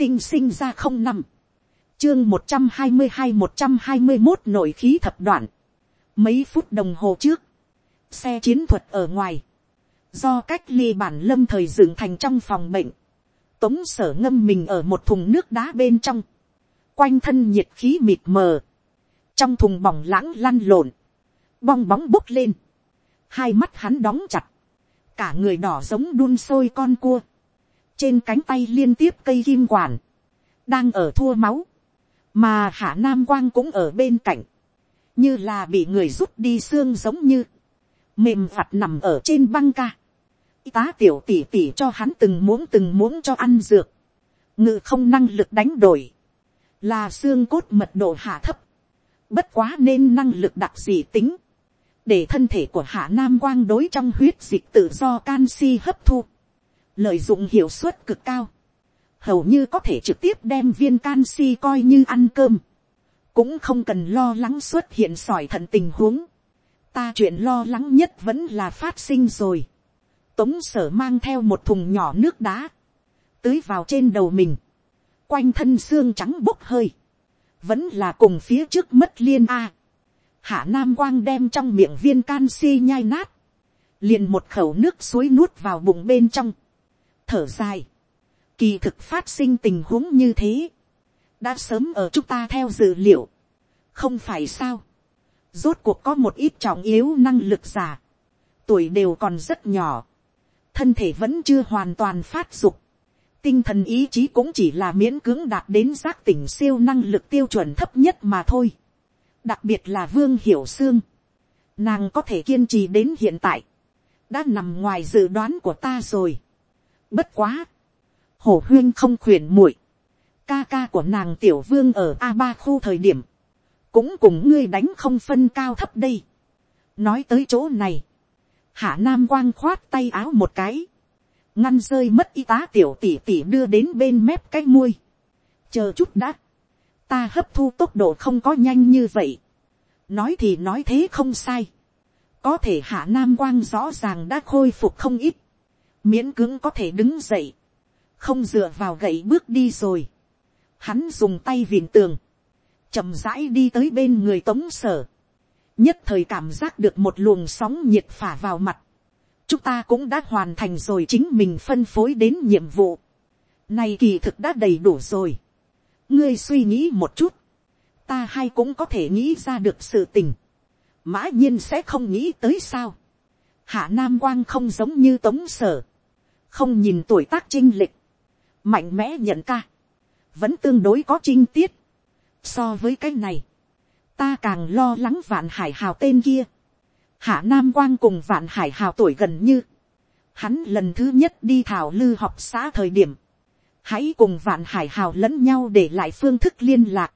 tinh sinh ra không năm, chương một trăm hai mươi hai một trăm hai mươi một nội khí thập đoạn, mấy phút đồng hồ trước, xe chiến thuật ở ngoài, do cách ly bản lâm thời dựng thành trong phòng bệnh, tống sở ngâm mình ở một thùng nước đá bên trong, quanh thân nhiệt khí mịt mờ, trong thùng bỏng lãng lăn lộn, bong bóng bốc lên, hai mắt hắn đóng chặt, cả người đỏ giống đun sôi con cua, trên cánh tay liên tiếp cây kim quản, đang ở thua máu, mà hạ nam quang cũng ở bên cạnh, như là bị người rút đi xương giống như, mềm vặt nằm ở trên băng ca, y tá tiểu tỉ tỉ cho hắn từng muỗng từng muỗng cho ăn dược, ngự không năng lực đánh đổi, là xương cốt mật độ hạ thấp, bất quá nên năng lực đặc dị tính, để thân thể của hạ nam quang đối trong huyết dịch tự do canxi hấp thu, lợi dụng hiệu suất cực cao, hầu như có thể trực tiếp đem viên canxi coi như ăn cơm, cũng không cần lo lắng xuất hiện sỏi thận tình huống, ta chuyện lo lắng nhất vẫn là phát sinh rồi, tống sở mang theo một thùng nhỏ nước đá, tưới vào trên đầu mình, quanh thân xương trắng bốc hơi, vẫn là cùng phía trước mất liên a. Hạ Nam Quang đem trong miệng viên canxi nhai nát, liền một khẩu nước suối nuốt vào bụng bên trong, thở dài, kỳ thực phát sinh tình huống như thế, đã sớm ở chúng ta theo dự liệu, không phải sao, rốt cuộc có một ít trọng yếu năng lực giả, tuổi đều còn rất nhỏ, thân thể vẫn chưa hoàn toàn phát dục, tinh thần ý chí cũng chỉ là miễn cưỡng đạt đến giác tỉnh siêu năng lực tiêu chuẩn thấp nhất mà thôi. đặc biệt là vương hiểu sương, nàng có thể kiên trì đến hiện tại, đã nằm ngoài dự đoán của ta rồi bất quá, hổ huyên không khuyển muội, ca ca của nàng tiểu vương ở a ba khu thời điểm, cũng cùng ngươi đánh không phân cao thấp đây. nói tới chỗ này, hạ nam quang khoát tay áo một cái, ngăn rơi mất y tá tiểu tỷ tỷ đưa đến bên mép cái muôi. chờ chút đã, ta hấp thu tốc độ không có nhanh như vậy. nói thì nói thế không sai. có thể hạ nam quang rõ ràng đã khôi phục không ít miễn cưỡng có thể đứng dậy. không dựa vào gậy bước đi rồi. hắn dùng tay viền tường. chậm rãi đi tới bên người tống sở. nhất thời cảm giác được một luồng sóng nhiệt phả vào mặt chúng ta cũng đã hoàn thành rồi chính mình phân phối đến nhiệm vụ. nay kỳ thực đã đầy đủ rồi. ngươi suy nghĩ một chút. ta hay cũng có thể nghĩ ra được sự tình. mã nhiên sẽ không nghĩ tới sao. hạ nam quang không giống như tống sở không nhìn tuổi tác trinh lịch. mạnh mẽ nhận ca. vẫn tương đối có trinh tiết. so với cái này, ta càng lo lắng vạn hải hào tên kia Hạ Nam Quang cùng Vạn Hải Hào tuổi gần như. Hắn lần thứ nhất đi thảo lư học xã thời điểm. Hãy cùng Vạn Hải Hào lẫn nhau để lại phương thức liên lạc.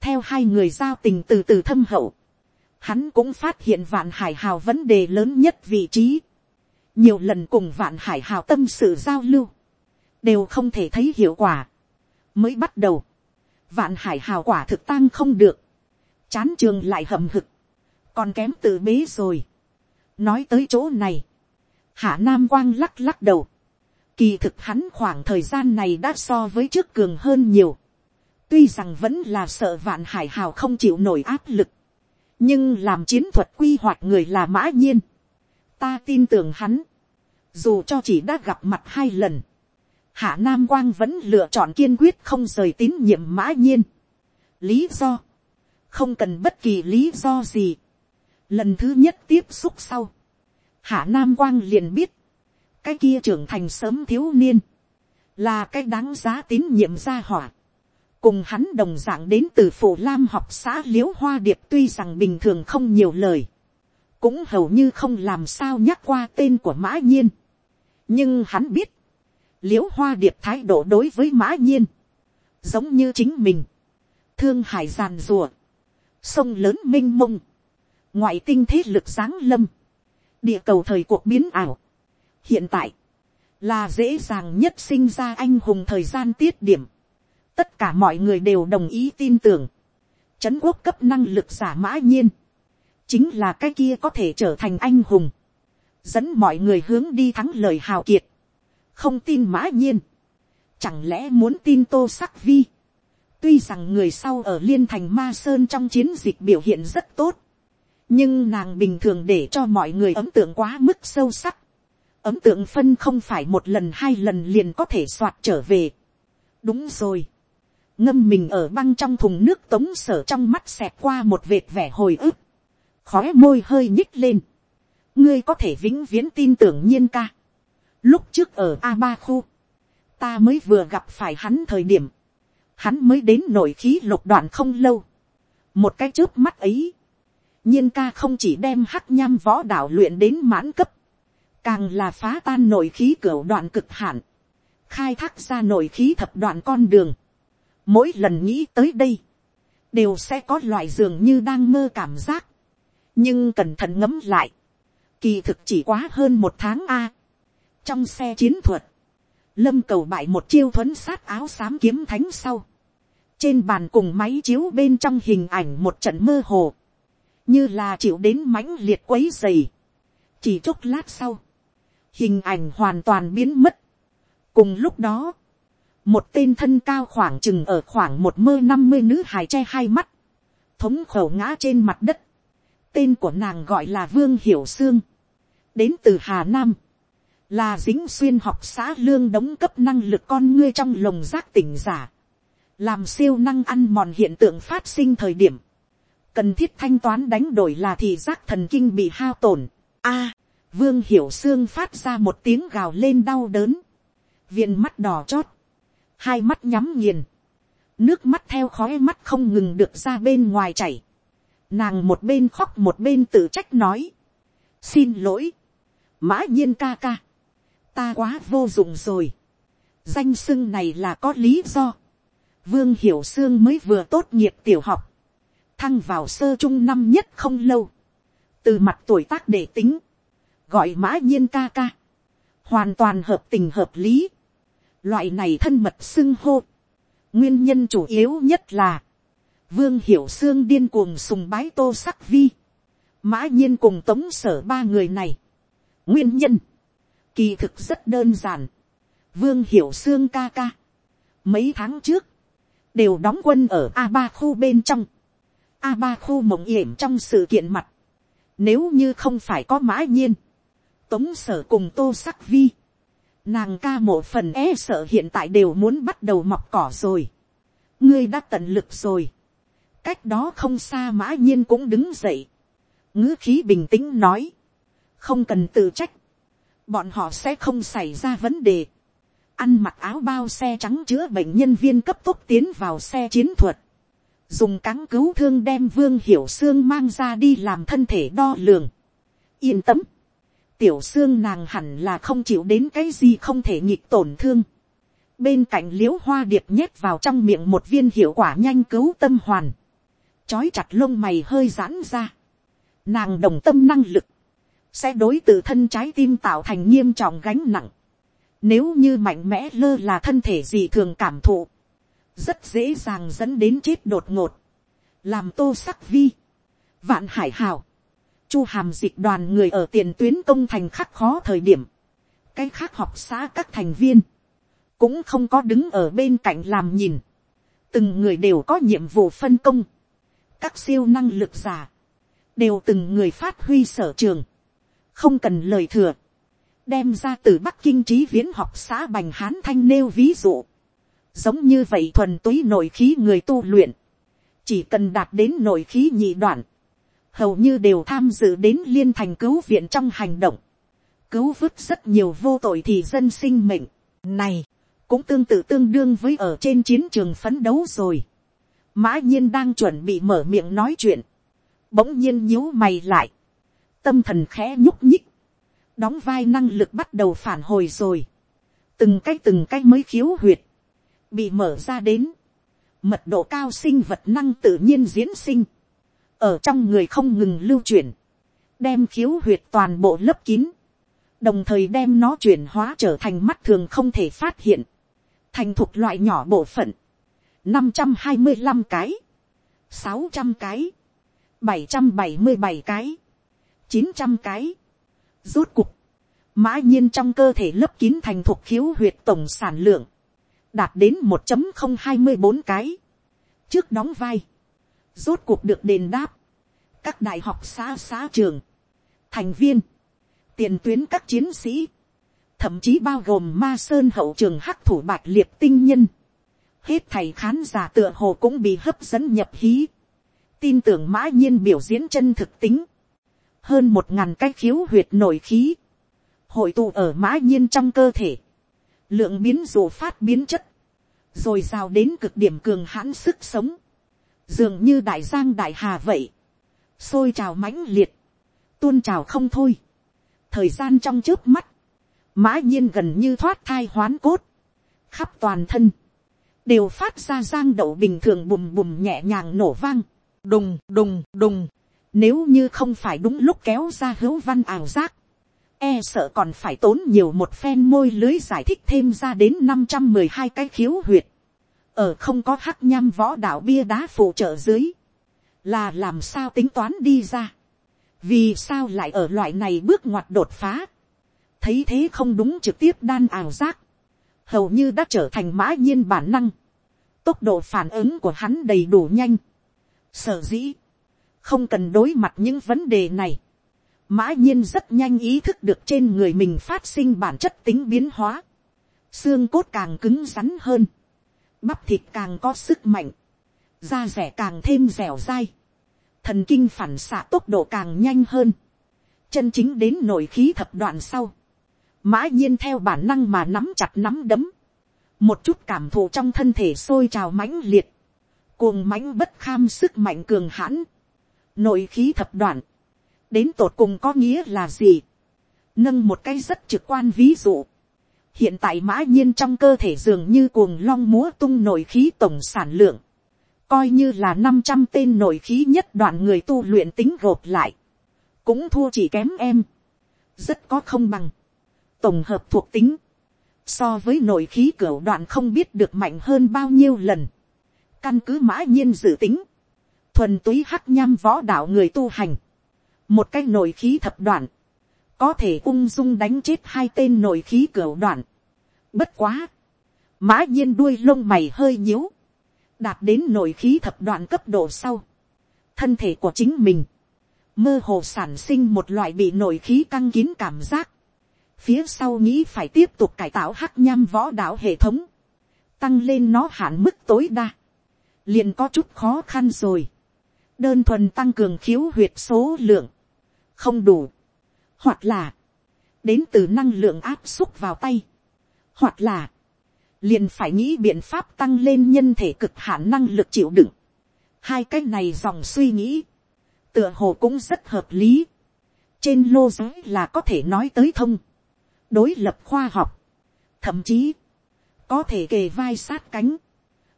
Theo hai người giao tình từ từ thâm hậu. Hắn cũng phát hiện Vạn Hải Hào vấn đề lớn nhất vị trí. Nhiều lần cùng Vạn Hải Hào tâm sự giao lưu. Đều không thể thấy hiệu quả. Mới bắt đầu. Vạn Hải Hào quả thực tăng không được. Chán trường lại hầm hực còn kém tự bế rồi. nói tới chỗ này, hạ nam quang lắc lắc đầu. kỳ thực hắn khoảng thời gian này đã so với trước cường hơn nhiều. tuy rằng vẫn là sợ vạn hải hào không chịu nổi áp lực. nhưng làm chiến thuật quy hoạch người là mã nhiên ta tin tưởng hắn. dù cho chỉ đã gặp mặt hai lần. Hạ Nam Quang vẫn lựa chọn kiên quyết không rời tín nhiệm mã nhiên. Lý do. Không cần bất kỳ lý do gì lần thứ nhất tiếp xúc sau, hạ nam quang liền biết, cái kia trưởng thành sớm thiếu niên, là cái đáng giá tín nhiệm gia hỏa, cùng hắn đồng d ạ n g đến từ phổ lam học xã l i ễ u hoa điệp tuy rằng bình thường không nhiều lời, cũng hầu như không làm sao nhắc qua tên của mã nhiên, nhưng hắn biết, l i ễ u hoa điệp thái độ đối với mã nhiên, giống như chính mình, thương hải giàn rùa, sông lớn m i n h mông, ngoại tinh thế lực giáng lâm, địa cầu thời cuộc biến ảo. hiện tại, là dễ dàng nhất sinh ra anh hùng thời gian tiết điểm. tất cả mọi người đều đồng ý tin tưởng. trấn quốc cấp năng lực giả mã nhiên, chính là cái kia có thể trở thành anh hùng, dẫn mọi người hướng đi thắng lời hào kiệt. không tin mã nhiên, Chẳng lẽ muốn tin tô sắc vi. Tuy rằng người sau ở liên thành ma sơn trong chiến dịch biểu hiện rất tốt. Nhưng nàng bình thường để cho mọi người ấn tượng quá mức sâu sắc. Ấn tượng phân không phải một lần hai lần liền có thể soạt trở về. Đúng rồi. Ngâm mình ở băng trong thùng nước tống sở trong mắt xẹt qua một vệt vẻ hồi ức khói môi hơi nhích lên. Ngươi có thể vĩnh viễn tin tưởng nhiên ca. Lúc trước ở a ba khu. Ta mới vừa gặp phải hắn thời điểm hắn mới đến nổi khí lục đoạn không lâu. một cái trước mắt ấy, nhiên ca không chỉ đem hắc nham võ đạo luyện đến mãn cấp, càng là phá tan nổi khí cửa đoạn cực hạn, khai thác ra nổi khí thập đoạn con đường. mỗi lần nghĩ tới đây, đều sẽ có loại dường như đang mơ cảm giác, nhưng cẩn thận ngấm lại, kỳ thực chỉ quá hơn một tháng a. trong xe chiến thuật, lâm cầu bại một chiêu thuấn sát áo xám kiếm thánh sau, trên bàn cùng máy chiếu bên trong hình ảnh một trận mơ hồ, như là chịu đến mãnh liệt quấy dày. chỉ chốc lát sau, hình ảnh hoàn toàn biến mất. cùng lúc đó, một tên thân cao khoảng chừng ở khoảng một mơ năm mươi nữ hài che hai mắt, thống khẩu ngã trên mặt đất tên của nàng gọi là vương hiểu sương, đến từ hà nam, là dính xuyên học xã lương đóng cấp năng lực con ngươi trong lồng giác tỉnh giả. Làm siêu năng ăn mòn hiện tượng phát sinh thời điểm, cần thiết thanh toán đánh đổi là thì giác thần kinh bị hao tổn. A, vương hiểu Sương phát ra một tiếng gào lên đau đớn, viên mắt đỏ chót, hai mắt nhắm nghiền, nước mắt theo khói mắt không ngừng được ra bên ngoài chảy, nàng một bên khóc một bên tự trách nói, xin lỗi, mã nhiên ca ca, ta quá vô dụng rồi, danh sưng này là có lý do, Vương Hiểu Sương mới vừa tốt nghiệp tiểu học. Thăng vào sơ trung năm nhất không lâu. Từ mặt tuổi tác để tính. Gọi mã nhiên ca ca. Hoàn toàn hợp tình hợp lý. Loại này thân mật xưng hô. Nguyên nhân chủ yếu nhất là. Vương Hiểu xương điên cuồng sùng bái tô sắc vi. Mã nhiên cùng tống sở ba người này. Nguyên nhân. Kỳ thực rất đơn giản. Vương Hiểu xương ca ca. Mấy tháng trước đều đóng quân ở a ba khu bên trong, a ba khu mộng yểm trong sự kiện mặt, nếu như không phải có mã nhiên, tống sở cùng tô sắc vi, nàng ca mộ phần e sợ hiện tại đều muốn bắt đầu mọc cỏ rồi, ngươi đã tận lực rồi, cách đó không xa mã nhiên cũng đứng dậy, ngữ khí bình tĩnh nói, không cần tự trách, bọn họ sẽ không xảy ra vấn đề, ăn mặc áo bao xe trắng chữa bệnh nhân viên cấp tốc tiến vào xe chiến thuật, dùng cáng cứu thương đem vương hiểu xương mang ra đi làm thân thể đo lường. yên tâm, tiểu xương nàng hẳn là không chịu đến cái gì không thể nhịp tổn thương. bên cạnh l i ễ u hoa điệp nhét vào trong miệng một viên hiệu quả nhanh cứu tâm hoàn, chói chặt lông mày hơi giãn ra, nàng đồng tâm năng lực, sẽ đối từ thân trái tim tạo thành nghiêm trọng gánh nặng, nếu như mạnh mẽ lơ là thân thể gì thường cảm thụ. Rất dễ dàng dẫn đến chết đột ngột. Làm tô sắc vi. Vạn hải hào. Chu hàm dịch đoàn người ở tiền tuyến công thành khắc khó thời điểm. Cái khác học xã các thành viên. Cũng không có đứng ở bên cạnh làm nhìn. Từng người đều có nhiệm vụ phân công. Các siêu năng lực giả. Đều từng người phát huy sở trường. Không cần lời thừa đem ra từ bắc kinh trí viễn học xã bành hán thanh nêu ví dụ. giống như vậy thuần túy nội khí người tu luyện. chỉ cần đạt đến nội khí nhị đoạn. hầu như đều tham dự đến liên thành cứu viện trong hành động. cứu vứt rất nhiều vô tội thì dân sinh mệnh. này, cũng tương tự tương đương với ở trên chiến trường phấn đấu rồi mã nhiên đang chuẩn bị mở miệng nói chuyện. bỗng nhiên nhíu mày lại. tâm thần khẽ nhúc nhích. Đóng vai năng lực bắt đầu phản hồi rồi. từng cái từng cái mới khiếu huyệt, bị mở ra đến, mật độ cao sinh vật năng tự nhiên diễn sinh, ở trong người không ngừng lưu chuyển, đem khiếu huyệt toàn bộ lớp kín, đồng thời đem nó chuyển hóa trở thành mắt thường không thể phát hiện, thành thuộc loại nhỏ bộ phận, năm trăm hai mươi năm cái, sáu trăm cái, bảy trăm bảy mươi bảy cái, chín trăm cái, Rốt cục, mã nhiên trong cơ thể lấp kín thành thuộc khiếu huyệt tổng sản lượng, đạt đến một không hai mươi bốn cái, trước đóng vai, rốt cuộc được đền đáp, các đại học xã xã trường, thành viên, tiền tuyến các chiến sĩ, thậm chí bao gồm ma sơn hậu trường hắc thủ bạc liệt tinh nhân, hết thầy khán giả tựa hồ cũng bị hấp dẫn nhập hí, tin tưởng mã nhiên biểu diễn chân thực tính, hơn một ngàn cái khiếu huyệt nổi khí, hội tụ ở mã nhiên trong cơ thể, lượng biến dù phát biến chất, rồi rào đến cực điểm cường hãn sức sống, dường như đại giang đại hà vậy, sôi trào mãnh liệt, tuôn trào không thôi, thời gian trong trước mắt, mã nhiên gần như thoát thai hoán cốt, khắp toàn thân, đều phát ra giang đậu bình thường bùm bùm nhẹ nhàng nổ vang, đùng đùng đùng, nếu như không phải đúng lúc kéo ra hữu văn ảo giác, e sợ còn phải tốn nhiều một phen môi lưới giải thích thêm ra đến năm trăm mười hai cái khiếu huyệt, ở không có hắc nham võ đạo bia đá phụ trợ dưới, là làm sao tính toán đi ra, vì sao lại ở loại này bước ngoặt đột phá, thấy thế không đúng trực tiếp đan ảo giác, hầu như đã trở thành mã nhiên bản năng, tốc độ phản ứng của hắn đầy đủ nhanh, sở dĩ, không cần đối mặt những vấn đề này, mã nhiên rất nhanh ý thức được trên người mình phát sinh bản chất tính biến hóa, xương cốt càng cứng rắn hơn, bắp thịt càng có sức mạnh, da rẻ càng thêm dẻo dai, thần kinh phản xạ tốc độ càng nhanh hơn, chân chính đến nổi khí thập đoạn sau, mã nhiên theo bản năng mà nắm chặt nắm đấm, một chút cảm thụ trong thân thể sôi trào mãnh liệt, cuồng mãnh bất kham sức mạnh cường hãn, nội khí thập đoạn, đến tột cùng có nghĩa là gì, nâng một cái rất trực quan ví dụ, hiện tại mã nhiên trong cơ thể dường như cuồng long múa tung nội khí tổng sản lượng, coi như là năm trăm tên nội khí nhất đoạn người tu luyện tính gộp lại, cũng thua chỉ kém em, rất có không bằng, tổng hợp thuộc tính, so với nội khí cửa đoạn không biết được mạnh hơn bao nhiêu lần, căn cứ mã nhiên dự tính, thuần túy hắc nham võ đạo người tu hành, một cái nội khí thập đoạn, có thể ung dung đánh chết hai tên nội khí cửa đoạn. Bất quá, mã nhiên đuôi lông mày hơi nhíu, đạt đến nội khí thập đoạn cấp độ sau, thân thể của chính mình, mơ hồ sản sinh một loại bị nội khí căng kín cảm giác, phía sau nghĩ phải tiếp tục cải tạo hắc nham võ đạo hệ thống, tăng lên nó hạn mức tối đa, liền có chút khó khăn rồi, đơn thuần tăng cường khiếu huyệt số lượng, không đủ, hoặc là, đến từ năng lượng áp xúc vào tay, hoặc là, liền phải nghĩ biện pháp tăng lên nhân thể cực hạn năng lực chịu đựng. Hai cái này dòng suy nghĩ, tựa hồ cũng rất hợp lý. Trên lô giới là có thể nói tới thông, đối lập khoa học, thậm chí, có thể kề vai sát cánh.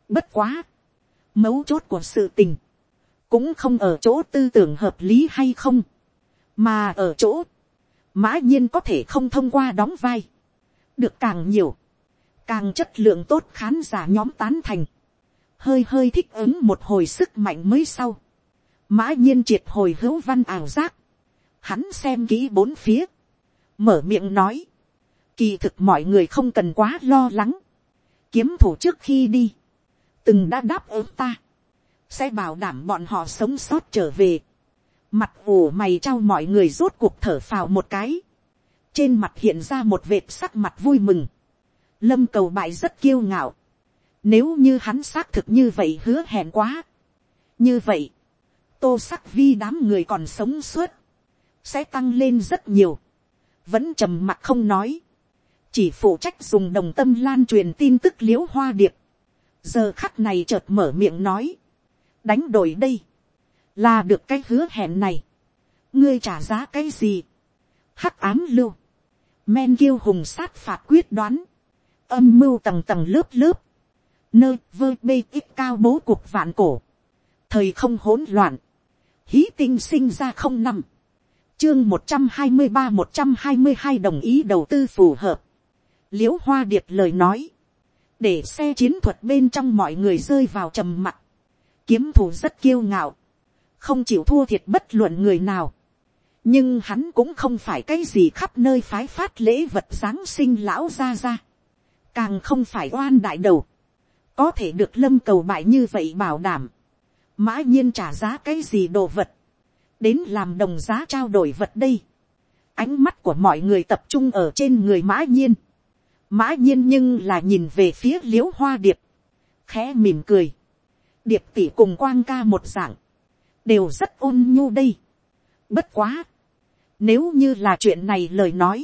Bất quá, mấu chốt của sự tình, cũng không ở chỗ tư tưởng hợp lý hay không, mà ở chỗ, mã nhiên có thể không thông qua đóng vai, được càng nhiều, càng chất lượng tốt khán giả nhóm tán thành, hơi hơi thích ứng một hồi sức mạnh mới sau, mã nhiên triệt hồi hữu văn ảo giác, hắn xem kỹ bốn phía, mở miệng nói, kỳ thực mọi người không cần quá lo lắng, kiếm thủ trước khi đi, từng đã đáp ứng ta, sẽ bảo đảm bọn họ sống sót trở về, mặt ủ mày trao mọi người rốt cuộc thở phào một cái, trên mặt hiện ra một vệt sắc mặt vui mừng, lâm cầu bại rất kiêu ngạo, nếu như hắn xác thực như vậy hứa hẹn quá, như vậy, tô sắc vi đám người còn sống suốt, sẽ tăng lên rất nhiều, vẫn trầm mặt không nói, chỉ phụ trách dùng đồng tâm lan truyền tin tức l i ễ u hoa điệp, giờ khắc này chợt mở miệng nói, đánh đổi đây, là được cái hứa hẹn này, ngươi trả giá cái gì, hắc ám lưu, men kiêu hùng sát phạt quyết đoán, âm mưu tầng tầng lớp lớp, nơi vơ bê ít cao bố cuộc vạn cổ, thời không hỗn loạn, hí tinh sinh ra không năm, chương một trăm hai mươi ba một trăm hai mươi hai đồng ý đầu tư phù hợp, l i ễ u hoa điệp lời nói, để xe chiến thuật bên trong mọi người rơi vào trầm mặc, kiếm thủ rất kiêu ngạo, không chịu thua thiệt bất luận người nào, nhưng hắn cũng không phải cái gì khắp nơi phái phát lễ vật giáng sinh lão ra ra, càng không phải oan đại đầu, có thể được lâm cầu bại như vậy bảo đảm, mã nhiên trả giá cái gì đồ vật, đến làm đồng giá trao đổi vật đây. Ánh mắt của mọi người tập trung ở trên người mã nhiên. Mã nhiên nhưng là nhìn về phía l i ễ u hoa điệp, khẽ mỉm cười. Điệp tỷ cùng quang ca một dạng, đều rất ôn nhu đây. Bất quá, nếu như là chuyện này lời nói,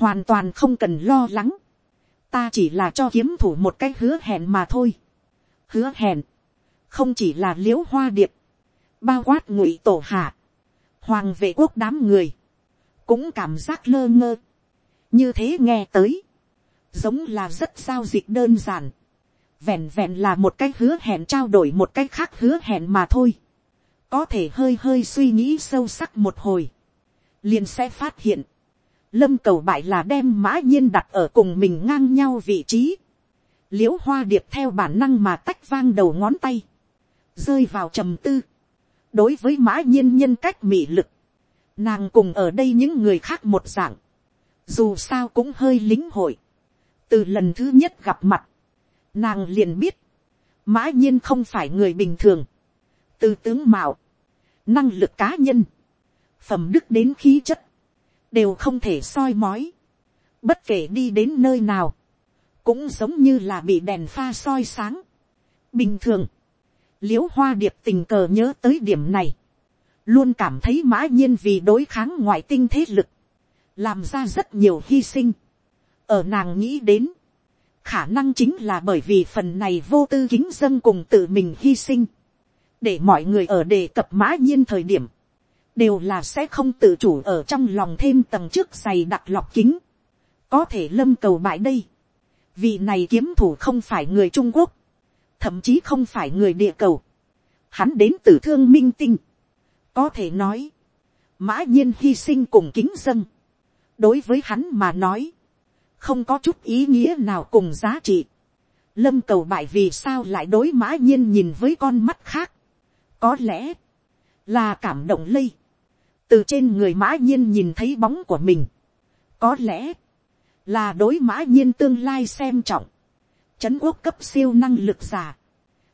hoàn toàn không cần lo lắng. Ta chỉ là cho kiếm thủ một cái hứa hẹn mà thôi. Hứa hẹn, không chỉ là l i ễ u hoa điệp, bao quát ngụy tổ hạ, hoàng vệ quốc đám người, cũng cảm giác lơ ngơ. như thế nghe tới, giống là rất giao dịch đơn giản, vẹn vẹn là một cái hứa hẹn trao đổi một cái khác hứa hẹn mà thôi, có thể hơi hơi suy nghĩ sâu sắc một hồi, liền sẽ phát hiện, lâm cầu bại là đem mã nhiên đặt ở cùng mình ngang nhau vị trí, l i ễ u hoa điệp theo bản năng mà tách vang đầu ngón tay, rơi vào trầm tư. đối với mã nhiên nhân cách mị lực, nàng cùng ở đây những người khác một dạng, dù sao cũng hơi lính hội từ lần thứ nhất gặp mặt, nàng liền biết, mã nhiên không phải người bình thường, từ tướng mạo, năng lực cá nhân, phẩm đức đến khí chất, đều không thể soi mói, bất kể đi đến nơi nào, cũng giống như là bị đèn pha soi sáng. bình thường, l i ễ u hoa điệp tình cờ nhớ tới điểm này, luôn cảm thấy mã nhiên vì đối kháng ngoại tinh thế lực, làm ra rất nhiều hy sinh ở nàng nghĩ đến, khả năng chính là bởi vì phần này vô tư kính dân cùng tự mình hy sinh, để mọi người ở đề cập mã nhiên thời điểm, đều là sẽ không tự chủ ở trong lòng thêm tầng trước giày đặt lọc kính, có thể lâm cầu bại đây, vì này kiếm thủ không phải người trung quốc, thậm chí không phải người địa cầu, hắn đến từ thương minh tinh, có thể nói, mã nhiên hy sinh cùng kính dân, đối với hắn mà nói, không có chút ý nghĩa nào cùng giá trị, lâm cầu bại vì sao lại đối mã nhiên nhìn với con mắt khác, có lẽ, là cảm động lây, từ trên người mã nhiên nhìn thấy bóng của mình, có lẽ, là đối mã nhiên tương lai xem trọng, Trấn quốc cấp siêu năng lực giả.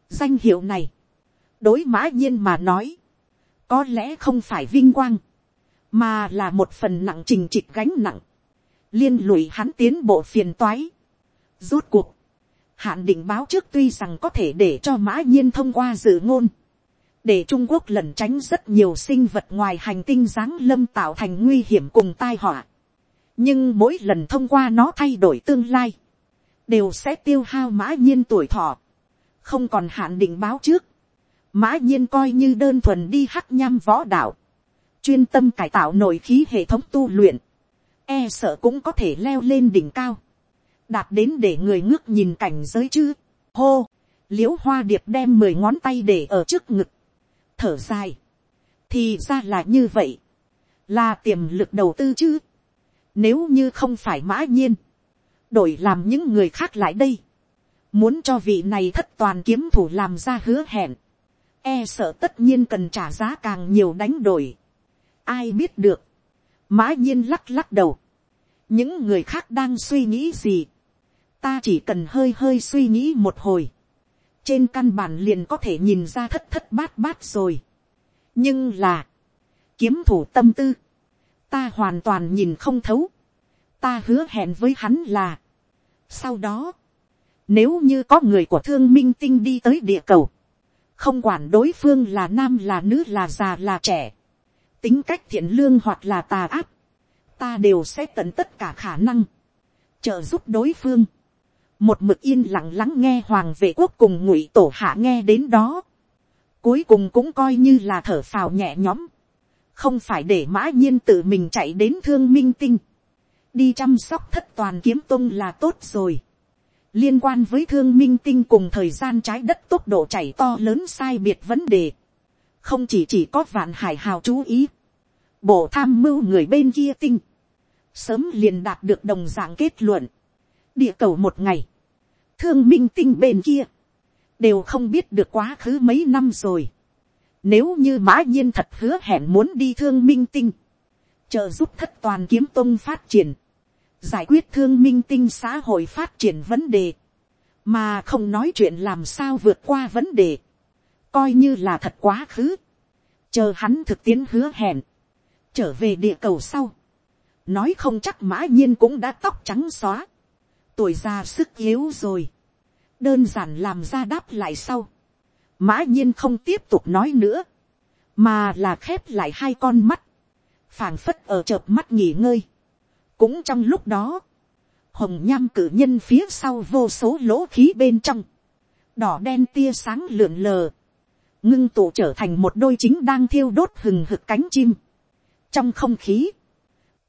Danh hiệu này. Đối mã nhiên mà nói. Có lẽ không phải vinh quang. Mà là một phần nặng trình trịch gánh nặng. Liên lụy hắn tiến bộ phiền toái. Rốt cuộc. Hạn định báo trước tuy rằng có thể để cho mã nhiên thông qua dự ngôn. Để Trung Quốc lẩn tránh rất nhiều sinh vật ngoài hành tinh giáng lâm tạo thành nguy hiểm cùng tai họa. Nhưng mỗi lần thông qua nó thay đổi tương lai đều sẽ tiêu hao mã nhiên tuổi thọ, không còn hạn định báo trước, mã nhiên coi như đơn thuần đi hắc nham võ đạo, chuyên tâm cải tạo nội khí hệ thống tu luyện, e sợ cũng có thể leo lên đỉnh cao, đạt đến để người ngước nhìn cảnh giới chứ, hô, l i ễ u hoa điệp đem mười ngón tay để ở trước ngực, thở dài, thì ra là như vậy, là tiềm lực đầu tư chứ, nếu như không phải mã nhiên, đổi làm những người khác lại đây, muốn cho vị này thất toàn kiếm thủ làm ra hứa hẹn, e sợ tất nhiên cần trả giá càng nhiều đánh đổi. ai biết được, mã nhiên lắc lắc đầu, những người khác đang suy nghĩ gì, ta chỉ cần hơi hơi suy nghĩ một hồi, trên căn bản liền có thể nhìn ra thất thất bát bát rồi. nhưng là, kiếm thủ tâm tư, ta hoàn toàn nhìn không thấu, ta hứa hẹn với hắn là, sau đó, nếu như có người của thương minh tinh đi tới địa cầu, không quản đối phương là nam là nữ là già là trẻ, tính cách thiện lương hoặc là tà áp, ta đều sẽ tận tất cả khả năng, trợ giúp đối phương, một mực yên lặng lắng nghe hoàng vệ quốc cùng ngụy tổ hạ nghe đến đó, cuối cùng cũng coi như là thở phào nhẹ nhõm, không phải để mã nhiên tự mình chạy đến thương minh tinh, đi chăm sóc thất toàn kiếm tung là tốt rồi. liên quan với thương minh tinh cùng thời gian trái đất tốc độ chảy to lớn sai biệt vấn đề. không chỉ chỉ có vạn hải hào chú ý. bộ tham mưu người bên kia tinh sớm liền đạt được đồng dạng kết luận. địa cầu một ngày. thương minh tinh bên kia. đều không biết được quá khứ mấy năm rồi. Nếu như mã nhiên thật hứa hẹn muốn đi thương minh tinh, trợ giúp thất toàn kiếm tông phát triển, giải quyết thương minh tinh xã hội phát triển vấn đề, mà không nói chuyện làm sao vượt qua vấn đề, coi như là thật quá khứ, chờ hắn thực tiến hứa hẹn, trở về địa cầu sau, nói không chắc mã nhiên cũng đã tóc trắng xóa, tuổi già sức yếu rồi, đơn giản làm ra đáp lại sau, mã nhiên không tiếp tục nói nữa, mà là khép lại hai con mắt, phảng phất ở chợp mắt nghỉ ngơi. cũng trong lúc đó, hồng nham cử nhân phía sau vô số lỗ khí bên trong, đỏ đen tia sáng lượn lờ, ngưng tụ trở thành một đôi chính đang thiêu đốt hừng hực cánh chim. trong không khí,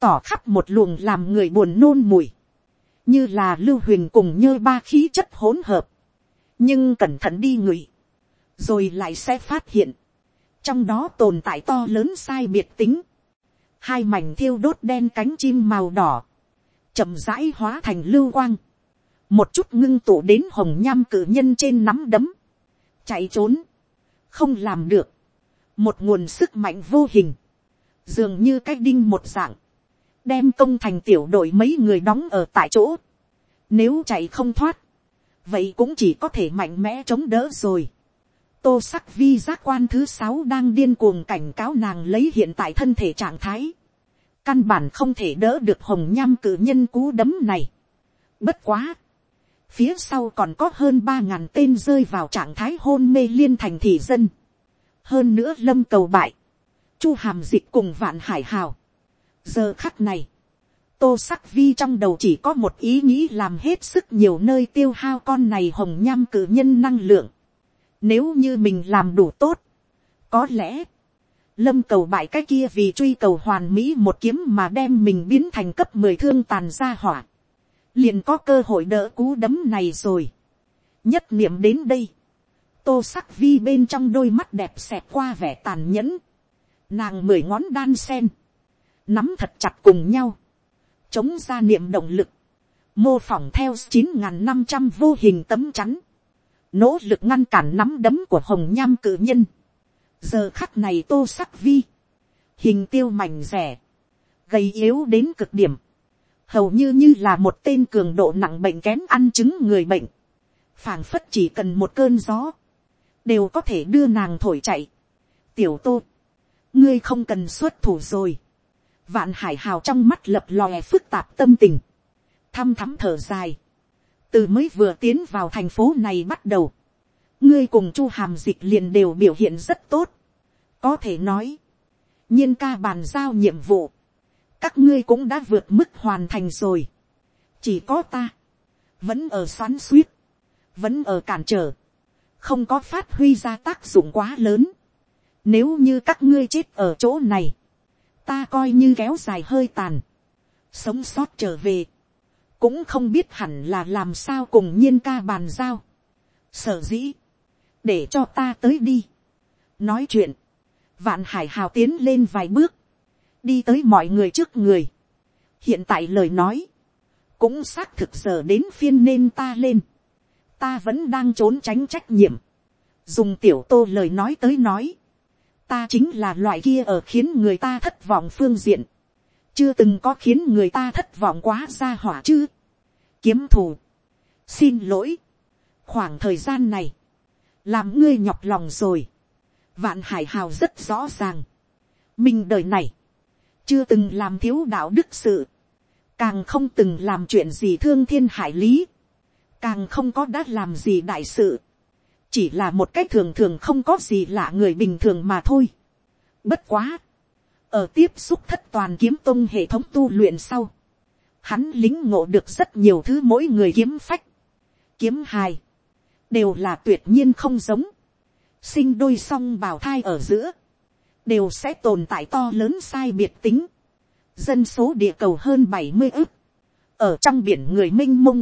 tỏ khắp một luồng làm người buồn nôn mùi, như là lưu huyền cùng nhơ ba khí chất hỗn hợp, nhưng cẩn thận đi ngửi, rồi lại sẽ phát hiện, trong đó tồn tại to lớn sai biệt tính, hai mảnh thiêu đốt đen cánh chim màu đỏ, chậm rãi hóa thành lưu quang, một chút ngưng tụ đến hồng nham cử nhân trên nắm đấm, chạy trốn, không làm được, một nguồn sức mạnh vô hình, dường như cách đinh một dạng, đem công thành tiểu đội mấy người đóng ở tại chỗ, nếu chạy không thoát, vậy cũng chỉ có thể mạnh mẽ chống đỡ rồi tô sắc vi giác quan thứ sáu đang điên cuồng cảnh cáo nàng lấy hiện tại thân thể trạng thái. Căn bản không thể đỡ được hồng nham cử nhân cú đấm này. Bất quá. Phía sau còn có hơn ba ngàn tên rơi vào trạng thái hôn mê liên thành thị dân. Hơn nữa lâm cầu bại. Chu hàm dịch cùng vạn hải hào. Giờ khắc này. Tô sắc vi trong đầu chỉ có một ý nghĩ làm hết sức nhiều nơi tiêu hao con này hồng nham cử nhân năng lượng nếu như mình làm đủ tốt, có lẽ, lâm cầu bại cái kia vì truy cầu hoàn mỹ một kiếm mà đem mình biến thành cấp mười thương tàn ra hỏa. Liền có cơ hội đỡ cú đấm này rồi. Nhất niệm đến đây. Tô sắc vi bên trong đôi mắt đẹp xẹt qua vẻ tàn nhẫn. Nàng mười ngón đan sen. Nắm thật chặt cùng nhau. Chống ra niệm động lực. Mô phỏng theo chín năm trăm vô hình tấm chắn nỗ lực ngăn cản nắm đấm của hồng nham cử nhân. giờ khắc này tô sắc vi, hình tiêu mảnh rẻ, gầy yếu đến cực điểm, hầu như như là một tên cường độ nặng bệnh kén ăn chứng người bệnh, phảng phất chỉ cần một cơn gió, đều có thể đưa nàng thổi chạy. tiểu tô, ngươi không cần xuất thủ rồi, vạn hải hào trong mắt lập lòe phức tạp tâm tình, thăm thắm thở dài, từ mới vừa tiến vào thành phố này bắt đầu, ngươi cùng chu hàm dịch liền đều biểu hiện rất tốt. có thể nói, nhiên ca bàn giao nhiệm vụ, các ngươi cũng đã vượt mức hoàn thành rồi. chỉ có ta, vẫn ở xoắn suýt, vẫn ở cản trở, không có phát huy ra tác dụng quá lớn. nếu như các ngươi chết ở chỗ này, ta coi như kéo dài hơi tàn, sống sót trở về, cũng không biết hẳn là làm sao cùng nhiên ca bàn giao. Sở dĩ, để cho ta tới đi. Nói chuyện, vạn hải hào tiến lên vài bước, đi tới mọi người trước người. Hiện tại lời nói, cũng xác thực giờ đến phiên nên ta lên. Ta vẫn đang trốn tránh trách nhiệm. Dùng tiểu tô lời nói tới nói. Ta chính là loại kia ở khiến người ta thất vọng phương diện chưa từng có khiến người ta thất vọng quá ra hỏa chứ. kiếm thù. xin lỗi. khoảng thời gian này, làm ngươi nhọc lòng rồi. vạn hải hào rất rõ ràng. mình đời này, chưa từng làm thiếu đạo đức sự, càng không từng làm chuyện gì thương thiên hải lý, càng không có đã làm gì đại sự, chỉ là một cách thường thường không có gì lạ người bình thường mà thôi. bất quá, ở tiếp xúc thất toàn kiếm tông hệ thống tu luyện sau, hắn lính ngộ được rất nhiều thứ mỗi người kiếm phách. Kiếm hài, đều là tuyệt nhiên không giống. Sinh đôi song bào thai ở giữa, đều sẽ tồn tại to lớn sai biệt tính. Dân số địa cầu hơn bảy mươi ức, ở trong biển người m i n h mông.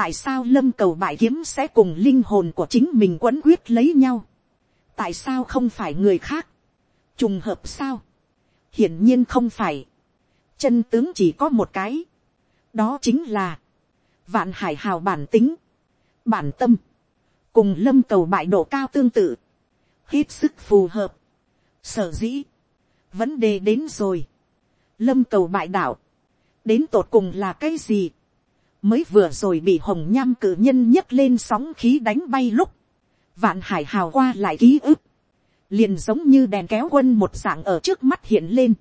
Tại sao lâm cầu bại kiếm sẽ cùng linh hồn của chính mình quấn quyết lấy nhau? Tại sao không phải người khác? Trùng hợp sao? hiển nhiên không phải. chân tướng chỉ có một cái. đó chính là, vạn hải hào bản tính, bản tâm, cùng lâm cầu bại độ cao tương tự, hết sức phù hợp, sở dĩ, vấn đề đến rồi, lâm cầu bại đảo, đến tột cùng là cái gì, mới vừa rồi bị hồng nham cử nhân nhấc lên sóng khí đánh bay lúc, vạn hải hào qua lại ký ức, liền giống như đèn kéo quân một dạng ở trước mắt hiện lên,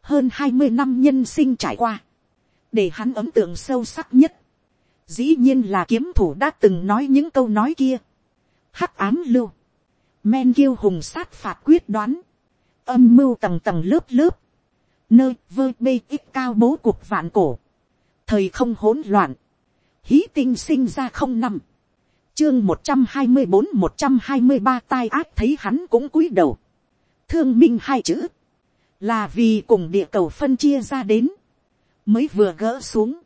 hơn hai mươi năm nhân sinh trải qua, để hắn ấm tượng sâu sắc nhất, dĩ nhiên là kiếm thủ đã từng nói những câu nói kia, hắc ám lưu, men kiêu hùng sát phạt quyết đoán, âm mưu tầng tầng lớp lớp, nơi vơ bê ít cao bố cuộc vạn cổ, thời không hỗn loạn, hí tinh sinh ra không năm, chương một trăm hai mươi bốn một trăm hai mươi ba tai ác thấy hắn cũng cúi đầu, thương minh hai chữ, là vì cùng địa cầu phân chia ra đến, mới vừa gỡ xuống,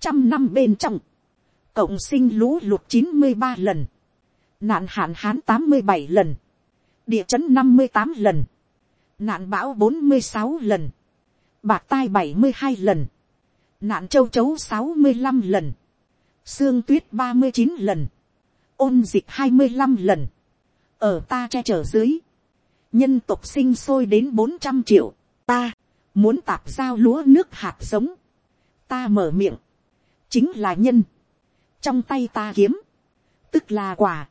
trăm năm bên trong, cộng sinh lũ lụt chín mươi ba lần, nạn hạn hán tám mươi bảy lần, địa chấn năm mươi tám lần, nạn bão bốn mươi sáu lần, bạc tai bảy mươi hai lần, nạn châu chấu sáu mươi năm lần, xương tuyết ba mươi chín lần, ôn dịch hai mươi năm lần, ở ta che chở dưới, nhân tộc sinh sôi đến bốn trăm triệu, ta, muốn tạp giao lúa nước hạt giống, ta mở miệng, chính là nhân, trong tay ta kiếm, tức là quả,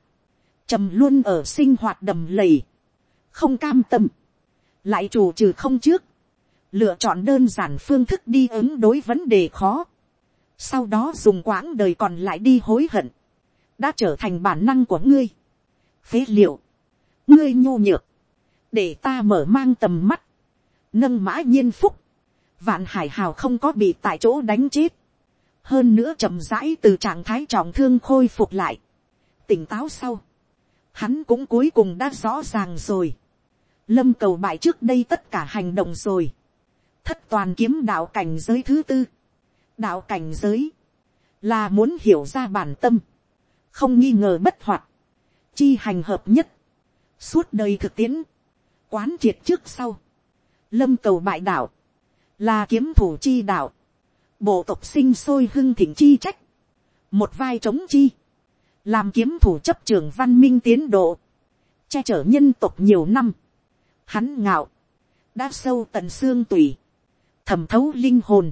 trầm luôn ở sinh hoạt đầm lầy, không cam tâm, lại chủ trừ không trước, lựa chọn đơn giản phương thức đi ứng đối vấn đề khó, sau đó dùng quãng đời còn lại đi hối hận, đã trở thành bản năng của ngươi. phế liệu, ngươi nhô nhược, để ta mở mang tầm mắt, nâng mã nhiên phúc, vạn hải hào không có bị tại chỗ đánh chết, hơn nữa chậm rãi từ trạng thái trọng thương khôi phục lại, tỉnh táo sau, hắn cũng cuối cùng đã rõ ràng rồi, lâm cầu bại trước đây tất cả hành động rồi, thất toàn kiếm đạo cảnh giới thứ tư, đạo cảnh giới, là muốn hiểu ra bản tâm, không nghi ngờ bất hoạt, chi hành hợp nhất, suốt đời thực tiễn, quán triệt trước sau, lâm cầu bại đạo, là kiếm thủ chi đạo, bộ tộc sinh sôi hưng thịnh chi trách, một vai chống chi, làm kiếm thủ chấp trường văn minh tiến độ, che chở nhân tộc nhiều năm, hắn ngạo, đã sâu tận xương tùy, thẩm thấu linh hồn,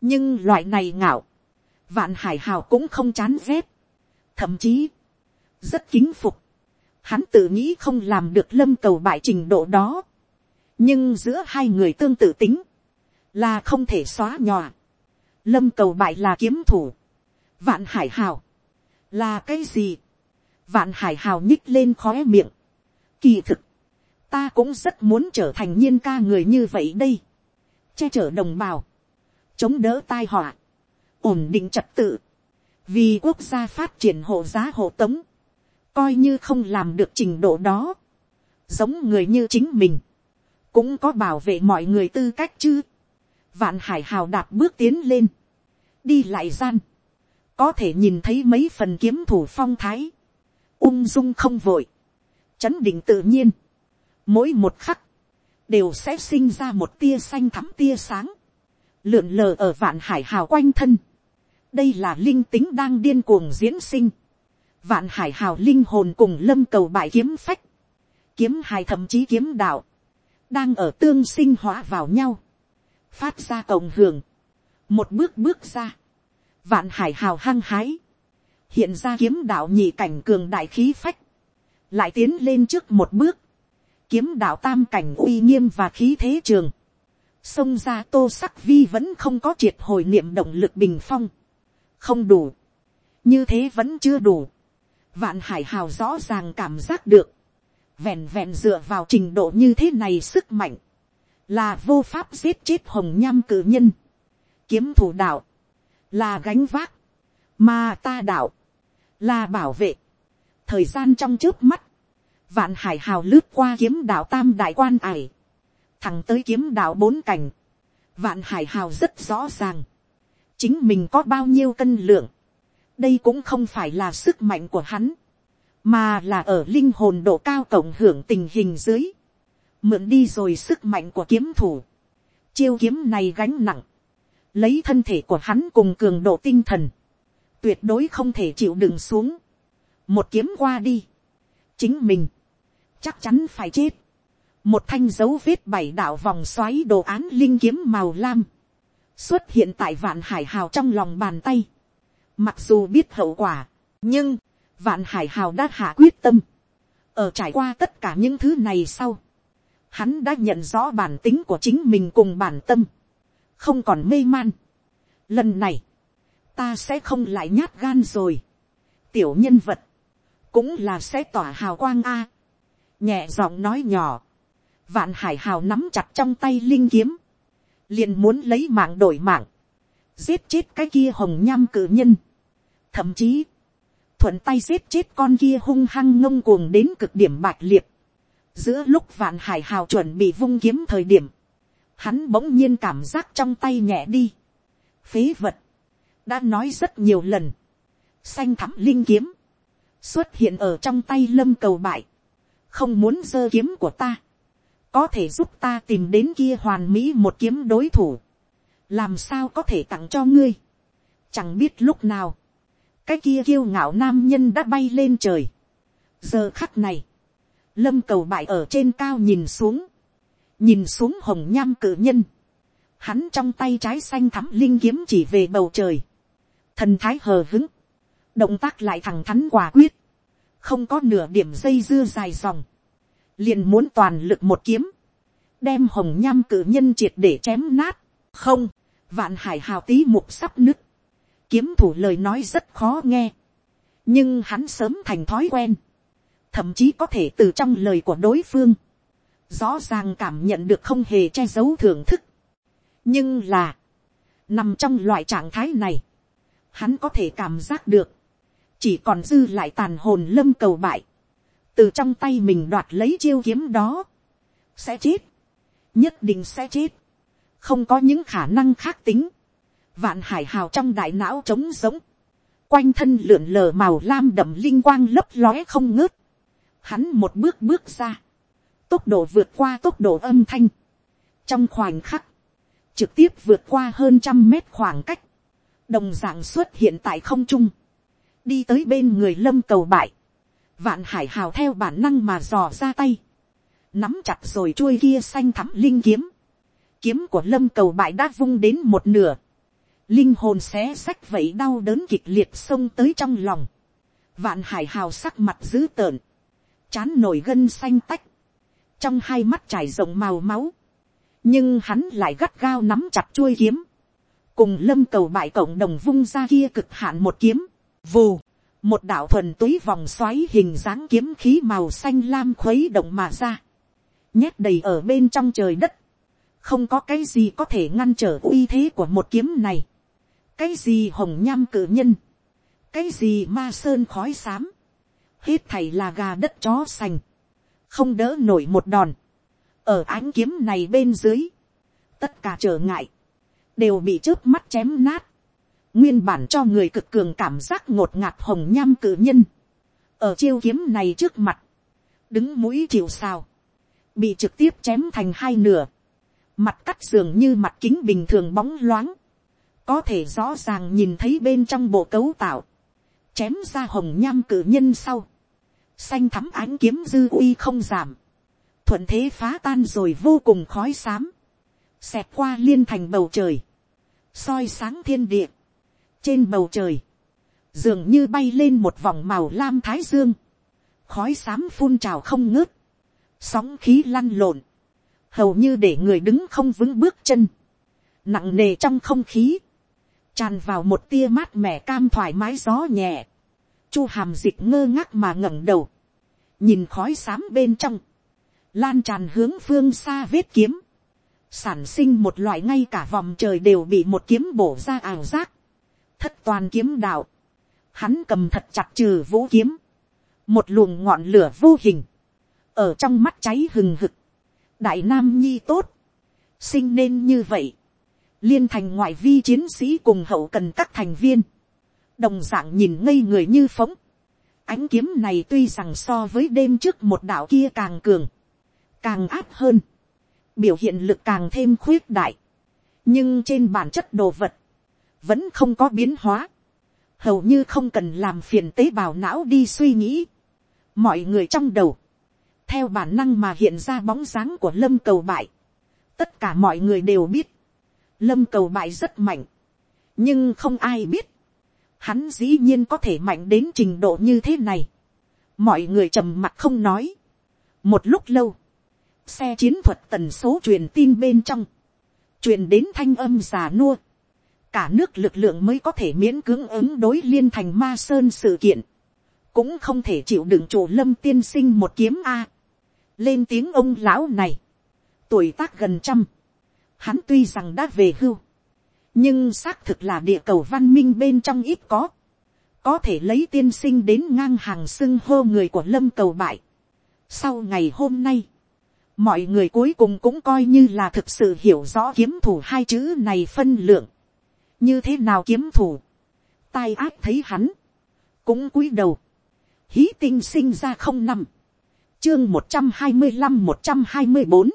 nhưng loại này ngạo, vạn hải hào cũng không chán ghét, thậm chí, rất kính phục, hắn tự nghĩ không làm được lâm cầu bại trình độ đó, nhưng giữa hai người tương tự tính, là không thể xóa nhòa, lâm cầu bại là kiếm thủ, vạn hải hào, là cái gì, vạn hải hào nhích lên khó miệng, kỳ thực, ta cũng rất muốn trở thành nhiên ca người như vậy đây, che chở đồng bào, chống đỡ tai họa, ổn định trật tự, vì quốc gia phát triển hộ giá hộ tống, coi như không làm được trình độ đó, giống người như chính mình, cũng có bảo vệ mọi người tư cách chứ, vạn hải hào đạp bước tiến lên, đi lại gian, có thể nhìn thấy mấy phần kiếm thủ phong thái, ung dung không vội, chấn định tự nhiên, mỗi một khắc, đều sẽ sinh ra một tia xanh thắm tia sáng, lượn lờ ở vạn hải hào quanh thân. đây là linh tính đang điên cuồng diễn sinh. vạn hải hào linh hồn cùng lâm cầu bại kiếm phách, kiếm hài thậm chí kiếm đạo, đang ở tương sinh hóa vào nhau, phát ra cộng hưởng, một bước bước ra, vạn hải hào hăng hái, hiện ra kiếm đạo nhị cảnh cường đại khí phách, lại tiến lên trước một bước, kiếm đạo tam cảnh uy nghiêm và khí thế trường, xông ra tô sắc vi vẫn không có triệt hồi niệm động lực bình phong, không đủ, như thế vẫn chưa đủ, vạn hải hào rõ ràng cảm giác được, vẹn vẹn dựa vào trình độ như thế này sức mạnh, là vô pháp giết chết hồng nham cử nhân, kiếm thủ đạo, là gánh vác, mà ta đạo, là bảo vệ, thời gian trong trước mắt, vạn hải hào lướt qua kiếm đạo tam đại quan ải, thẳng tới kiếm đạo bốn cảnh, vạn hải hào rất rõ ràng, chính mình có bao nhiêu cân lượng, đây cũng không phải là sức mạnh của hắn, mà là ở linh hồn độ cao cộng hưởng tình hình dưới, mượn đi rồi sức mạnh của kiếm thủ, chiêu kiếm này gánh nặng, lấy thân thể của hắn cùng cường độ tinh thần, tuyệt đối không thể chịu đựng xuống, một kiếm qua đi, chính mình, chắc chắn phải chết, một thanh dấu vết bảy đạo vòng xoáy đồ án linh kiếm màu lam, xuất hiện tại vạn hải hào trong lòng bàn tay. Mặc dù biết hậu quả, nhưng vạn hải hào đã hạ quyết tâm. ở trải qua tất cả những thứ này sau, hắn đã nhận rõ bản tính của chính mình cùng bản tâm, không còn mê man. lần này, ta sẽ không lại nhát gan rồi. tiểu nhân vật, cũng là sẽ tỏa hào quang a nhẹ giọng nói nhỏ, vạn hải hào nắm chặt trong tay linh kiếm, liền muốn lấy mạng đổi mạng, giết chết cái kia hồng nham cử nhân, thậm chí, thuận tay giết chết con kia hung hăng ngông cuồng đến cực điểm bạch liệt, giữa lúc vạn hải hào chuẩn bị vung kiếm thời điểm, hắn bỗng nhiên cảm giác trong tay nhẹ đi, phế vật, đã nói rất nhiều lần, xanh thắm linh kiếm, xuất hiện ở trong tay lâm cầu bại, không muốn giơ kiếm của ta, có thể giúp ta tìm đến kia hoàn mỹ một kiếm đối thủ, làm sao có thể tặng cho ngươi, chẳng biết lúc nào, cái kia kiêu ngạo nam nhân đã bay lên trời. giờ khắc này, lâm cầu bại ở trên cao nhìn xuống, nhìn xuống hồng nham cử nhân, hắn trong tay trái xanh thắm linh kiếm chỉ về bầu trời, thần thái hờ hứng, động tác lại thẳng thắn quả quyết, không có nửa điểm dây dưa dài dòng, liền muốn toàn lực một kiếm, đem hồng nham cử nhân triệt để chém nát, không, vạn hải hào tí mục sắp nứt, kiếm thủ lời nói rất khó nghe, nhưng hắn sớm thành thói quen, thậm chí có thể từ trong lời của đối phương, rõ ràng cảm nhận được không hề che giấu thưởng thức. nhưng là, nằm trong loại trạng thái này, hắn có thể cảm giác được, chỉ còn dư lại tàn hồn lâm cầu bại, từ trong tay mình đoạt lấy chiêu kiếm đó, sẽ chết, nhất định sẽ chết, không có những khả năng khác tính, vạn hải hào trong đại não trống giống, quanh thân lượn lờ màu lam đậm linh quang lấp lóe không ngớt, hắn một bước bước ra, tốc độ vượt qua tốc độ âm thanh, trong khoảnh khắc, trực tiếp vượt qua hơn trăm mét khoảng cách, đồng d ạ n g xuất hiện tại không trung, đi tới bên người lâm cầu bại, vạn hải hào theo bản năng mà dò ra tay, nắm chặt rồi chuôi kia xanh thắm linh kiếm, kiếm của lâm cầu bại đã vung đến một nửa, linh hồn xé sách vậy đau đớn kịch liệt xông tới trong lòng, vạn hải hào sắc mặt dữ tợn, chán nổi gân xanh tách, trong hai mắt trải rộng màu máu, nhưng hắn lại gắt gao nắm chặt chuôi kiếm, cùng lâm cầu bại cộng đồng vung ra kia cực hạn một kiếm, vù, một đạo thuần túy vòng xoáy hình dáng kiếm khí màu xanh lam khuấy động mà ra, nhét đầy ở bên trong trời đất, không có cái gì có thể ngăn trở uy thế của một kiếm này. Cái gì hồng nham cử nhân, cái gì ma sơn khói xám, hết thảy là gà đất chó sành, không đỡ nổi một đòn, ở ánh kiếm này bên dưới, tất cả trở ngại, đều bị trước mắt chém nát, nguyên bản cho người cực cường cảm giác ngột ngạt hồng nham cử nhân, ở chiêu kiếm này trước mặt, đứng mũi chịu sao, bị trực tiếp chém thành hai nửa, mặt cắt dường như mặt kính bình thường bóng loáng, có thể rõ ràng nhìn thấy bên trong bộ cấu tạo, chém ra hồng nham cử nhân sau, xanh thắm ánh kiếm dư uy không giảm, thuận thế phá tan rồi vô cùng khói xám, xẹt qua liên thành bầu trời, soi sáng thiên địa, trên bầu trời, dường như bay lên một vòng màu lam thái dương, khói xám phun trào không ngớt, sóng khí lăn lộn, hầu như để người đứng không vững bước chân, nặng nề trong không khí, tràn vào một tia mát mẻ cam thoải mái gió nhẹ, chu hàm dịch ngơ ngác mà ngẩng đầu, nhìn khói xám bên trong, lan tràn hướng phương xa vết kiếm, sản sinh một loại ngay cả vòng trời đều bị một kiếm bổ ra ảo giác, thất toàn kiếm đạo, hắn cầm thật chặt trừ vũ kiếm, một luồng ngọn lửa vô hình, ở trong mắt cháy hừng hực, đại nam nhi tốt, sinh nên như vậy, liên thành ngoại vi chiến sĩ cùng hậu cần các thành viên, đồng d ạ n g nhìn ngây người như phóng, ánh kiếm này tuy rằng so với đêm trước một đạo kia càng cường, càng áp hơn, biểu hiện lực càng thêm khuyết đại, nhưng trên bản chất đồ vật, vẫn không có biến hóa, hầu như không cần làm phiền tế bào não đi suy nghĩ, mọi người trong đầu, theo bản năng mà hiện ra bóng dáng của lâm cầu bại, tất cả mọi người đều biết, lâm cầu bại rất mạnh, nhưng không ai biết, hắn dĩ nhiên có thể mạnh đến trình độ như thế này. mọi người trầm mặt không nói. một lúc lâu, xe chiến thuật tần số truyền tin bên trong, truyền đến thanh âm già nua, cả nước lực lượng mới có thể miễn cưỡng ứng đối liên thành ma sơn sự kiện, cũng không thể chịu đựng chủ lâm tiên sinh một kiếm a. lên tiếng ông lão này, tuổi tác gần trăm, hắn tuy rằng đã về hưu, nhưng xác thực là địa cầu văn minh bên trong ít có, có thể lấy tiên sinh đến ngang hàng xưng hô người của lâm cầu bại. sau ngày hôm nay, mọi người cuối cùng cũng coi như là thực sự hiểu rõ kiếm thủ hai chữ này phân lượng như thế nào kiếm thủ, tai ác thấy hắn, cũng cúi đầu, hí tinh sinh ra không năm, chương một trăm hai mươi năm một trăm hai mươi bốn,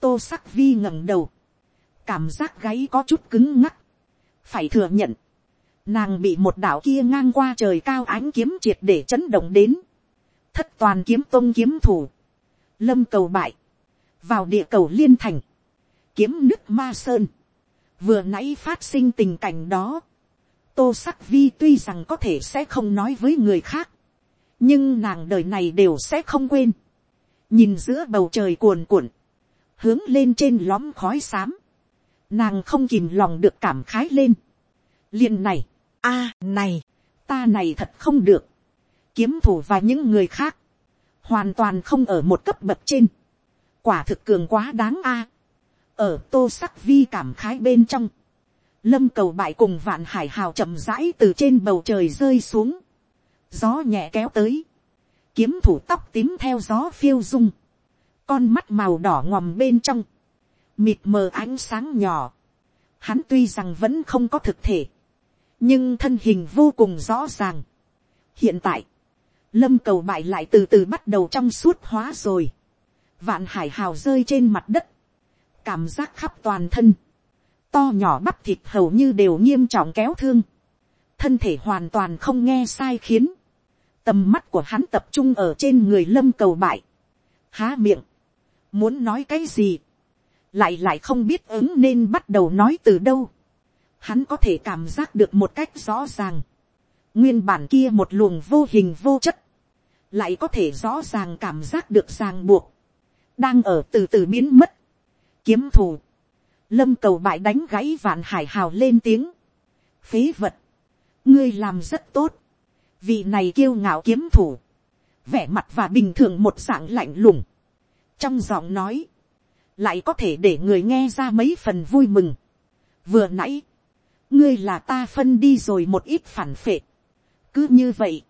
tô sắc vi ngẩng đầu, cảm giác gáy có chút cứng ngắc, phải thừa nhận, nàng bị một đạo kia ngang qua trời cao ánh kiếm triệt để chấn động đến, thất toàn kiếm tôn kiếm thủ, lâm cầu bại, vào địa cầu liên thành, kiếm nước ma sơn, vừa nãy phát sinh tình cảnh đó, tô sắc vi tuy rằng có thể sẽ không nói với người khác, nhưng nàng đời này đều sẽ không quên, nhìn giữa bầu trời cuồn cuộn, hướng lên trên lõm khói xám, nàng không kìm lòng được cảm khái lên. liền này, a này, ta này thật không được, kiếm thủ và những người khác, hoàn toàn không ở một cấp bậc trên, quả thực cường quá đáng a, ở tô sắc vi cảm khái bên trong, lâm cầu bại cùng vạn hải hào chậm rãi từ trên bầu trời rơi xuống, gió nhẹ kéo tới, kiếm thủ tóc tím theo gió phiêu dung, con mắt màu đỏ ngòm bên trong, mịt mờ ánh sáng nhỏ, hắn tuy rằng vẫn không có thực thể, nhưng thân hình vô cùng rõ ràng. hiện tại, lâm cầu bại lại từ từ bắt đầu trong suốt hóa rồi, vạn hải hào rơi trên mặt đất, cảm giác khắp toàn thân, to nhỏ bắp thịt hầu như đều nghiêm trọng kéo thương, thân thể hoàn toàn không nghe sai khiến, tầm mắt của hắn tập trung ở trên người lâm cầu bại, há miệng, muốn nói cái gì, lại lại không biết ứng nên bắt đầu nói từ đâu. Hắn có thể cảm giác được một cách rõ ràng. Nguyên bản kia một luồng vô hình vô chất. Lại có thể rõ ràng cảm giác được ràng buộc. Đang ở từ từ biến mất. Kiếm thù. Lâm cầu bại đánh gãy vạn hải hào lên tiếng. Phế vật. Ngươi làm rất tốt. Vị này kiêu ngạo kiếm thủ. Vẻ mặt và bình thường một dạng lạnh lùng. Trong giọng nói lại có thể để người nghe ra mấy phần vui mừng. vừa nãy, ngươi là ta phân đi rồi một ít phản phệ. cứ như vậy,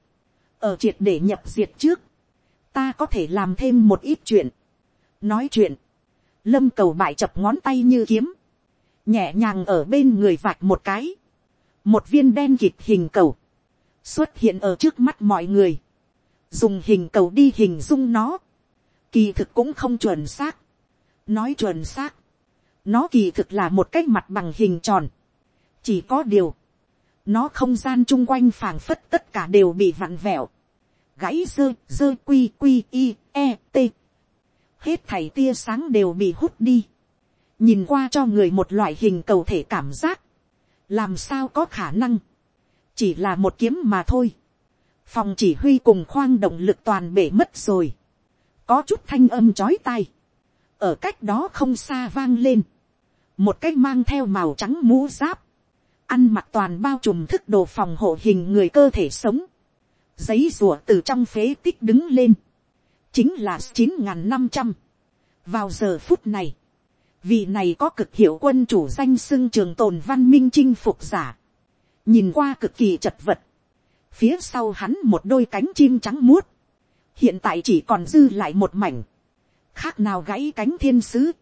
ở triệt để nhập diệt trước, ta có thể làm thêm một ít chuyện. nói chuyện, lâm cầu bại chập ngón tay như kiếm, nhẹ nhàng ở bên người vạch một cái, một viên đen kịt hình cầu, xuất hiện ở trước mắt mọi người, dùng hình cầu đi hình dung nó, kỳ thực cũng không chuẩn xác, nói chuẩn xác, nó kỳ thực là một cái mặt bằng hình tròn, chỉ có điều, nó không gian chung quanh phảng phất tất cả đều bị vặn vẹo, gãy dơ dơ quy quy i e t, hết thảy tia sáng đều bị hút đi, nhìn qua cho người một loại hình cầu thể cảm giác, làm sao có khả năng, chỉ là một kiếm mà thôi, phòng chỉ huy cùng khoang động lực toàn bể mất rồi, có chút thanh âm chói tai, ở cách đó không xa vang lên, một cái mang theo màu trắng mũ giáp, ăn mặc toàn bao trùm thức đồ phòng hộ hình người cơ thể sống, giấy rùa từ trong phế tích đứng lên, chính là chín n g h n năm trăm. vào giờ phút này, vị này có cực hiệu quân chủ danh xưng trường tồn văn minh chinh phục giả, nhìn qua cực kỳ chật vật, phía sau hắn một đôi cánh chim trắng muốt, hiện tại chỉ còn dư lại một mảnh, khác nào gãy cánh thiên sứ.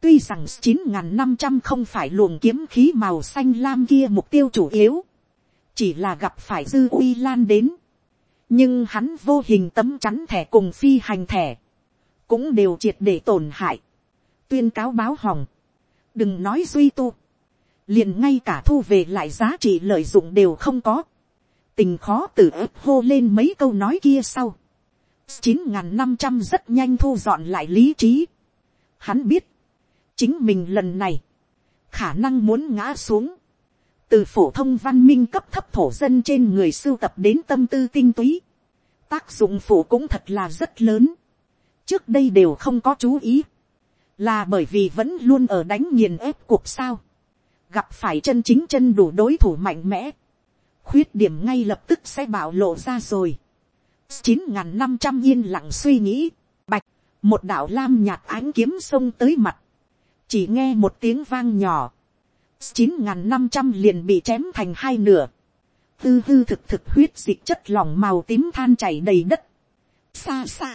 tuy rằng chín n năm trăm không phải luồng kiếm khí màu xanh lam kia mục tiêu chủ yếu, chỉ là gặp phải dư uy lan đến, nhưng hắn vô hình tấm chắn thẻ cùng phi hành thẻ, cũng đều triệt để tổn hại, tuyên cáo báo hỏng, đừng nói duy tu, liền ngay cả thu về lại giá trị lợi dụng đều không có, tình khó từ ớt hô lên mấy câu nói kia sau, chín n năm trăm rất nhanh thu dọn lại lý trí. Hắn biết, chính mình lần này, khả năng muốn ngã xuống, từ phổ thông văn minh cấp thấp thổ dân trên người sưu tập đến tâm tư tinh túy, tác dụng phụ cũng thật là rất lớn, trước đây đều không có chú ý, là bởi vì vẫn luôn ở đánh nghiền ép cuộc sao, gặp phải chân chính chân đủ đối thủ mạnh mẽ, khuyết điểm ngay lập tức sẽ bạo lộ ra rồi. chín n g h n năm trăm yên lặng suy nghĩ, bạch, một đạo lam nhạt ánh kiếm xông tới mặt, chỉ nghe một tiếng vang nhỏ, chín n g h n năm trăm liền bị chém thành hai nửa, tư hư thực thực huyết dịch chất lỏng màu tím than chảy đầy đất, xa xa,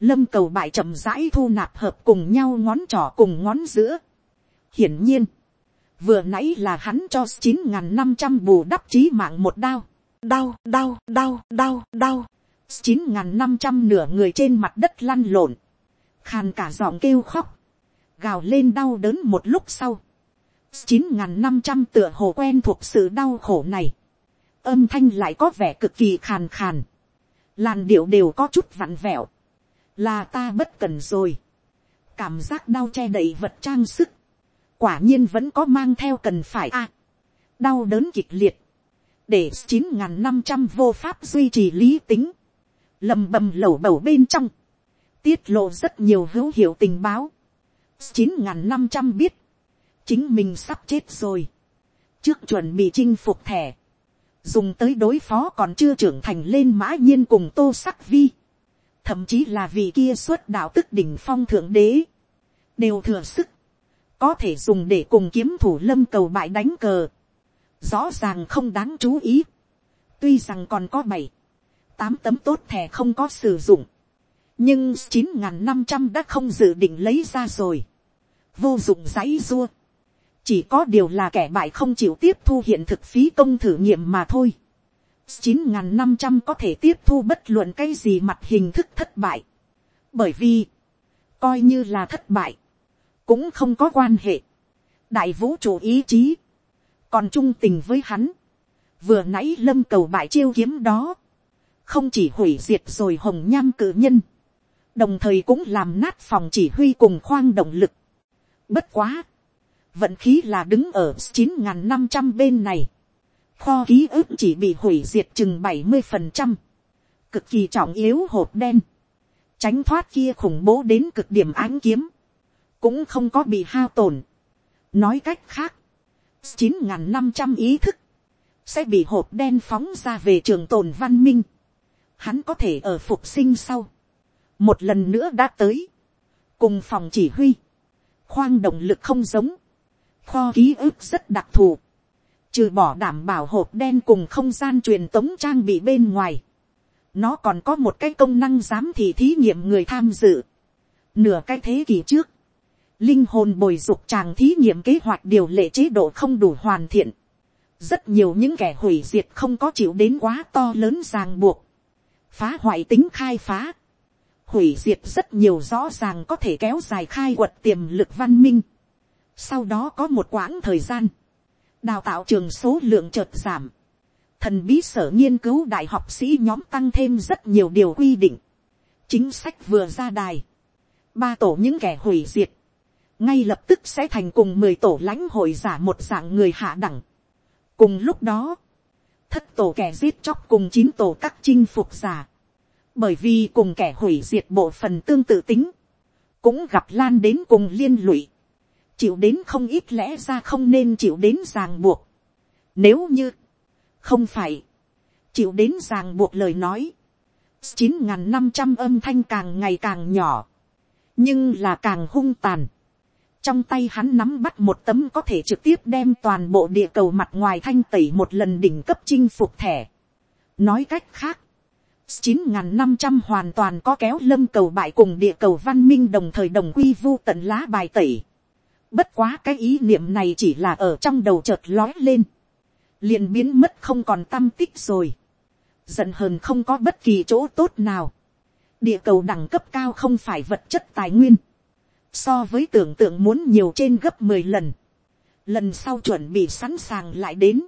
lâm cầu bại chậm rãi thu nạp hợp cùng nhau ngón trỏ cùng ngón giữa, hiển nhiên, vừa nãy là hắn cho chín n g h n năm trăm bù đắp trí mạng một đao, đau đau đau đau đau, chín n g h n năm trăm nửa người trên mặt đất lăn lộn, khàn cả giọng kêu khóc, gào lên đau đớn một lúc sau, chín n g h n năm trăm tựa hồ quen thuộc sự đau khổ này, âm thanh lại có vẻ cực kỳ khàn khàn, làn điệu đều có chút vặn vẹo, là ta bất cần rồi, cảm giác đau che đậy vật trang sức, quả nhiên vẫn có mang theo cần phải a, đau đớn kịch liệt, để chín n g h n năm trăm vô pháp duy trì lý tính, lầm bầm lẩu bầu bên trong, tiết lộ rất nhiều hữu hiệu tình báo, chín n g h n năm trăm biết, chính mình sắp chết rồi, trước chuẩn bị chinh phục thẻ, dùng tới đối phó còn chưa trưởng thành lên mã nhiên cùng tô sắc vi, thậm chí là vì kia xuất đạo tức đỉnh phong thượng đế, đều thừa sức, có thể dùng để cùng kiếm thủ lâm cầu bại đánh cờ, rõ ràng không đáng chú ý, tuy rằng còn có bảy, tám tấm tốt thẻ không có sử dụng, nhưng chín n g h n năm trăm đã không dự định lấy ra rồi, vô dụng giấy dua, chỉ có điều là kẻ bại không chịu tiếp thu hiện thực phí công thử nghiệm mà thôi, chín n g h n năm trăm có thể tiếp thu bất luận cái gì mặt hình thức thất bại, bởi vì, coi như là thất bại, cũng không có quan hệ. đại vũ trụ ý chí, còn trung tình với hắn, vừa nãy lâm cầu bại chiêu kiếm đó, không chỉ hủy diệt rồi hồng nham cử nhân, đồng thời cũng làm nát phòng chỉ huy cùng khoang động lực. bất quá, vận khí là đứng ở chín n g h n năm trăm bên này, kho ký ức chỉ bị hủy diệt chừng bảy mươi phần trăm, cực kỳ trọng yếu hộp đen, tránh thoát kia khủng bố đến cực điểm ánh kiếm, cũng không có bị hao tổn. nói cách khác, chín n g h n năm trăm ý thức, sẽ bị hộp đen phóng ra về trường tồn văn minh. hắn có thể ở phục sinh sau, một lần nữa đã tới, cùng phòng chỉ huy, khoang động lực không giống, kho ký ức rất đặc thù, trừ bỏ đảm bảo hộp đen cùng không gian truyền tống trang bị bên ngoài, nó còn có một cái công năng giám thị thí nghiệm người tham dự. Nửa cái thế kỷ trước, linh hồn bồi dục chàng thí nghiệm kế hoạch điều lệ chế độ không đủ hoàn thiện. rất nhiều những kẻ hủy diệt không có chịu đến quá to lớn ràng buộc. phá hoại tính khai phá. hủy diệt rất nhiều rõ ràng có thể kéo dài khai quật tiềm lực văn minh sau đó có một quãng thời gian, đào tạo trường số lượng chợt giảm. thần bí sở nghiên cứu đại học sĩ nhóm tăng thêm rất nhiều điều quy định. chính sách vừa ra đài. ba tổ những kẻ hủy diệt ngay lập tức sẽ thành cùng mười tổ lãnh hội giả một dạng người hạ đẳng. cùng lúc đó, thất tổ kẻ giết chóc cùng chín tổ các chinh phục giả, bởi vì cùng kẻ hủy diệt bộ phần tương tự tính, cũng gặp lan đến cùng liên lụy, chịu đến không ít lẽ ra không nên chịu đến ràng buộc. Nếu như, không phải, chịu đến ràng buộc lời nói, chín n g h n năm trăm âm thanh càng ngày càng nhỏ, nhưng là càng hung tàn trong tay hắn nắm bắt một tấm có thể trực tiếp đem toàn bộ địa cầu mặt ngoài thanh tẩy một lần đỉnh cấp chinh phục thẻ. nói cách khác, chín n năm trăm hoàn toàn có kéo lâm cầu bại cùng địa cầu văn minh đồng thời đồng quy vu tận lá bài tẩy bất quá cái ý niệm này chỉ là ở trong đầu chợt lói lên, liền biến mất không còn tâm tích rồi. giận hờn không có bất kỳ chỗ tốt nào. địa cầu đẳng cấp cao không phải vật chất tài nguyên. So với tưởng tượng muốn nhiều trên gấp mười lần, lần sau chuẩn bị sẵn sàng lại đến,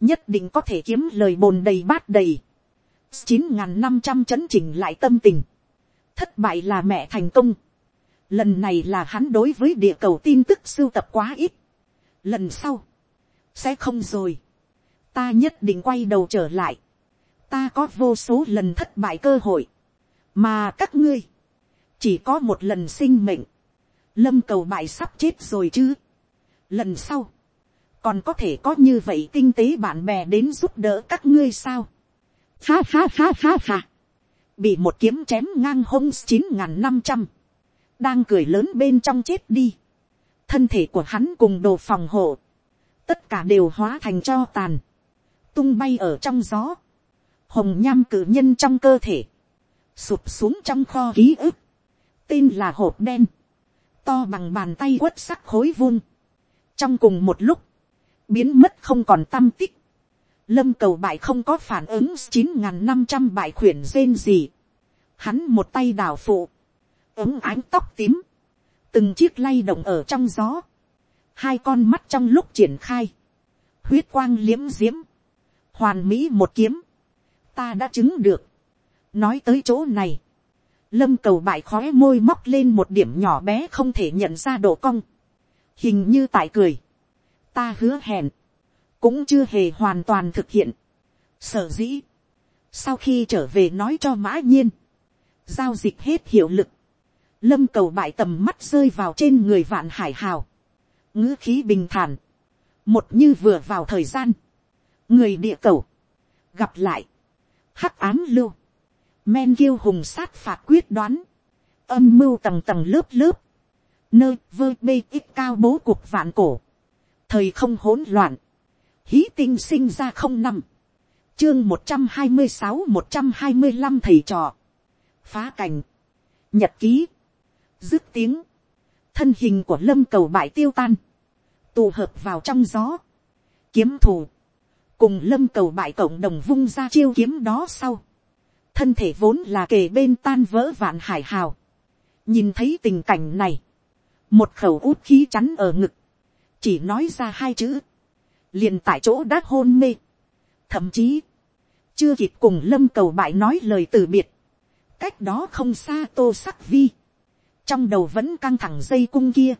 nhất định có thể kiếm lời bồn đầy bát đầy, chín n g h n năm trăm chấn chỉnh lại tâm tình, thất bại là mẹ thành công, Lần này là hắn đối với địa cầu tin tức sưu tập quá ít. Lần sau. Sẽ không rồi. Ta nhất định quay đầu trở lại. Ta có vô số lần thất bại cơ hội. Mà các ngươi. Chỉ có một lần sinh mệnh. Lâm cầu bại sắp chết rồi chứ. Lần sau. Còn có thể có như vậy kinh tế bạn bè đến giúp đỡ các ngươi sao. Ha ha ha ha ha. Bị một kiếm chém ngang hông 9.500 đang cười lớn bên trong chết đi, thân thể của hắn cùng đồ phòng hộ, tất cả đều hóa thành cho tàn, tung bay ở trong gió, hồng nham cử nhân trong cơ thể, sụp xuống trong kho ký ức, tên là hộp đen, to bằng bàn tay quất sắc khối vung, trong cùng một lúc, biến mất không còn tâm tích, lâm cầu bại không có phản ứng chín n g h n năm trăm bại khuyển rên gì. Hắn một tay đảo phụ, ống ánh tóc tím, từng chiếc lay động ở trong gió, hai con mắt trong lúc triển khai, huyết quang liếm diếm, hoàn mỹ một kiếm, ta đã chứng được. nói tới chỗ này, lâm cầu bại khói môi móc lên một điểm nhỏ bé không thể nhận ra độ cong, hình như tại cười, ta hứa hẹn, cũng chưa hề hoàn toàn thực hiện. Sở dĩ, sau khi trở về nói cho mã nhiên, giao dịch hết hiệu lực, lâm cầu bại tầm mắt rơi vào trên người vạn hải hào, ngữ khí bình thản, một như vừa vào thời gian, người địa cầu, gặp lại, hắc ám lưu, men kiêu hùng sát phạt quyết đoán, âm mưu tầng tầng lớp lớp, nơi vơ bê ít cao bố cuộc vạn cổ, thời không hỗn loạn, hí tinh sinh ra không năm, chương một trăm hai mươi sáu một trăm hai mươi năm thầy trò, phá cảnh, nhật ký, dứt tiếng, thân hình của lâm cầu bại tiêu tan, tụ hợp vào trong gió, kiếm thù, cùng lâm cầu bại cộng đồng vung ra chiêu kiếm đó sau, thân thể vốn là kề bên tan vỡ vạn hải hào, nhìn thấy tình cảnh này, một khẩu út khí chắn ở ngực, chỉ nói ra hai chữ, liền tại chỗ đã hôn mê, thậm chí, chưa kịp cùng lâm cầu bại nói lời từ biệt, cách đó không xa tô sắc vi, trong đầu vẫn căng thẳng dây cung kia,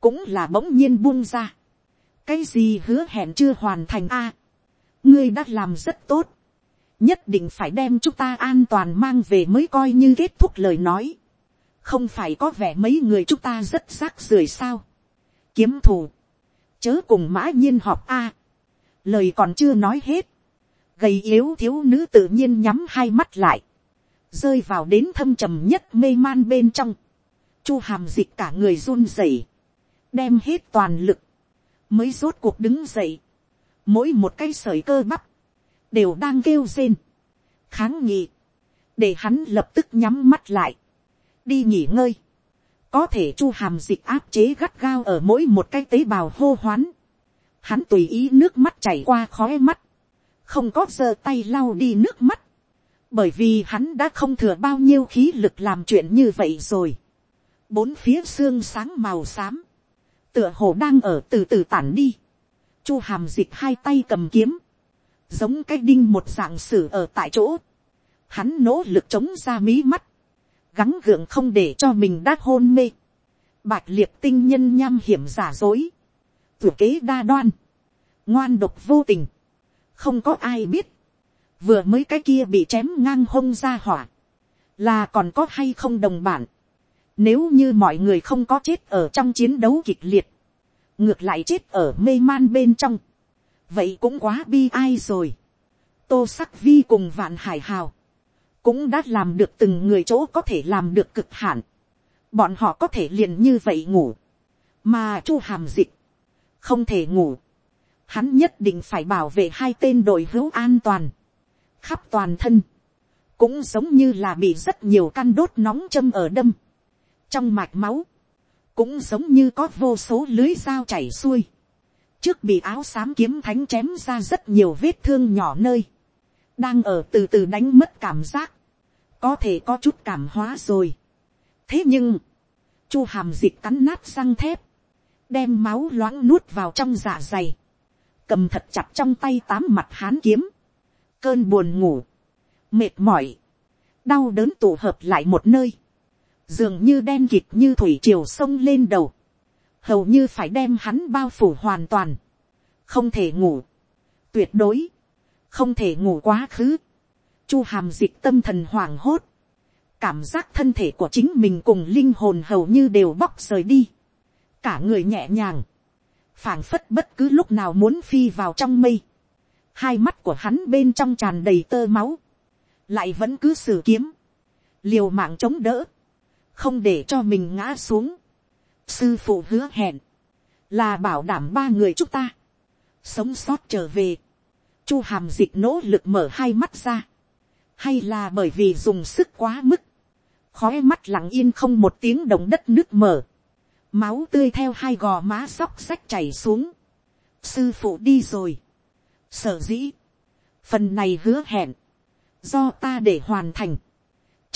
cũng là bỗng nhiên buông ra, cái gì hứa hẹn chưa hoàn thành a, ngươi đã làm rất tốt, nhất định phải đem chúng ta an toàn mang về mới coi như kết thúc lời nói, không phải có vẻ mấy người chúng ta rất rác rưởi sao, kiếm thù, chớ cùng mã nhiên họp a. lời còn chưa nói hết, gầy yếu thiếu nữ tự nhiên nhắm hai mắt lại, rơi vào đến thâm trầm nhất mê man bên trong, chu hàm dịch cả người run rẩy, đem hết toàn lực, mới rốt cuộc đứng dậy, mỗi một cái sởi cơ bắp, đều đang kêu rên, kháng nghị, để hắn lập tức nhắm mắt lại, đi nghỉ ngơi, có thể chu hàm dịch áp chế gắt gao ở mỗi một cái tế bào hô hoán. Hắn tùy ý nước mắt chảy qua khóe mắt, không có giơ tay lau đi nước mắt, bởi vì hắn đã không thừa bao nhiêu khí lực làm chuyện như vậy rồi. Bốn phía xương sáng màu xám, tựa hồ đang ở từ từ tản đi. Chu hàm dịch hai tay cầm kiếm, giống cái đinh một dạng sử ở tại chỗ. Hắn nỗ lực chống ra mí mắt, gắng gượng không để cho mình đã hôn mê. Bạch liệt tinh nhân nham hiểm giả dối. tuổi kế đa đoan. Ngoan độc vô tình. Không có ai biết. Vừa mới cái kia bị chém ngang hông ra hỏa. Là còn có hay không đồng bản. Nếu như mọi người không có chết ở trong chiến đấu kịch liệt. Ngược lại chết ở mê man bên trong. Vậy cũng quá bi ai rồi. Tô sắc vi cùng vạn hải hào cũng đã làm được từng người chỗ có thể làm được cực hạn. bọn họ có thể liền như vậy ngủ, mà chu hàm dịch không thể ngủ. hắn nhất định phải bảo vệ hai tên đội hữu an toàn, khắp toàn thân, cũng giống như là bị rất nhiều căn đốt nóng châm ở đâm, trong mạch máu, cũng giống như có vô số lưới dao chảy xuôi, trước bị áo xám kiếm thánh chém ra rất nhiều vết thương nhỏ nơi, đang ở từ từ đánh mất cảm giác, có thể có chút cảm hóa rồi. thế nhưng, chu hàm dịch cắn nát răng thép, đem máu loãng nuốt vào trong dạ dày, cầm thật chặt trong tay tám mặt hán kiếm, cơn buồn ngủ, mệt mỏi, đau đớn tụ hợp lại một nơi, dường như đen kịt như thủy triều sông lên đầu, hầu như phải đem hắn bao phủ hoàn toàn, không thể ngủ, tuyệt đối, không thể ngủ quá khứ, chu hàm dịch tâm thần hoảng hốt, cảm giác thân thể của chính mình cùng linh hồn hầu như đều bóc rời đi, cả người nhẹ nhàng, phảng phất bất cứ lúc nào muốn phi vào trong mây, hai mắt của hắn bên trong tràn đầy tơ máu, lại vẫn cứ sử kiếm, liều mạng chống đỡ, không để cho mình ngã xuống. sư phụ hứa hẹn, là bảo đảm ba người chúng ta, sống sót trở về. chu hàm dịch nỗ lực mở hai mắt ra, hay là bởi vì dùng sức quá mức, khói mắt lặng yên không một tiếng động đất nước mở, máu tươi theo hai gò má xóc xách chảy xuống, sư phụ đi rồi, sở dĩ, phần này hứa hẹn, do ta để hoàn thành,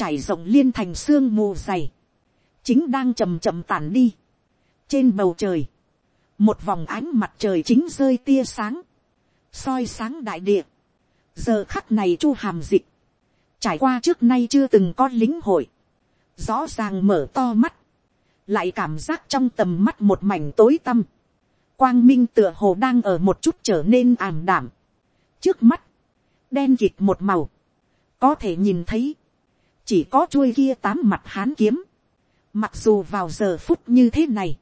trải rộng liên thành sương mù dày, chính đang chầm chậm tàn đi. trên bầu trời, một vòng ánh mặt trời chính rơi tia sáng, soi sáng đại địa. giờ khắc này chu hàm dịch, trải qua trước nay chưa từng có lính hội, rõ ràng mở to mắt, lại cảm giác trong tầm mắt một mảnh tối tăm, quang minh tựa hồ đang ở một chút trở nên ảm đảm, trước mắt, đen kịt một màu, có thể nhìn thấy, chỉ có chuôi kia tám mặt hán kiếm, mặc dù vào giờ phút như thế này,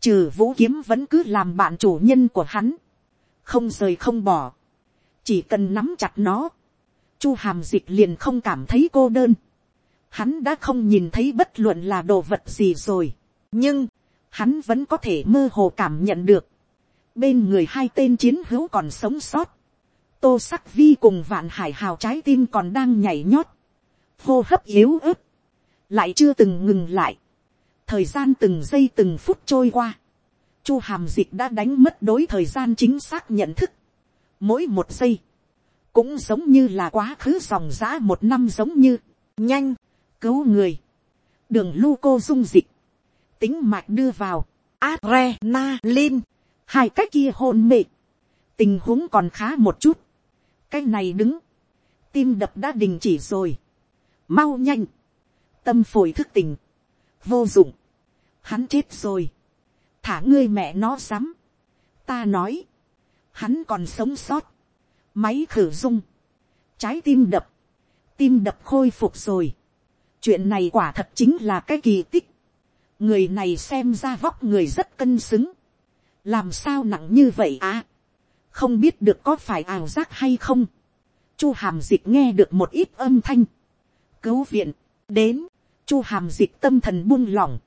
trừ vũ kiếm vẫn cứ làm bạn chủ nhân của hắn, không rời không bỏ, chỉ cần nắm chặt nó, chu hàm dịch liền không cảm thấy cô đơn, hắn đã không nhìn thấy bất luận là đồ vật gì rồi, nhưng, hắn vẫn có thể mơ hồ cảm nhận được, bên người hai tên chiến hữu còn sống sót, tô sắc vi cùng vạn hải hào trái tim còn đang nhảy nhót, hô hấp yếu ớt, lại chưa từng ngừng lại, thời gian từng giây từng phút trôi qua, chu hàm dịch đã đánh mất đối thời gian chính xác nhận thức, mỗi một giây, cũng giống như là quá khứ dòng giã một năm giống như, nhanh, cứu người, đường lu cô dung dịch, tính mạch đưa vào, adrenaline, hai cách kia hôn mê, tình huống còn khá một chút, cái này đứng, tim đập đã đình chỉ rồi, mau nhanh, tâm phổi thức tình, vô dụng, hắn chết rồi, thả ngươi mẹ nó sắm, ta nói, hắn còn sống sót, máy khử dung, trái tim đập, tim đập khôi phục rồi, chuyện này quả thật chính là cái kỳ tích, người này xem ra vóc người rất cân xứng, làm sao nặng như vậy à, không biết được có phải ảo giác hay không, chu hàm dịch nghe được một ít âm thanh, cứu viện, đến, chu hàm dịch tâm thần buông lỏng,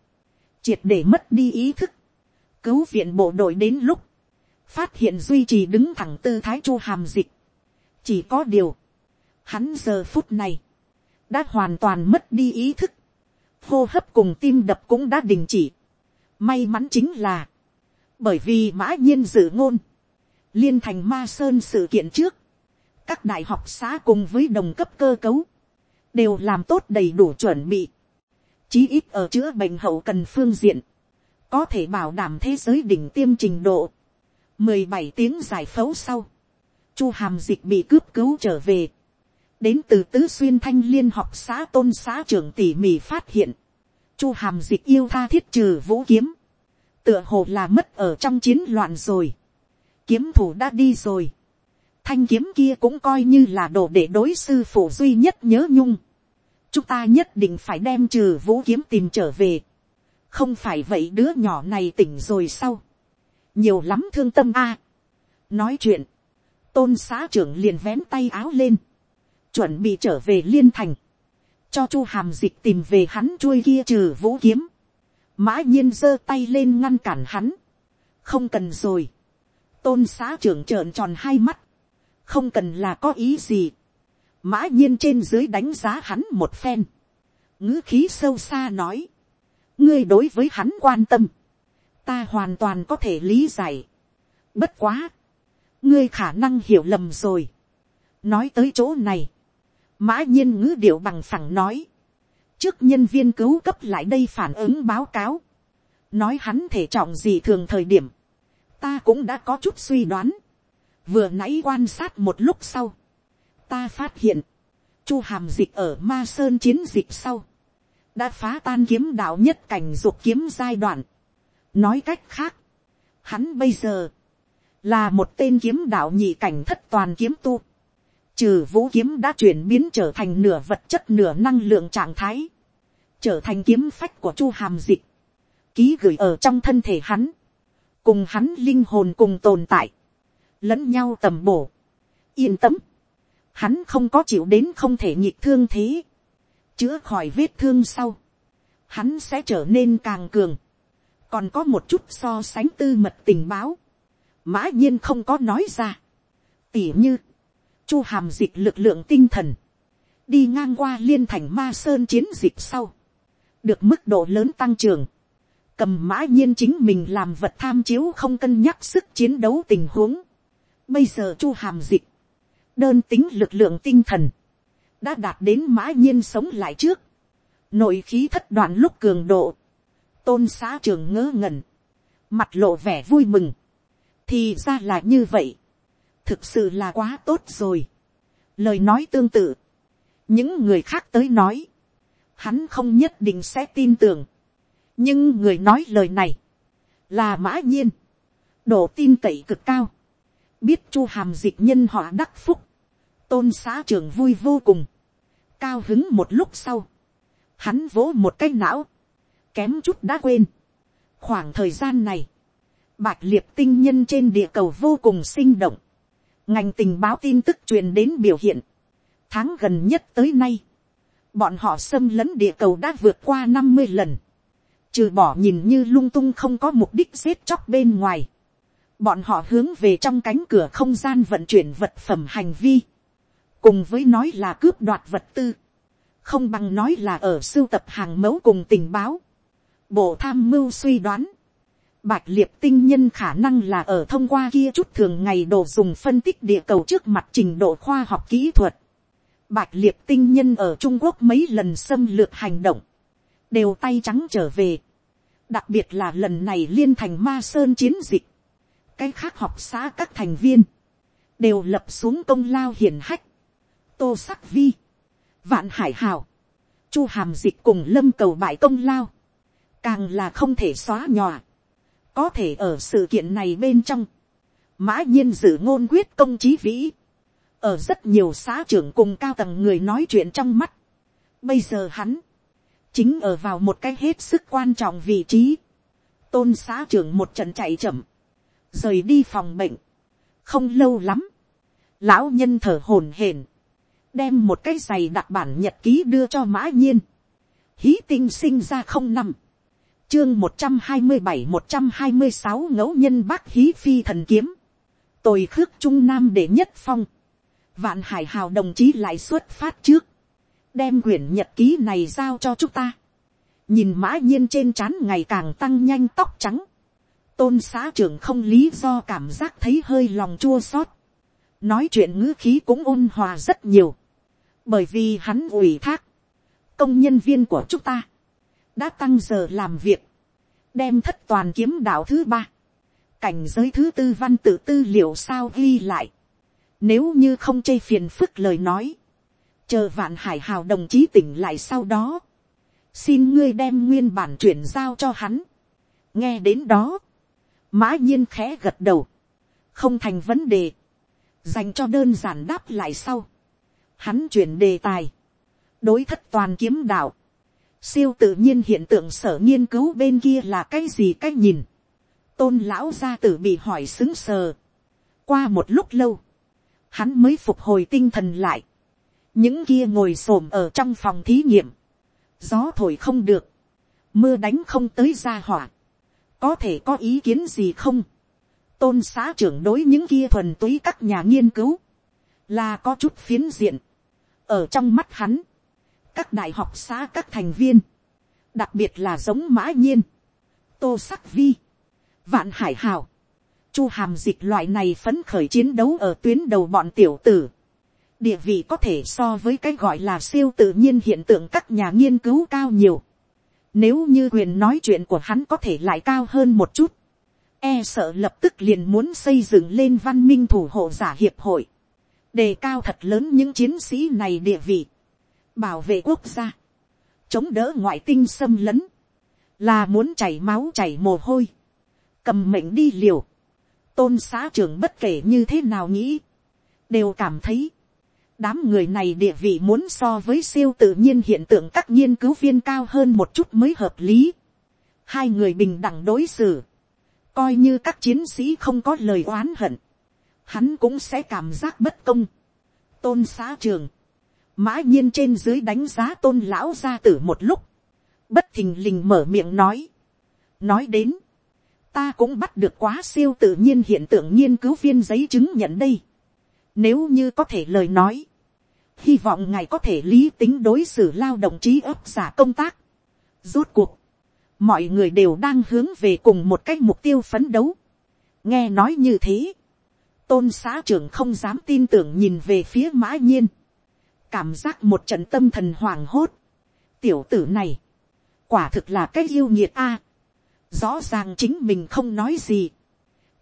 triệt để mất đi ý thức, cứu viện bộ đội đến lúc, phát hiện duy trì đứng thẳng tư thái chu hàm dịch, chỉ có điều, hắn giờ phút này, đã hoàn toàn mất đi ý thức, hô hấp cùng tim đập cũng đã đình chỉ. May mắn chính là, bởi vì mã nhiên dự ngôn, liên thành ma sơn sự kiện trước, các đại học xã cùng với đồng cấp cơ cấu, đều làm tốt đầy đủ chuẩn bị, chí ít ở chữa bệnh hậu cần phương diện, có thể bảo đảm thế giới đỉnh tiêm trình độ. mười bảy tiếng giải phẫu sau, chu hàm dịch bị cướp cứu trở về, đến từ tứ xuyên thanh liên học xã tôn xã trưởng tỉ mỉ phát hiện, chu hàm dịch yêu tha thiết trừ vũ kiếm, tựa hồ là mất ở trong chiến loạn rồi, kiếm thủ đã đi rồi, thanh kiếm kia cũng coi như là đồ để đối sư phụ duy nhất nhớ nhung, chúng ta nhất định phải đem trừ vũ kiếm tìm trở về, không phải vậy đứa nhỏ này tỉnh rồi sau, nhiều lắm thương tâm a, nói chuyện, tôn xã trưởng liền vén tay áo lên, chuẩn bị trở về liên thành, cho chu hàm dịch tìm về hắn chuôi kia trừ vũ kiếm, mã nhiên giơ tay lên ngăn cản hắn, không cần rồi, tôn xã trưởng trợn tròn hai mắt, không cần là có ý gì, mã nhiên trên dưới đánh giá hắn một phen, ngữ khí sâu xa nói, ngươi đối với hắn quan tâm, ta hoàn toàn có thể lý giải, bất quá, ngươi khả năng hiểu lầm rồi, nói tới chỗ này, mã nhiên ngữ điệu bằng phẳng nói, trước nhân viên cứu cấp lại đây phản ứng báo cáo, nói hắn thể trọng gì thường thời điểm, ta cũng đã có chút suy đoán, vừa nãy quan sát một lúc sau, ta phát hiện, chu hàm dịch ở ma sơn chiến dịch sau, đã phá tan kiếm đạo nhất cảnh dục kiếm giai đoạn, nói cách khác, hắn bây giờ, là một tên kiếm đạo nhị cảnh thất toàn kiếm tu, trừ vũ kiếm đã chuyển biến trở thành nửa vật chất nửa năng lượng trạng thái, trở thành kiếm phách của chu hàm dịch, ký gửi ở trong thân thể hắn, cùng hắn linh hồn cùng tồn tại, lẫn nhau tầm bổ, yên tâm, hắn không có chịu đến không thể nhịp thương thế, chữa khỏi vết thương sau, hắn sẽ trở nên càng cường, còn có một chút so sánh tư mật tình báo, mã nhiên không có nói ra, tỉ như, chu hàm dịch lực lượng tinh thần, đi ngang qua liên thành ma sơn chiến dịch sau, được mức độ lớn tăng trưởng, cầm mã nhiên chính mình làm vật tham chiếu không cân nhắc sức chiến đấu tình huống. Bây giờ chu hàm dịch, đơn tính lực lượng tinh thần, đã đạt đến mã nhiên sống lại trước, nội khí thất đoạn lúc cường độ, tôn xã trường ngớ ngẩn, mặt lộ vẻ vui mừng, thì ra là như vậy, thực sự là quá tốt rồi, lời nói tương tự, những người khác tới nói, hắn không nhất định sẽ tin tưởng, nhưng người nói lời này, là mã nhiên, độ tin cậy cực cao, biết chu hàm dịch nhân họ đắc phúc, tôn xã trưởng vui vô cùng, cao hứng một lúc sau, hắn vỗ một cái não, kém chút đã quên. khoảng thời gian này, bạch liệt tinh nhân trên địa cầu vô cùng sinh động, ngành tình báo tin tức truyền đến biểu hiện, tháng gần nhất tới nay, bọn họ xâm lấn địa cầu đã vượt qua năm mươi lần, trừ bỏ nhìn như lung tung không có mục đích xếp chóc bên ngoài, bọn họ hướng về trong cánh cửa không gian vận chuyển vật phẩm hành vi, cùng với nói là cướp đoạt vật tư, không bằng nói là ở sưu tập hàng mẫu cùng tình báo. Bộ tham mưu suy đoán, bạch liệt tinh nhân khả năng là ở thông qua kia chút thường ngày đồ dùng phân tích địa cầu trước mặt trình độ khoa học kỹ thuật. Bạch liệt tinh nhân ở Trung Quốc mấy lần xâm lược hành động, đều tay trắng trở về. Đặc biệt là lần này liên thành ma sơn chiến dịch. Cái khác học xã các thành viên, đều lập xuống công lao hiển hách. Tô sắc vi vạn hải hào, chu hàm dịch cùng lâm cầu bại công lao, càng là không thể xóa nhòa, có thể ở sự kiện này bên trong, mã nhiên dự ngôn quyết công chí vĩ, ở rất nhiều xã trưởng cùng cao tầng người nói chuyện trong mắt, bây giờ hắn, chính ở vào một cái hết sức quan trọng vị trí, tôn xã trưởng một trận chạy chậm, rời đi phòng bệnh, không lâu lắm, lão nhân thở hổn hển, đem một cái giày đặc bản nhật ký đưa cho mã nhiên. Hí tinh sinh ra không năm. Chương một trăm hai mươi bảy một trăm hai mươi sáu ngẫu nhân bác hí phi thần kiếm. Tồi khước trung nam để nhất phong. Vạn hải hào đồng chí lại xuất phát trước. Đem quyển nhật ký này giao cho chúng ta. Nhìn mã nhiên trên trán ngày càng tăng nhanh tóc trắng. Tôn xã trưởng không lý do cảm giác thấy hơi lòng chua xót. Nói chuyện ngữ khí cũng ôn hòa rất nhiều. Bởi vì hắn ủy thác, công nhân viên của chúng ta, đã tăng giờ làm việc, đem thất toàn kiếm đạo thứ ba, cảnh giới thứ tư văn tự tư liệu sao ghi lại, nếu như không chê phiền phức lời nói, chờ vạn hải hào đồng chí tỉnh lại sau đó, xin ngươi đem nguyên bản chuyển giao cho hắn. nghe đến đó, mã nhiên khẽ gật đầu, không thành vấn đề, dành cho đơn giản đáp lại sau, Hắn chuyển đề tài. Đối thất toàn kiếm đạo. Siêu tự nhiên hiện tượng sở nghiên cứu bên kia là cái gì cái nhìn. Tôn lão gia tử bị hỏi xứng sờ. Qua một lúc lâu. Hắn mới phục hồi tinh thần lại. Những kia ngồi xổm ở trong phòng thí nghiệm. Gió thổi không được. Mưa đánh không tới ra hỏa. Có thể có ý kiến gì không? tôn xã trưởng đối những kia thuần túy các nhà nghiên cứu, là có chút phiến diện. ở trong mắt hắn, các đại học xã các thành viên, đặc biệt là giống mã nhiên, tô sắc vi, vạn hải hào, chu hàm dịch loại này phấn khởi chiến đấu ở tuyến đầu bọn tiểu tử, địa vị có thể so với cái gọi là siêu tự nhiên hiện tượng các nhà nghiên cứu cao nhiều. Nếu như quyền nói chuyện của hắn có thể lại cao hơn một chút, e sợ lập tức liền muốn xây dựng lên văn minh thủ hộ giả hiệp hội. Đề cao thật lớn những chiến sĩ này địa vị, bảo vệ quốc gia, chống đỡ ngoại tinh xâm lấn, là muốn chảy máu chảy mồ hôi, cầm mệnh đi liều, tôn xã trưởng bất kể như thế nào nghĩ, đều cảm thấy, đám người này địa vị muốn so với siêu tự nhiên hiện tượng các nghiên cứu viên cao hơn một chút mới hợp lý. hai người bình đẳng đối xử, coi như các chiến sĩ không có lời oán hận, hắn cũng sẽ cảm giác bất công. tôn xã trường, mã nhiên trên dưới đánh giá tôn lão gia tử một lúc, bất thình lình mở miệng nói, nói đến, ta cũng bắt được quá siêu tự nhiên hiện tượng nghiên cứu viên giấy chứng nhận đây. Nếu như có thể lời nói, hy vọng ngài có thể lý tính đối xử lao động trí ấp giả công tác. Rốt cuộc, mọi người đều đang hướng về cùng một cách mục tiêu phấn đấu. nghe nói như thế, tôn xã trưởng không dám tin tưởng nhìn về phía mã nhiên, cảm giác một trận tâm thần hoảng hốt. tiểu tử này, quả thực là cái yêu nhiệt a. rõ ràng chính mình không nói gì,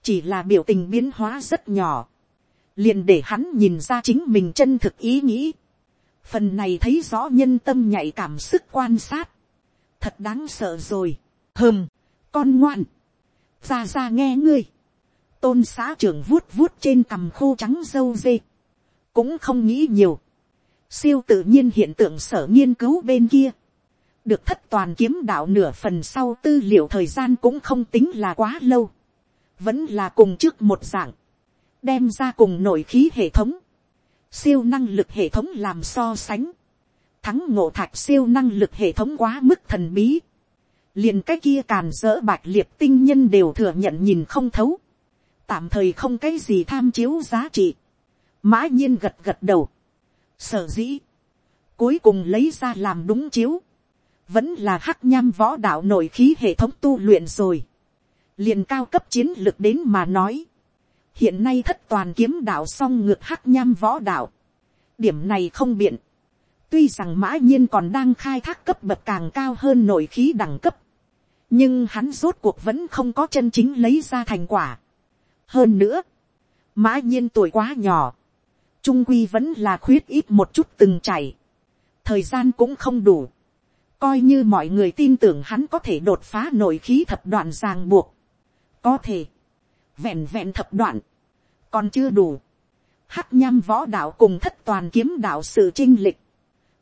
chỉ là biểu tình biến hóa rất nhỏ, liền để hắn nhìn ra chính mình chân thực ý nghĩ. phần này thấy rõ nhân tâm nhạy cảm sức quan sát, thật đáng sợ rồi. hơm, con ngoan, ra ra nghe ngươi, tôn xã trưởng vuốt vuốt trên cằm khô trắng dâu dê, cũng không nghĩ nhiều, siêu tự nhiên hiện tượng sở nghiên cứu bên kia, được thất toàn kiếm đạo nửa phần sau tư liệu thời gian cũng không tính là quá lâu, vẫn là cùng trước một dạng, đem ra cùng nội khí hệ thống, siêu năng lực hệ thống làm so sánh, thắng ngộ thạch siêu năng lực hệ thống quá mức thần bí, liền cái kia càn dỡ bạch liệt tinh nhân đều thừa nhận nhìn không thấu, tạm thời không cái gì tham chiếu giá trị, mã nhiên gật gật đầu, sở dĩ, cuối cùng lấy ra làm đúng chiếu, vẫn là hắc nham võ đạo nội khí hệ thống tu luyện rồi, liền cao cấp chiến lược đến mà nói, hiện nay thất toàn kiếm đạo song ngược hắc nham võ đạo, điểm này không biện, tuy rằng mã nhiên còn đang khai thác cấp bậc càng cao hơn nội khí đẳng cấp, nhưng hắn rốt cuộc vẫn không có chân chính lấy ra thành quả. hơn nữa, mã nhiên tuổi quá nhỏ, trung quy vẫn là khuyết ít một chút từng chảy, thời gian cũng không đủ, coi như mọi người tin tưởng hắn có thể đột phá nội khí thập đoạn ràng buộc, có thể, vẹn vẹn thập đoạn, còn chưa đủ, hắc nham võ đạo cùng thất toàn kiếm đạo sự trinh lịch,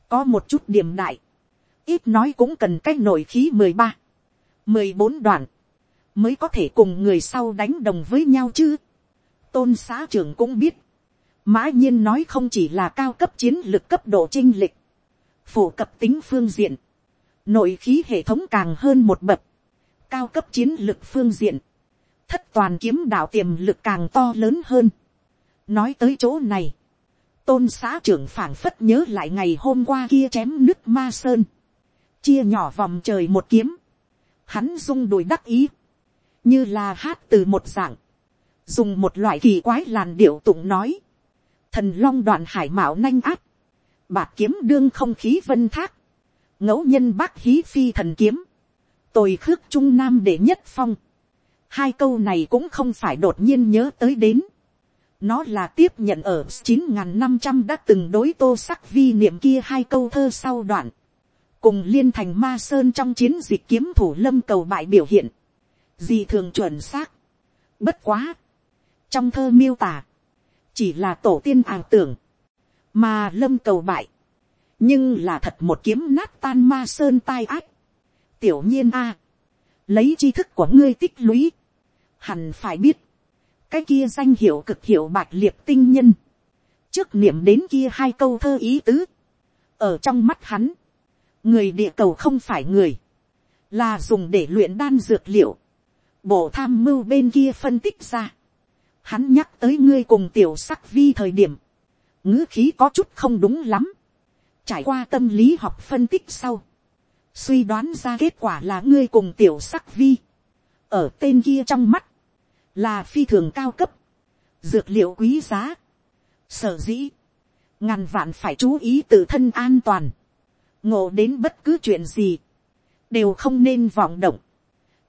có một chút điểm đại, ít nói cũng cần cách nội khí mười ba, mười bốn đoạn, mới có thể cùng người sau đánh đồng với nhau chứ. tôn xã trưởng cũng biết, mã nhiên nói không chỉ là cao cấp chiến lược cấp độ trinh lịch, phổ cập tính phương diện, nội khí hệ thống càng hơn một bậc, cao cấp chiến lược phương diện, thất toàn kiếm đạo tiềm lực càng to lớn hơn. nói tới chỗ này, tôn xã trưởng phảng phất nhớ lại ngày hôm qua kia chém nước ma sơn, chia nhỏ vòng trời một kiếm, hắn rung đùi đắc ý, như là hát từ một dạng, dùng một loại kỳ quái làn điệu tụng nói, thần long đoạn hải mạo nanh áp, bạc kiếm đương không khí vân thác, ngẫu nhân bác hí phi thần kiếm, tồi khước trung nam để nhất phong, hai câu này cũng không phải đột nhiên nhớ tới đến, nó là tiếp nhận ở chín n g h n năm trăm đã từng đối tô sắc vi niệm kia hai câu thơ sau đoạn, cùng liên thành ma sơn trong chiến dịch kiếm thủ lâm cầu bại biểu hiện, gì thường chuẩn xác, bất quá, trong thơ miêu tả, chỉ là tổ tiên ảo tưởng, mà lâm cầu bại, nhưng là thật một kiếm nát tan ma sơn tai ác, tiểu nhiên a, lấy tri thức của ngươi tích lũy, hẳn phải biết, cái kia danh hiệu cực hiệu bạch liệt tinh nhân, trước niệm đến kia hai câu thơ ý tứ, ở trong mắt hắn, người địa cầu không phải người, là dùng để luyện đan dược liệu, bộ tham mưu bên kia phân tích ra, hắn nhắc tới ngươi cùng tiểu sắc vi thời điểm, ngữ khí có chút không đúng lắm, trải qua tâm lý học phân tích sau, suy đoán ra kết quả là ngươi cùng tiểu sắc vi, ở tên kia trong mắt, là phi thường cao cấp, dược liệu quý giá, sở dĩ, ngàn vạn phải chú ý tự thân an toàn, ngộ đến bất cứ chuyện gì, đều không nên vọng động,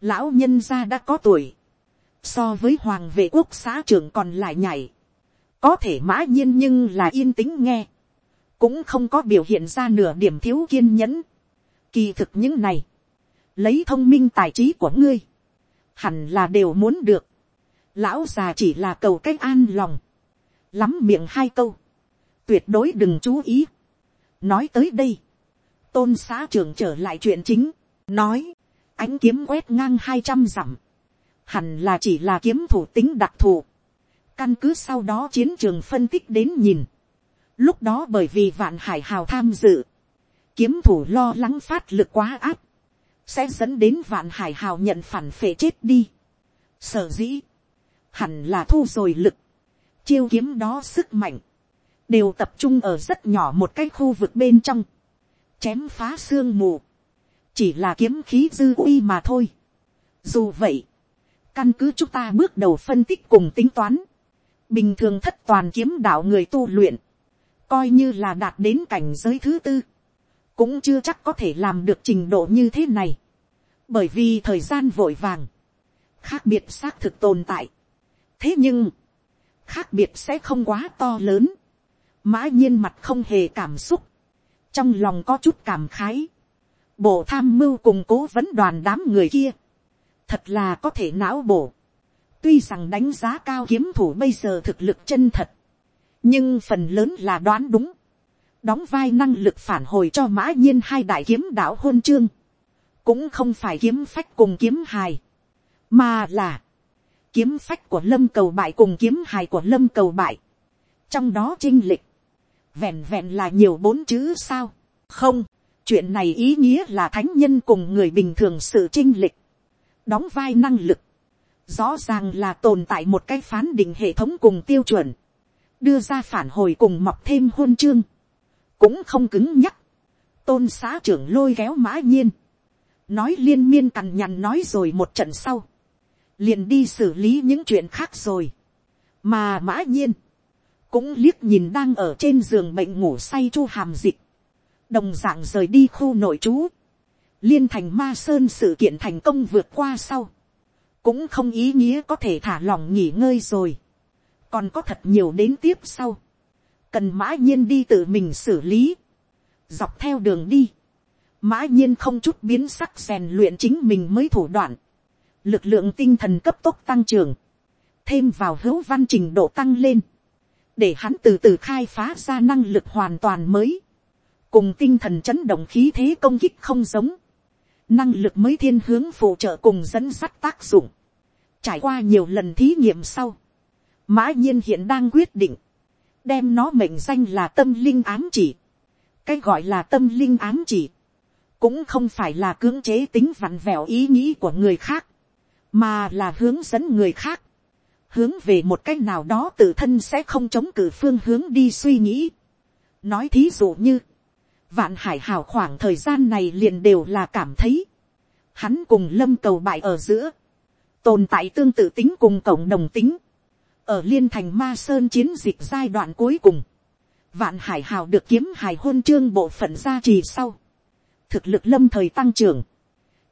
lão nhân gia đã có tuổi, so với hoàng vệ quốc xã trưởng còn lại nhảy, có thể mã nhiên nhưng là yên tĩnh nghe, cũng không có biểu hiện ra nửa điểm thiếu kiên nhẫn, kỳ thực những này, lấy thông minh tài trí của ngươi, hẳn là đều muốn được, lão già chỉ là cầu cách an lòng, lắm miệng hai câu, tuyệt đối đừng chú ý. nói tới đây, tôn xã trưởng trở lại chuyện chính, nói, ánh kiếm quét ngang hai trăm dặm, hẳn là chỉ là kiếm thủ tính đặc thù, căn cứ sau đó chiến trường phân tích đến nhìn, lúc đó bởi vì vạn hải hào tham dự, kiếm thủ lo lắng phát lực quá áp, sẽ dẫn đến vạn hải hào nhận phản phệ chết đi. Sở dĩ, hẳn là thu rồi lực, chiêu kiếm đó sức mạnh, đều tập trung ở rất nhỏ một cái khu vực bên trong, chém phá xương mù, chỉ là kiếm khí dư uy mà thôi. Dù vậy, căn cứ chúng ta bước đầu phân tích cùng tính toán, bình thường thất toàn kiếm đạo người tu luyện, coi như là đạt đến cảnh giới thứ tư, cũng chưa chắc có thể làm được trình độ như thế này, bởi vì thời gian vội vàng, khác biệt xác thực tồn tại thế nhưng, khác biệt sẽ không quá to lớn, mã nhiên mặt không hề cảm xúc, trong lòng có chút cảm khái, bộ tham mưu cùng cố vấn đoàn đám người kia, thật là có thể não bổ, tuy rằng đánh giá cao kiếm thủ bây giờ thực lực chân thật, nhưng phần lớn là đoán đúng, đóng vai năng lực phản hồi cho mã nhiên hai đại kiếm đạo hôn chương, cũng không phải kiếm phách cùng kiếm hài, mà là kiếm phách của lâm cầu bại cùng kiếm hài của lâm cầu bại, trong đó trinh lịch, vẹn vẹn là nhiều bốn chữ sao, không, chuyện này ý nghĩa là thánh nhân cùng người bình thường sự trinh lịch, đóng vai năng lực, rõ ràng là tồn tại một cái phán định hệ thống cùng tiêu chuẩn, đưa ra phản hồi cùng mọc thêm hôn chương, cũng không cứng nhắc, tôn xã trưởng lôi kéo mã nhiên, nói liên miên cằn nhằn nói rồi một trận sau, liền đi xử lý những chuyện khác rồi, mà mã nhiên, cũng liếc nhìn đang ở trên giường bệnh ngủ say chu hàm dịch, đồng d ạ n g rời đi khu nội trú, liên thành ma sơn sự kiện thành công vượt qua sau, cũng không ý nghĩa có thể thả lòng nghỉ ngơi rồi, còn có thật nhiều đến tiếp sau, cần mã nhiên đi tự mình xử lý, dọc theo đường đi, mã nhiên không chút biến sắc rèn luyện chính mình mới thủ đoạn, lực lượng tinh thần cấp tốc tăng trưởng, thêm vào hữu văn trình độ tăng lên, để hắn từ từ khai phá ra năng lực hoàn toàn mới, cùng tinh thần chấn động khí thế công kích không giống, năng lực mới thiên hướng phụ trợ cùng dẫn sắt tác dụng, trải qua nhiều lần thí nghiệm sau, mã nhiên hiện đang quyết định, đem nó mệnh danh là tâm linh ám chỉ, cái gọi là tâm linh ám chỉ, cũng không phải là cưỡng chế tính vặn vẹo ý nghĩ của người khác, mà là hướng dẫn người khác, hướng về một cách nào đó tự thân sẽ không chống cử phương hướng đi suy nghĩ. nói thí dụ như, vạn hải hào khoảng thời gian này liền đều là cảm thấy, hắn cùng lâm cầu bại ở giữa, tồn tại tương tự tính cùng cộng đồng tính, ở liên thành ma sơn chiến dịch giai đoạn cuối cùng, vạn hải hào được kiếm hải hôn chương bộ phận gia trì sau, thực lực lâm thời tăng trưởng,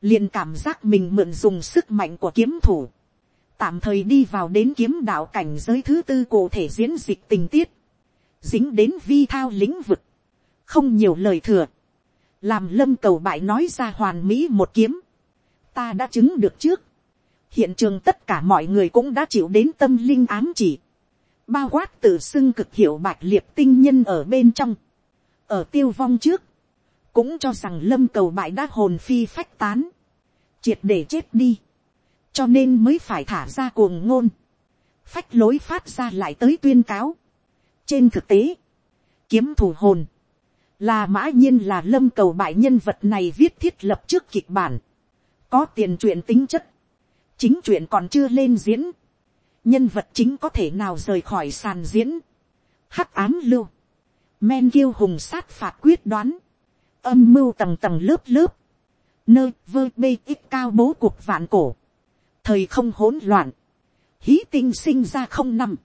liền cảm giác mình mượn dùng sức mạnh của kiếm thủ, tạm thời đi vào đến kiếm đạo cảnh giới thứ tư cụ thể diễn dịch tình tiết, dính đến vi thao lĩnh vực, không nhiều lời thừa, làm lâm cầu bại nói ra hoàn mỹ một kiếm, ta đã chứng được trước, hiện trường tất cả mọi người cũng đã chịu đến tâm linh ám chỉ, bao quát tự xưng cực hiệu bạch liệt tinh nhân ở bên trong, ở tiêu vong trước, cũng cho rằng lâm cầu bại đã hồn phi phách tán, triệt để chết đi, cho nên mới phải thả ra cuồng ngôn, phách lối phát ra lại tới tuyên cáo. trên thực tế, kiếm thủ hồn, là mã nhiên là lâm cầu bại nhân vật này viết thiết lập trước kịch bản, có tiền truyện tính chất, chính truyện còn chưa lên diễn, nhân vật chính có thể nào rời khỏi sàn diễn, hắc ám lưu, men kiêu hùng sát phạt quyết đoán, âm mưu tầng tầng lớp lớp, nơi vơ bê ít cao bố cuộc vạn cổ, thời không hỗn loạn, hí tinh sinh ra không năm,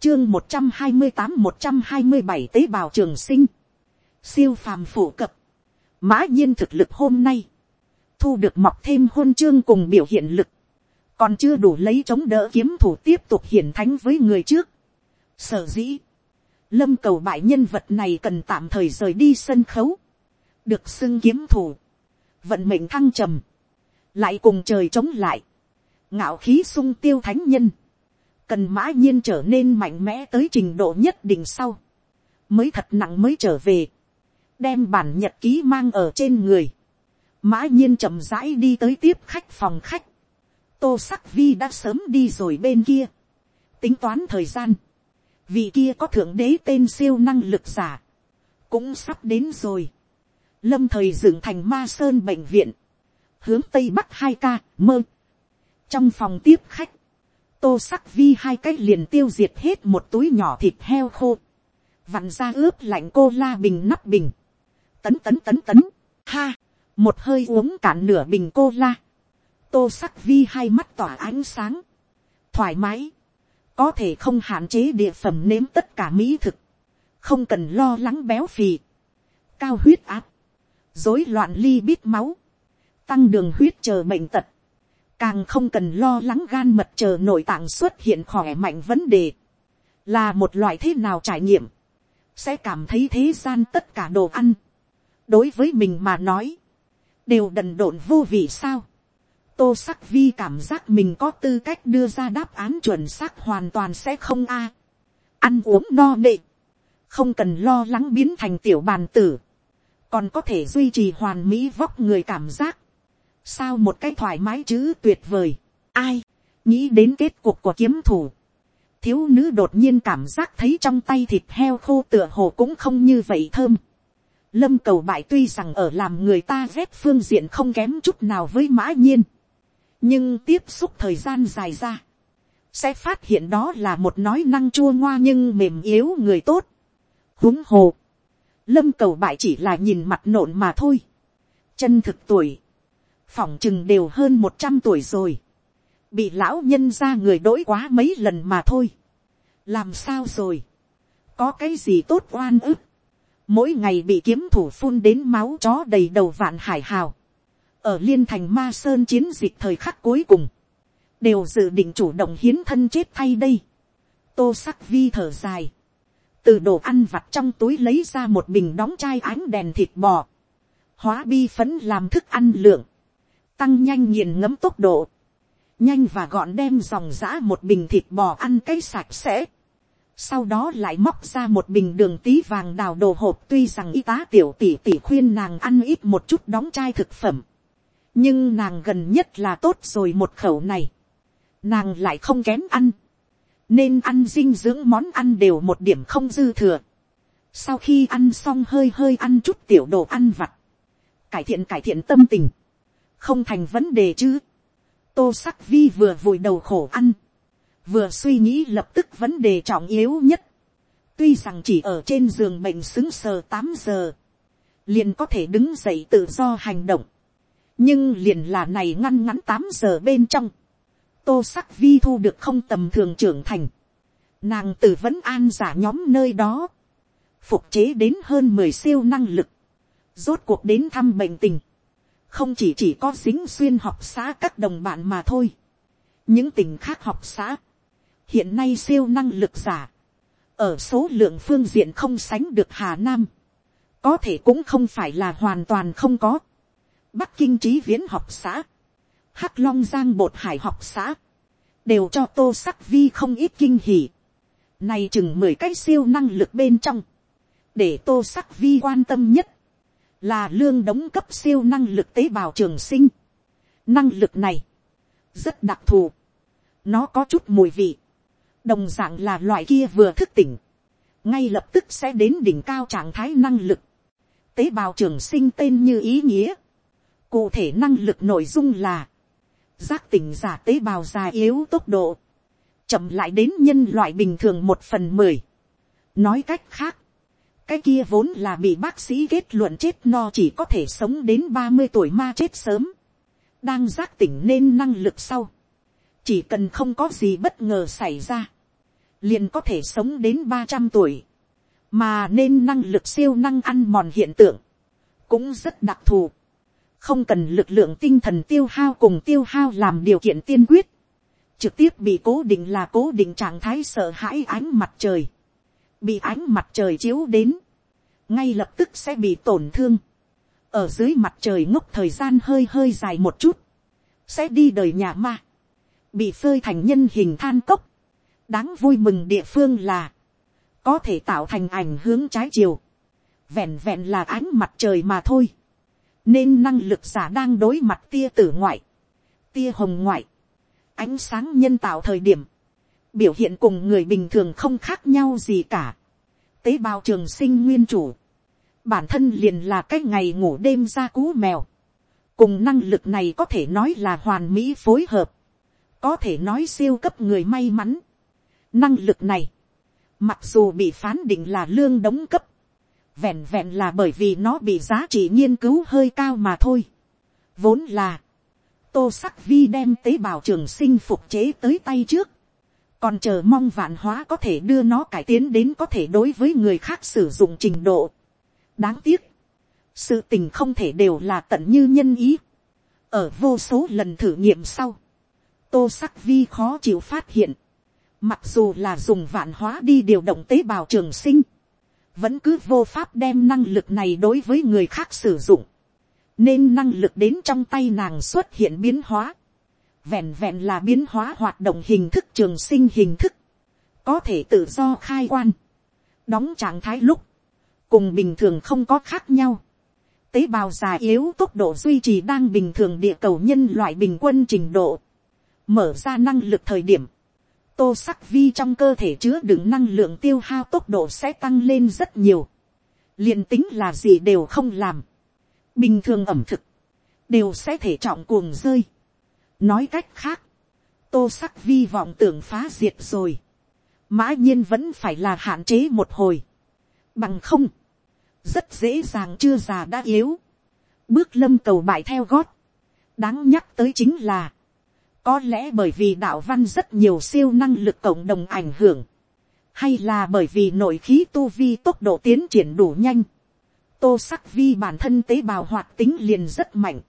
chương một trăm hai mươi tám một trăm hai mươi bảy tế bào trường sinh, siêu phàm phổ cập, mã nhiên thực lực hôm nay, thu được mọc thêm hôn chương cùng biểu hiện lực, còn chưa đủ lấy chống đỡ kiếm thủ tiếp tục hiển thánh với người trước. Sở dĩ, lâm cầu bại nhân vật này cần tạm thời rời đi sân khấu, được xưng kiếm thủ, vận mệnh thăng trầm, lại cùng trời chống lại, ngạo khí sung tiêu thánh nhân, cần mã nhiên trở nên mạnh mẽ tới trình độ nhất định sau, mới thật nặng mới trở về, đem bản nhật ký mang ở trên người, mã nhiên chậm rãi đi tới tiếp khách phòng khách, tô sắc vi đã sớm đi rồi bên kia, tính toán thời gian, vì kia có thượng đế tên siêu năng lực giả, cũng sắp đến rồi, lâm thời dựng thành ma sơn bệnh viện, hướng tây bắc hai ca mơ, trong phòng tiếp khách, tô sắc vi hai cái liền tiêu diệt hết một túi nhỏ thịt heo khô, vặn ra ướp lạnh cô la bình nắp bình, tấn tấn tấn tấn, ha, một hơi uống cạn nửa bình cô la, tô sắc vi hai mắt tỏa ánh sáng, thoải mái, có thể không hạn chế địa phẩm nếm tất cả mỹ thực, không cần lo lắng béo phì, cao huyết áp, rối loạn ly bít máu, tăng đường huyết chờ bệnh tật, càng không cần lo lắng gan mật chờ nội tạng xuất hiện khỏe mạnh vấn đề, là một loại thế nào trải nghiệm, sẽ cảm thấy thế gian tất cả đồ ăn, đối với mình mà nói, đều đần độn vô vị sao. tô sắc vi cảm giác mình có tư cách đưa ra đáp án chuẩn xác hoàn toàn sẽ không a. ăn uống no nệ, không cần lo lắng biến thành tiểu bàn tử, còn có thể duy trì hoàn mỹ vóc người cảm giác, sao một cái thoải mái chứ tuyệt vời, ai, nghĩ đến kết cuộc của kiếm thủ, thiếu nữ đột nhiên cảm giác thấy trong tay thịt heo khô tựa hồ cũng không như vậy thơm. Lâm cầu bại tuy rằng ở làm người ta ghét phương diện không kém chút nào với mã nhiên. Nhưng tiếp xúc thời gian dài ra. Sẽ phát hiện đó là một nói năng chua ngoa nhưng mềm yếu người tốt. huống hồ. Lâm cầu bại chỉ là nhìn mặt nộn mà thôi. Chân thực tuổi. Phỏng chừng đều hơn một trăm tuổi rồi. Bị lão nhân ra người đỗi quá mấy lần mà thôi. Làm sao rồi? Có cái gì tốt oan ức? Mỗi ngày bị kiếm thủ phun đến máu chó đầy đầu vạn hải hào. Ở liên thành ma sơn chiến dịch thời khắc cuối cùng. Đều dự định chủ động hiến thân chết thay đây. Tô sắc vi thở dài từ đồ ăn vặt trong túi lấy ra một bình đóng chai ánh đèn thịt bò, hóa bi phấn làm thức ăn lượng, tăng nhanh nghiền ngấm tốc độ, nhanh và gọn đem dòng giã một bình thịt bò ăn cái sạch sẽ, sau đó lại móc ra một bình đường tí vàng đào đồ hộp tuy rằng y tá tiểu tỷ tỷ khuyên nàng ăn ít một chút đóng chai thực phẩm, nhưng nàng gần nhất là tốt rồi một khẩu này, nàng lại không kém ăn, nên ăn dinh dưỡng món ăn đều một điểm không dư thừa. Sau khi ăn xong hơi hơi ăn chút tiểu đồ ăn vặt, cải thiện cải thiện tâm tình, không thành vấn đề chứ. Tô sắc vi vừa vùi đầu khổ ăn, vừa suy nghĩ lập tức vấn đề trọng yếu nhất. Tuy rằng chỉ ở trên giường bệnh xứng sờ tám giờ, liền có thể đứng dậy tự do hành động. Nhưng liền là này ngăn ngắn tám giờ bên trong tô sắc vi thu được không tầm thường trưởng thành. Nàng từ vẫn an giả nhóm nơi đó. Phục chế đến hơn mười siêu năng lực. Rốt cuộc đến thăm bệnh tình. Không chỉ chỉ có dính xuyên học xã các đồng bạn mà thôi. Những tỉnh khác học xã. Hiện nay siêu năng lực giả. Ở số lượng phương diện không sánh được Hà Nam. Có thể cũng không phải là hoàn toàn không có. Bắc Kinh trí viễn học xã hắc long giang bột hải học xã, đều cho tô sắc vi không ít kinh hỉ. Này chừng mười cái siêu năng lực bên trong, để tô sắc vi quan tâm nhất, là lương đóng cấp siêu năng lực tế bào trường sinh. Năng lực này, rất đặc thù, nó có chút mùi vị, đồng d ạ n g là loại kia vừa thức tỉnh, ngay lập tức sẽ đến đỉnh cao trạng thái năng lực. Tế bào trường sinh tên như ý nghĩa, cụ thể năng lực nội dung là, giác tỉnh giả tế bào già yếu tốc độ, chậm lại đến nhân loại bình thường một phần mười. nói cách khác, cái kia vốn là bị bác sĩ kết luận chết no chỉ có thể sống đến ba mươi tuổi ma chết sớm, đang giác tỉnh nên năng lực sau, chỉ cần không có gì bất ngờ xảy ra, liền có thể sống đến ba trăm tuổi, mà nên năng lực siêu năng ăn mòn hiện tượng, cũng rất đặc thù không cần lực lượng tinh thần tiêu hao cùng tiêu hao làm điều kiện tiên quyết, trực tiếp bị cố định là cố định trạng thái sợ hãi ánh mặt trời, bị ánh mặt trời chiếu đến, ngay lập tức sẽ bị tổn thương, ở dưới mặt trời ngốc thời gian hơi hơi dài một chút, sẽ đi đời nhà ma, bị phơi thành nhân hình than cốc. đáng vui mừng địa phương là, có thể tạo thành ảnh hướng trái chiều, vẹn vẹn là ánh mặt trời mà thôi, nên năng lực giả đang đối mặt tia tử ngoại, tia hồng ngoại, ánh sáng nhân tạo thời điểm, biểu hiện cùng người bình thường không khác nhau gì cả. tế bào trường sinh nguyên chủ, bản thân liền là cái ngày ngủ đêm ra cú mèo, cùng năng lực này có thể nói là hoàn mỹ phối hợp, có thể nói siêu cấp người may mắn. năng lực này, mặc dù bị phán định là lương đóng cấp, vẹn vẹn là bởi vì nó bị giá trị nghiên cứu hơi cao mà thôi. vốn là, tô sắc vi đem tế bào trường sinh phục chế tới tay trước, còn chờ mong vạn hóa có thể đưa nó cải tiến đến có thể đối với người khác sử dụng trình độ. đáng tiếc, sự tình không thể đều là tận như nhân ý. ở vô số lần thử nghiệm sau, tô sắc vi khó chịu phát hiện, mặc dù là dùng vạn hóa đi điều động tế bào trường sinh, vẫn cứ vô pháp đem năng lực này đối với người khác sử dụng, nên năng lực đến trong tay nàng xuất hiện biến hóa, vẹn vẹn là biến hóa hoạt động hình thức trường sinh hình thức, có thể tự do khai quan, đóng trạng thái lúc, cùng bình thường không có khác nhau. Tế bào già yếu tốc độ duy trì đang bình thường địa cầu nhân loại bình quân trình độ, mở ra năng lực thời điểm, tô sắc vi trong cơ thể chứa đựng năng lượng tiêu hao tốc độ sẽ tăng lên rất nhiều. liền tính là gì đều không làm. bình thường ẩm thực, đều sẽ thể trọng cuồng rơi. nói cách khác, tô sắc vi vọng tưởng phá diệt rồi. mã nhiên vẫn phải là hạn chế một hồi. bằng không, rất dễ dàng chưa già đã yếu. bước lâm cầu bại theo gót. đáng nhắc tới chính là, có lẽ bởi vì đạo văn rất nhiều siêu năng lực cộng đồng ảnh hưởng. Hay là bởi vì nội khí tu vi tốc độ tiến triển đủ nhanh. Tô sắc vi bản thân tế bào hoạt tính liền rất mạnh.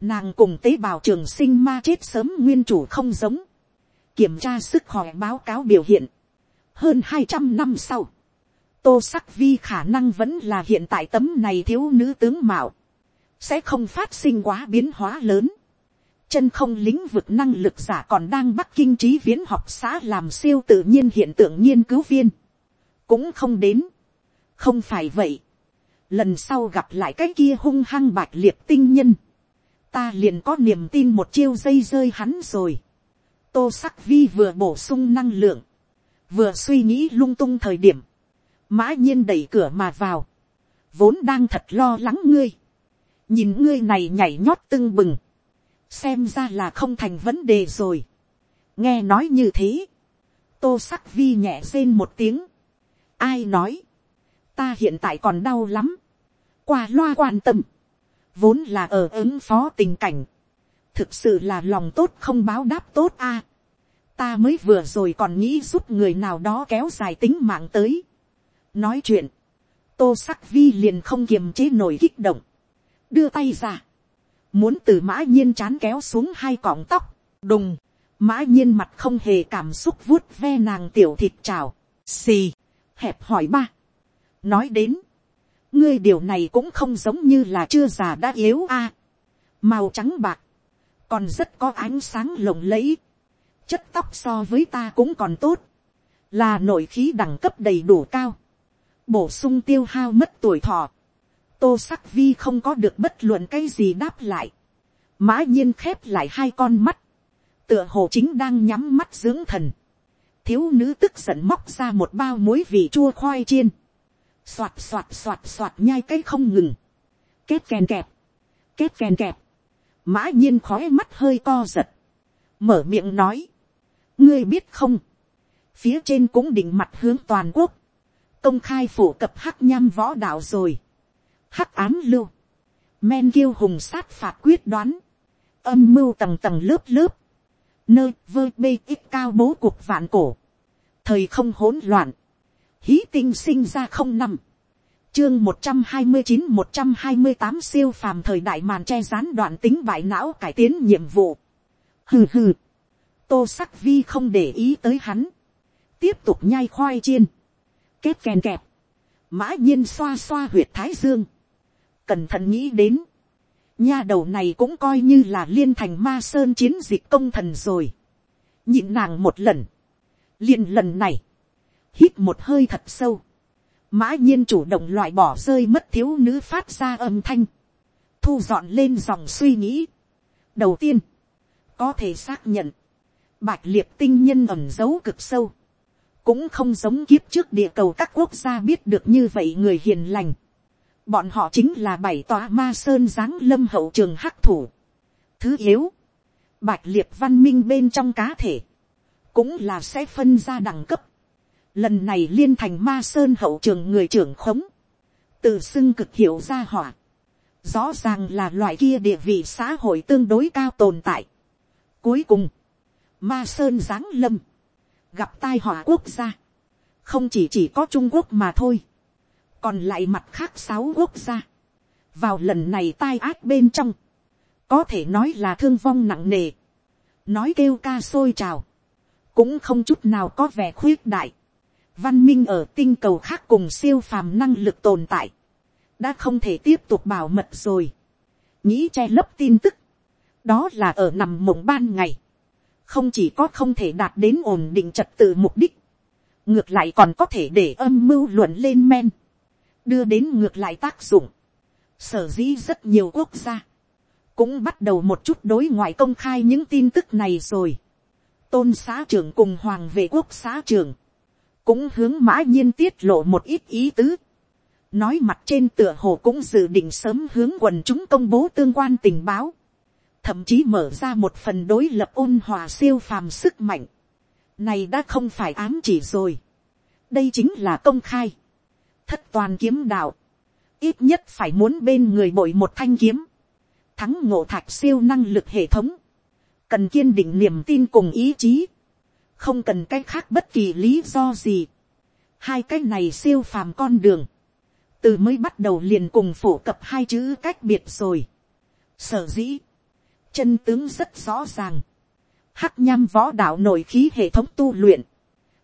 Nàng cùng tế bào trường sinh ma chết sớm nguyên chủ không giống. Kiểm tra sức khỏe báo cáo biểu hiện. Hơn hai trăm năm sau. Tô sắc vi khả năng vẫn là hiện tại tấm này thiếu nữ tướng mạo. Sẽ không phát sinh quá biến hóa lớn chân không lĩnh vực năng lực giả còn đang bắc kinh trí viễn học xã làm siêu tự nhiên hiện tượng nghiên cứu viên. cũng không đến. không phải vậy. lần sau gặp lại cái kia hung hăng bạch liệt tinh nhân. ta liền có niềm tin một chiêu dây rơi hắn rồi. tô sắc vi vừa bổ sung năng lượng. vừa suy nghĩ lung tung thời điểm. mã nhiên đẩy cửa mà vào. vốn đang thật lo lắng ngươi. nhìn ngươi này nhảy nhót tưng bừng xem ra là không thành vấn đề rồi. nghe nói như thế, tô sắc vi nhẹ rên một tiếng. ai nói, ta hiện tại còn đau lắm, qua loa quan tâm, vốn là ở ứng phó tình cảnh, thực sự là lòng tốt không báo đáp tốt a. ta mới vừa rồi còn nghĩ giúp người nào đó kéo dài tính mạng tới. nói chuyện, tô sắc vi liền không kiềm chế nổi kích động, đưa tay ra, muốn từ mã nhiên chán kéo xuống hai cọng tóc, đùng, mã nhiên mặt không hề cảm xúc vuốt ve nàng tiểu thịt trào, xì, hẹp hỏi ba. nói đến, ngươi điều này cũng không giống như là chưa già đã yếu a, màu trắng bạc, còn rất có ánh sáng lộng lẫy, chất tóc so với ta cũng còn tốt, là nội khí đẳng cấp đầy đủ cao, bổ sung tiêu hao mất tuổi thọ, tô sắc vi không có được bất luận cái gì đáp lại. mã nhiên khép lại hai con mắt. tựa hồ chính đang nhắm mắt dưỡng thần. thiếu nữ tức giận móc ra một bao muối vị chua khoai chiên. xoạt xoạt xoạt xoạt nhai cái không ngừng. kết kèn kẹp. kết kèn kẹp. mã nhiên khói mắt hơi co giật. mở miệng nói. ngươi biết không. phía trên cũng định mặt hướng toàn quốc. công khai phổ cập hắc nham võ đạo rồi hắc ám lưu, men kiêu hùng sát phạt quyết đoán, âm mưu tầng tầng lớp lớp, nơi vơ bê ít cao bố cuộc vạn cổ, thời không hỗn loạn, hí tinh sinh ra không năm, chương một trăm hai mươi chín một trăm hai mươi tám siêu phàm thời đại màn che gián đoạn tính bại não cải tiến nhiệm vụ. hừ hừ, tô sắc vi không để ý tới hắn, tiếp tục nhai khoai chiên, kết kèn kẹp, mã nhiên xoa xoa huyệt thái dương, cẩn thận nghĩ đến, nha đầu này cũng coi như là liên thành ma sơn chiến dịch công thần rồi. nhịn nàng một lần, liền lần này, hít một hơi thật sâu, mã nhiên chủ động loại bỏ rơi mất thiếu nữ phát ra âm thanh, thu dọn lên dòng suy nghĩ. đầu tiên, có thể xác nhận, bạch liệt tinh nhân ẩm giấu cực sâu, cũng không giống kiếp trước địa cầu các quốc gia biết được như vậy người hiền lành. Bọn họ chính là bảy tòa ma sơn giáng lâm hậu trường hắc thủ. Thứ yếu, bạch liệt văn minh bên trong cá thể, cũng là sẽ phân ra đẳng cấp. Lần này liên thành ma sơn hậu trường người trưởng khống, tự xưng cực hiệu ra hỏa. Rõ ràng là loại kia địa vị xã hội tương đối cao tồn tại. Cuối cùng, ma sơn giáng lâm, gặp tai họa quốc gia, không chỉ chỉ có trung quốc mà thôi, còn lại mặt khác sáu quốc gia, vào lần này tai ác bên trong, có thể nói là thương vong nặng nề, nói kêu ca sôi trào, cũng không chút nào có vẻ khuyết đại, văn minh ở tinh cầu khác cùng siêu phàm năng lực tồn tại, đã không thể tiếp tục bảo mật rồi, nghĩ che lấp tin tức, đó là ở nằm mộng ban ngày, không chỉ có không thể đạt đến ổn định trật tự mục đích, ngược lại còn có thể để âm mưu luận lên men, đưa đến ngược lại tác dụng. Sở dĩ rất nhiều quốc gia, cũng bắt đầu một chút đối ngoại công khai những tin tức này rồi. Tôn xã trưởng cùng hoàng vệ quốc xã trưởng, cũng hướng mã nhiên tiết lộ một ít ý tứ. Nói mặt trên tựa hồ cũng dự định sớm hướng quần chúng công bố tương quan tình báo thậm chí mở ra một phần đối lập ôn hòa siêu phàm sức mạnh. Này đã không phải ám chỉ rồi. Đây chính là công khai. Thất toàn kiếm đạo. Ít nhất phải muốn bên người bội một thanh kiếm. Thắng ngộ thạch siêu năng lực hệ thống. Cần kiên định niềm tin cùng ý chí. Không cần cái khác bất kỳ lý do gì. Hai cái này siêu phàm con đường. Từ mới bắt đầu liền cùng phổ cập hai chữ cách biệt rồi. Sở dĩ chân tướng rất rõ ràng. Hắc nham võ đạo nội khí hệ thống tu luyện.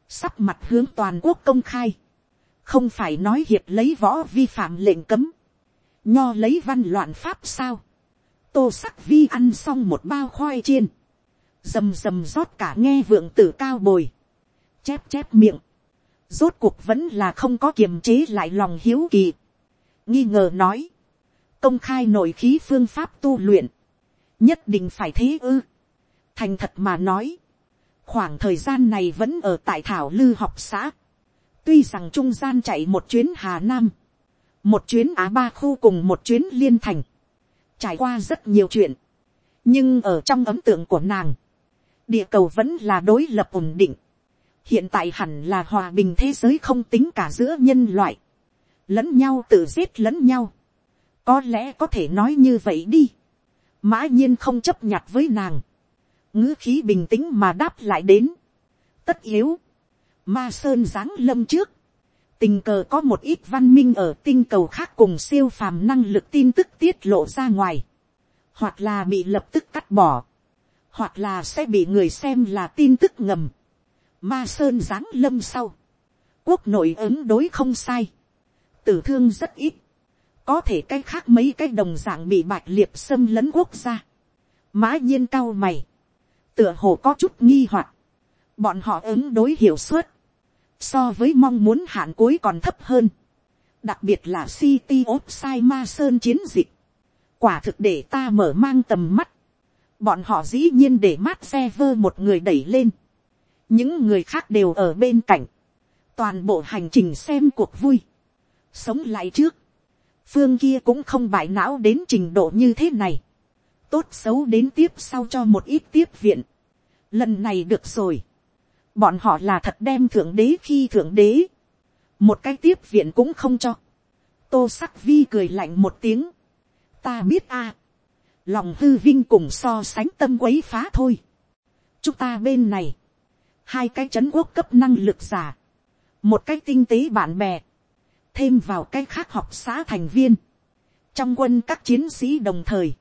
Sắp mặt hướng toàn quốc công khai. Không phải nói hiệp lấy võ vi phạm lệnh cấm. Nho lấy văn loạn pháp sao. Tô sắc vi ăn xong một bao khoai chiên. Dầm dầm rót cả nghe vượng tử cao bồi. Chép chép miệng. Rốt cuộc vẫn là không có kiềm chế lại lòng hiếu kỳ. Nghi ngờ nói. Công khai nội khí phương pháp tu luyện nhất định phải thế ư. thành thật mà nói, khoảng thời gian này vẫn ở tại thảo lư học xã tuy rằng trung gian chạy một chuyến hà nam, một chuyến á ba khu cùng một chuyến liên thành, trải qua rất nhiều chuyện, nhưng ở trong ấn tượng của nàng, địa cầu vẫn là đối lập ổn định. hiện tại hẳn là hòa bình thế giới không tính cả giữa nhân loại, lẫn nhau tự giết lẫn nhau. có lẽ có thể nói như vậy đi. Mã nhiên không chấp nhặt với nàng, ngữ khí bình tĩnh mà đáp lại đến, tất yếu, ma sơn giáng lâm trước, tình cờ có một ít văn minh ở tinh cầu khác cùng siêu phàm năng lực tin tức tiết lộ ra ngoài, hoặc là bị lập tức cắt bỏ, hoặc là sẽ bị người xem là tin tức ngầm, ma sơn giáng lâm sau, quốc nội ứng đối không sai, tử thương rất ít, có thể cái khác mấy cái đồng dạng bị bạch liệt xâm lấn quốc gia, mã nhiên cao mày, tựa hồ có chút nghi hoặc, bọn họ ứng đối hiểu suốt, so với mong muốn hạn cuối còn thấp hơn, đặc biệt là City of Sai Ma Sơn chiến dịch, quả thực để ta mở mang tầm mắt, bọn họ dĩ nhiên để mát xe vơ một người đẩy lên, những người khác đều ở bên cạnh, toàn bộ hành trình xem cuộc vui, sống lại trước, phương kia cũng không bại não đến trình độ như thế này. tốt xấu đến tiếp sau cho một ít tiếp viện. lần này được rồi bọn họ là thật đem thượng đế khi thượng đế. một cái tiếp viện cũng không cho. tô sắc vi cười lạnh một tiếng. ta biết a. lòng hư vinh cùng so sánh tâm quấy phá thôi. chúng ta bên này. hai cái c h ấ n quốc cấp năng lực giả. một cái tinh tế bạn bè thêm vào cái khác học xã thành viên, trong quân các chiến sĩ đồng thời,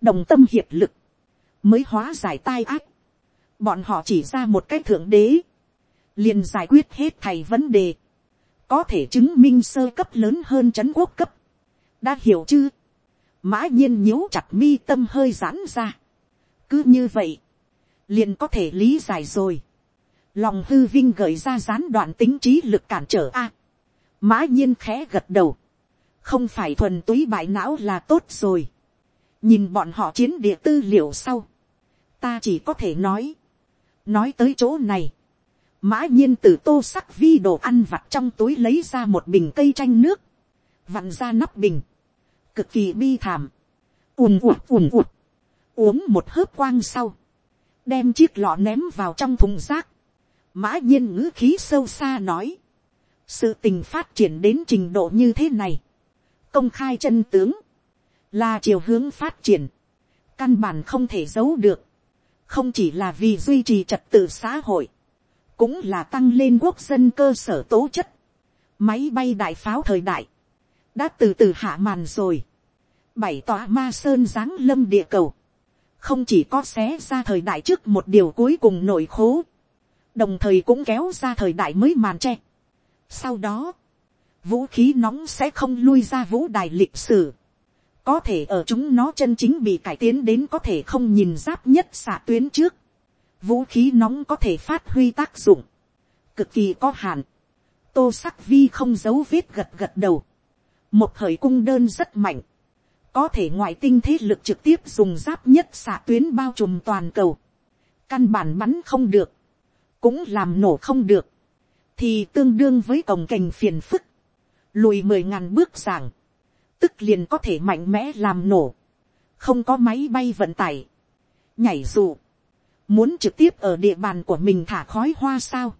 đồng tâm hiệp lực, mới hóa giải tai ác. Bọn họ chỉ ra một cái thượng đế, liền giải quyết hết thầy vấn đề, có thể chứng minh sơ cấp lớn hơn c h ấ n quốc cấp. đã hiểu chứ, mã nhiên nhíu chặt mi tâm hơi giãn ra. cứ như vậy, liền có thể lý giải rồi. lòng hư vinh gợi ra gián đoạn tính trí lực cản trở a. mã nhiên khẽ gật đầu. không phải thuần túy bại não là tốt rồi. nhìn bọn họ chiến địa tư liệu sau. ta chỉ có thể nói nói tới chỗ này. mã nhiên từ tô sắc vi đồ ăn vặt trong túi lấy ra một bình cây chanh nước. vặn ra nắp bình. cực kỳ bi thảm. ùm ụt ùm ụt. uống một hớp quang sau đem chiếc lọ ném vào trong thùng rác. mã nhiên ngữ khí sâu xa nói. sự tình phát triển đến trình độ như thế này. công khai chân tướng. là chiều hướng phát triển. căn bản không thể giấu được không chỉ là vì duy trì trật tự xã hội. cũng là tăng lên quốc dân cơ sở tố chất. máy bay đại pháo thời đại. đã từ từ hạ màn rồi. bảy tòa ma sơn giáng lâm địa cầu không chỉ có xé ra thời đại trước một điều cuối cùng nội khố, đồng thời cũng kéo ra thời đại mới màn tre. Sau đó, vũ khí nóng sẽ không lui ra vũ đài lịch sử. Có thể ở chúng nó chân chính bị cải tiến đến có thể không nhìn giáp nhất xạ tuyến trước. Vũ khí nóng có thể phát huy tác dụng. Cực kỳ có hạn. Tô sắc vi không giấu vết gật gật đầu. Một thời cung đơn rất mạnh có thể ngoại tinh thế lực trực tiếp dùng giáp nhất xạ tuyến bao trùm toàn cầu, căn bản bắn không được, cũng làm nổ không được, thì tương đương với cổng cành phiền phức, lùi mười ngàn bước giảng, tức liền có thể mạnh mẽ làm nổ, không có máy bay vận tải, nhảy dù, muốn trực tiếp ở địa bàn của mình thả khói hoa sao,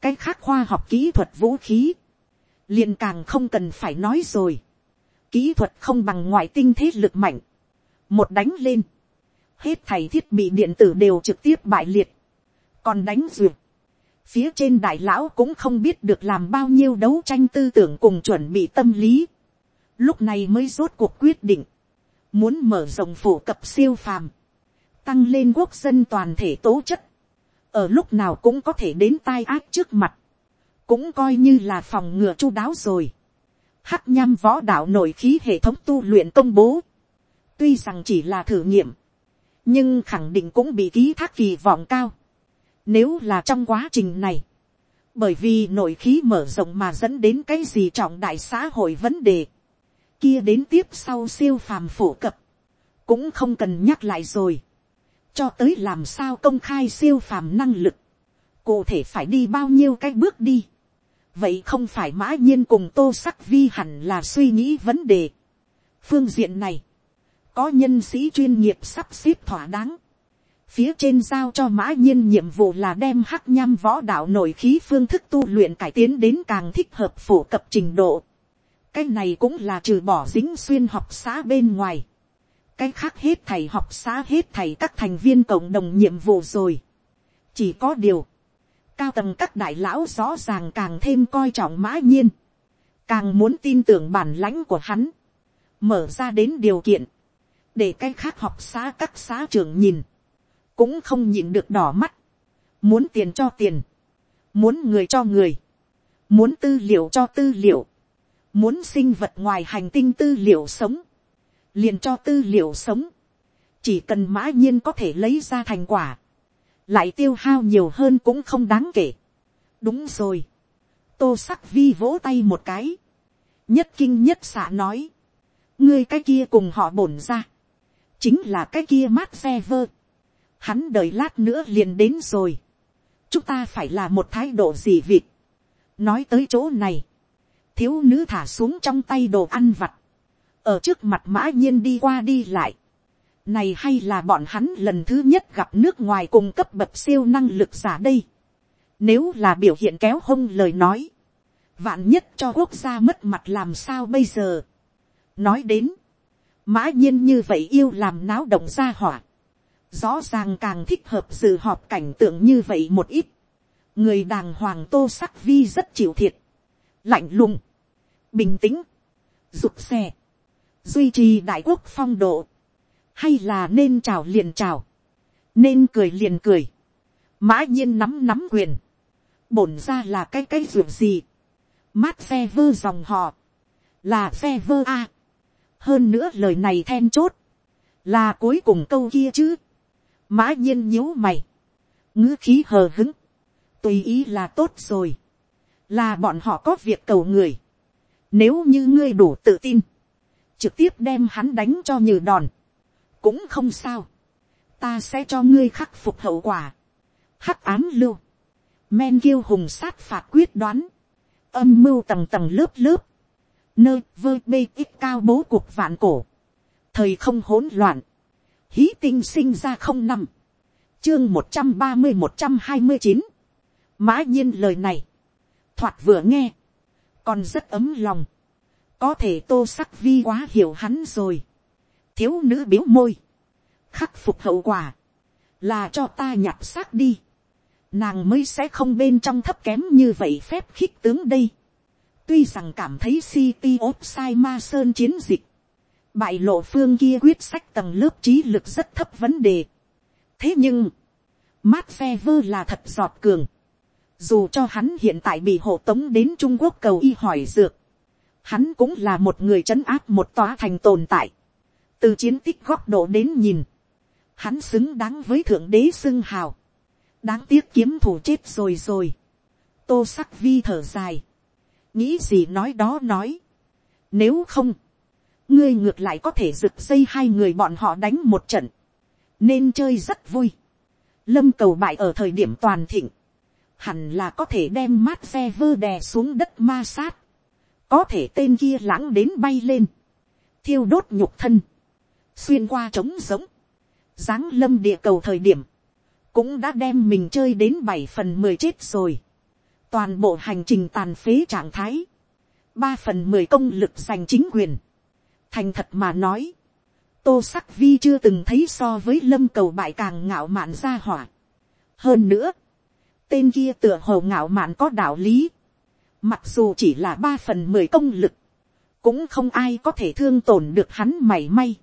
cái khác khoa học kỹ thuật vũ khí, liền càng không cần phải nói rồi, kỹ thuật không bằng ngoại tinh thế lực mạnh. Một đánh lên. Hết thầy thiết bị điện tử đều trực tiếp bại liệt. Còn đánh duyệt. Phía trên đại lão cũng không biết được làm bao nhiêu đấu tranh tư tưởng cùng chuẩn bị tâm lý. Lúc này mới rốt cuộc quyết định. Muốn mở rộng phổ cập siêu phàm. Tăng lên quốc dân toàn thể tố chất. Ở lúc nào cũng có thể đến tai ác trước mặt. Cũng coi như là phòng ngừa chu đáo rồi hắc nham võ đạo nội khí hệ thống tu luyện công bố. tuy rằng chỉ là thử nghiệm, nhưng khẳng định cũng bị ký thác kỳ vọng cao. nếu là trong quá trình này, bởi vì nội khí mở rộng mà dẫn đến cái gì trọng đại xã hội vấn đề, kia đến tiếp sau siêu phàm phổ cập, cũng không cần nhắc lại rồi, cho tới làm sao công khai siêu phàm năng lực, cụ thể phải đi bao nhiêu cái bước đi, vậy không phải mã nhiên cùng tô sắc vi hẳn là suy nghĩ vấn đề. phương diện này, có nhân sĩ chuyên nghiệp sắp xếp thỏa đáng. phía trên giao cho mã nhiên nhiệm vụ là đem hắc nham võ đạo nổi khí phương thức tu luyện cải tiến đến càng thích hợp phổ cập trình độ cái này cũng là trừ bỏ dính xuyên học xã bên ngoài. cái khác hết thầy học xã hết thầy các thành viên cộng đồng nhiệm vụ rồi. chỉ có điều, cao tầng các đại lão rõ ràng càng thêm coi trọng mã nhiên, càng muốn tin tưởng bản lãnh của hắn, mở ra đến điều kiện, để cái khác học xã các xã trưởng nhìn, cũng không nhìn được đỏ mắt, muốn tiền cho tiền, muốn người cho người, muốn tư liệu cho tư liệu, muốn sinh vật ngoài hành tinh tư liệu sống, liền cho tư liệu sống, chỉ cần mã nhiên có thể lấy ra thành quả, lại tiêu hao nhiều hơn cũng không đáng kể. đúng rồi, tô sắc vi vỗ tay một cái, nhất kinh nhất xạ nói, ngươi cái kia cùng họ bổn ra, chính là cái kia mát xe vơ, hắn đợi lát nữa liền đến rồi, chúng ta phải là một thái độ gì vịt, nói tới chỗ này, thiếu nữ thả xuống trong tay đồ ăn vặt, ở trước mặt mã nhiên đi qua đi lại, này hay là bọn hắn lần thứ nhất gặp nước ngoài cung cấp bậc siêu năng lực giả đây. Nếu là biểu hiện kéo hông lời nói. Vạn nhất cho quốc gia mất mặt làm sao bây giờ. Nói đến. Mã nhiên như vậy yêu làm náo động ra hỏa. Rõ ràng càng thích hợp sự họp cảnh tượng như vậy một ít. Người đàng hoàng tô sắc vi rất chịu thiệt. Lạnh lùng. Bình tĩnh. Rụt xe. Duy trì đại quốc phong độ hay là nên chào liền chào, nên cười liền cười, mã nhiên nắm nắm quyền, bổn ra là cái cái ruộng gì, mát xe vơ dòng họ, là xe vơ a, hơn nữa lời này then chốt, là cuối cùng câu kia chứ, mã nhiên nhíu mày, ngữ khí hờ hứng, tùy ý là tốt rồi, là bọn họ có việc cầu người, nếu như ngươi đủ tự tin, trực tiếp đem hắn đánh cho như đòn, cũng không sao, ta sẽ cho ngươi khắc phục hậu quả, hắc ám lưu, men kiêu hùng sát phạt quyết đoán, âm mưu tầng tầng lớp lớp, nơi vơ bê ít cao bố cuộc vạn cổ, thời không hỗn loạn, hí tinh sinh ra không năm, chương một trăm ba mươi một trăm hai mươi chín, mã nhiên lời này, thoạt vừa nghe, còn rất ấm lòng, có thể tô sắc vi quá hiểu hắn rồi, thiếu nữ biếu môi, khắc phục hậu quả, là cho ta nhặt xác đi, nàng mới sẽ không bên trong thấp kém như vậy phép khích tướng đây. tuy rằng cảm thấy city of sai ma sơn chiến dịch, bại lộ phương kia quyết sách tầng lớp trí lực rất thấp vấn đề. thế nhưng, mát phe vơ là thật giọt cường dù cho hắn hiện tại bị hộ tống đến trung quốc cầu y hỏi dược, hắn cũng là một người trấn áp một tòa thành tồn tại. từ chiến tích góc độ đến nhìn, hắn xứng đáng với thượng đế xưng hào đáng tiếc kiếm thủ chết rồi rồi. tô sắc vi thở dài. nghĩ gì nói đó nói. nếu không, ngươi ngược lại có thể rực dây hai người bọn họ đánh một trận. nên chơi rất vui. lâm cầu bại ở thời điểm toàn thịnh hẳn là có thể đem mát xe vơ đè xuống đất ma sát. có thể tên kia lãng đến bay lên. thiêu đốt nhục thân. xuyên qua trống giống. giáng lâm địa cầu thời điểm cũng đã đem mình chơi đến bảy phần mười chết rồi. toàn bộ hành trình tàn phế trạng thái, ba phần mười công lực giành chính quyền. thành thật mà nói, tô sắc vi chưa từng thấy so với lâm cầu bại càng ngạo mạn ra hỏa. hơn nữa, tên kia tựa hồ ngạo mạn có đạo lý. mặc dù chỉ là ba phần mười công lực, cũng không ai có thể thương tổn được hắn mảy may.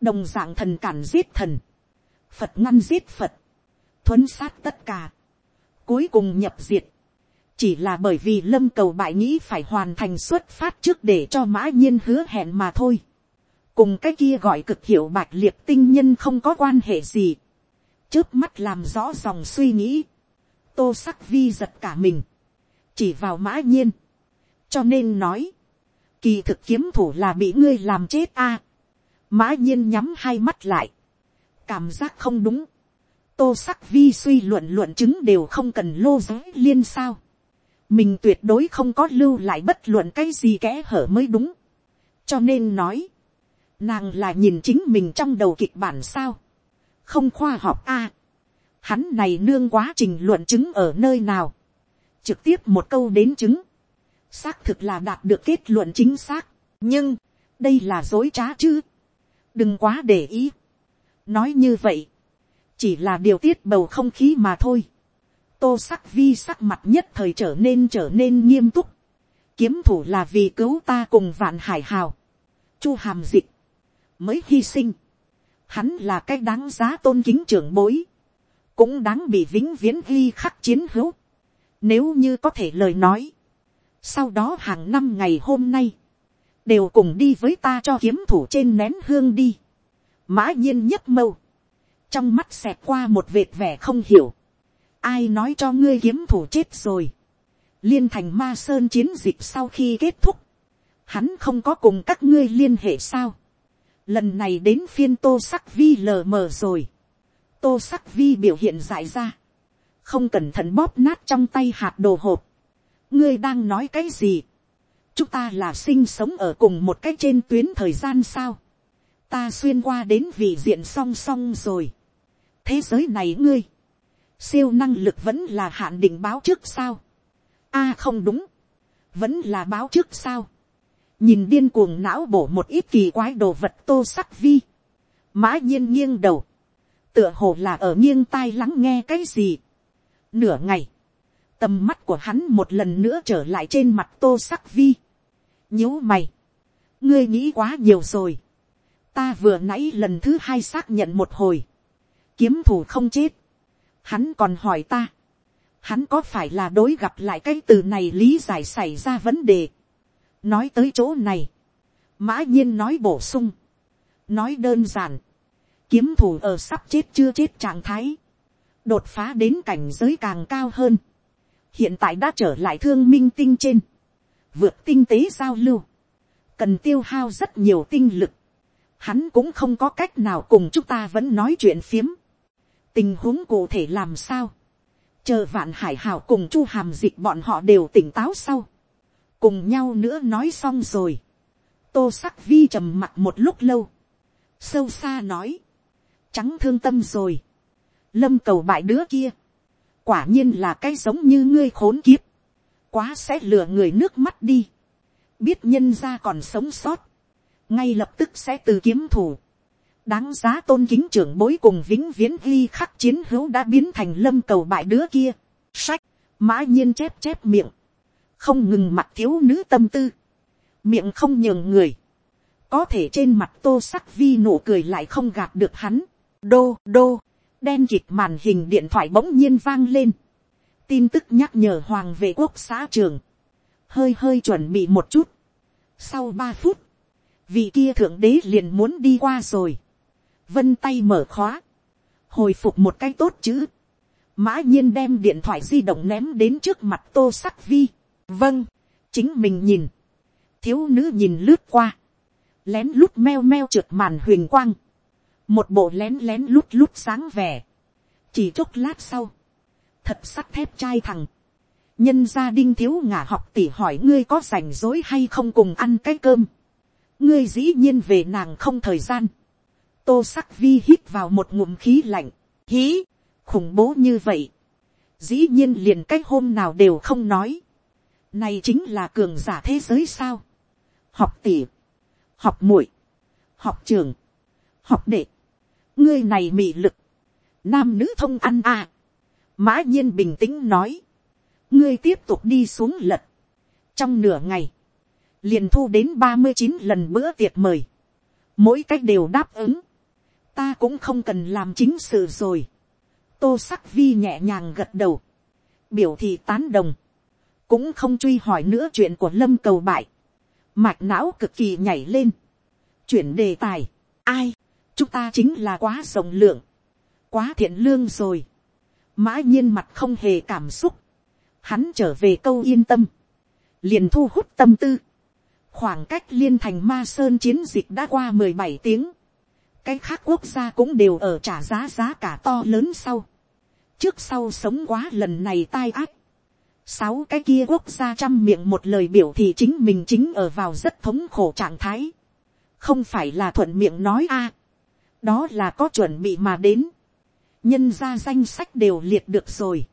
đồng dạng thần cản giết thần, phật ngăn giết phật, thuấn sát tất cả, cuối cùng nhập diệt, chỉ là bởi vì lâm cầu bại nghĩ phải hoàn thành xuất phát trước để cho mã nhiên hứa hẹn mà thôi, cùng cái kia gọi cực hiệu bạch liệt tinh nhân không có quan hệ gì, trước mắt làm rõ dòng suy nghĩ, tô sắc vi giật cả mình, chỉ vào mã nhiên, cho nên nói, kỳ thực kiếm thủ là bị ngươi làm chết a, mã nhiên nhắm hai mắt lại, cảm giác không đúng, tô sắc vi suy luận luận chứng đều không cần lô giới liên sao. mình tuyệt đối không có lưu lại bất luận cái gì kẽ hở mới đúng. cho nên nói, nàng là nhìn chính mình trong đầu kịch bản sao. không khoa học a hắn này nương quá trình luận chứng ở nơi nào. trực tiếp một câu đến chứng. xác thực là đạt được kết luận chính xác. nhưng, đây là dối trá chứ. đừng quá để ý. nói như vậy, chỉ là điều tiết bầu không khí mà thôi. tô sắc vi sắc mặt nhất thời trở nên trở nên nghiêm túc. kiếm thủ là vì cứu ta cùng vạn hải hào. chu hàm dịch mới hy sinh. hắn là cái đáng giá tôn kính trưởng bối cũng đáng bị vĩnh viễn ghi khắc chiến hữu. nếu như có thể lời nói. sau đó hàng năm ngày hôm nay, đều cùng đi với ta cho kiếm thủ trên nén hương đi. mã nhiên nhất mâu trong mắt xẹt qua một vệt vẻ không hiểu, ai nói cho ngươi kiếm thủ chết rồi, liên thành ma sơn chiến dịch sau khi kết thúc, hắn không có cùng các ngươi liên hệ sao, lần này đến phiên tô sắc vi lờ mờ rồi, tô sắc vi biểu hiện dại ra, không cẩn thận bóp nát trong tay hạt đồ hộp, ngươi đang nói cái gì, chúng ta là sinh sống ở cùng một cái trên tuyến thời gian sao, ta xuyên qua đến vị diện song song rồi, thế giới này ngươi, siêu năng lực vẫn là hạn định báo trước sao. a không đúng, vẫn là báo trước sao. nhìn điên cuồng não bổ một ít kỳ quái đồ vật tô sắc vi. mã nhiên nghiêng đầu, tựa hồ là ở nghiêng tai lắng nghe cái gì. nửa ngày, tầm mắt của hắn một lần nữa trở lại trên mặt tô sắc vi. nhíu mày, ngươi nghĩ quá nhiều rồi. ta vừa nãy lần thứ hai xác nhận một hồi kiếm thủ không chết, hắn còn hỏi ta, hắn có phải là đối gặp lại cái từ này lý giải xảy ra vấn đề. nói tới chỗ này, mã nhiên nói bổ sung, nói đơn giản, kiếm thủ ở sắp chết chưa chết trạng thái, đột phá đến cảnh giới càng cao hơn, hiện tại đã trở lại thương minh tinh trên, vượt tinh tế giao lưu, cần tiêu hao rất nhiều tinh lực, hắn cũng không có cách nào cùng chúng ta vẫn nói chuyện phiếm, tình huống cụ thể làm sao, chờ vạn hải hào cùng chu hàm dịch bọn họ đều tỉnh táo sau, cùng nhau nữa nói xong rồi, tô sắc vi trầm mặt một lúc lâu, sâu xa nói, trắng thương tâm rồi, lâm cầu bại đứa kia, quả nhiên là cái giống như ngươi khốn kiếp, quá sẽ lừa người nước mắt đi, biết nhân ra còn sống sót, ngay lập tức sẽ từ kiếm thủ, đáng giá tôn kính trưởng bối cùng vĩnh viễn ghi khắc chiến hữu đã biến thành lâm cầu bại đứa kia, sách, mã nhiên chép chép miệng, không ngừng mặt thiếu nữ tâm tư, miệng không nhường người, có thể trên mặt tô sắc vi nụ cười lại không gạt được hắn, đô đô, đen kịt màn hình điện thoại bỗng nhiên vang lên, tin tức nhắc nhở hoàng vệ quốc xã trường, hơi hơi chuẩn bị một chút, sau ba phút, vị kia thượng đế liền muốn đi qua rồi, vân tay mở khóa, hồi phục một cái tốt chứ. Mã nhiên đem điện thoại di động ném đến trước mặt tô sắc vi, vâng, chính mình nhìn, thiếu nữ nhìn lướt qua, lén lút meo meo trượt màn huyền quang, một bộ lén lén lút lút sáng vẻ, chỉ chốc lát sau, thật sắt thép trai thằng, nhân gia đinh thiếu ngả học tỉ hỏi ngươi có rảnh rối hay không cùng ăn cái cơm, ngươi dĩ nhiên về nàng không thời gian, tô sắc vi hít vào một ngụm khí lạnh, hí, khủng bố như vậy, dĩ nhiên liền cái hôm nào đều không nói, này chính là cường giả thế giới sao, học tỉ, học muội, học trường, học đệ, ngươi này mị lực, nam nữ thông ăn à. mã nhiên bình tĩnh nói, ngươi tiếp tục đi xuống lật, trong nửa ngày, liền thu đến ba mươi chín lần bữa tiệc mời, mỗi cách đều đáp ứng, ta cũng không cần làm chính sự rồi, tô sắc vi nhẹ nhàng gật đầu, biểu thị tán đồng, cũng không truy hỏi nữa chuyện của lâm cầu bại, mạch não cực kỳ nhảy lên, chuyển đề tài, ai, chúng ta chính là quá rộng lượng, quá thiện lương rồi, mã nhiên mặt không hề cảm xúc, hắn trở về câu yên tâm, liền thu hút tâm tư, khoảng cách liên thành ma sơn chiến dịch đã qua mười bảy tiếng, cái khác quốc gia cũng đều ở trả giá giá cả to lớn sau, trước sau sống quá lần này tai ác, sáu cái kia quốc gia chăm miệng một lời biểu thì chính mình chính ở vào rất thống khổ trạng thái, không phải là thuận miệng nói a, đó là có chuẩn bị mà đến, nhân ra danh sách đều liệt được rồi,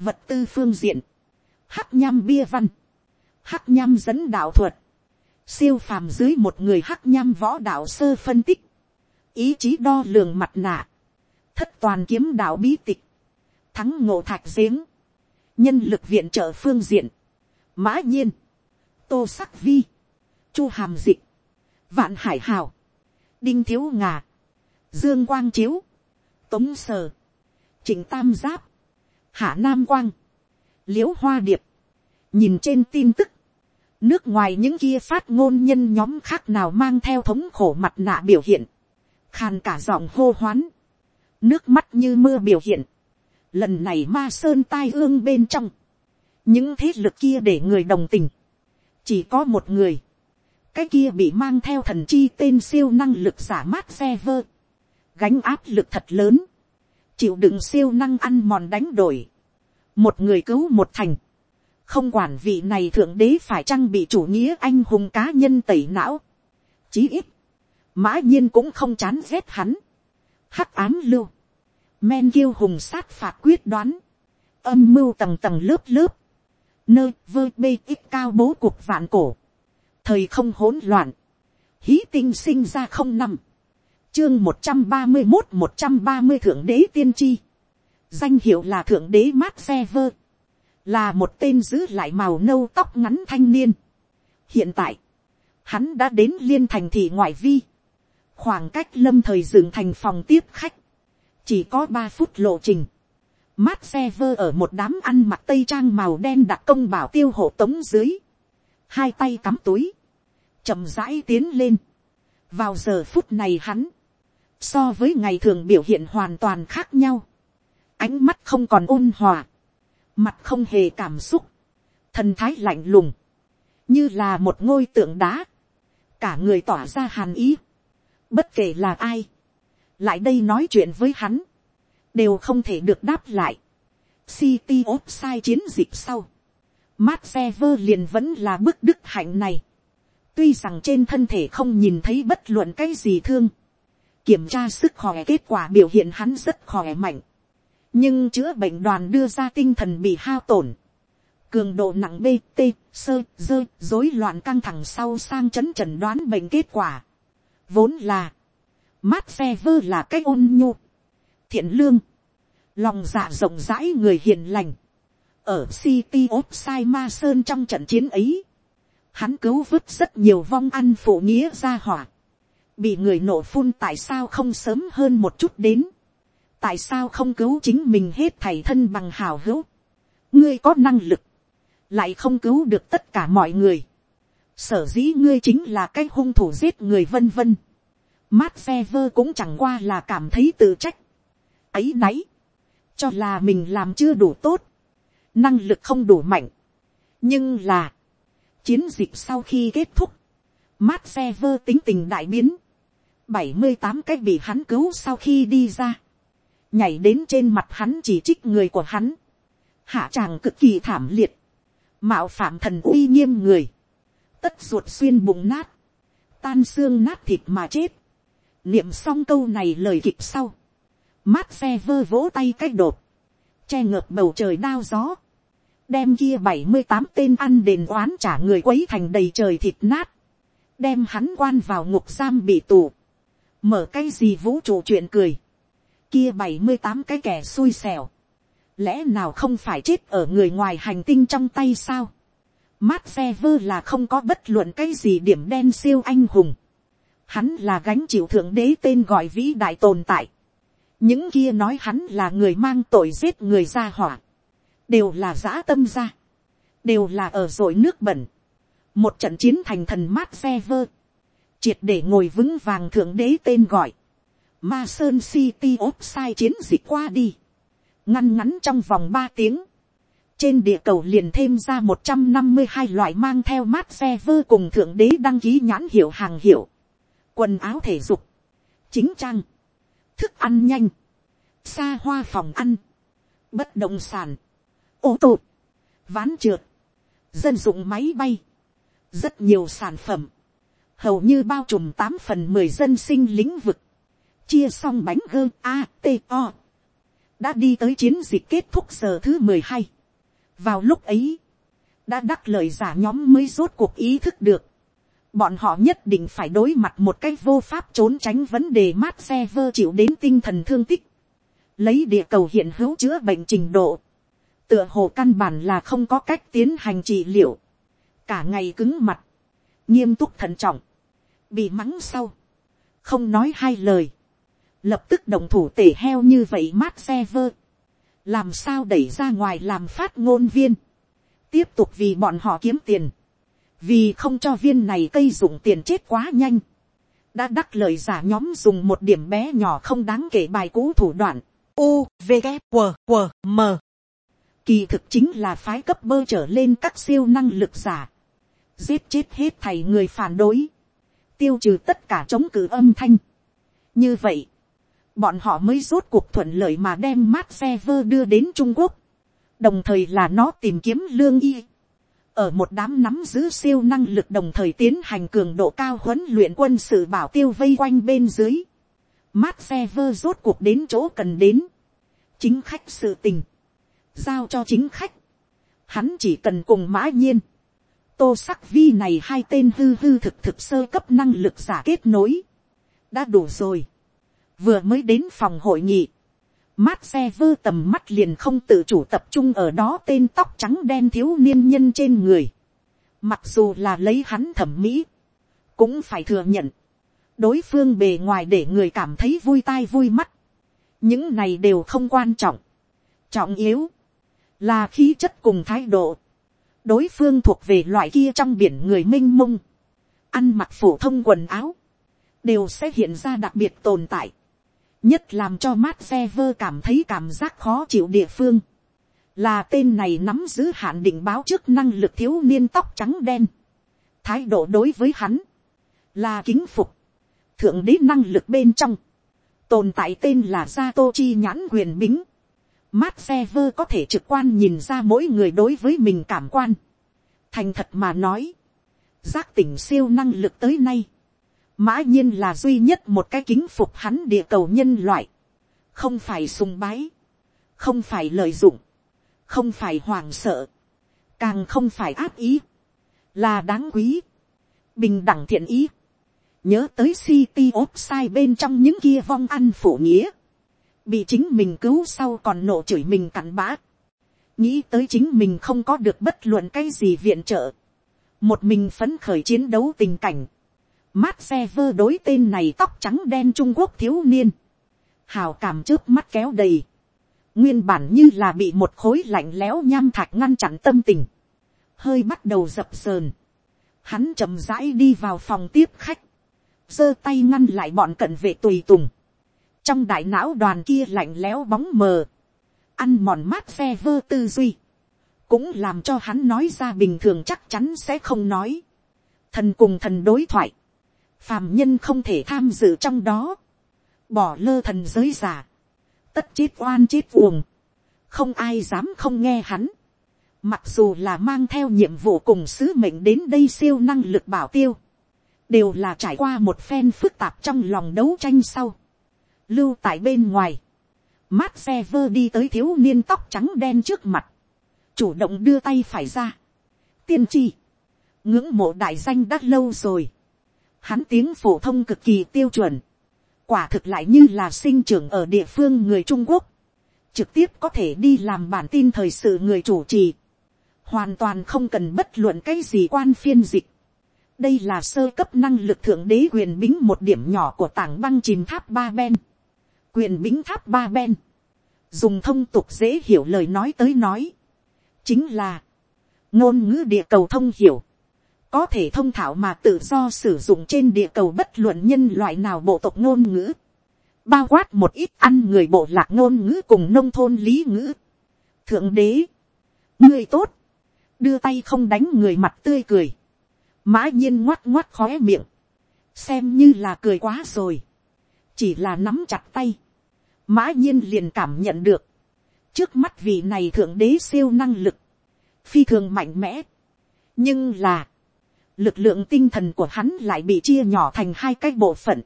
vật tư phương diện, hắc nham bia văn, hắc nham dẫn đạo thuật, siêu phàm dưới một người hắc nham võ đạo sơ phân tích, ý chí đo lường mặt nạ, thất toàn kiếm đạo bí tịch, thắng ngộ thạch giếng, nhân lực viện trợ phương diện, mã nhiên, tô sắc vi, chu hàm dịch, vạn hải hào, đinh thiếu ngà, dương quang chiếu, tống sờ, trịnh tam giáp, hạ nam quang, l i ễ u hoa điệp, nhìn trên tin tức, nước ngoài những kia phát ngôn nhân nhóm khác nào mang theo thống khổ mặt nạ biểu hiện, khàn cả giọng hô hoán, nước mắt như mưa biểu hiện, lần này ma sơn tai ương bên trong, những thế lực kia để người đồng tình, chỉ có một người, cái kia bị mang theo thần chi tên siêu năng lực giả mát xe vơ, gánh áp lực thật lớn, chịu đựng siêu năng ăn mòn đánh đổi, một người cứu một thành, không quản vị này thượng đế phải chăng bị chủ nghĩa anh hùng cá nhân tẩy não, chí ít, mã nhiên cũng không chán ghét hắn, hắc ám lưu, men kiêu hùng sát phạt quyết đoán, âm mưu tầng tầng lớp lớp, nơi vơ bê ít cao bố cuộc vạn cổ, thời không hỗn loạn, hí tinh sinh ra không năm, chương một trăm ba mươi một một trăm ba mươi thượng đế tiên tri, danh hiệu là thượng đế mát xe vơ, là một tên giữ lại màu nâu tóc ngắn thanh niên. hiện tại, hắn đã đến liên thành thị ngoại vi, khoảng cách lâm thời dừng thành phòng tiếp khách, chỉ có ba phút lộ trình. Mát xe vơ ở một đám ăn mặc tây trang màu đen đặt công bảo tiêu hộ tống dưới, hai tay cắm túi, chậm rãi tiến lên. vào giờ phút này hắn, so với ngày thường biểu hiện hoàn toàn khác nhau. ánh mắt không còn ôn hòa, mặt không hề cảm xúc, thần thái lạnh lùng, như là một ngôi tượng đá, cả người tỏa ra hàn ý, bất kể là ai, lại đây nói chuyện với hắn, đều không thể được đáp lại. City of sai chiến dịch sau, Mát Sever liền vẫn là bức đức hạnh này. Tuy rằng trên thân thể không nhìn thấy bất luận cái gì thương, kiểm tra sức khỏe kết quả biểu hiện hắn rất khỏe mạnh. Nhưng chữa bệnh đoàn đưa ra tinh thần bị hao tổn. Cường độ nặng BT, sơ, dơ, rối loạn căng thẳng sau sang chấn trần đoán bệnh kết quả. Vốn là, mát xe vơ là cách ôn nhu, thiện lương, lòng dạ rộng rãi người hiền lành. Ở City of Sai Ma Sơn trong trận chiến ấy, hắn cứu vớt rất nhiều vong ăn phụ nghĩa ra hỏa bị người nổ phun tại sao không sớm hơn một chút đến, tại sao không cứu chính mình hết thầy thân bằng hào hữu, ngươi có năng lực, lại không cứu được tất cả mọi người, sở dĩ ngươi chính là cái hung thủ giết người vân vân, mát xe vơ cũng chẳng qua là cảm thấy tự trách, ấy náy, cho là mình làm chưa đủ tốt, năng lực không đủ mạnh, nhưng là, chiến dịch sau khi kết thúc, mát xe vơ tính tình đại biến, bảy mươi tám cái bị hắn cứu sau khi đi ra, nhảy đến trên mặt hắn chỉ trích người của hắn, hạ tràng cực kỳ thảm liệt, mạo phạm thần uy nghiêm người, tất ruột xuyên bụng nát, tan xương nát thịt mà chết, niệm xong câu này lời kịp sau, mát xe vơ vỗ tay cách đột, che ngược bầu trời đao gió, đem kia bảy mươi tám tên ăn đền oán trả người quấy thành đầy trời thịt nát, đem hắn quan vào ngục giam bị tù, mở cái gì vũ trụ chuyện cười, kia bảy mươi tám cái kẻ xui xẻo, lẽ nào không phải chết ở người ngoài hành tinh trong tay sao, mát xe vơ là không có bất luận cái gì điểm đen siêu anh hùng, hắn là gánh chịu thượng đế tên gọi vĩ đại tồn tại, những kia nói hắn là người mang tội giết người ra hỏa, đều là giã tâm ra, đều là ở rồi nước bẩn, một trận chiến thành thần mát xe vơ, triệt để ngồi vững vàng thượng đế tên gọi, ma sơn city ốp sai chiến dịch qua đi, ngăn ngắn trong vòng ba tiếng, trên địa cầu liền thêm ra một trăm năm mươi hai loại mang theo mát xe vơ cùng thượng đế đăng ký nhãn hiệu hàng hiệu, quần áo thể dục, chính trang, thức ăn nhanh, xa hoa phòng ăn, bất động sản, ô tô, ván trượt, dân dụng máy bay, rất nhiều sản phẩm, hầu như bao trùm tám phần mười dân sinh lĩnh vực, chia xong bánh gơ a t o, đã đi tới chiến dịch kết thúc giờ thứ mười hai. vào lúc ấy, đã đắc lời giả nhóm mới rốt cuộc ý thức được, bọn họ nhất định phải đối mặt một cách vô pháp trốn tránh vấn đề mát xe vơ chịu đến tinh thần thương tích, lấy địa cầu hiện hữu chữa bệnh trình độ, tựa hồ căn bản là không có cách tiến hành trị liệu, cả ngày cứng mặt, nghiêm túc thận trọng, bị mắng sau, không nói hai lời, lập tức đồng thủ tể heo như vậy mát xe vơ, làm sao đẩy ra ngoài làm phát ngôn viên, tiếp tục vì bọn họ kiếm tiền, vì không cho viên này cây dụng tiền chết quá nhanh, đã đắc lời giả nhóm dùng một điểm bé nhỏ không đáng kể bài cũ thủ đoạn, u v g q q m. Kỳ thực chính là phái cấp bơ trở lên các siêu năng lực giả, giết chết hết thầy người phản đối, tiêu trừ tất cả chống cử âm thanh. như vậy, bọn họ mới rốt cuộc thuận lợi mà đem mát xe vơ đưa đến trung quốc, đồng thời là nó tìm kiếm lương y. ở một đám nắm giữ siêu năng lực đồng thời tiến hành cường độ cao huấn luyện quân sự bảo tiêu vây quanh bên dưới. mát xe vơ rốt cuộc đến chỗ cần đến. chính khách sự tình. giao cho chính khách. hắn chỉ cần cùng mã nhiên tô sắc vi này hai tên hư hư thực thực sơ cấp năng lực giả kết nối. đã đủ rồi. vừa mới đến phòng hội nghị. mát xe vơ tầm mắt liền không tự chủ tập trung ở đó tên tóc trắng đen thiếu niên nhân trên người. mặc dù là lấy hắn thẩm mỹ, cũng phải thừa nhận. đối phương bề ngoài để người cảm thấy vui tai vui mắt. những này đều không quan trọng. trọng yếu, là khí chất cùng thái độ đối phương thuộc về loại kia trong biển người m i n h mông, ăn mặc phổ thông quần áo, đều sẽ hiện ra đặc biệt tồn tại. nhất làm cho mát xe vơ cảm thấy cảm giác khó chịu địa phương, là tên này nắm giữ hạn định báo trước năng lực thiếu niên tóc trắng đen, thái độ đối với hắn, là kính phục, thượng đế năng lực bên trong, tồn tại tên là gia tô chi nhãn quyền bính, mát xe vơ có thể trực quan nhìn ra mỗi người đối với mình cảm quan, thành thật mà nói, giác tỉnh siêu năng lực tới nay, mã nhiên là duy nhất một cái kính phục hắn địa cầu nhân loại, không phải sùng bái, không phải lợi dụng, không phải hoàng sợ, càng không phải áp ý, là đáng quý, bình đẳng thiện ý, nhớ tới city ốp sai bên trong những kia vong ăn phổ nghĩa, bị chính mình cứu sau còn nộ chửi mình cặn bã, nghĩ tới chính mình không có được bất luận cái gì viện trợ, một mình phấn khởi chiến đấu tình cảnh, mát xe vơ đối tên này tóc trắng đen trung quốc thiếu niên, hào cảm trước mắt kéo đầy, nguyên bản như là bị một khối lạnh lẽo nham thạch ngăn chặn tâm tình, hơi bắt đầu dập sờn, hắn chậm rãi đi vào phòng tiếp khách, giơ tay ngăn lại bọn cận vệ tùy tùng, trong đại não đoàn kia lạnh lẽo bóng mờ, ăn mòn mát phe vơ tư duy, cũng làm cho hắn nói ra bình thường chắc chắn sẽ không nói. Thần cùng thần đối thoại, phàm nhân không thể tham dự trong đó, bỏ lơ thần giới giả, tất chết oan chết uồng, không ai dám không nghe hắn. Mặc dù là mang theo nhiệm vụ cùng sứ mệnh đến đây siêu năng lực bảo tiêu, đều là trải qua một phen phức tạp trong lòng đấu tranh sau. Lưu tại bên ngoài, mát xe vơ đi tới thiếu niên tóc trắng đen trước mặt, chủ động đưa tay phải ra. tiên tri, ngưỡng mộ đại danh đã lâu rồi. Hắn tiếng phổ thông cực kỳ tiêu chuẩn, quả thực lại như là sinh trưởng ở địa phương người trung quốc, trực tiếp có thể đi làm bản tin thời sự người chủ trì, hoàn toàn không cần bất luận cái gì quan phiên dịch. đây là sơ cấp năng lực thượng đế quyền bính một điểm nhỏ của tảng băng chìm tháp ba ben quyền bính tháp ba ben. dùng thông tục dễ hiểu lời nói tới nói. Chính là ngôn ngữ địa cầu thông hiểu, có thể thông thảo mà tự do sử dụng trên địa cầu bất luận nhân loại nào bộ tộc ngôn ngữ, bao quát một ít ăn người bộ lạc ngôn ngữ cùng nông thôn lý ngữ. Thượng đế, người tốt, đưa tay không đánh người mặt tươi cười, mã nhiên ngoắt ngoắt khóe miệng, xem như là cười quá rồi, chỉ là nắm chặt tay, mã nhiên liền cảm nhận được, trước mắt vị này thượng đế siêu năng lực, phi thường mạnh mẽ. nhưng là, lực lượng tinh thần của hắn lại bị chia nhỏ thành hai cái bộ phận,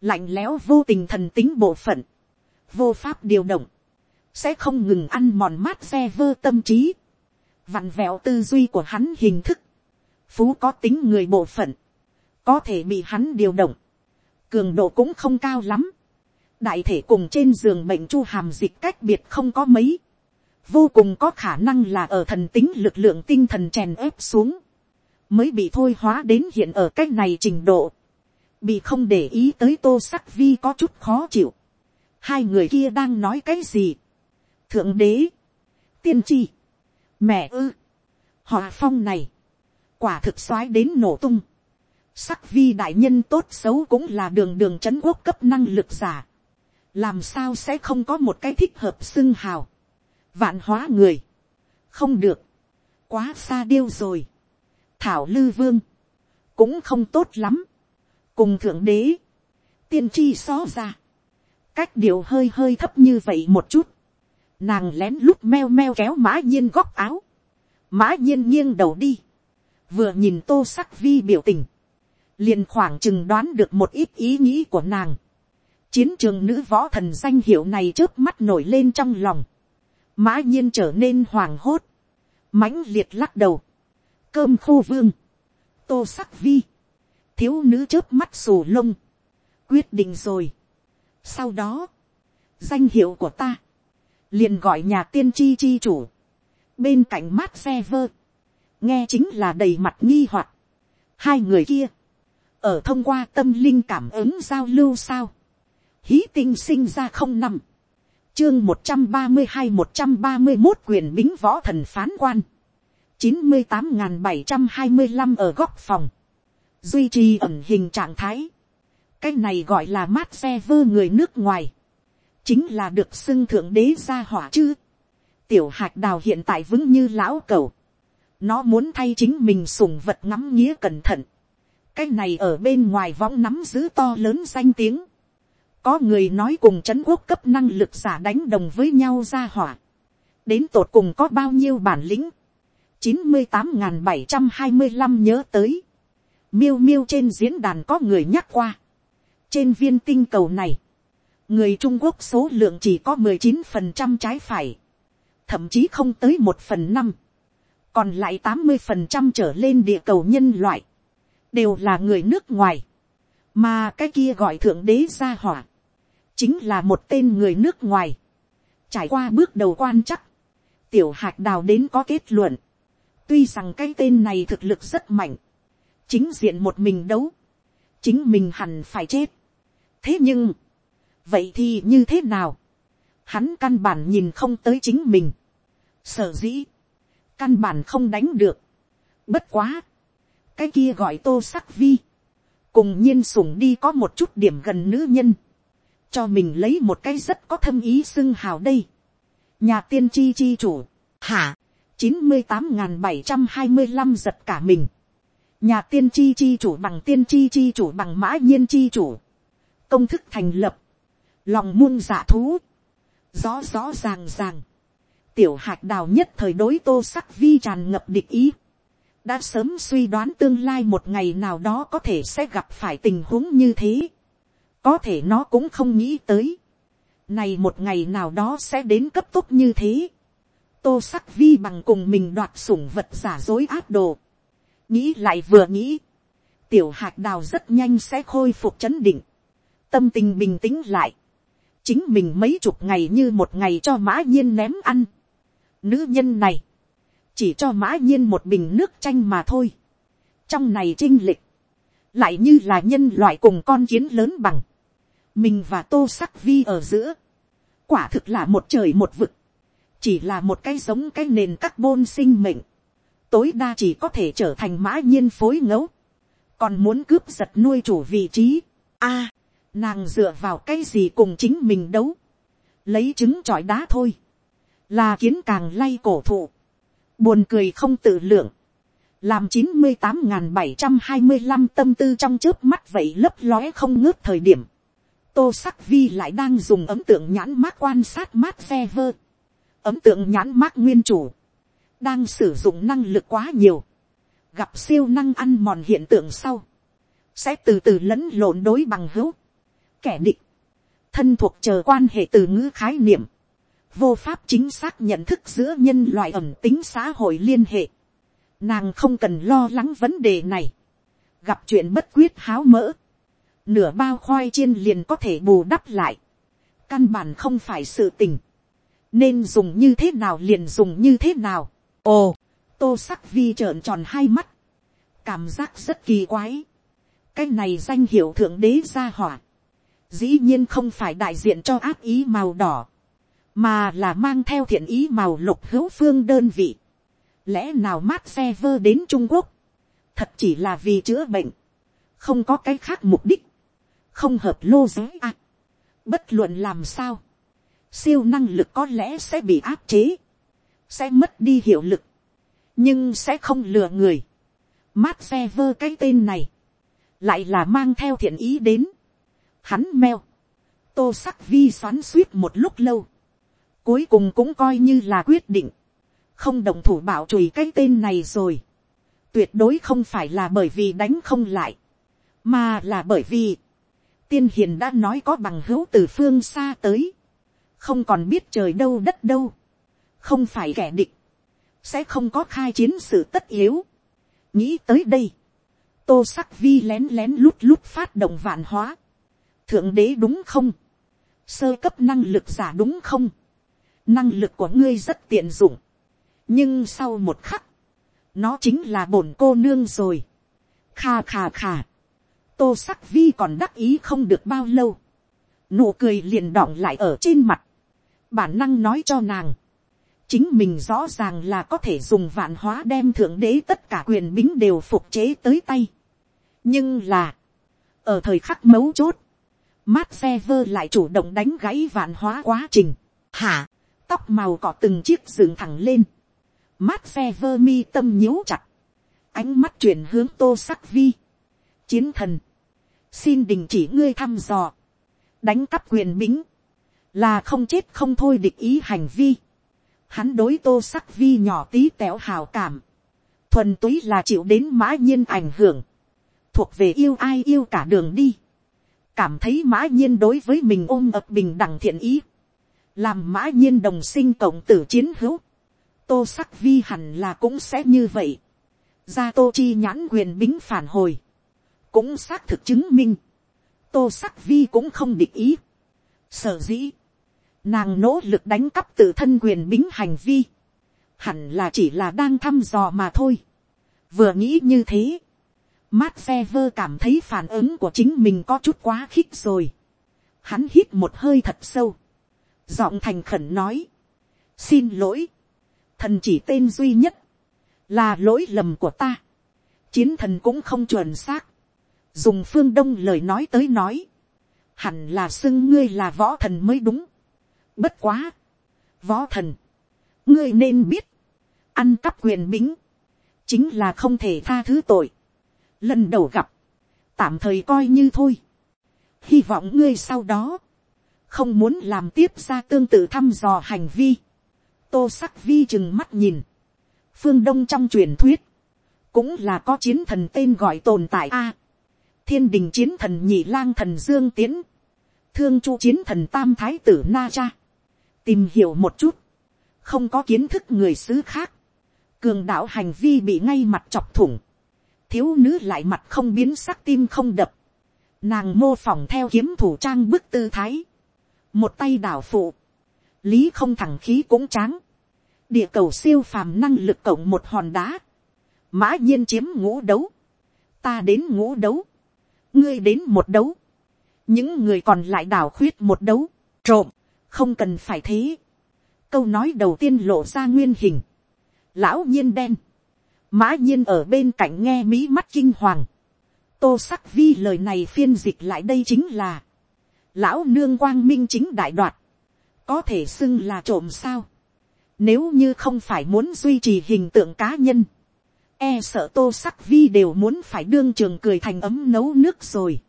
lạnh lẽo vô tình thần tính bộ phận, vô pháp điều động, sẽ không ngừng ăn mòn mát xe vơ tâm trí, vặn vẹo tư duy của hắn hình thức, phú có tính người bộ phận, có thể bị hắn điều động, cường độ cũng không cao lắm, đại thể cùng trên giường bệnh chu hàm dịch cách biệt không có mấy, vô cùng có khả năng là ở thần tính lực lượng tinh thần chèn ép xuống, mới bị thôi hóa đến hiện ở cách này trình độ, bị không để ý tới tô sắc vi có chút khó chịu, hai người kia đang nói cái gì, thượng đế, tiên tri, mẹ ư, họ phong này, quả thực soái đến nổ tung, sắc vi đại nhân tốt xấu cũng là đường đường c h ấ n quốc cấp năng lực giả, làm sao sẽ không có một cái thích hợp xưng hào, vạn hóa người, không được, quá xa điêu rồi, thảo lư vương, cũng không tốt lắm, cùng thượng đế, tiên tri xó ra, cách điều hơi hơi thấp như vậy một chút, nàng lén lút meo meo kéo mã nhiên góc áo, mã nhiên nghiêng đầu đi, vừa nhìn tô sắc vi biểu tình, liền khoảng chừng đoán được một ít ý nghĩ của nàng, chiến trường nữ võ thần danh hiệu này trước mắt nổi lên trong lòng, mã nhiên trở nên hoàng hốt, mãnh liệt lắc đầu, cơm khô vương, tô sắc vi, thiếu nữ trước mắt sù lông, quyết định rồi. sau đó, danh hiệu của ta, liền gọi nhà tiên tri chi chủ, bên cạnh mát xe vơ, nghe chính là đầy mặt nghi hoặc, hai người kia, ở thông qua tâm linh cảm ứng giao lưu sao, hí tinh sinh ra không nằm, chương một trăm ba mươi hai một trăm ba mươi một quyền bính võ thần phán quan. chín mươi tám n bảy trăm hai mươi năm ở góc phòng. Duy trì ẩn hình trạng thái. Cái này gọi là mát xe vơ người nước ngoài. chính là được xưng thượng đế gia hỏa chứ. tiểu hạt đào hiện tại vững như lão cầu, nó muốn thay chính mình sùng vật ngắm nghĩa cẩn thận, cái này ở bên ngoài võng nắm giữ to lớn danh tiếng, có người nói cùng c h ấ n quốc cấp năng lực giả đánh đồng với nhau ra hỏa, đến tột cùng có bao nhiêu bản lĩnh, chín mươi tám n bảy trăm hai mươi năm nhớ tới, miêu miêu trên diễn đàn có người nhắc qua, trên viên tinh cầu này, người trung quốc số lượng chỉ có mười chín phần trăm trái phải, thậm chí không tới một phần năm, còn lại tám mươi phần trăm trở lên địa cầu nhân loại, đều là người nước ngoài, mà cái kia gọi thượng đế gia hỏa, chính là một tên người nước ngoài. Trải qua bước đầu quan chắc, tiểu hạt đào đến có kết luận. Tuy rằng cái tên này thực lực rất mạnh, chính diện một mình đấu, chính mình hẳn phải chết. thế nhưng, vậy thì như thế nào, hắn căn bản nhìn không tới chính mình, sở dĩ, căn bản không đánh được, bất quá, cái kia gọi tô sắc vi, cùng nhiên sủng đi có một chút điểm gần nữ nhân, cho mình lấy một cái rất có thâm ý xưng hào đây. nhà tiên tri chi chủ, hả, chín mươi tám n g h n bảy trăm hai mươi năm giật cả mình. nhà tiên tri chi chủ bằng tiên tri chi chủ bằng mã nhiên chi chủ. công thức thành lập, lòng muôn dạ thú, rõ rõ ràng ràng. tiểu hạt đào nhất thời đối tô sắc vi tràn ngập địch ý đã sớm suy đoán tương lai một ngày nào đó có thể sẽ gặp phải tình huống như thế có thể nó cũng không nghĩ tới. Này một ngày nào đó sẽ đến cấp tốc như thế. Tô sắc vi bằng cùng mình đoạt sủng vật giả dối áp đồ. Nghĩ lại vừa nghĩ. Tiểu hạt đào rất nhanh sẽ khôi phục chấn định. Tâm tình bình tĩnh lại. Chính mình mấy chục ngày như một ngày cho mã nhiên ném ăn. Nữ nhân này. Chỉ cho mã nhiên một bình nước chanh mà thôi. Trong này trinh lịch lại như là nhân loại cùng con kiến lớn bằng. Mình và tô sắc vi ở giữa, quả thực là một trời một vực, chỉ là một cái giống cái nền carbon sinh mệnh, tối đa chỉ có thể trở thành mã nhiên phối ngẫu, còn muốn cướp giật nuôi chủ vị trí, a, nàng dựa vào cái gì cùng chính mình đấu, lấy trứng trọi đá thôi, là kiến càng lay cổ thụ, buồn cười không tự lượng, làm chín mươi tám n g h n bảy trăm hai mươi năm tâm tư trong trước mắt vậy lấp lóe không ngớt thời điểm, tô sắc vi lại đang dùng ấm tượng nhãn mát quan sát mát xe vơ. ấm tượng nhãn mát nguyên chủ, đang sử dụng năng lực quá nhiều, gặp siêu năng ăn mòn hiện tượng sau, sẽ từ từ lẫn lộn đối bằng hữu, kẻ địch, thân thuộc chờ quan hệ từ ngữ khái niệm, vô pháp chính xác nhận thức giữa nhân loại ẩm tính xã hội liên hệ. Nàng không cần lo lắng vấn đề này. Gặp chuyện bất quyết háo mỡ. Nửa bao khoai chiên liền có thể bù đắp lại, căn bản không phải sự tình, nên dùng như thế nào liền dùng như thế nào. ồ, tô sắc vi trợn tròn hai mắt, cảm giác rất kỳ quái, cái này danh hiệu thượng đế gia hỏa, dĩ nhiên không phải đại diện cho áp ý màu đỏ, mà là mang theo thiện ý màu lục hữu phương đơn vị. lẽ nào mát xe vơ đến trung quốc, thật chỉ là vì chữa bệnh, không có cái khác mục đích. Không hợp lô giới à. bất luận làm sao, siêu năng lực có lẽ sẽ bị áp chế, sẽ mất đi hiệu lực, nhưng sẽ không lừa người. Mát xe vơ cái tên này, lại là mang theo thiện ý đến. Hắn meo, tô sắc vi xoắn suýt một lúc lâu, cuối cùng cũng coi như là quyết định, không đồng thủ bảo chùi cái tên này rồi. tuyệt đối không phải là bởi vì đánh không lại, mà là bởi vì, tiên hiền đã nói có bằng hữu từ phương xa tới, không còn biết trời đâu đất đâu, không phải kẻ địch, sẽ không có khai chiến sự tất yếu. nghĩ tới đây, tô sắc vi lén lén lút lút phát động vạn hóa, thượng đế đúng không, sơ cấp năng lực giả đúng không, năng lực của ngươi rất tiện dụng, nhưng sau một khắc, nó chính là bổn cô nương rồi, kha kha kha, tô sắc vi còn đắc ý không được bao lâu, nụ cười liền đọng lại ở trên mặt, bản năng nói cho nàng, chính mình rõ ràng là có thể dùng vạn hóa đem thượng đế tất cả quyền bính đều phục chế tới tay. nhưng là, ở thời khắc mấu chốt, mát xe vơ lại chủ động đánh gãy vạn hóa quá trình. hả, tóc màu cỏ từng chiếc dựng thẳng lên. mát xe vơ mi tâm nhíu chặt. ánh mắt chuyển hướng tô sắc vi. chiến thần, xin đình chỉ ngươi thăm dò. đánh cắp quyền bính, là không chết không thôi địch ý hành vi. hắn đối tô sắc vi nhỏ tí tẹo hào cảm. thuần túy là chịu đến mã nhiên ảnh hưởng. thuộc về yêu ai yêu cả đường đi cảm thấy mã nhiên đối với mình ôm ập bình đẳng thiện ý, làm mã nhiên đồng sinh cộng tử chiến hữu, tô sắc vi hẳn là cũng sẽ như vậy, ra tô chi nhãn quyền bính phản hồi, cũng xác thực chứng minh, tô sắc vi cũng không định ý, sở dĩ, nàng nỗ lực đánh cắp tự thân quyền bính hành vi, hẳn là chỉ là đang thăm dò mà thôi, vừa nghĩ như thế, Mát xe vơ cảm thấy phản ứng của chính mình có chút quá khích rồi. Hắn hít một hơi thật sâu. Giọng thành khẩn nói. Xin lỗi. Thần chỉ tên duy nhất. Là lỗi lầm của ta. Chiến thần cũng không chuẩn xác. Dùng phương đông lời nói tới nói. Hẳn là xưng ngươi là võ thần mới đúng. Bất quá. Võ thần. Ngươi nên biết. Ăn cắp quyền bính. Chính là không thể tha thứ tội lần đầu gặp, tạm thời coi như thôi. hy vọng ngươi sau đó, không muốn làm tiếp ra tương tự thăm dò hành vi. tô sắc vi chừng mắt nhìn, phương đông trong truyền thuyết, cũng là có chiến thần tên gọi tồn tại a. thiên đình chiến thần nhị lang thần dương tiến, thương chu chiến thần tam thái tử na cha, tìm hiểu một chút, không có kiến thức người xứ khác, cường đạo hành vi bị ngay mặt chọc thủng, thiếu nữ lại mặt không biến sắc tim không đập, nàng mô phỏng theo kiếm thủ trang bức tư thái, một tay đảo phụ, lý không thẳng khí cũng tráng, địa cầu siêu phàm năng lực cộng một hòn đá, mã nhiên chiếm ngũ đấu, ta đến ngũ đấu, ngươi đến một đấu, những người còn lại đảo khuyết một đấu, trộm, không cần phải thế. câu nói đầu tiên lộ ra nguyên hình, lão nhiên đen, mã nhiên ở bên cạnh nghe mỹ mắt kinh hoàng. tô sắc vi lời này phiên dịch lại đây chính là, lão nương quang minh chính đại đoạt, có thể xưng là trộm sao. nếu như không phải muốn duy trì hình tượng cá nhân, e sợ tô sắc vi đều muốn phải đương trường cười thành ấm nấu nước rồi.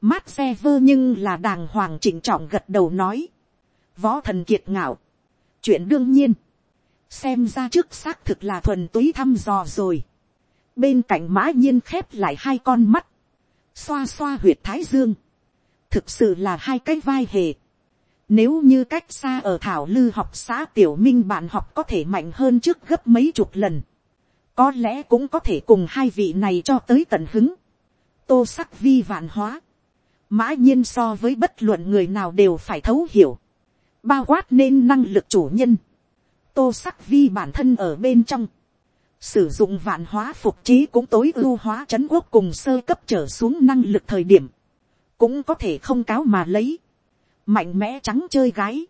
mát xe vơ nhưng là đàng hoàng chỉnh trọng gật đầu nói. võ thần kiệt ngạo. chuyện đương nhiên xem ra trước xác thực là thuần túy thăm dò rồi. bên cạnh mã nhiên khép lại hai con mắt, xoa xoa huyệt thái dương, thực sự là hai cái vai hề. Nếu như cách xa ở thảo lư học xã tiểu minh bạn học có thể mạnh hơn trước gấp mấy chục lần, có lẽ cũng có thể cùng hai vị này cho tới tận hứng. tô sắc vi vạn hóa, mã nhiên so với bất luận người nào đều phải thấu hiểu, bao quát nên năng lực chủ nhân. Tô sắc vi bản thân ở bên trong, sử dụng vạn hóa phục trí cũng tối ưu hóa chấn quốc cùng sơ cấp trở xuống năng lực thời điểm, cũng có thể không cáo mà lấy, mạnh mẽ trắng chơi gái,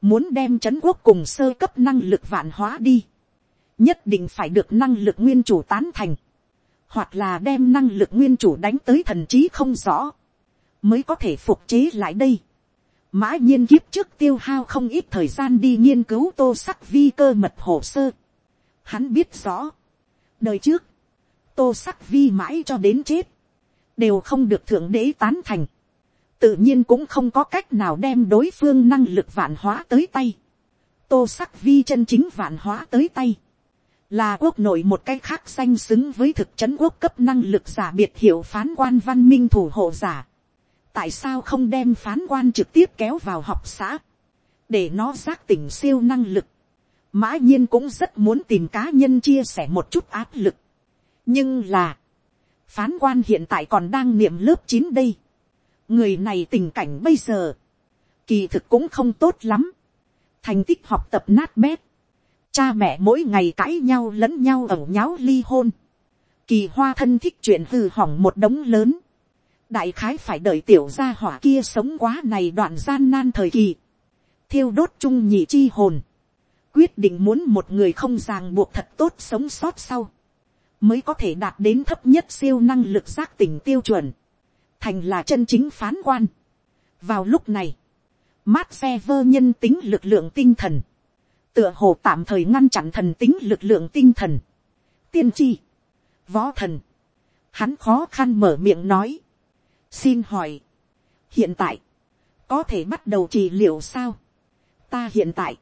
muốn đem c h ấ n quốc cùng sơ cấp năng lực vạn hóa đi, nhất định phải được năng lực nguyên chủ tán thành, hoặc là đem năng lực nguyên chủ đánh tới thần trí không rõ, mới có thể phục chế lại đây. Mã nhiên kiếp trước tiêu hao không ít thời gian đi nghiên cứu tô sắc vi cơ mật hồ sơ. Hắn biết rõ. Đời trước, tô sắc vi mãi cho đến chết. Đều không được thượng đế tán thành. Tự nhiên cũng không có cách nào đem đối phương năng lực vạn hóa tới tay. Tô sắc vi chân chính vạn hóa tới tay. Là quốc nội một cái khác danh xứng với thực chấn quốc cấp năng lực giả biệt hiệu phán quan văn minh thủ hộ giả tại sao không đem phán quan trực tiếp kéo vào học xã, để nó giác tỉnh siêu năng lực. mã nhiên cũng rất muốn tìm cá nhân chia sẻ một chút áp lực. nhưng là, phán quan hiện tại còn đang niệm lớp chín đây. người này tình cảnh bây giờ, kỳ thực cũng không tốt lắm. thành tích học tập nát bét. cha mẹ mỗi ngày cãi nhau lẫn nhau ẩu nháo ly hôn. kỳ hoa thân thích chuyện hư hỏng một đống lớn đại khái phải đợi tiểu gia hỏa kia sống quá này đoạn gian nan thời kỳ, thiêu đốt trung nhị chi hồn, quyết định muốn một người không ràng buộc thật tốt sống sót sau, mới có thể đạt đến thấp nhất siêu năng lực giác tỉnh tiêu chuẩn, thành là chân chính phán quan, vào lúc này, mát xe vơ nhân tính lực lượng tinh thần, tựa hồ tạm thời ngăn chặn thần tính lực lượng tinh thần, tiên tri, võ thần, hắn khó khăn mở miệng nói, xin hỏi, hiện tại, có thể bắt đầu trị liệu sao, ta hiện tại,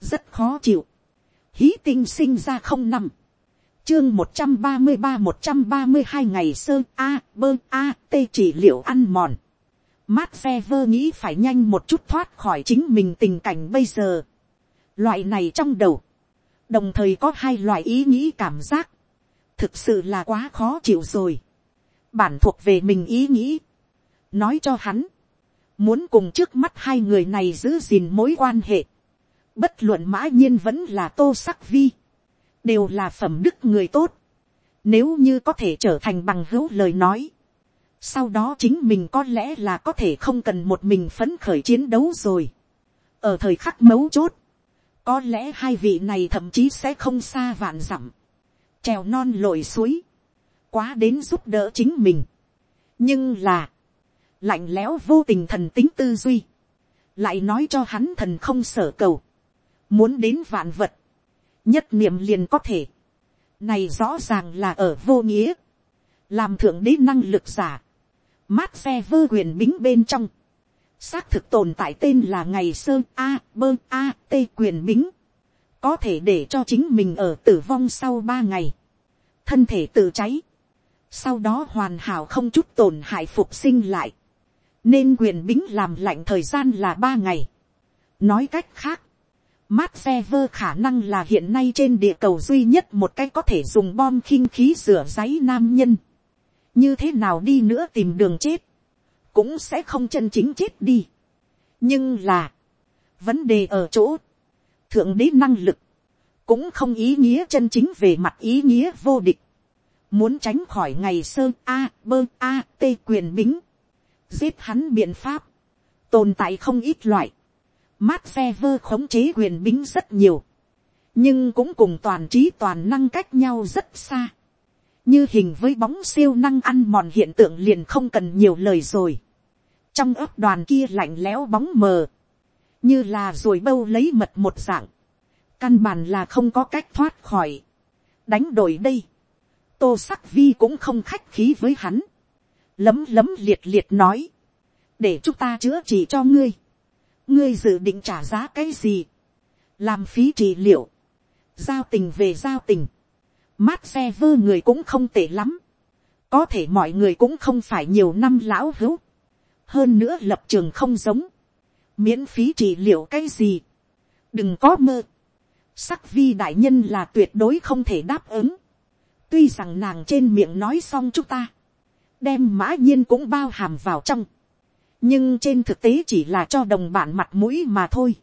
rất khó chịu, hí tinh sinh ra không năm, chương một trăm ba mươi ba một trăm ba mươi hai ngày sơ a bơ a t chỉ liệu ăn mòn, mát xe vơ nghĩ phải nhanh một chút thoát khỏi chính mình tình cảnh bây giờ, loại này trong đầu, đồng thời có hai loại ý nghĩ cảm giác, thực sự là quá khó chịu rồi. bản thuộc về mình ý nghĩ, nói cho hắn, muốn cùng trước mắt hai người này giữ gìn mối quan hệ, bất luận mã nhiên vẫn là tô sắc vi, đều là phẩm đức người tốt, nếu như có thể trở thành bằng hữu lời nói, sau đó chính mình có lẽ là có thể không cần một mình phấn khởi chiến đấu rồi. ở thời khắc mấu chốt, có lẽ hai vị này thậm chí sẽ không xa vạn dặm, trèo non lội suối, quá đến giúp đỡ chính mình. nhưng là, lạnh lẽo vô tình thần tính tư duy, lại nói cho hắn thần không sở cầu, muốn đến vạn vật, nhất niệm liền có thể, này rõ ràng là ở vô nghĩa, làm thượng đế năng lực giả, mát xe vơ quyền bính bên trong, xác thực tồn tại tên là ngày sơ a bơ a t quyền bính, có thể để cho chính mình ở tử vong sau ba ngày, thân thể tự cháy, sau đó hoàn hảo không chút tổn hại phục sinh lại, nên quyền bính làm lạnh thời gian là ba ngày. nói cách khác, mát xe vơ khả năng là hiện nay trên địa cầu duy nhất một cái có thể dùng bom khinh khí rửa giấy nam nhân. như thế nào đi nữa tìm đường chết, cũng sẽ không chân chính chết đi. nhưng là, vấn đề ở chỗ, thượng đế năng lực, cũng không ý nghĩa chân chính về mặt ý nghĩa vô địch. Muốn tránh khỏi ngày sơ A, bơ A, T quyền bính. Giết hắn biện pháp. Tồn tại không ít loại. Mát phe vơ khống chế quyền bính rất nhiều. Nhưng cũng cùng toàn trí toàn năng cách nhau rất xa. Như hình với bóng siêu năng ăn mòn hiện tượng liền không cần nhiều lời rồi. Trong ấp đoàn kia lạnh lẽo bóng mờ. Như là rồi bâu lấy mật một dạng căn bản là không có cách thoát khỏi, đánh đổi đây, tô sắc vi cũng không khách khí với hắn, lấm lấm liệt liệt nói, để chúng ta chữa trị cho ngươi, ngươi dự định trả giá cái gì, làm phí trị liệu, giao tình về giao tình, mát xe vơ người cũng không tệ lắm, có thể mọi người cũng không phải nhiều năm lão hữu, hơn nữa lập trường không giống, miễn phí trị liệu cái gì, đừng có mơ, sắc vi đại nhân là tuyệt đối không thể đáp ứng. tuy rằng nàng trên miệng nói xong chúng ta, đem mã nhiên cũng bao hàm vào trong, nhưng trên thực tế chỉ là cho đồng bạn mặt mũi mà thôi.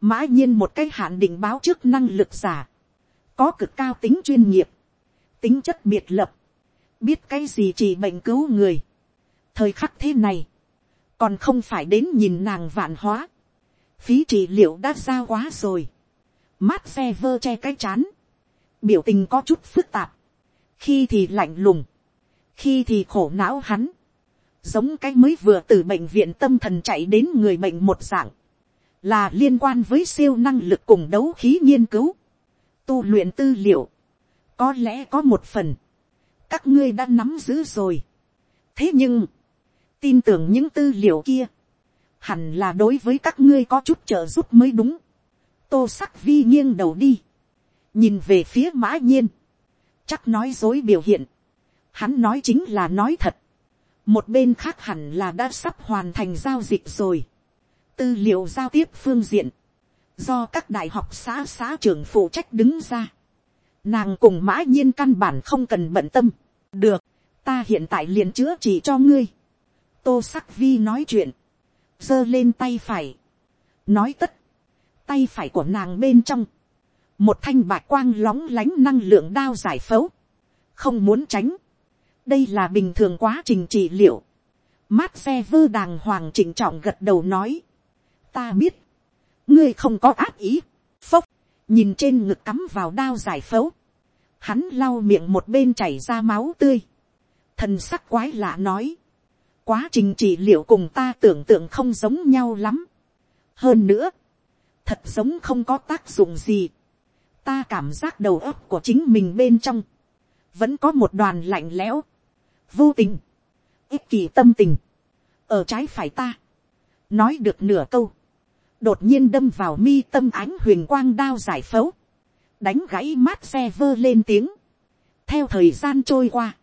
mã nhiên một cái hạn định báo trước năng lực giả, có cực cao tính chuyên nghiệp, tính chất biệt lập, biết cái gì chỉ bệnh cứu người. thời khắc thế này, còn không phải đến nhìn nàng vạn hóa, phí trị liệu đã ra quá rồi. Mát xe vơ che cái chán, biểu tình có chút phức tạp, khi thì lạnh lùng, khi thì khổ não hắn, giống cái mới vừa từ bệnh viện tâm thần chạy đến người bệnh một dạng, là liên quan với siêu năng lực cùng đấu khí nghiên cứu, tu luyện tư liệu, có lẽ có một phần, các ngươi đã nắm giữ rồi. thế nhưng, tin tưởng những tư liệu kia, hẳn là đối với các ngươi có chút trợ giúp mới đúng. Tô sắc vi nghiêng đầu đi, nhìn về phía mã nhiên, chắc nói dối biểu hiện, hắn nói chính là nói thật, một bên khác hẳn là đã sắp hoàn thành giao dịch rồi, tư liệu giao tiếp phương diện, do các đại học xã xã trưởng phụ trách đứng ra, nàng cùng mã nhiên căn bản không cần bận tâm, được, ta hiện tại liền chữa chỉ cho ngươi, tô sắc vi nói chuyện, giơ lên tay phải, nói tất. Tay phải của nàng bên trong, một thanh bạc quang lóng lánh năng lượng đao giải phẫu, không muốn tránh, đây là bình thường quá trình trị liệu, mát xe vơ đàng hoàng chỉnh trọng gật đầu nói, ta biết, ngươi không có áp ý, phốc, nhìn trên ngực cắm vào đao giải phẫu, hắn lau miệng một bên chảy ra máu tươi, thần sắc quái lạ nói, quá trình trị liệu cùng ta tưởng tượng không giống nhau lắm. hơn nữa, thật giống không có tác dụng gì. ta cảm giác đầu óc của chính mình bên trong, vẫn có một đoàn lạnh lẽo, vô tình, ích kỳ tâm tình, ở trái phải ta, nói được nửa câu, đột nhiên đâm vào mi tâm ánh huyền quang đao giải phẫu, đánh gãy mát xe vơ lên tiếng, theo thời gian trôi qua,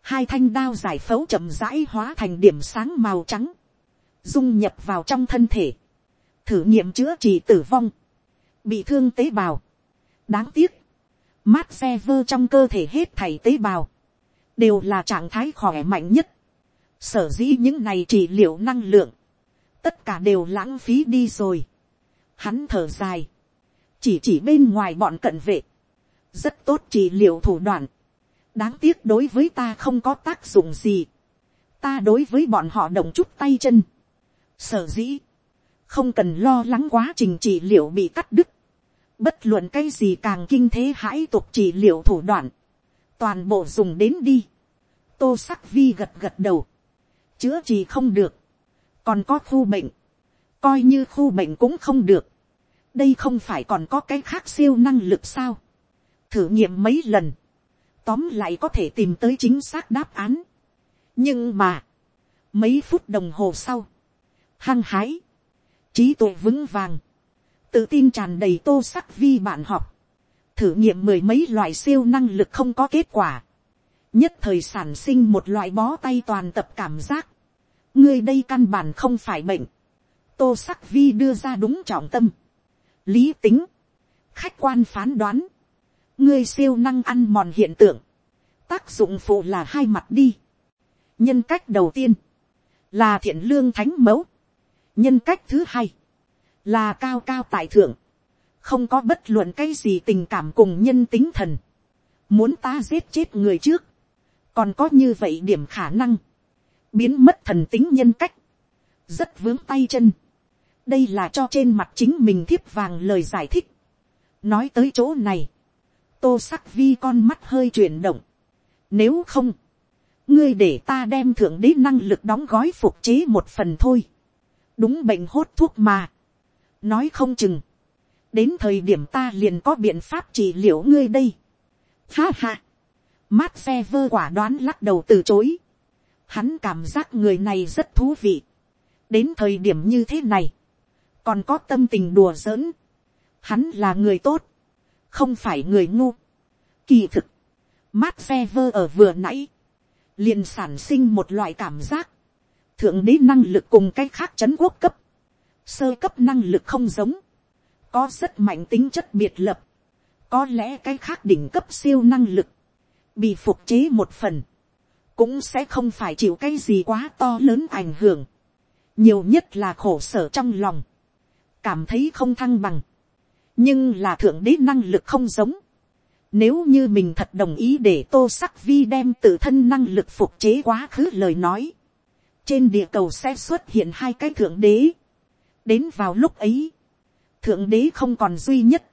hai thanh đao giải phẫu chậm rãi hóa thành điểm sáng màu trắng, dung nhập vào trong thân thể, thử nghiệm chữa trị tử vong, bị thương tế bào. đáng tiếc, mát xe vơ trong cơ thể hết thảy tế bào, đều là trạng thái khỏe mạnh nhất. sở dĩ những này trị liệu năng lượng, tất cả đều lãng phí đi rồi. hắn thở dài, chỉ chỉ bên ngoài bọn cận vệ, rất tốt trị liệu thủ đoạn, đáng tiếc đối với ta không có tác dụng gì, ta đối với bọn họ động chút tay chân, sở dĩ, không cần lo lắng quá trình trị liệu bị cắt đứt, bất luận cái gì càng kinh thế hãi tục trị liệu thủ đoạn, toàn bộ dùng đến đi, tô sắc vi gật gật đầu, chữa trị không được, còn có khu bệnh, coi như khu bệnh cũng không được, đây không phải còn có cái khác siêu năng lực sao, thử nghiệm mấy lần, tóm lại có thể tìm tới chính xác đáp án. nhưng mà, mấy phút đồng hồ sau, hăng hái, trí tuệ vững vàng, tự tin tràn đầy tô sắc vi bạn học, thử nghiệm mười mấy loại siêu năng lực không có kết quả, nhất thời sản sinh một loại bó tay toàn tập cảm giác, ngươi đây căn bản không phải bệnh, tô sắc vi đưa ra đúng trọng tâm, lý tính, khách quan phán đoán, ngươi siêu năng ăn mòn hiện tượng, tác dụng phụ là hai mặt đi. nhân cách đầu tiên, là thiện lương thánh mẫu. nhân cách thứ hai, là cao cao tại thượng, không có bất luận cái gì tình cảm cùng nhân tính thần. muốn ta giết chết người trước, còn có như vậy điểm khả năng, biến mất thần tính nhân cách, rất vướng tay chân. đây là cho trên mặt chính mình thiếp vàng lời giải thích. nói tới chỗ này, tô sắc vi con mắt hơi chuyển động. Nếu không, ngươi để ta đem thượng đế năng lực đóng gói phục chế một phần thôi. đúng bệnh hốt thuốc mà. nói không chừng đến thời điểm ta liền có biện pháp trị liệu ngươi đây. ha ha. mát xe vơ quả đoán lắc đầu từ chối. hắn cảm giác người này rất thú vị. đến thời điểm như thế này, còn có tâm tình đùa giỡn. hắn là người tốt, không phải người ngu Kỳ thực, mát xe vơ ở vừa nãy, liền sản sinh một loại cảm giác, thượng đế năng lực cùng cái khác c h ấ n quốc cấp, sơ cấp năng lực không giống, có rất mạnh tính chất biệt lập, có lẽ cái khác đỉnh cấp siêu năng lực, bị phục chế một phần, cũng sẽ không phải chịu cái gì quá to lớn ảnh hưởng, nhiều nhất là khổ sở trong lòng, cảm thấy không thăng bằng, nhưng là thượng đế năng lực không giống, nếu như mình thật đồng ý để tô sắc vi đem tự thân năng lực phục chế quá khứ lời nói. Trên địa cầu sẽ xuất hiện hai cái thượng đế. Đến vào lúc ấy. Thượng đế không còn duy nhất.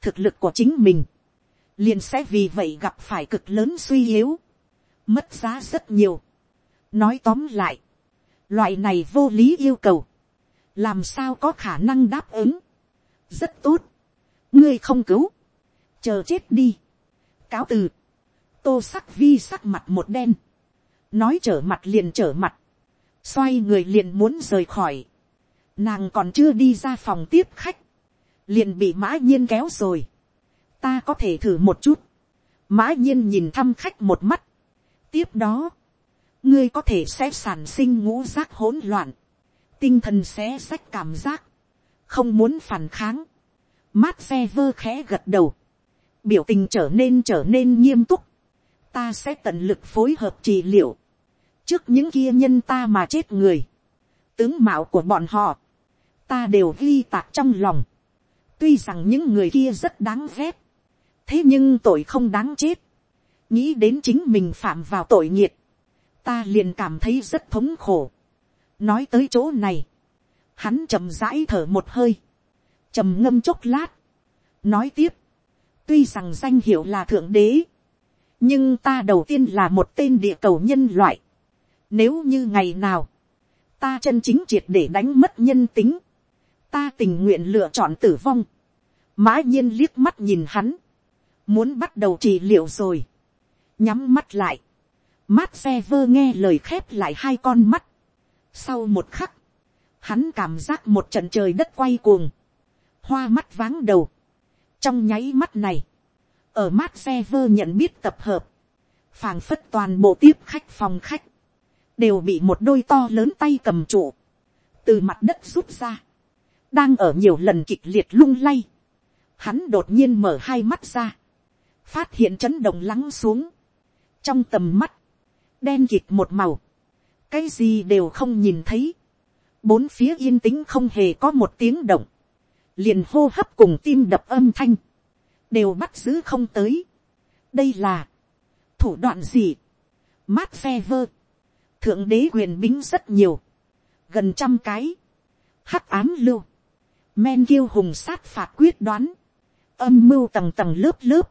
Thực lực của chính mình. Liền sẽ vì vậy gặp phải cực lớn suy yếu. Mất giá rất nhiều. Nói tóm lại. Loại này vô lý yêu cầu. Làm sao có khả năng đáp ứng. Rất tốt. Ngươi không cứu chờ chết đi, cáo từ, tô sắc vi sắc mặt một đen, nói trở mặt liền trở mặt, xoay người liền muốn rời khỏi, nàng còn chưa đi ra phòng tiếp khách, liền bị mã nhiên kéo rồi, ta có thể thử một chút, mã nhiên nhìn thăm khách một mắt, tiếp đó, ngươi có thể sẽ sản sinh ngũ giác hỗn loạn, tinh thần sẽ sách cảm giác, không muốn phản kháng, mát xe vơ khẽ gật đầu, biểu tình trở nên trở nên nghiêm túc, ta sẽ tận lực phối hợp trị liệu, trước những kia nhân ta mà chết người, tướng mạo của bọn họ, ta đều ghi tạc trong lòng, tuy rằng những người kia rất đáng ghét, thế nhưng tội không đáng chết, nghĩ đến chính mình phạm vào tội nghiệt, ta liền cảm thấy rất thống khổ. nói tới chỗ này, hắn chậm rãi thở một hơi, trầm ngâm chốc lát, nói tiếp, tuy rằng danh hiệu là thượng đế, nhưng ta đầu tiên là một tên địa cầu nhân loại, Nếu như ngày nào, ta chân chính triệt để đánh mất nhân tính, ta tình nguyện lựa chọn tử vong. Mã nhiên liếc mắt nhìn hắn, muốn bắt đầu trị liệu rồi, nhắm mắt lại, mát xe vơ nghe lời khép lại hai con mắt. Sau một khắc, hắn cảm giác một trận trời đất quay cuồng, hoa mắt váng đầu. trong nháy mắt này, ở mát xe vơ nhận biết tập hợp, phảng phất toàn bộ tiếp khách phòng khách, đều bị một đôi to lớn tay cầm trụ, từ mặt đất rút ra, đang ở nhiều lần kịch liệt lung lay, hắn đột nhiên mở hai mắt ra, phát hiện chấn động lắng xuống, trong tầm mắt, đen kịt một màu, cái gì đều không nhìn thấy, bốn phía yên tĩnh không hề có một tiếng động, liền hô hấp cùng tim đập âm thanh, đều bắt giữ không tới. đây là, thủ đoạn gì, mát phe vơ, thượng đế quyền bính rất nhiều, gần trăm cái, hắc ám lưu, men kiêu hùng sát phạt quyết đoán, âm mưu tầng tầng lớp lớp,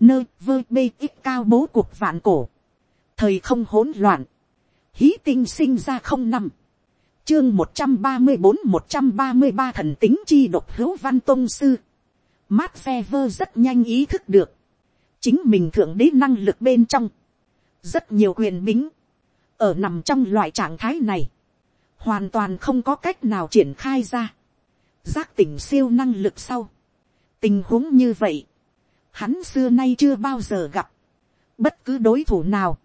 nơi vơ bê ít cao bố cuộc vạn cổ, thời không hỗn loạn, hí tinh sinh ra không năm, chương một trăm ba mươi bốn một trăm ba mươi ba thần tính chi độc hữu văn tôn sư, mát phe vơ rất nhanh ý thức được, chính mình thượng đế năng lực bên trong, rất nhiều quyền bính, ở nằm trong loại trạng thái này, hoàn toàn không có cách nào triển khai ra, giác tỉnh siêu năng lực sau, tình huống như vậy, hắn xưa nay chưa bao giờ gặp, bất cứ đối thủ nào,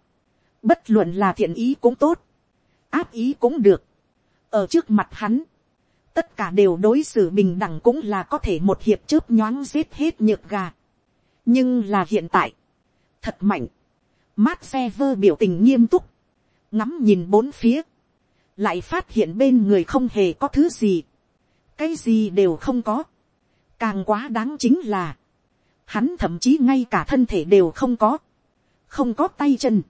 bất luận là thiện ý cũng tốt, áp ý cũng được, ở trước mặt hắn, tất cả đều đối xử bình đẳng cũng là có thể một hiệp chớp nhoáng giết hết nhược gà. nhưng là hiện tại, thật mạnh, mát xe vơ biểu tình nghiêm túc, ngắm nhìn bốn phía, lại phát hiện bên người không hề có thứ gì, cái gì đều không có, càng quá đáng chính là, hắn thậm chí ngay cả thân thể đều không có, không có tay chân,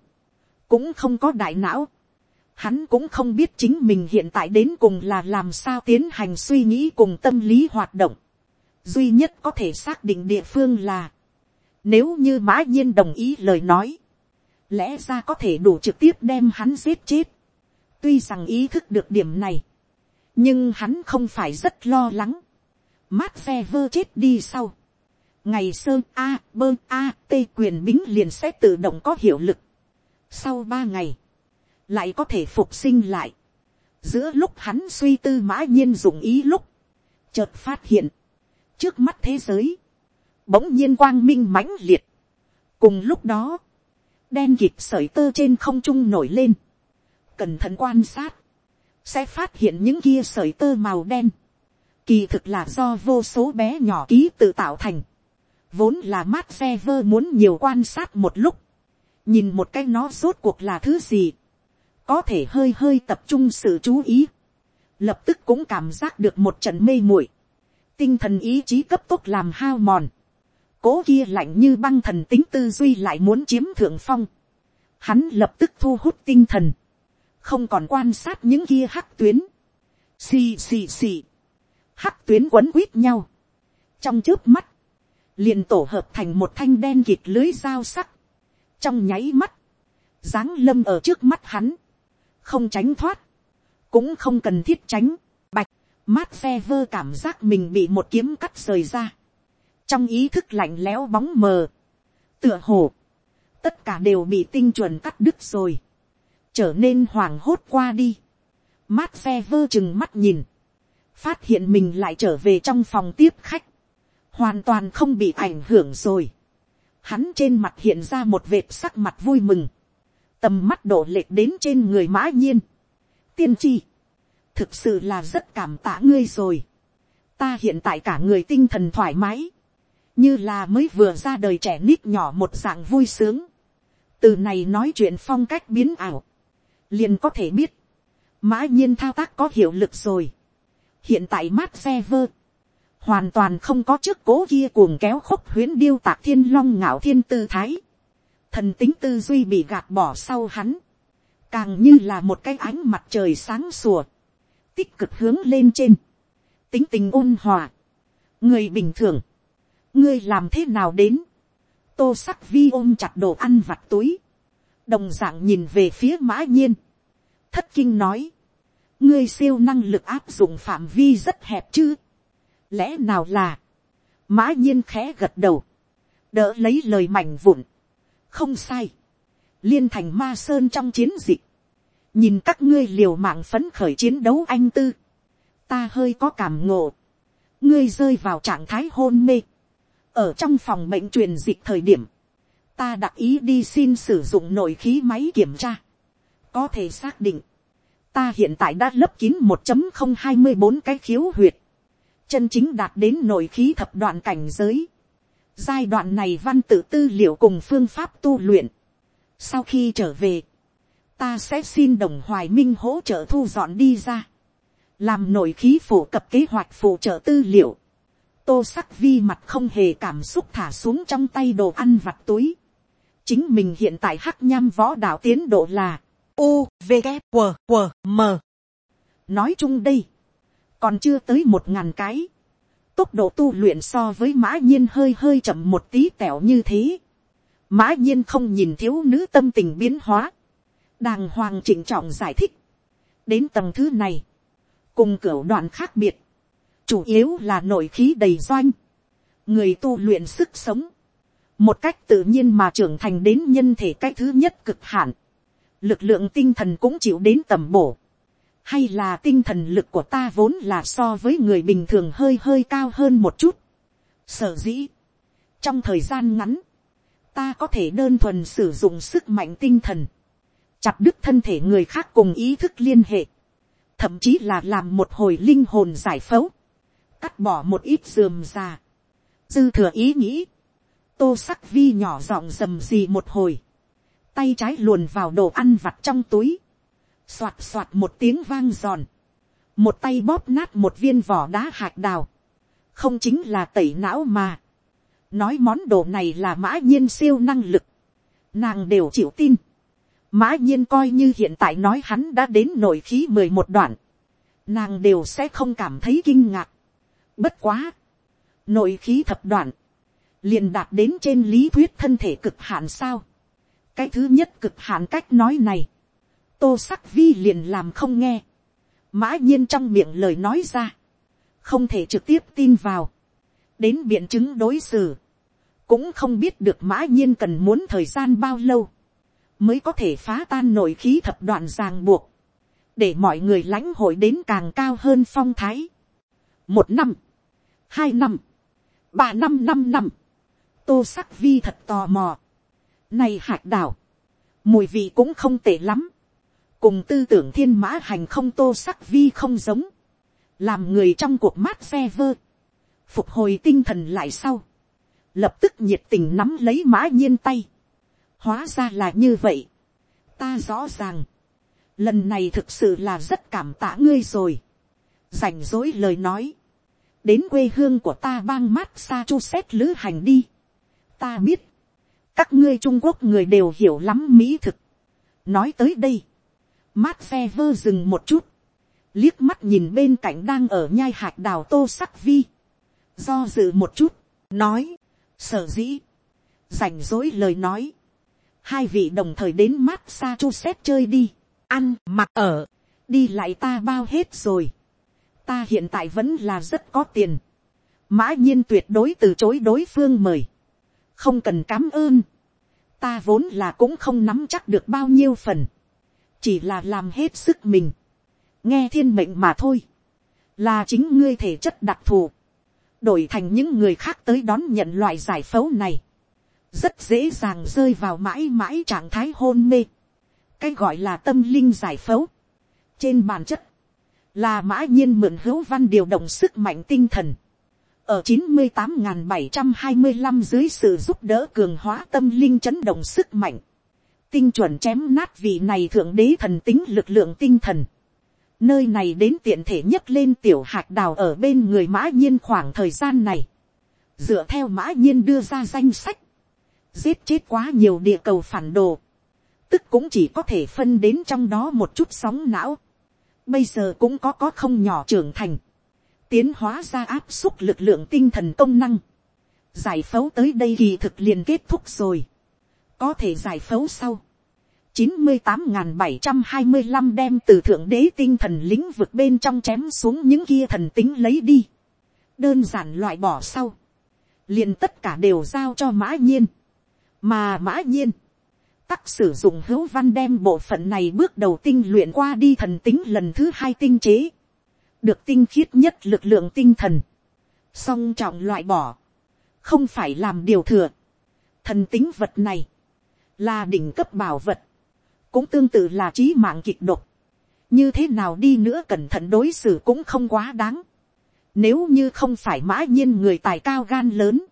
cũng không có đại não, hắn cũng không biết chính mình hiện tại đến cùng là làm sao tiến hành suy nghĩ cùng tâm lý hoạt động. duy nhất có thể xác định địa phương là, nếu như mã nhiên đồng ý lời nói, lẽ ra có thể đủ trực tiếp đem hắn giết chết. tuy rằng ý thức được điểm này, nhưng hắn không phải rất lo lắng. mát phe vơ chết đi sau. ngày sơ a bơ a t quyền bính liền sẽ tự động có hiệu lực. sau ba ngày, lại có thể phục sinh lại. giữa lúc hắn suy tư mã nhiên dùng ý lúc, chợt phát hiện, trước mắt thế giới, bỗng nhiên quang minh mãnh liệt. cùng lúc đó, đen kịp sởi tơ trên không trung nổi lên, cẩn thận quan sát, sẽ phát hiện những kia sợi tơ màu đen, kỳ thực là do vô số bé nhỏ ký tự tạo thành, vốn là mát xe vơ muốn nhiều quan sát một lúc, nhìn một cái nó rốt cuộc là thứ gì, có thể hơi hơi tập trung sự chú ý, lập tức cũng cảm giác được một trận mê muội, tinh thần ý chí cấp tốc làm hao mòn, cố kia lạnh như băng thần tính tư duy lại muốn chiếm thượng phong, hắn lập tức thu hút tinh thần, không còn quan sát những kia hắc tuyến, xì xì xì, hắc tuyến quấn quýt nhau, trong trước mắt, liền tổ hợp thành một thanh đen kịt lưới dao sắc, trong nháy mắt, dáng lâm ở trước mắt hắn, không tránh thoát, cũng không cần thiết tránh, bạch, mát phe vơ cảm giác mình bị một kiếm cắt rời ra, trong ý thức lạnh lẽo bóng mờ, tựa hồ, tất cả đều bị tinh chuẩn cắt đứt rồi, trở nên hoảng hốt qua đi, mát phe vơ chừng mắt nhìn, phát hiện mình lại trở về trong phòng tiếp khách, hoàn toàn không bị ảnh hưởng rồi, hắn trên mặt hiện ra một vệt sắc mặt vui mừng, tầm mắt đổ lệch đến trên người mã nhiên. tiên tri, thực sự là rất cảm tạ ngươi rồi. ta hiện tại cả người tinh thần thoải mái, như là mới vừa ra đời trẻ nít nhỏ một dạng vui sướng. từ này nói chuyện phong cách biến ảo, liền có thể biết, mã nhiên thao tác có hiệu lực rồi. hiện tại mát xe vơ, hoàn toàn không có trước cố kia cuồng kéo khúc huyến điêu tạc thiên long ngạo thiên tư thái. Thần tính tư duy bị gạt bỏ sau hắn, càng như là một cái ánh mặt trời sáng sủa, tích cực hướng lên trên, tính tình ôn hòa, người bình thường, ngươi làm thế nào đến, tô sắc vi ôm chặt đồ ăn vặt túi, đồng dạng nhìn về phía mã nhiên, thất kinh nói, ngươi siêu năng lực áp dụng phạm vi rất hẹp chứ, lẽ nào là, mã nhiên khẽ gật đầu, đỡ lấy lời mảnh vụn, không sai, liên thành ma sơn trong chiến dịch, nhìn các ngươi liều mạng phấn khởi chiến đấu anh tư, ta hơi có cảm ngộ, ngươi rơi vào trạng thái hôn mê, ở trong phòng bệnh truyền dịch thời điểm, ta đặc ý đi xin sử dụng nội khí máy kiểm tra, có thể xác định, ta hiện tại đã lấp kín một không hai mươi bốn cái khiếu huyệt, chân chính đạt đến nội khí thập đoạn cảnh giới. Giai đoạn này văn tự tư liệu cùng phương pháp tu luyện. Sau khi trở về, ta sẽ xin đồng hoài minh hỗ trợ thu dọn đi ra. Làm nội khí phổ cập kế hoạch phụ trợ tư liệu. Tô sắc vi mặt không hề cảm xúc thả xuống trong tay đồ ăn vặt túi. Chính mình hiện tại hắc nham võ đạo tiến độ là U, V, K, M. Nói chung đây, còn chưa tới một ngàn cái. Tốc độ tu luyện so với mã nhiên hơi hơi chậm một tí tẻo như thế. Mã nhiên không nhìn thiếu nữ tâm tình biến hóa. Đàng hoàng chỉnh trọng giải thích. Đến tầng thứ này, cùng cửa đoạn khác biệt. Chủ yếu là nội khí đầy doanh. Người tu luyện sức sống. Một cách tự nhiên mà trưởng thành đến nhân thể cái thứ nhất cực hạn. Lực lượng tinh thần cũng chịu đến tầm bổ, hay là tinh thần lực của ta vốn là so với người bình thường hơi hơi cao hơn một chút. Sở dĩ, trong thời gian ngắn, ta có thể đơn thuần sử dụng sức mạnh tinh thần, chặt đứt thân thể người khác cùng ý thức liên hệ, thậm chí là làm một hồi linh hồn giải phẫu, cắt bỏ một ít dườm già, dư thừa ý nghĩ, tô sắc vi nhỏ giọng rầm gì một hồi, tay trái luồn vào đồ ăn vặt trong túi, soạt soạt một tiếng vang giòn, một tay bóp nát một viên vỏ đá hạt đào, không chính là tẩy não mà, nói món đồ này là mã nhiên siêu năng lực, nàng đều chịu tin, mã nhiên coi như hiện tại nói hắn đã đến nội khí mười một đoạn, nàng đều sẽ không cảm thấy kinh ngạc, bất quá, nội khí thập đoạn, liền đạt đến trên lý thuyết thân thể cực hạn sao, cái thứ nhất cực hạn cách nói này, tô sắc vi liền làm không nghe, mã nhiên trong miệng lời nói ra, không thể trực tiếp tin vào, đến biện chứng đối xử, cũng không biết được mã nhiên cần muốn thời gian bao lâu, mới có thể phá tan nội khí thập đoạn ràng buộc, để mọi người lãnh hội đến càng cao hơn phong thái. một năm, hai năm, ba năm năm năm, tô sắc vi thật tò mò, này hạt đảo. Mùi vị cũng không tệ lắm. Cùng tư tưởng thiên mã hành không tô sắc vi không giống. Làm người trong cuộc mát xe vơ. Phục hồi tinh thần lại sau. Lập tức nhiệt tình nắm lấy mã nhiên tay. Hóa ra là như vậy. Ta rõ ràng. Lần này thực sự là rất cảm tạ ngươi rồi. Rảnh dối lời nói. Đến quê hương của ta bang mát xa chu xét lữ hành đi. Ta biết. Các ngươi trung quốc người đều hiểu lắm mỹ thực. nói tới đây, mát phe vơ dừng một chút, liếc mắt nhìn bên cạnh đang ở nhai hạt đào tô sắc vi, do dự một chút, nói, sở dĩ, rảnh dối lời nói, hai vị đồng thời đến mát xa chu xét chơi đi, ăn mặc ở, đi lại ta bao hết rồi, ta hiện tại vẫn là rất có tiền, mã nhiên tuyệt đối từ chối đối phương mời, không cần cám ơn, ta vốn là cũng không nắm chắc được bao nhiêu phần, chỉ là làm hết sức mình, nghe thiên mệnh mà thôi, là chính ngươi thể chất đặc thù, đổi thành những người khác tới đón nhận loại giải phẫu này, rất dễ dàng rơi vào mãi mãi trạng thái hôn mê, cái gọi là tâm linh giải phẫu, trên bản chất, là mã nhiên mượn hữu văn điều động sức mạnh tinh thần, ở chín mươi tám bảy trăm hai mươi năm dưới sự giúp đỡ cường hóa tâm linh chấn động sức mạnh, tinh chuẩn chém nát vị này thượng đế thần tính lực lượng tinh thần. Nơi này đến tiện thể nhất lên tiểu hạt đào ở bên người mã nhiên khoảng thời gian này. Dựa theo mã nhiên đưa ra danh sách. Giết chết quá nhiều địa cầu phản đồ. Tức cũng chỉ có thể phân đến trong đó một chút sóng não. Bây giờ cũng có có không nhỏ trưởng thành tiến hóa ra áp xúc lực lượng tinh thần công năng. Giải phẫu tới đây kỳ thực liền kết thúc rồi. Có thể giải phẫu sau. chín mươi tám bảy trăm hai mươi năm đem từ thượng đế tinh thần lĩnh vực bên trong chém xuống những kia thần tính lấy đi. đơn giản loại bỏ sau. liền tất cả đều giao cho mã nhiên. mà mã nhiên, tắc sử dụng hữu văn đem bộ phận này bước đầu tinh luyện qua đi thần tính lần thứ hai tinh chế được tinh khiết nhất lực lượng tinh thần. song trọng loại bỏ. không phải làm điều thừa. thần tính vật này, là đỉnh cấp bảo vật cũng tương tự là trí mạng kịch độc. như thế nào đi nữa cẩn thận đối xử cũng không quá đáng. nếu như không phải mã nhiên người tài cao gan lớn,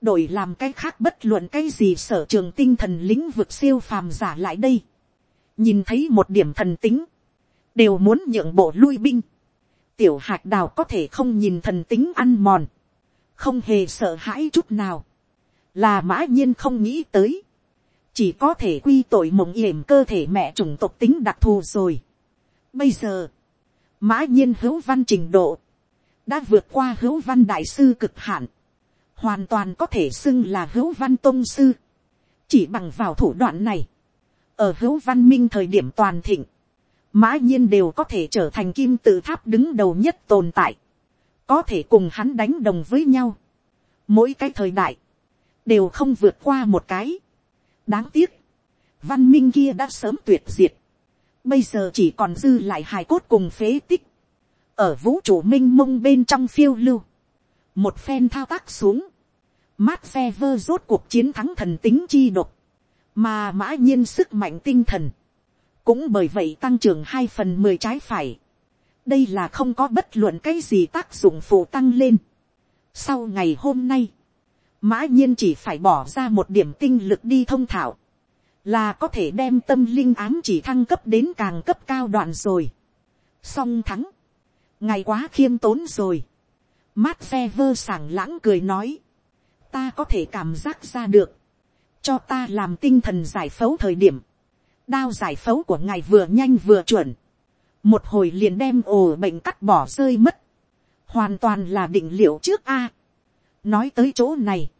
đổi làm cái khác bất luận cái gì sở trường tinh thần lĩnh vực siêu phàm giả lại đây. nhìn thấy một điểm thần tính, đều muốn nhượng bộ lui binh tiểu hạt đào có thể không nhìn thần tính ăn mòn, không hề sợ hãi chút nào, là mã nhiên không nghĩ tới chỉ có thể quy tội mộng yểm cơ thể mẹ chủng tộc tính đặc thù rồi. Bây giờ, mã nhiên hữu văn trình độ, đã vượt qua hữu văn đại sư cực hạn, hoàn toàn có thể xưng là hữu văn tôn sư, chỉ bằng vào thủ đoạn này, ở hữu văn minh thời điểm toàn thịnh, mã nhiên đều có thể trở thành kim tự tháp đứng đầu nhất tồn tại, có thể cùng hắn đánh đồng với nhau. Mỗi cái thời đại, đều không vượt qua một cái. Đáng tiếc, văn minh kia đã sớm tuyệt diệt, bây giờ chỉ còn dư lại hài cốt cùng phế tích, ở vũ trụ minh mông bên trong phiêu lưu, một phen thao tác xuống, mát phe vơ rốt cuộc chiến thắng thần tính chi độc, mà mã nhiên sức mạnh tinh thần, cũng bởi vậy tăng trưởng hai phần mười trái phải. đây là không có bất luận cái gì tác dụng phụ tăng lên. sau ngày hôm nay, mã nhiên chỉ phải bỏ ra một điểm tinh lực đi thông thạo là có thể đem tâm linh ám chỉ thăng cấp đến càng cấp cao đoạn rồi. song thắng, ngày quá khiêm tốn rồi, mát xe vơ sảng lãng cười nói, ta có thể cảm giác ra được, cho ta làm tinh thần giải phẫu thời điểm, đao giải phẫu của ngài vừa nhanh vừa chuẩn, một hồi liền đem ổ bệnh cắt bỏ rơi mất, hoàn toàn là định liệu trước a. Nói tới chỗ này,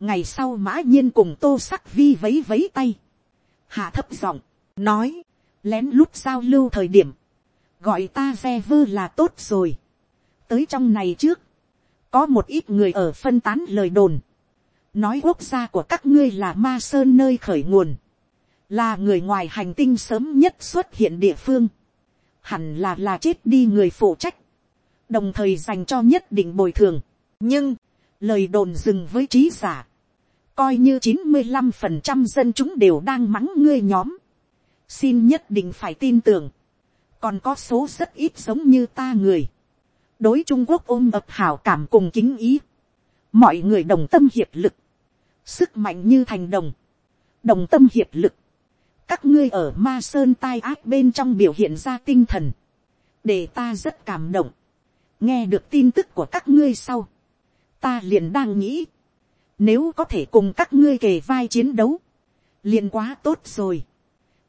ngày sau mã nhiên cùng tô sắc vi vấy vấy tay, hạ thấp giọng, nói, lén lút giao lưu thời điểm, gọi ta ve vơ là tốt rồi. tới trong này trước, có một ít người ở phân tán lời đồn, nói quốc gia của các ngươi là ma sơn nơi khởi nguồn, là người ngoài hành tinh sớm nhất xuất hiện địa phương, hẳn là là chết đi người phụ trách, đồng thời dành cho nhất định bồi thường. nhưng, lời đồn dừng với trí giả, coi như chín mươi năm phần trăm dân chúng đều đang mắng ngươi nhóm, xin nhất định phải tin tưởng, còn có số rất ít giống như ta người, đối trung quốc ôm ập hảo cảm cùng kính ý, mọi người đồng tâm hiệp lực, sức mạnh như thành đồng, đồng tâm hiệp lực, các ngươi ở ma sơn tai ác bên trong biểu hiện ra tinh thần, để ta rất cảm động, nghe được tin tức của các ngươi sau, ta liền đang nghĩ, nếu có thể cùng các ngươi kề vai chiến đấu, liền quá tốt rồi.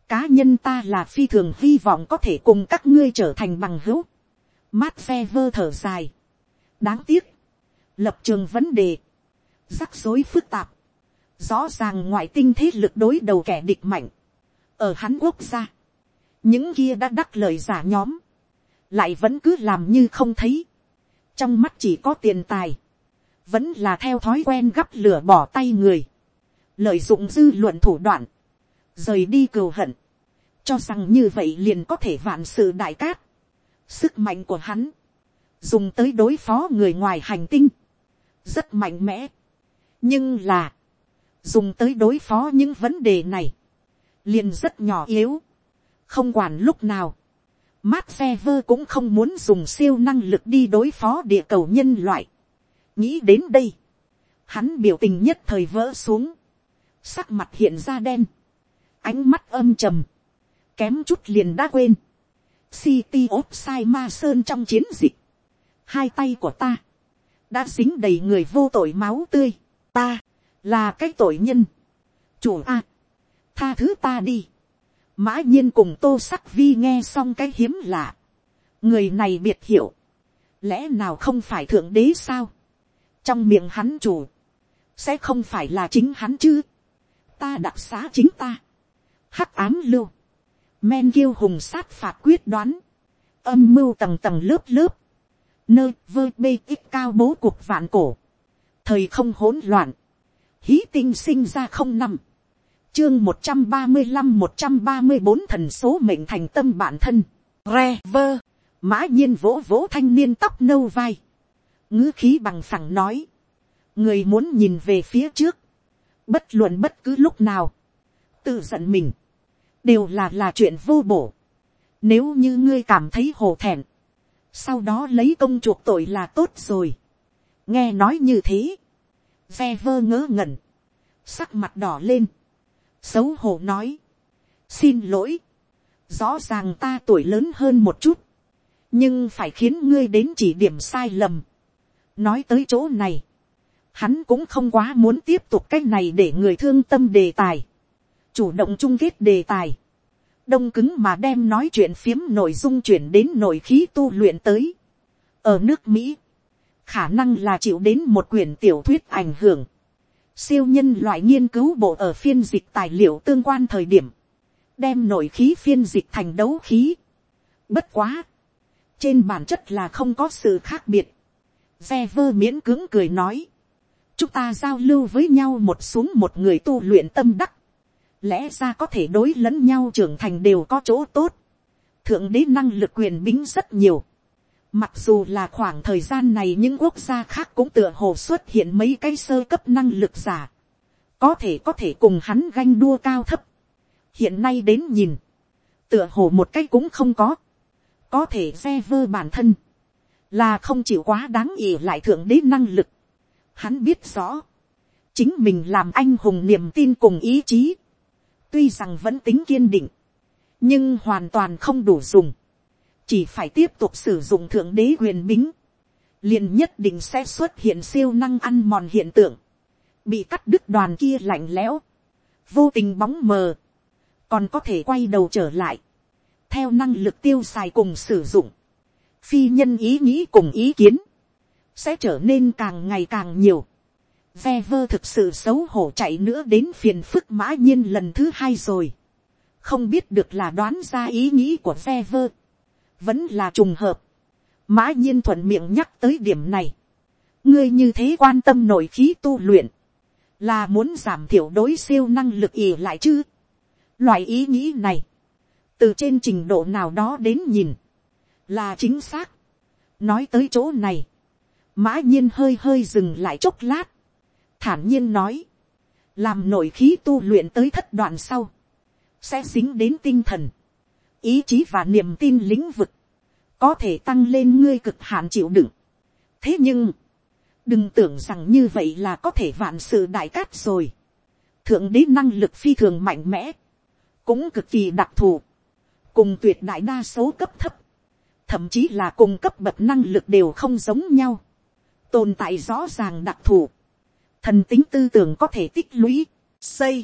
Cá nhân ta là phi thường hy vọng có thể cùng các ngươi trở thành bằng hữu. Mát phe vơ thở dài. Đáng tiếc. Lập trường vấn đề. Rắc rối phức tạp. Rõ ràng ngoại tinh thế lực đối đầu kẻ địch mạnh. Ở hắn quốc gia. Những kia đã đắc lời giả nhóm. Lại vẫn cứ làm như không thấy. Trong mắt chỉ có tiền tài vẫn là theo thói quen gắp lửa bỏ tay người, lợi dụng dư luận thủ đoạn, rời đi cừu hận, cho rằng như vậy liền có thể vạn sự đại cát. Sức mạnh của hắn, dùng tới đối phó người ngoài hành tinh, rất mạnh mẽ. nhưng là, dùng tới đối phó những vấn đề này, liền rất nhỏ yếu, không quản lúc nào. Mát phe vơ cũng không muốn dùng siêu năng lực đi đối phó địa cầu nhân loại. Nghĩ đến đây, hắn biểu tình nhất thời vỡ xuống, sắc mặt hiện ra đen, ánh mắt âm trầm, kém chút liền đã quên, City of Sai Ma Sơn trong chiến dịch, hai tay của ta, đã dính đầy người vô tội máu tươi, ta, là cái tội nhân, chủ a, tha thứ ta đi, mã nhiên cùng tô sắc vi nghe xong cái hiếm lạ, người này biệt hiểu, lẽ nào không phải thượng đế sao, trong miệng hắn chủ, sẽ không phải là chính hắn chứ, ta đặc xá chính ta, hắc ám lưu, men kiêu hùng sát phạt quyết đoán, âm mưu tầng tầng lớp lớp, nơi vơ bê ít cao bố cuộc vạn cổ, thời không hỗn loạn, hí tinh sinh ra không năm, chương một trăm ba mươi năm một trăm ba mươi bốn thần số mệnh thành tâm bản thân, re vơ, mã nhiên vỗ vỗ thanh niên tóc nâu vai, ngữ khí bằng phẳng nói, người muốn nhìn về phía trước, bất luận bất cứ lúc nào, tự giận mình, đều là là chuyện vô bổ. Nếu như ngươi cảm thấy hổ thẹn, sau đó lấy công chuộc tội là tốt rồi. nghe nói như thế, ve vơ ngớ ngẩn, sắc mặt đỏ lên, xấu hổ nói, xin lỗi, rõ ràng ta tuổi lớn hơn một chút, nhưng phải khiến ngươi đến chỉ điểm sai lầm. nói tới chỗ này, hắn cũng không quá muốn tiếp tục cái này để người thương tâm đề tài, chủ động chung kết đề tài, đông cứng mà đem nói chuyện phiếm nội dung chuyển đến nội khí tu luyện tới. ở nước mỹ, khả năng là chịu đến một quyển tiểu thuyết ảnh hưởng, siêu nhân loại nghiên cứu bộ ở phiên dịch tài liệu tương quan thời điểm, đem nội khí phiên dịch thành đấu khí. bất quá, trên bản chất là không có sự khác biệt. Ve vơ miễn cứng cười nói, chúng ta giao lưu với nhau một xuống một người tu luyện tâm đắc, lẽ ra có thể đối lẫn nhau trưởng thành đều có chỗ tốt. thượng đế năng lực quyền bính rất nhiều mặc dù là khoảng thời gian này những quốc gia khác cũng tựa hồ xuất hiện mấy cái sơ cấp năng lực giả. có thể có thể cùng hắn ganh đua cao thấp. hiện nay đến nhìn, tựa hồ một cái cũng không có. có thể xe vơ bản thân, là không chịu quá đáng ỉ lại thượng đế năng lực. hắn biết rõ, chính mình làm anh hùng niềm tin cùng ý chí tuy rằng vẫn tính kiên định, nhưng hoàn toàn không đủ dùng, chỉ phải tiếp tục sử dụng thượng đế quyền bính, liền nhất định sẽ xuất hiện siêu năng ăn mòn hiện tượng, bị cắt đứt đoàn kia lạnh lẽo, vô tình bóng mờ, còn có thể quay đầu trở lại, theo năng lực tiêu xài cùng sử dụng, phi nhân ý nghĩ cùng ý kiến, sẽ trở nên càng ngày càng nhiều, ve vơ thực sự xấu hổ chạy nữa đến phiền phức mã nhiên lần thứ hai rồi. không biết được là đoán ra ý nghĩ của ve vơ vẫn là trùng hợp. mã nhiên thuận miệng nhắc tới điểm này. ngươi như thế quan tâm nội khí tu luyện. là muốn giảm thiểu đối siêu năng lực ỉ lại chứ. loại ý nghĩ này. từ trên trình độ nào đó đến nhìn. là chính xác. nói tới chỗ này. mã nhiên hơi hơi dừng lại chốc lát thản nhiên nói, làm nội khí tu luyện tới thất đoạn sau, sẽ dính đến tinh thần, ý chí và niềm tin lĩnh vực, có thể tăng lên ngươi cực hạn chịu đựng. thế nhưng, đừng tưởng rằng như vậy là có thể vạn sự đại cát rồi. thượng đế năng lực phi thường mạnh mẽ, cũng cực kỳ đặc thù, cùng tuyệt đại đa số cấp thấp, thậm chí là cùng cấp bậc năng lực đều không giống nhau, tồn tại rõ ràng đặc thù, thần tính tư tưởng có thể tích lũy, xây,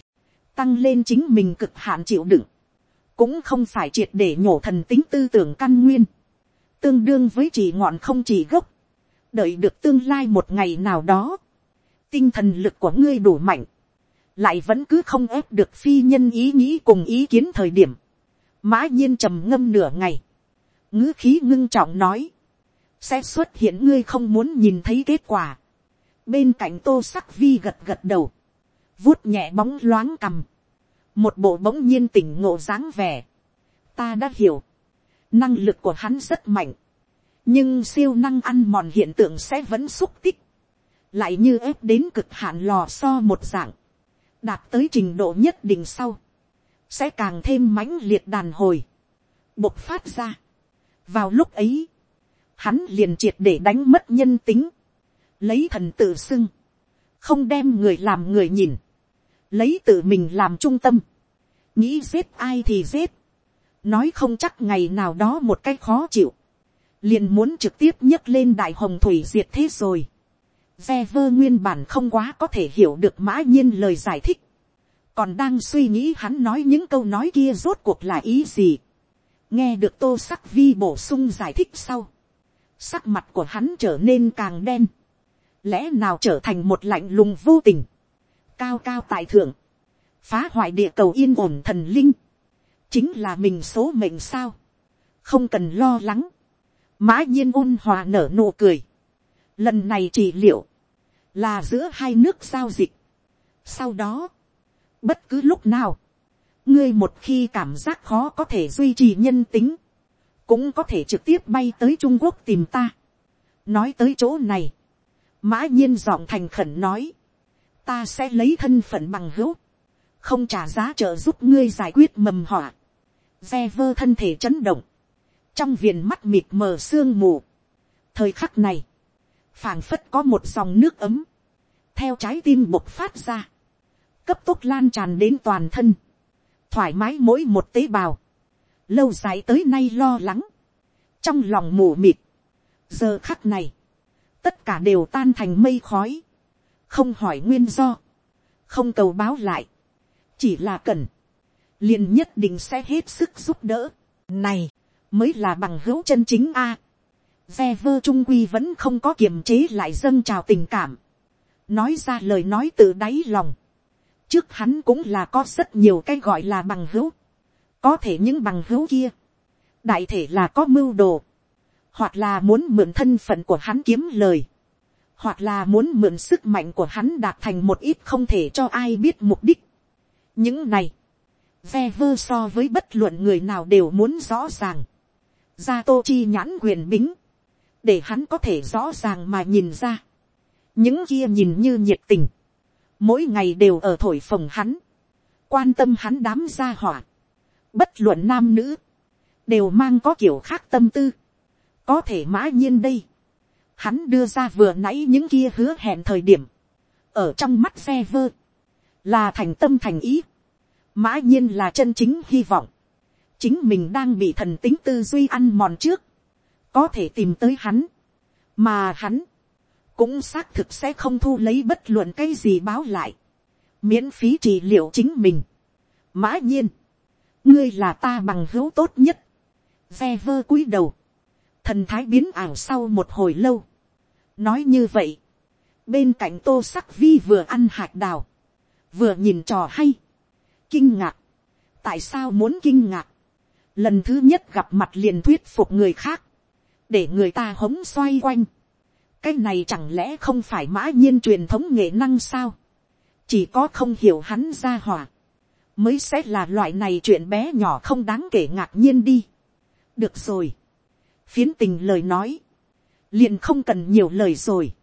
tăng lên chính mình cực hạn chịu đựng, cũng không phải triệt để nhổ thần tính tư tưởng căn nguyên, tương đương với chỉ ngọn không chỉ gốc, đợi được tương lai một ngày nào đó, tinh thần lực của ngươi đủ mạnh, lại vẫn cứ không ép được phi nhân ý nghĩ cùng ý kiến thời điểm, mã nhiên trầm ngâm nửa ngày, ngữ khí ngưng trọng nói, sẽ xuất hiện ngươi không muốn nhìn thấy kết quả, bên cạnh tô sắc vi gật gật đầu, vuốt nhẹ bóng loáng cằm, một bộ bỗng nhiên tỉnh ngộ dáng vẻ. ta đã hiểu, năng lực của hắn rất mạnh, nhưng siêu năng ăn mòn hiện tượng sẽ vẫn xúc tích, lại như ép đến cực hạn lò so một dạng, đạt tới trình độ nhất định sau, sẽ càng thêm mãnh liệt đàn hồi, bộc phát ra. vào lúc ấy, hắn liền triệt để đánh mất nhân tính, lấy thần tự xưng, không đem người làm người nhìn, lấy tự mình làm trung tâm, nghĩ giết ai thì giết, nói không chắc ngày nào đó một cách khó chịu, liền muốn trực tiếp nhấc lên đại hồng thủy diệt thế rồi. Ve vơ nguyên bản không quá có thể hiểu được mã nhiên lời giải thích, còn đang suy nghĩ hắn nói những câu nói kia rốt cuộc là ý gì. nghe được tô sắc vi bổ sung giải thích sau, sắc mặt của hắn trở nên càng đen. Lẽ nào trở thành một lạnh lùng vô tình, cao cao tại thượng, phá hoại địa cầu yên ổn thần linh, chính là mình số mệnh sao, không cần lo lắng, mã nhiên ôn hòa nở nụ cười, lần này trị liệu, là giữa hai nước giao dịch, sau đó, bất cứ lúc nào, ngươi một khi cảm giác khó có thể duy trì nhân tính, cũng có thể trực tiếp bay tới trung quốc tìm ta. nói tới chỗ này, mã nhiên giọng thành khẩn nói, ta sẽ lấy thân phận bằng hữu, không trả giá trợ giúp ngươi giải quyết mầm họa, ve vơ thân thể chấn động, trong viền mắt mịt mờ sương mù. thời khắc này, phảng phất có một dòng nước ấm, theo trái tim bộc phát ra, cấp tốc lan tràn đến toàn thân, thoải mái mỗi một tế bào, lâu dài tới nay lo lắng, trong lòng mù mịt, giờ khắc này, tất cả đều tan thành mây khói, không hỏi nguyên do, không cầu báo lại, chỉ là cần, liền nhất định sẽ hết sức giúp đỡ, này, mới là bằng hữu chân chính a. Ve vơ trung quy vẫn không có kiềm chế lại dâng trào tình cảm, nói ra lời nói từ đáy lòng, trước hắn cũng là có rất nhiều cái gọi là bằng hữu, có thể những bằng hữu kia, đại thể là có mưu đồ, hoặc là muốn mượn thân phận của hắn kiếm lời, hoặc là muốn mượn sức mạnh của hắn đạt thành một ít không thể cho ai biết mục đích. những này, ve vơ so với bất luận người nào đều muốn rõ ràng, gia tô chi nhãn quyền bính, để hắn có thể rõ ràng mà nhìn ra, những kia nhìn như nhiệt tình, mỗi ngày đều ở thổi phồng hắn, quan tâm hắn đám gia hỏa, bất luận nam nữ, đều mang có kiểu khác tâm tư, có thể mã nhiên đây, hắn đưa ra vừa nãy những kia hứa hẹn thời điểm, ở trong mắt xe vơ, là thành tâm thành ý, mã nhiên là chân chính hy vọng, chính mình đang bị thần tính tư duy ăn mòn trước, có thể tìm tới hắn, mà hắn, cũng xác thực sẽ không thu lấy bất luận cái gì báo lại, miễn phí trị liệu chính mình. mã nhiên, ngươi là ta bằng hữu tốt nhất, ve vơ cúi đầu, thần thái biến ảo sau một hồi lâu, nói như vậy, bên cạnh tô sắc vi vừa ăn hạt đào, vừa nhìn trò hay, kinh ngạc, tại sao muốn kinh ngạc, lần thứ nhất gặp mặt liền thuyết phục người khác, để người ta hống xoay quanh, cái này chẳng lẽ không phải mã nhiên truyền thống nghệ năng sao, chỉ có không hiểu hắn ra hỏa, mới sẽ là loại này chuyện bé nhỏ không đáng kể ngạc nhiên đi. được rồi, phiến tình lời nói, liền không cần nhiều lời rồi,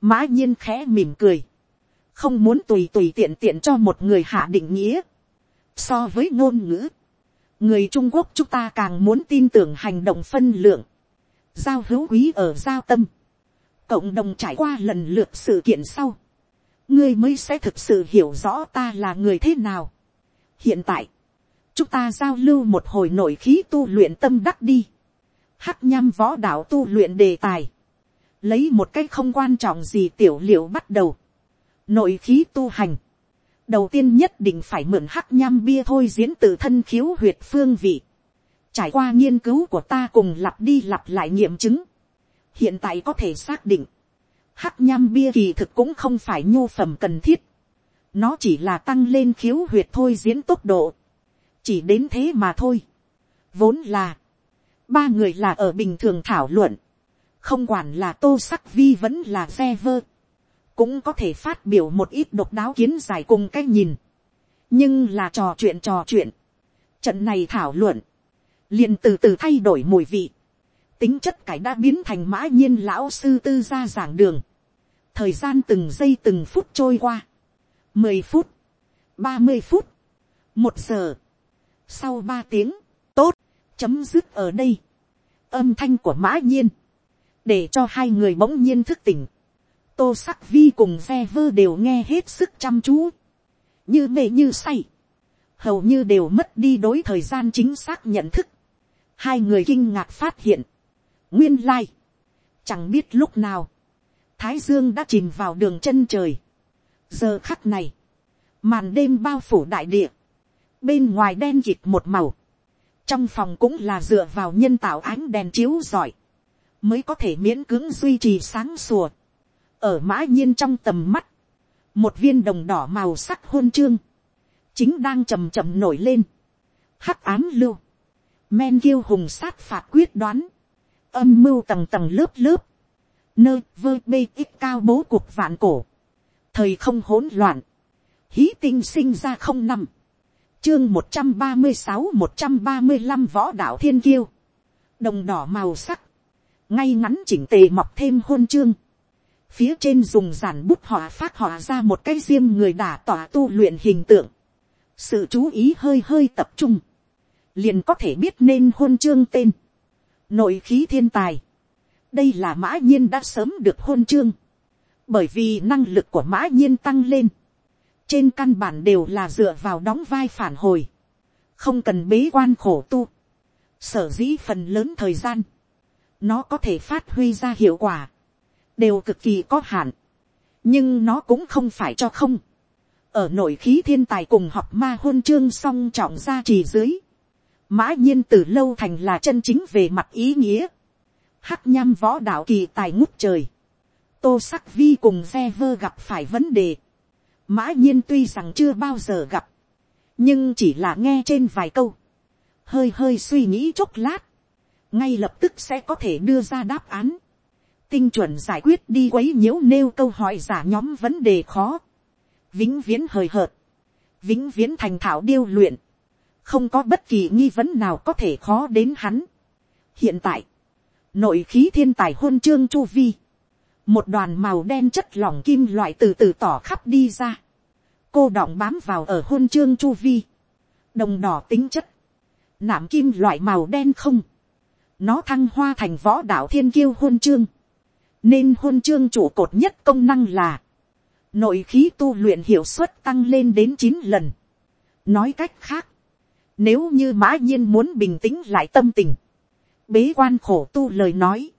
mã nhiên khẽ mỉm cười, không muốn tùy tùy tiện tiện cho một người hạ định nghĩa, so với ngôn ngữ, người trung quốc chúng ta càng muốn tin tưởng hành động phân lượng, giao hữu quý ở giao tâm, cộng đồng trải qua lần lượt sự kiện sau, ngươi mới sẽ thực sự hiểu rõ ta là người thế nào. hiện tại, chúng ta giao lưu một hồi nội khí tu luyện tâm đắc đi, hắc nham võ đạo tu luyện đề tài, lấy một cách không quan trọng gì tiểu liệu bắt đầu, nội khí tu hành, đầu tiên nhất định phải mượn hắc nham bia thôi diễn từ thân khiếu huyệt phương vị, trải qua nghiên cứu của ta cùng lặp đi lặp lại nghiệm chứng, hiện tại có thể xác định, hắc nham bia kỳ thực cũng không phải nhu phẩm cần thiết, nó chỉ là tăng lên khiếu huyệt thôi diễn tốc độ, chỉ đến thế mà thôi. vốn là, ba người là ở bình thường thảo luận, không quản là tô sắc vi vẫn là ve vơ, cũng có thể phát biểu một ít độc đáo kiến giải cùng cách nhìn, nhưng là trò chuyện trò chuyện, trận này thảo luận, liền từ từ thay đổi mùi vị, tính chất cải đã biến thành mã nhiên lão sư tư gia giảng đường. thời gian từng giây từng phút trôi qua. mười phút, ba mươi phút, một giờ, sau ba tiếng, tốt, chấm dứt ở đây. âm thanh của mã nhiên, để cho hai người bỗng nhiên thức tỉnh. tô sắc vi cùng ve vơ đều nghe hết sức chăm chú, như mê như say, hầu như đều mất đi đối thời gian chính xác nhận thức. hai người kinh ngạc phát hiện, Nguyên lai. Chẳng biết lúc nào. Thái dương đã chìm vào đường chân trời. Giờ khắc này. Màn đêm bao phủ đại địa. Bên ngoài đen kịt một màu. Trong phòng cũng là dựa vào nhân tạo ánh đèn chiếu giỏi. Mới có thể miễn cưỡng duy trì sáng sủa. Ở mã nhiên trong tầm mắt. Một viên đồng đỏ màu sắc hôn trương chính đang chầm chậm nổi lên, hắc ám lưu, men kiêu hùng sát phạt quyết đoán, âm mưu tầng tầng lớp lớp, nơi vơ bê ít cao bố cuộc vạn cổ, thời không hỗn loạn, hí tinh sinh ra không năm, chương một trăm ba mươi sáu một trăm ba mươi năm võ đạo thiên kiêu, đồng đỏ màu sắc, ngay ngắn chỉnh tề mọc thêm hôn chương, phía trên dùng giản bút họa phát họa ra một cái riêng người đả tỏa tu luyện hình tượng, sự chú ý hơi hơi tập trung, liền có thể biết nên hôn chương tên, nội khí thiên tài, đây là mã nhiên đã sớm được hôn chương, bởi vì năng lực của mã nhiên tăng lên, trên căn bản đều là dựa vào đóng vai phản hồi, không cần bế quan khổ tu, sở dĩ phần lớn thời gian, nó có thể phát huy ra hiệu quả, đều cực kỳ có hạn, nhưng nó cũng không phải cho không. ở nội khí thiên tài cùng học ma hôn chương song trọng gia trì dưới, mã nhiên từ lâu thành là chân chính về mặt ý nghĩa, hắc nham võ đạo kỳ tài ngút trời, tô sắc vi cùng xe vơ gặp phải vấn đề, mã nhiên tuy rằng chưa bao giờ gặp, nhưng chỉ là nghe trên vài câu, hơi hơi suy nghĩ chốc lát, ngay lập tức sẽ có thể đưa ra đáp án, tinh chuẩn giải quyết đi quấy nhiễu nêu câu hỏi giả nhóm vấn đề khó, vĩnh viễn hời hợt, vĩnh viễn thành thảo điêu luyện, không có bất kỳ nghi vấn nào có thể khó đến hắn. hiện tại, nội khí thiên tài hôn chương chu vi, một đoàn màu đen chất lỏng kim loại từ từ tỏ khắp đi ra, cô đọng bám vào ở hôn chương chu vi, đồng đỏ tính chất, nạm kim loại màu đen không, nó thăng hoa thành võ đạo thiên kiêu hôn chương, nên hôn chương chủ cột nhất công năng là, nội khí tu luyện hiệu suất tăng lên đến chín lần. nói cách khác, nếu như mã nhiên muốn bình tĩnh lại tâm tình, bế quan khổ tu lời nói,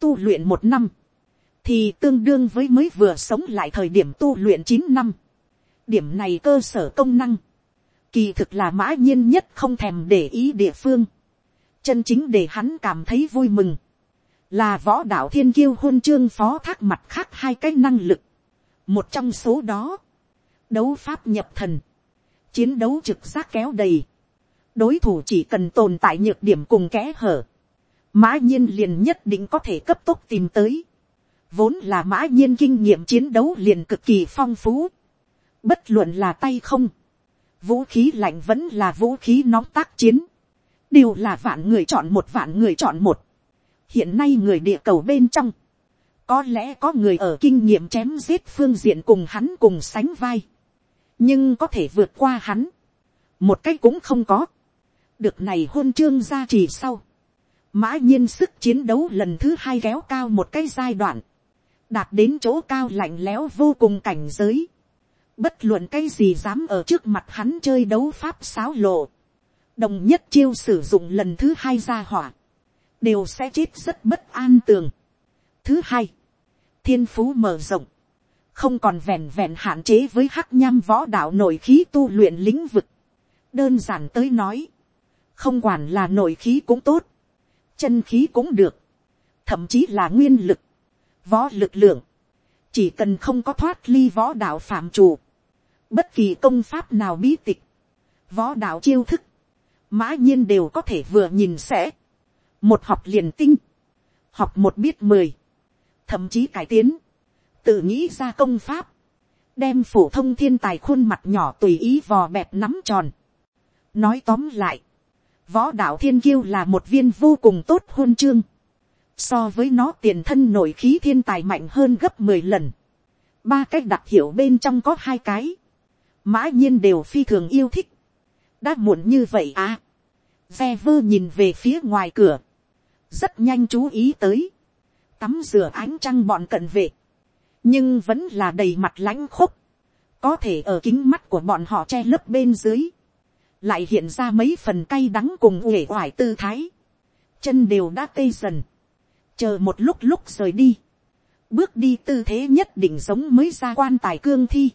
tu luyện một năm, thì tương đương với mới vừa sống lại thời điểm tu luyện chín năm. điểm này cơ sở công năng, kỳ thực là mã nhiên nhất không thèm để ý địa phương, chân chính để hắn cảm thấy vui mừng, là võ đạo thiên kiêu hôn chương phó thác mặt khác hai cái năng lực, một trong số đó, đấu pháp nhập thần, chiến đấu trực giác kéo đầy, đối thủ chỉ cần tồn tại nhược điểm cùng kẽ hở, mã nhiên liền nhất định có thể cấp tốc tìm tới, vốn là mã nhiên kinh nghiệm chiến đấu liền cực kỳ phong phú, bất luận là tay không, vũ khí lạnh vẫn là vũ khí nóng tác chiến, đều là vạn người chọn một vạn người chọn một, hiện nay người địa cầu bên trong, có lẽ có người ở kinh nghiệm chém giết phương diện cùng hắn cùng sánh vai, nhưng có thể vượt qua hắn, một cách cũng không có, được này hôn chương ra chỉ sau, mã nhiên sức chiến đấu lần thứ hai kéo cao một cái giai đoạn, đạt đến chỗ cao lạnh lẽo vô cùng cảnh giới, bất luận cái gì dám ở trước mặt hắn chơi đấu pháp xáo lộ, đồng nhất chiêu sử dụng lần thứ hai ra hỏa, đều sẽ chết rất bất an tường. Thứ hai, thiên phú mở rộng, không còn vẹn vẹn hạn chế với hắc nham võ đạo nội khí tu luyện lĩnh vực. đơn giản tới nói, không quản là nội khí cũng tốt, chân khí cũng được, thậm chí là nguyên lực, võ lực lượng, chỉ cần không có thoát ly võ đạo phạm chủ, bất kỳ công pháp nào bí tịch, võ đạo chiêu thức, mã nhiên đều có thể vừa nhìn sẽ, một học liền tinh, học một biết mười, thậm chí cải tiến, tự nghĩ ra công pháp, đem phổ thông thiên tài khuôn mặt nhỏ tùy ý vò bẹp nắm tròn. nói tóm lại, võ đạo thiên kiêu là một viên vô cùng tốt hôn chương, so với nó tiền thân nổi khí thiên tài mạnh hơn gấp mười lần, ba cách đặc hiệu bên trong có hai cái, mã nhiên đều phi thường yêu thích, đã muộn như vậy à, ve vơ nhìn về phía ngoài cửa, rất nhanh chú ý tới, tắm rửa ánh trăng bọn cận vệ, nhưng vẫn là đầy mặt lãnh khúc, có thể ở kính mắt của bọn họ che lấp bên dưới, lại hiện ra mấy phần cay đắng cùng uể oải tư thái, chân đều đã tê dần, chờ một lúc lúc rời đi, bước đi tư thế nhất định giống mới ra quan tài cương thi,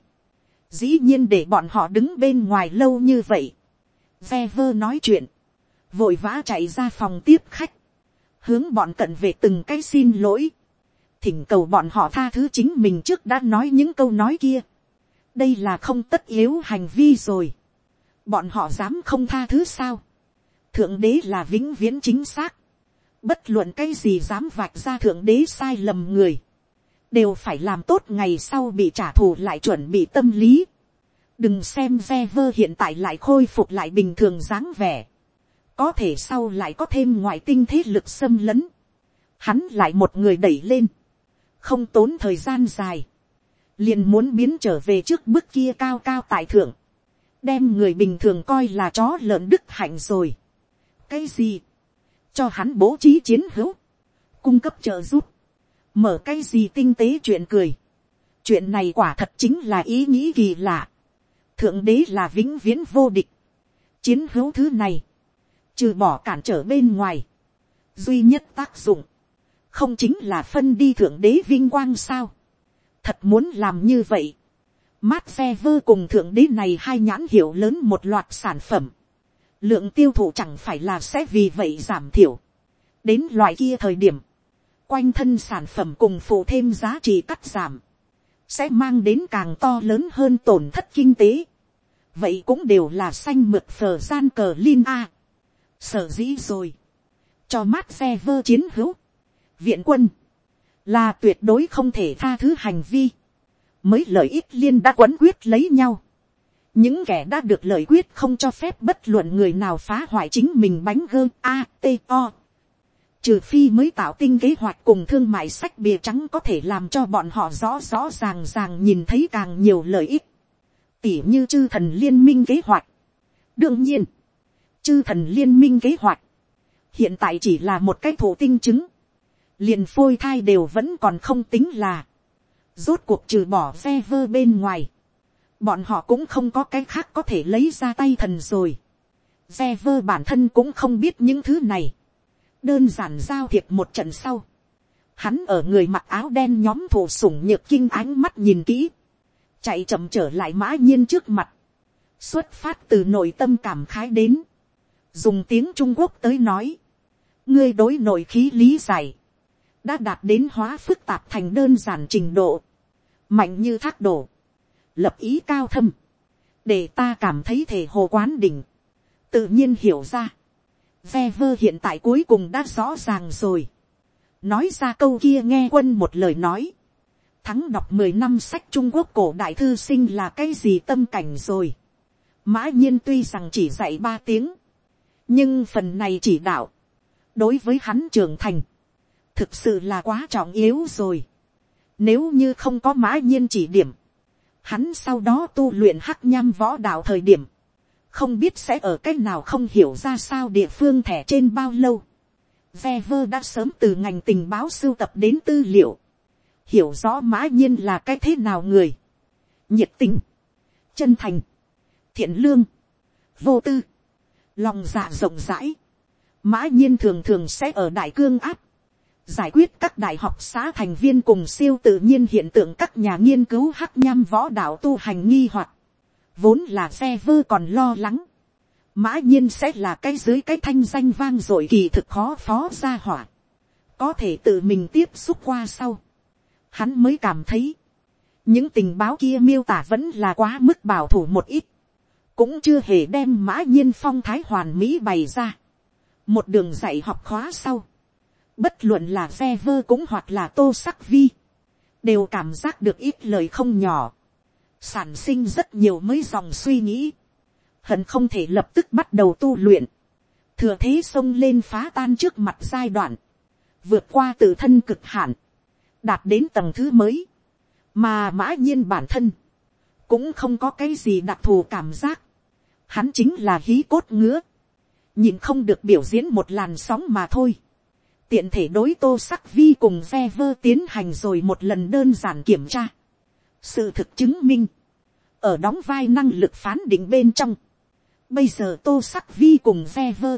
dĩ nhiên để bọn họ đứng bên ngoài lâu như vậy, ve vơ nói chuyện, vội vã chạy ra phòng tiếp khách, hướng bọn cận về từng cái xin lỗi, thỉnh cầu bọn họ tha thứ chính mình trước đã nói những câu nói kia. đây là không tất yếu hành vi rồi. bọn họ dám không tha thứ sao, thượng đế là vĩnh viễn chính xác, bất luận cái gì dám vạch ra thượng đế sai lầm người, đều phải làm tốt ngày sau bị trả thù lại chuẩn bị tâm lý. đừng xem ve vơ hiện tại lại khôi phục lại bình thường dáng vẻ, có thể sau lại có thêm ngoại tinh thế lực xâm lấn, hắn lại một người đẩy lên, không tốn thời gian dài, liền muốn biến trở về trước bước kia cao cao tại thượng, đem người bình thường coi là chó lợn đức hạnh rồi. cái gì, cho hắn bố trí chiến hữu, cung cấp trợ giúp, mở cái gì tinh tế chuyện cười. chuyện này quả thật chính là ý nghĩ kỳ lạ. thượng đế là vĩnh viễn vô địch. chiến hữu thứ này, trừ bỏ cản trở bên ngoài, duy nhất tác dụng, không chính là phân đi thượng đế vinh quang sao. thật muốn làm như vậy. mát xe vơ cùng thượng đế này hai nhãn hiệu lớn một loạt sản phẩm lượng tiêu thụ chẳng phải là sẽ vì vậy giảm thiểu. đến loại kia thời điểm, quanh thân sản phẩm cùng phụ thêm giá trị cắt giảm, sẽ mang đến càng to lớn hơn tổn thất kinh tế. vậy cũng đều là xanh mượt phờ gian cờ lin a. sở dĩ rồi, cho mát xe vơ chiến hữu, viện quân, là tuyệt đối không thể tha thứ hành vi, mới lợi ích liên đã quấn quyết lấy nhau những kẻ đã được lời quyết không cho phép bất luận người nào phá hoại chính mình bánh gơ a t o. Trừ phi mới tạo tinh kế hoạch cùng thương mại sách bìa trắng có thể làm cho bọn họ rõ rõ ràng ràng nhìn thấy càng nhiều lợi ích, tỉ như chư thần liên minh kế hoạch. đương nhiên, chư thần liên minh kế hoạch, hiện tại chỉ là một cái thủ tinh chứng, liền phôi thai đều vẫn còn không tính là, rốt cuộc trừ bỏ ve vơ bên ngoài, bọn họ cũng không có cái khác có thể lấy ra tay thần rồi. Xe vơ bản thân cũng không biết những thứ này. Đơn giản giao thiệp một trận sau, hắn ở người mặc áo đen nhóm thủ sủng nhược kinh ánh mắt nhìn kỹ, chạy chậm trở lại mã nhiên trước mặt, xuất phát từ nội tâm cảm khái đến, dùng tiếng trung quốc tới nói, ngươi đối nội khí lý giải, đã đạt đến hóa phức tạp thành đơn giản trình độ, mạnh như thác đổ, lập ý cao thâm, để ta cảm thấy thể hồ quán đỉnh, tự nhiên hiểu ra, ve vơ hiện tại cuối cùng đã rõ ràng rồi. nói ra câu kia nghe quân một lời nói. thắng đọc mười năm sách trung quốc cổ đại thư sinh là cái gì tâm cảnh rồi. mã nhiên tuy rằng chỉ dạy ba tiếng. nhưng phần này chỉ đạo. đối với hắn trưởng thành. thực sự là quá trọng yếu rồi. nếu như không có mã nhiên chỉ điểm hắn sau đó tu luyện hắc nham võ đạo thời điểm. Không biết sẽ ở c á c h nào không hiểu ra sao địa phương thẻ trên bao lâu. Ve vơ đã sớm từ ngành tình báo sưu tập đến tư liệu, hiểu rõ mã nhiên là cái thế nào người, nhiệt tình, chân thành, thiện lương, vô tư, lòng dạ rộng rãi, mã nhiên thường thường sẽ ở đại cương áp, giải quyết các đại học xã thành viên cùng siêu tự nhiên hiện tượng các nhà nghiên cứu hắc nham võ đạo tu hành nghi hoặc. Vốn là xe vơ còn lo lắng, mã nhiên sẽ là cái dưới cái thanh danh vang dội kỳ thực khó phó ra hỏa, có thể tự mình tiếp xúc qua sau, hắn mới cảm thấy, những tình báo kia miêu tả vẫn là quá mức bảo thủ một ít, cũng chưa hề đem mã nhiên phong thái hoàn mỹ bày ra, một đường dạy học khóa sau, bất luận là ve vơ cũng hoặc là tô sắc vi, đều cảm giác được ít lời không nhỏ, sản sinh rất nhiều mới dòng suy nghĩ, hận không thể lập tức bắt đầu tu luyện, thừa thế xông lên phá tan trước mặt giai đoạn, vượt qua tự thân cực hạn, đạt đến tầng thứ mới, mà mã nhiên bản thân, cũng không có cái gì đặc thù cảm giác, hắn chính là hí cốt ngứa, nhìn không được biểu diễn một làn sóng mà thôi, tiện thể đối tô sắc vi cùng ve vơ tiến hành rồi một lần đơn giản kiểm tra, sự thực chứng minh, ở đóng vai năng lực phán định bên trong, bây giờ tô sắc vi cùng ve vơ,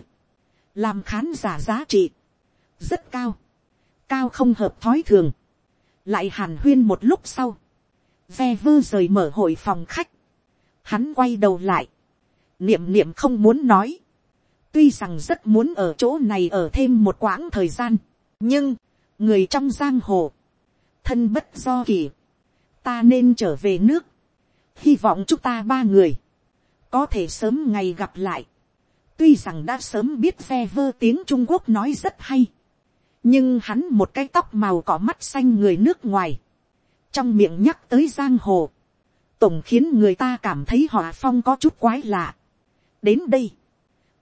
làm khán giả giá trị, rất cao, cao không hợp thói thường, lại hàn huyên một lúc sau, ve vơ rời mở hội phòng khách, hắn quay đầu lại, niệm niệm không muốn nói, tuy rằng rất muốn ở chỗ này ở thêm một quãng thời gian, nhưng, người trong giang hồ, thân bất do kỳ, ta nên trở về nước, hy vọng chúng ta ba người, có thể sớm ngày gặp lại, tuy rằng đã sớm biết xe vơ tiếng trung quốc nói rất hay, nhưng hắn một cái tóc màu cỏ mắt xanh người nước ngoài, trong miệng nhắc tới giang hồ, tổng khiến người ta cảm thấy họ phong có chút quái lạ. đến đây,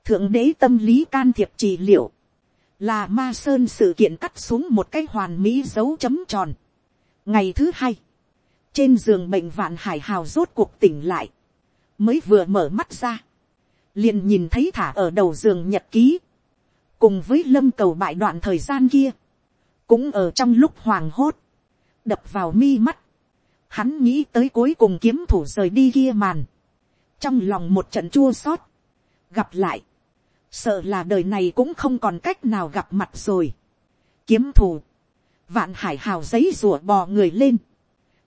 thượng đế tâm lý can thiệp trị liệu, là ma sơn sự kiện cắt xuống một cái hoàn mỹ dấu chấm tròn. ngày thứ hai, trên giường bệnh vạn hải hào rốt cuộc tỉnh lại, mới vừa mở mắt ra, liền nhìn thấy thả ở đầu giường nhật ký, cùng với lâm cầu bại đoạn thời gian kia, cũng ở trong lúc hoàng hốt, đập vào mi mắt, hắn nghĩ tới cuối cùng kiếm thủ rời đi kia màn, trong lòng một trận chua xót, gặp lại, sợ là đời này cũng không còn cách nào gặp mặt rồi, kiếm thủ, vạn hải hào giấy rùa bò người lên,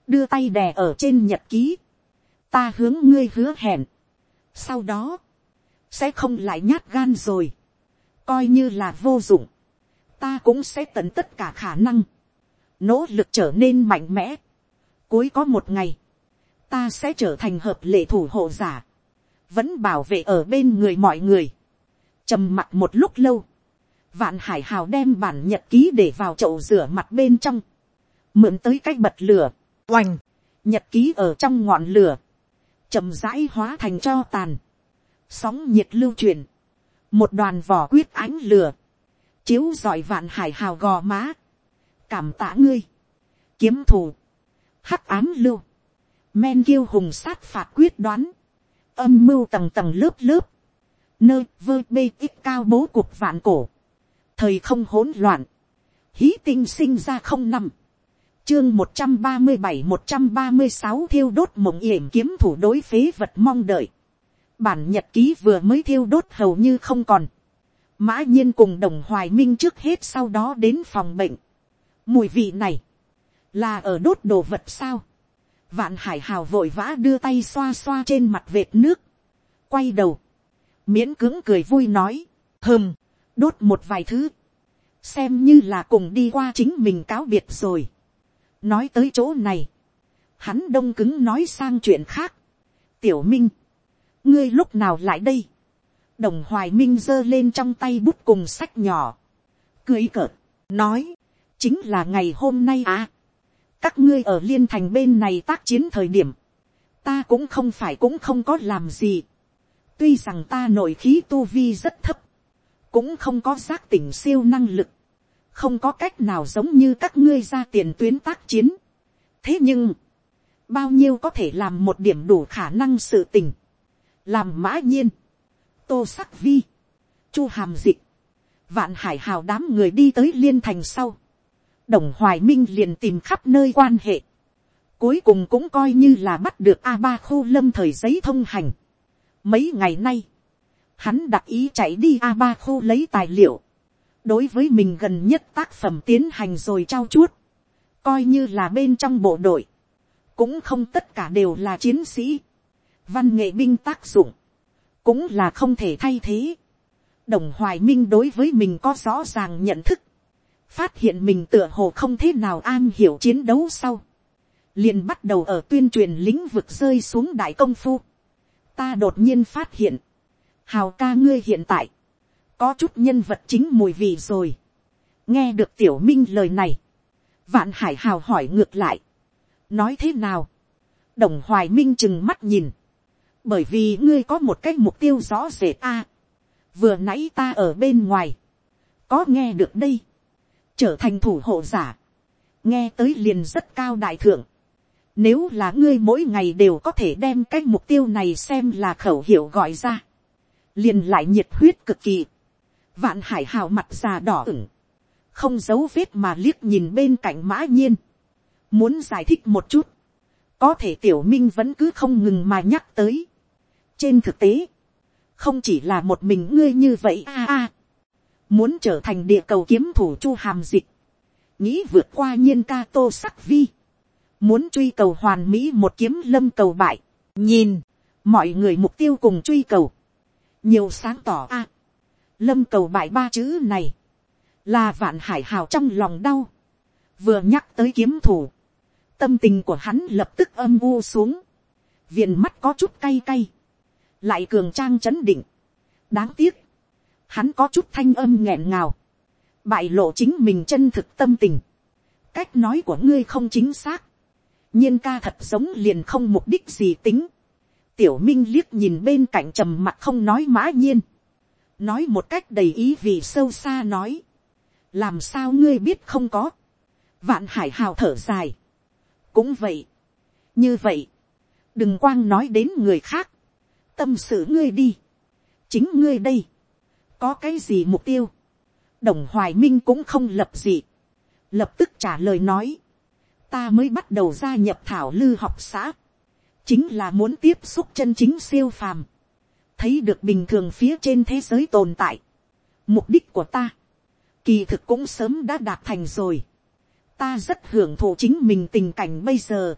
đưa tay đè ở trên nhật ký, ta hướng ngươi hứa hẹn, sau đó, sẽ không lại nhát gan rồi, coi như là vô dụng, ta cũng sẽ tận tất cả khả năng, nỗ lực trở nên mạnh mẽ. Cuối có một ngày, ta sẽ trở thành hợp lệ thủ hộ giả, vẫn bảo vệ ở bên người mọi người trầm mặt một lúc lâu, vạn hải hào đem bản nhật ký để vào chậu rửa mặt bên trong, mượn tới cách bật lửa, oành, nhật ký ở trong ngọn lửa, chậm rãi hóa thành cho tàn, sóng nhiệt lưu truyền, một đoàn vỏ quyết ánh lửa, chiếu dọi vạn hải hào gò má, cảm tạ ngươi, kiếm thù, hắc ám lưu, men kiêu hùng sát phạt quyết đoán, âm mưu tầng tầng lớp lớp, nơi vơ bê ít cao bố cuộc vạn cổ, thời không hỗn loạn, hí tinh sinh ra không năm, chương một trăm ba mươi bảy một trăm ba mươi sáu thiêu đốt mộng yểm kiếm thủ đối phế vật mong đợi, bản nhật ký vừa mới thiêu đốt hầu như không còn, mã nhiên cùng đồng hoài minh trước hết sau đó đến phòng bệnh, mùi vị này, là ở đốt đồ vật sao, vạn hải hào vội vã đưa tay xoa xoa trên mặt vệt nước, quay đầu, miễn cứng cười vui nói, hơm, đốt một vài thứ, xem như là cùng đi qua chính mình cáo biệt rồi. nói tới chỗ này, hắn đông cứng nói sang chuyện khác. tiểu minh, ngươi lúc nào lại đây, đồng hoài minh giơ lên trong tay bút cùng sách nhỏ, cười cợt, nói, chính là ngày hôm nay à. các ngươi ở liên thành bên này tác chiến thời điểm, ta cũng không phải cũng không có làm gì tuy rằng ta nội khí tu vi rất thấp, cũng không có giác tỉnh siêu năng lực, không có cách nào giống như các ngươi ra tiền tuyến tác chiến. thế nhưng, bao nhiêu có thể làm một điểm đủ khả năng sự tình, làm mã nhiên, tô sắc vi, chu hàm dịch, vạn hải hào đám người đi tới liên thành sau, đồng hoài minh liền tìm khắp nơi quan hệ, cuối cùng cũng coi như là bắt được a ba khu lâm thời giấy thông hành mấy ngày nay, hắn đặc ý chạy đi a ba khu lấy tài liệu, đối với mình gần nhất tác phẩm tiến hành rồi trao chuốt, coi như là bên trong bộ đội, cũng không tất cả đều là chiến sĩ, văn nghệ binh tác dụng, cũng là không thể thay thế. đồng hoài minh đối với mình có rõ ràng nhận thức, phát hiện mình tựa hồ không thế nào an hiểu chiến đấu sau, liền bắt đầu ở tuyên truyền lĩnh vực rơi xuống đại công phu ta đột nhiên phát hiện, hào ca ngươi hiện tại, có chút nhân vật chính mùi vị rồi. nghe được tiểu minh lời này, vạn hải hào hỏi ngược lại, nói thế nào, đồng hoài minh chừng mắt nhìn, bởi vì ngươi có một cái mục tiêu rõ rệt a. vừa nãy ta ở bên ngoài, có nghe được đây, trở thành thủ hộ giả, nghe tới liền rất cao đại thượng. Nếu là ngươi mỗi ngày đều có thể đem cái mục tiêu này xem là khẩu hiệu gọi ra, liền lại nhiệt huyết cực kỳ. Vạn hải hào mặt già đỏ ửng, không giấu vết mà liếc nhìn bên cạnh mã nhiên. Muốn giải thích một chút, có thể tiểu minh vẫn cứ không ngừng mà nhắc tới. Trên thực tế, không chỉ là một mình ngươi như vậy a a muốn trở thành địa cầu kiếm thủ chu hàm dịch, nghĩ vượt qua nhiên ca tô sắc vi, muốn truy cầu hoàn mỹ một kiếm lâm cầu bại, nhìn, mọi người mục tiêu cùng truy cầu, nhiều sáng tỏ a, lâm cầu bại ba chữ này, là vạn hải hào trong lòng đau, vừa nhắc tới kiếm thủ, tâm tình của hắn lập tức âm u xuống, viền mắt có chút cay cay, lại cường trang chấn định, đáng tiếc, hắn có chút thanh âm nghẹn ngào, bại lộ chính mình chân thực tâm tình, cách nói của ngươi không chính xác, nhiên ca thật giống liền không mục đích gì tính, tiểu minh liếc nhìn bên cạnh trầm mặt không nói mã nhiên, nói một cách đầy ý vì sâu xa nói, làm sao ngươi biết không có, vạn hải hào thở dài, cũng vậy, như vậy, đừng quang nói đến người khác, tâm sự ngươi đi, chính ngươi đây, có cái gì mục tiêu, đồng hoài minh cũng không lập gì, lập tức trả lời nói, ta mới bắt đầu gia nhập thảo lư học xã, chính là muốn tiếp xúc chân chính siêu phàm, thấy được bình thường phía trên thế giới tồn tại. Mục đích của ta, kỳ thực cũng sớm đã đạt thành rồi. Ta rất hưởng thụ chính mình tình cảnh bây giờ.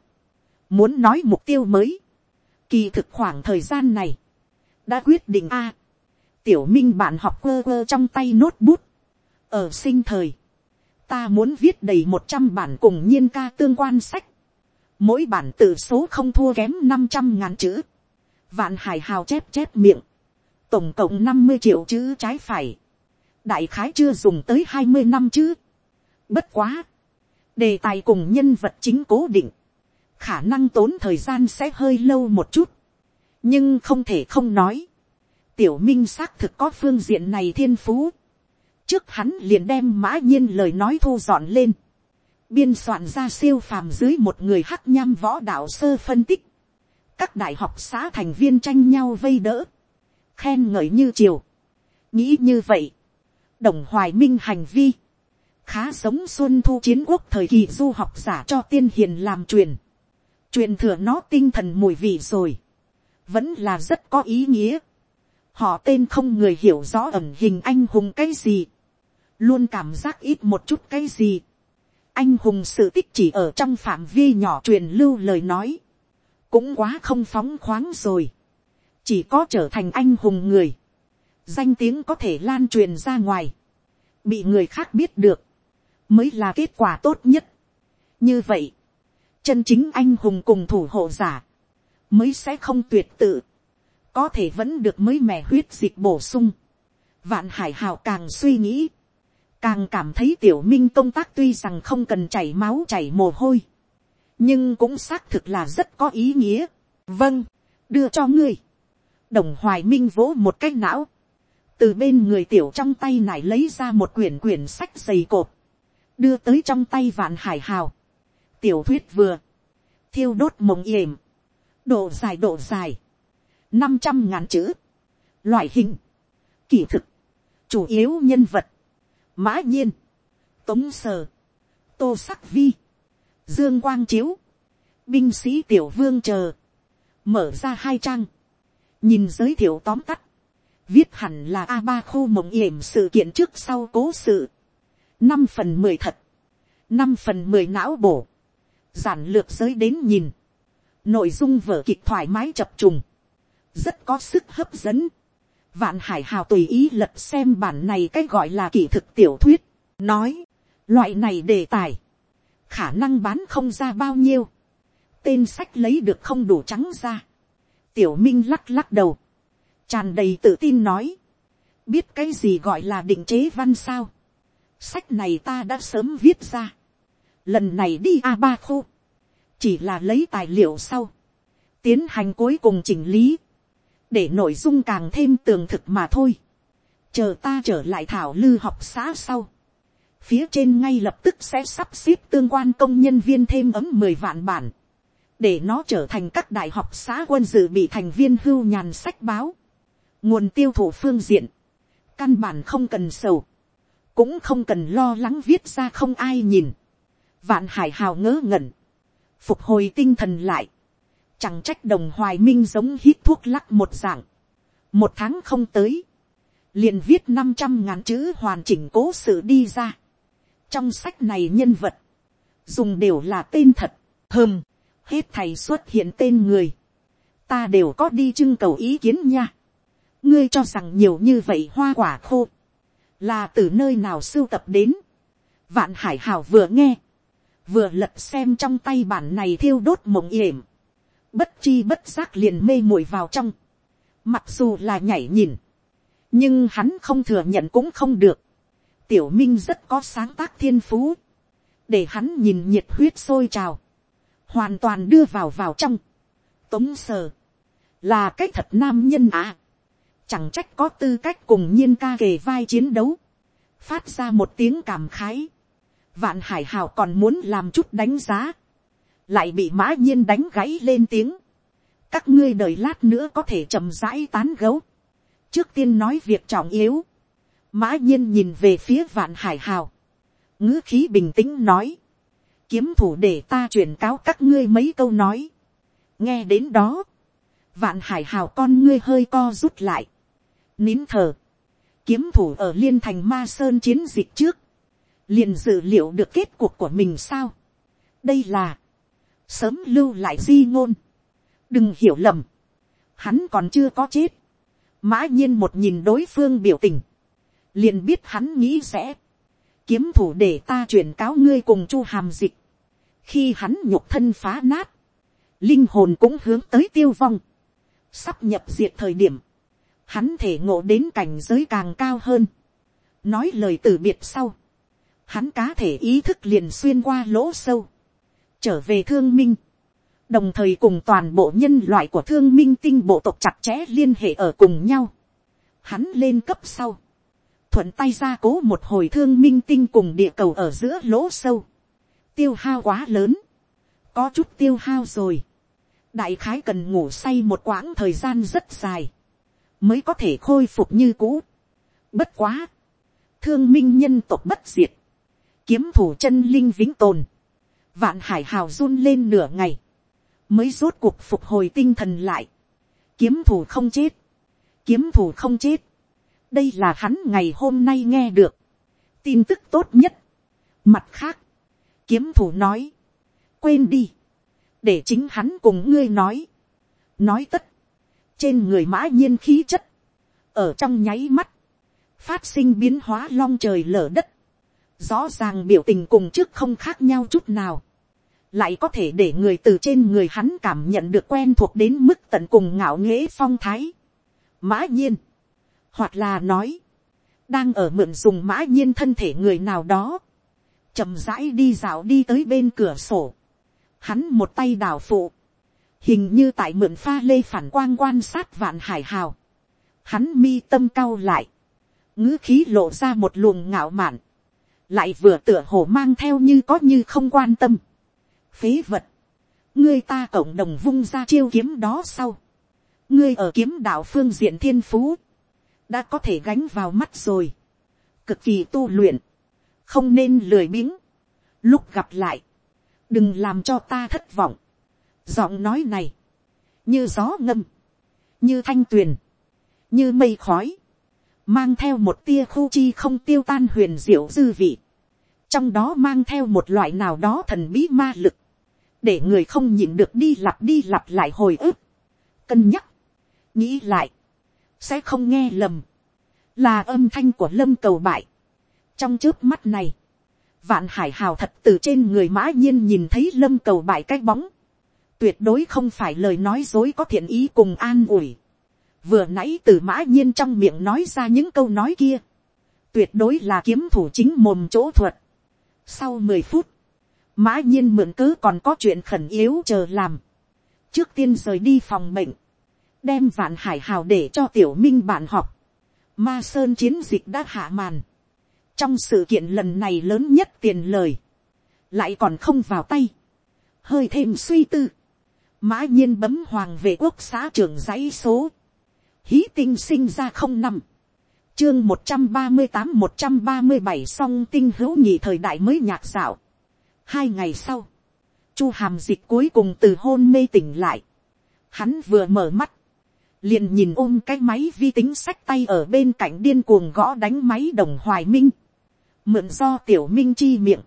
Muốn nói mục tiêu mới, kỳ thực khoảng thời gian này, đã quyết định a. tiểu minh bạn học quơ quơ trong tay nốt bút. ở sinh thời, ta muốn viết đầy một trăm bản cùng nhiên ca tương quan sách. mỗi bản tự số không thua kém năm trăm ngàn chữ. vạn hải hào chép chép miệng. tổng cộng năm mươi triệu chữ trái phải. đại khái chưa dùng tới hai mươi năm chứ. bất quá. đề tài cùng nhân vật chính cố định. khả năng tốn thời gian sẽ hơi lâu một chút. nhưng không thể không nói. tiểu minh xác thực có phương diện này thiên phú trước hắn liền đem mã nhiên lời nói thu dọn lên, biên soạn ra siêu phàm dưới một người hắc nham võ đạo sơ phân tích, các đại học xã thành viên tranh nhau vây đỡ, khen ngợi như chiều, nghĩ như vậy, đồng hoài minh hành vi, khá giống xuân thu chiến quốc thời kỳ du học giả cho tiên hiền làm truyền, truyền thừa nó tinh thần mùi vị rồi, vẫn là rất có ý nghĩa, họ tên không người hiểu rõ ẩn hình anh hùng cái gì, luôn cảm giác ít một chút cái gì. anh hùng sự tích chỉ ở trong phạm vi nhỏ truyền lưu lời nói, cũng quá không phóng khoáng rồi. chỉ có trở thành anh hùng người, danh tiếng có thể lan truyền ra ngoài, bị người khác biết được, mới là kết quả tốt nhất. như vậy, chân chính anh hùng cùng thủ hộ giả, mới sẽ không tuyệt tự, có thể vẫn được mới mẻ huyết dịch bổ sung. vạn hải hào càng suy nghĩ, càng cảm thấy tiểu minh công tác tuy rằng không cần chảy máu chảy mồ hôi, nhưng cũng xác thực là rất có ý nghĩa. vâng, đưa cho ngươi. đồng hoài minh vỗ một cái não, từ bên người tiểu trong tay này lấy ra một quyển quyển sách dày cộp. Đưa tới trong tay vạn hải hào. tiểu thuyết vừa, thiêu đốt mộng yểm, độ dài độ dài, năm trăm ngàn chữ, loại hình, kỹ thực, chủ yếu nhân vật, mã nhiên, tống sờ, tô sắc vi, dương quang chiếu, binh sĩ tiểu vương chờ, mở ra hai trang, nhìn giới thiệu tóm tắt, viết hẳn là a ba khu mộng yểm sự kiện trước sau cố sự, năm phần mười thật, năm phần mười não bổ, giản lược giới đến nhìn, nội dung vở kịch thoải mái chập trùng, rất có sức hấp dẫn, Vạn hải hào tùy ý lật xem bản này cái gọi là kỹ thực tiểu thuyết. Nói, loại này đề tài. Khả năng bán không ra bao nhiêu. Tên sách lấy được không đủ trắng ra. Tiểu Minh lắc lắc đầu. Tràn đầy tự tin nói. Biết cái gì gọi là định chế văn sao. Sách này ta đã sớm viết ra. Lần này đi a ba khu. Chỉ là lấy tài liệu sau. Tiến hành cuối cùng chỉnh lý để nội dung càng thêm tường thực mà thôi. chờ ta trở lại thảo lư học xã sau. phía trên ngay lập tức sẽ sắp xếp tương quan công nhân viên thêm ấm mười vạn bản. để nó trở thành các đại học xã quân dự bị thành viên hưu nhàn sách báo. nguồn tiêu thụ phương diện. căn bản không cần sầu. cũng không cần lo lắng viết ra không ai nhìn. vạn hải hào ngớ ngẩn. phục hồi tinh thần lại Chẳng trách đồng hoài minh giống hít thuốc lắc một dạng. Một tháng không tới. liền viết năm trăm ngàn chữ hoàn chỉnh cố sự đi ra. Trong sách này nhân vật. Dùng đều là tên thật. Hơm. Hết thầy xuất hiện tên người. Ta đều có đi trưng cầu ý kiến nha. Ngươi cho rằng nhiều như vậy hoa quả khô. Là từ nơi nào sưu tập đến. Vạn hải hảo vừa nghe vừa lật xem trong tay bản này thiêu đốt mộng yểm bất chi bất giác liền mê muội vào trong, Mặc dù là nhảy nhìn. Nhưng hắn không thừa nhận cũng không được. Tiểu Minh rất có sáng tác thiên phú. Để hắn nhìn nhiệt huyết sôi trào. Hoàn toàn đưa vào vào trong. Tống sờ. Là cách thật nam nhân à. Chẳng trách có tư cách cùng nhiên ca kề vai chiến đấu. Phát ra một tiếng cảm khái. Vạn hải hào còn muốn làm chút đánh giá. Lại bị mã nhiên đánh gãy lên tiếng các ngươi đợi lát nữa có thể chậm rãi tán gấu. trước tiên nói việc trọng yếu. mã nhiên nhìn về phía vạn hải hào. ngữ khí bình tĩnh nói. kiếm thủ để ta truyền cáo các ngươi mấy câu nói. nghe đến đó. vạn hải hào con ngươi hơi co rút lại. nín thở. kiếm thủ ở liên thành ma sơn chiến dịch trước. liền dự liệu được kết cuộc của mình sao. đây là sớm lưu lại di ngôn. Đừng hiểu lầm, hắn còn chưa có chết, mã nhiên một nhìn đối phương biểu tình, liền biết hắn nghĩ sẽ, kiếm thủ để ta chuyển cáo ngươi cùng chu hàm dịch, khi hắn nhục thân phá nát, linh hồn cũng hướng tới tiêu vong, sắp nhập diệt thời điểm, hắn thể ngộ đến cảnh giới càng cao hơn, nói lời từ biệt sau, hắn cá thể ý thức liền xuyên qua lỗ sâu, trở về thương minh, đồng thời cùng toàn bộ nhân loại của thương minh tinh bộ tộc chặt chẽ liên hệ ở cùng nhau. Hắn lên cấp sau, thuận tay ra cố một hồi thương minh tinh cùng địa cầu ở giữa lỗ sâu. Tiêu hao quá lớn, có chút tiêu hao rồi. đại khái cần ngủ say một quãng thời gian rất dài, mới có thể khôi phục như cũ. bất quá, thương minh nhân tộc bất diệt, kiếm thủ chân linh vĩnh tồn, vạn hải hào run lên nửa ngày, mới rốt cuộc phục hồi tinh thần lại, kiếm thủ không chết, kiếm thủ không chết, đây là hắn ngày hôm nay nghe được, tin tức tốt nhất. Mặt khác, kiếm thủ nói, quên đi, để chính hắn cùng ngươi nói, nói tất, trên người mã nhiên khí chất, ở trong nháy mắt, phát sinh biến hóa long trời lở đất, rõ ràng biểu tình cùng trước không khác nhau chút nào, lại có thể để người từ trên người hắn cảm nhận được quen thuộc đến mức tận cùng ngạo nghễ phong thái. mã nhiên, hoặc là nói, đang ở mượn dùng mã nhiên thân thể người nào đó, chậm rãi đi dạo đi tới bên cửa sổ, hắn một tay đào phụ, hình như tại mượn pha lê phản quang quan sát vạn hải hào, hắn mi tâm cao lại, ngữ khí lộ ra một luồng ngạo mạn, lại vừa tựa hồ mang theo như có như không quan tâm, phế vật, ngươi ta cộng đồng vung ra chiêu kiếm đó sau, ngươi ở kiếm đạo phương diện thiên phú, đã có thể gánh vào mắt rồi, cực kỳ tu luyện, không nên lười biếng, lúc gặp lại, đừng làm cho ta thất vọng, giọng nói này, như gió ngâm, như thanh tuyền, như mây khói, mang theo một tia khu chi không tiêu tan huyền diệu dư vị, trong đó mang theo một loại nào đó thần bí ma lực, để người không nhịn được đi lặp đi lặp lại hồi ức, cân nhắc, nghĩ lại, sẽ không nghe lầm, là âm thanh của lâm cầu bại. trong trước mắt này, vạn hải hào thật từ trên người mã nhiên nhìn thấy lâm cầu bại cái bóng, tuyệt đối không phải lời nói dối có thiện ý cùng an ủi, vừa nãy từ mã nhiên trong miệng nói ra những câu nói kia, tuyệt đối là kiếm thủ chính mồm chỗ thuật. sau mười phút, mã nhiên mượn cớ còn có chuyện khẩn yếu chờ làm, trước tiên rời đi phòng bệnh, đem vạn hải hào để cho tiểu minh bạn học, ma sơn chiến dịch đã hạ màn, trong sự kiện lần này lớn nhất tiền lời, lại còn không vào tay, hơi thêm suy tư, mã nhiên bấm hoàng về quốc xã trưởng dãy số, hí tinh sinh ra không năm, chương một trăm ba mươi tám một trăm ba mươi bảy song tinh hữu nhị thời đại mới nhạc dạo, Hai ngày sau, chu hàm dịch cuối cùng từ hôn mê tỉnh lại. Hắn vừa mở mắt, liền nhìn ôm cái máy vi tính sách tay ở bên cạnh điên cuồng gõ đánh máy đồng hoài minh. Mượn do tiểu minh chi miệng.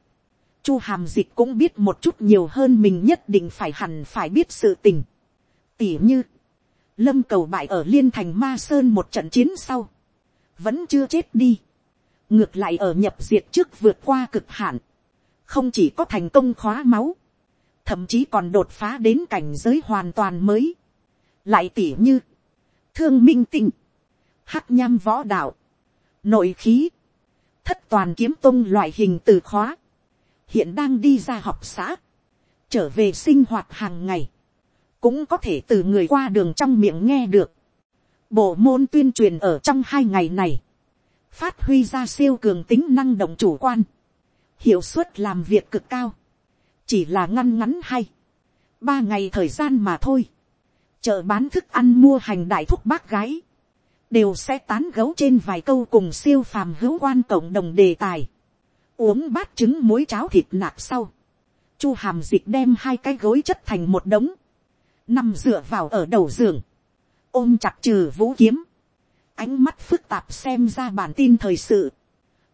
Chu hàm dịch cũng biết một chút nhiều hơn mình nhất định phải hẳn phải biết sự tình. Tỉ như, lâm cầu bại ở liên thành ma sơn một trận chiến sau. Vẫn chưa chết đi. Ngược lại ở nhập diệt trước vượt qua cực hạn. Không chỉ có thành công khóa máu, thậm chí còn đột phá đến cảnh giới hoàn toàn mới. lại tỉ như, thương minh tinh, hắc nham võ đạo, nội khí, thất toàn kiếm tung loại hình từ khóa, hiện đang đi ra học xã, trở về sinh hoạt hàng ngày, cũng có thể từ người qua đường trong miệng nghe được. Bộ môn tuyên truyền ở trong hai ngày này, phát huy ra siêu cường tính năng động chủ quan, hiệu suất làm việc cực cao, chỉ là ngăn ngắn hay, ba ngày thời gian mà thôi, chợ bán thức ăn mua hành đại thúc bác gái, đều sẽ tán gấu trên vài câu cùng siêu phàm hữu quan cộng đồng đề tài, uống bát trứng muối cháo thịt nạc sau, chu hàm dịch đem hai cái gối chất thành một đống, nằm dựa vào ở đầu giường, ôm chặt trừ vũ kiếm, ánh mắt phức tạp xem ra bản tin thời sự,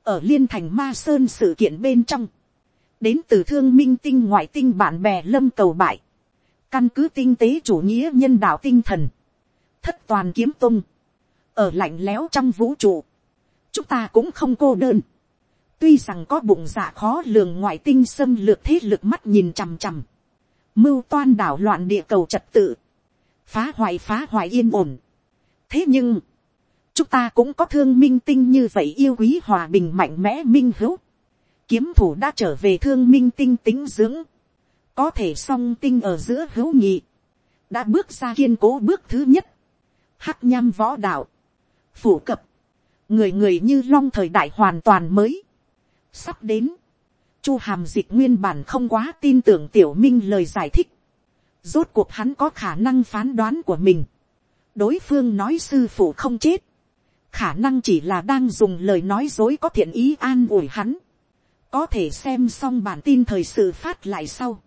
ở liên thành ma sơn sự kiện bên trong, đến từ thương minh tinh ngoại tinh bạn bè lâm cầu bại, căn cứ tinh tế chủ nghĩa nhân đạo tinh thần, thất toàn kiếm tung, ở lạnh lẽo trong vũ trụ, chúng ta cũng không cô đơn, tuy rằng có bụng dạ khó lường ngoại tinh xâm lược thế lực mắt nhìn chằm chằm, mưu toan đảo loạn địa cầu trật tự, phá hoại phá hoại yên ổn. thế nhưng, chúng ta cũng có thương minh tinh như vậy yêu quý hòa bình mạnh mẽ minh hữu. kiếm thủ đã trở về thương minh tinh tính dưỡng, có thể song tinh ở giữa hữu nhị, đã bước ra kiên cố bước thứ nhất, hắc nham võ đạo, phủ cập, người người như long thời đại hoàn toàn mới, sắp đến, chu hàm dịch nguyên bản không quá tin tưởng tiểu minh lời giải thích, rốt cuộc hắn có khả năng phán đoán của mình, đối phương nói sư phụ không chết, khả năng chỉ là đang dùng lời nói dối có thiện ý an ủi hắn, có thể xem xong bản tin thời sự phát lại sau,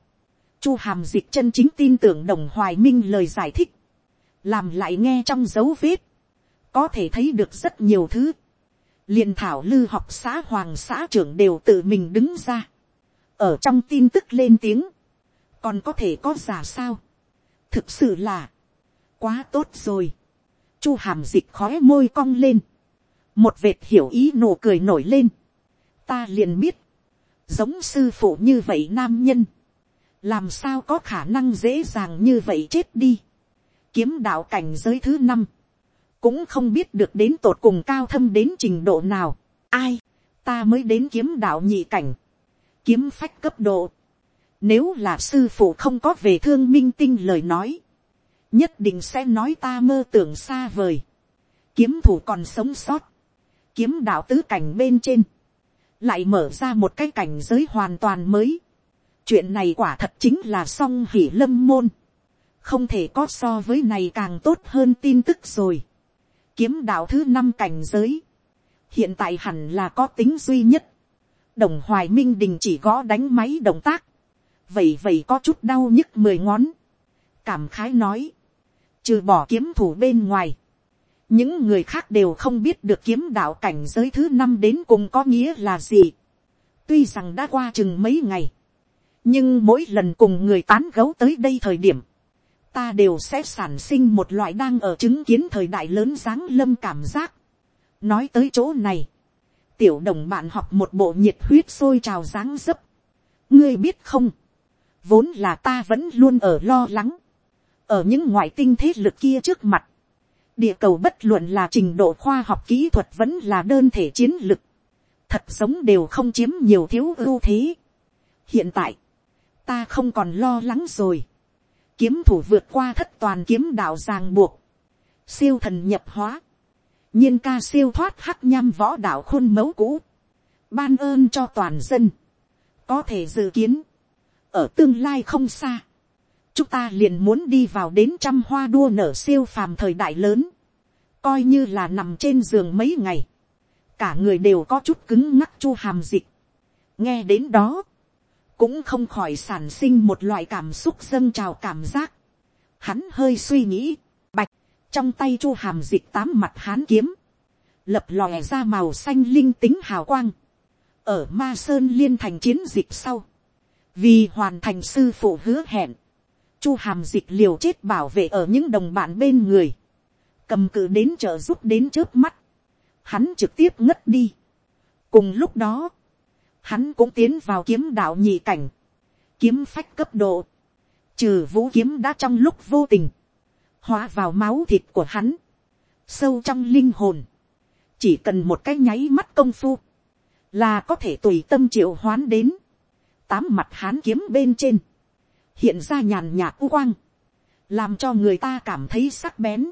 chu hàm dịch chân chính tin tưởng đồng hoài minh lời giải thích, làm lại nghe trong dấu vết, có thể thấy được rất nhiều thứ, liền thảo lư học xã hoàng xã trưởng đều tự mình đứng ra, ở trong tin tức lên tiếng, còn có thể có giả sao, thực sự là, quá tốt rồi, chu hàm dịch khói môi cong lên, một vệt hiểu ý nụ cười nổi lên, ta liền biết, giống sư phụ như vậy nam nhân, làm sao có khả năng dễ dàng như vậy chết đi, kiếm đạo cảnh giới thứ năm, cũng không biết được đến tột cùng cao thâm đến trình độ nào, ai, ta mới đến kiếm đạo nhị cảnh, kiếm phách cấp độ, nếu là sư phụ không có về thương minh tinh lời nói, nhất định sẽ nói ta mơ tưởng xa vời, kiếm thủ còn sống sót, kiếm đạo tứ cảnh bên trên, lại mở ra một cái cảnh giới hoàn toàn mới. chuyện này quả thật chính là song hỉ lâm môn, không thể có so với này càng tốt hơn tin tức rồi. kiếm đạo thứ năm cảnh giới, hiện tại hẳn là có tính duy nhất đồng hoài minh đình chỉ gõ đánh máy động tác, vậy vậy có chút đau nhức mười ngón, cảm khái nói, trừ bỏ kiếm thủ bên ngoài, những người khác đều không biết được kiếm đạo cảnh giới thứ năm đến cùng có nghĩa là gì. tuy rằng đã qua chừng mấy ngày, nhưng mỗi lần cùng người tán gấu tới đây thời điểm, ta đều sẽ sản sinh một loại đang ở chứng kiến thời đại lớn dáng lâm cảm giác. nói tới chỗ này, tiểu đồng bạn học một bộ nhiệt huyết sôi trào dáng dấp. ngươi biết không, vốn là ta vẫn luôn ở lo lắng, ở những ngoại tinh thế lực kia trước mặt, địa cầu bất luận là trình độ khoa học kỹ thuật vẫn là đơn thể chiến lực, thật sống đều không chiếm nhiều thiếu ưu thế. hiện tại, ta không còn lo lắng rồi, kiếm thủ vượt qua thất toàn kiếm đạo ràng buộc, siêu thần nhập hóa, nhiên ca siêu thoát hắc nham võ đạo khuôn mẫu cũ, ban ơn cho toàn dân, có thể dự kiến, ở tương lai không xa, chúng ta liền muốn đi vào đến trăm hoa đua nở siêu phàm thời đại lớn, coi như là nằm trên giường mấy ngày, cả người đều có chút cứng ngắc chu hàm dịch. nghe đến đó, cũng không khỏi sản sinh một loại cảm xúc dâng trào cảm giác. hắn hơi suy nghĩ, trong tay chu hàm dịch tám mặt hán kiếm, lập lòe ra màu xanh linh tính hào quang, ở ma sơn liên thành chiến dịch sau, vì hoàn thành sư phụ hứa hẹn, chu hàm dịch liều chết bảo vệ ở những đồng bạn bên người, cầm cự đến trợ giúp đến trước mắt, hắn trực tiếp ngất đi. cùng lúc đó, hắn cũng tiến vào kiếm đạo nhị cảnh, kiếm phách cấp độ, trừ vũ kiếm đã trong lúc vô tình, hóa vào máu thịt của hắn, sâu trong linh hồn, chỉ cần một cái nháy mắt công phu, là có thể tùy tâm triệu hoán đến, tám mặt hán kiếm bên trên, hiện ra nhàn nhạt u quang, làm cho người ta cảm thấy sắc bén,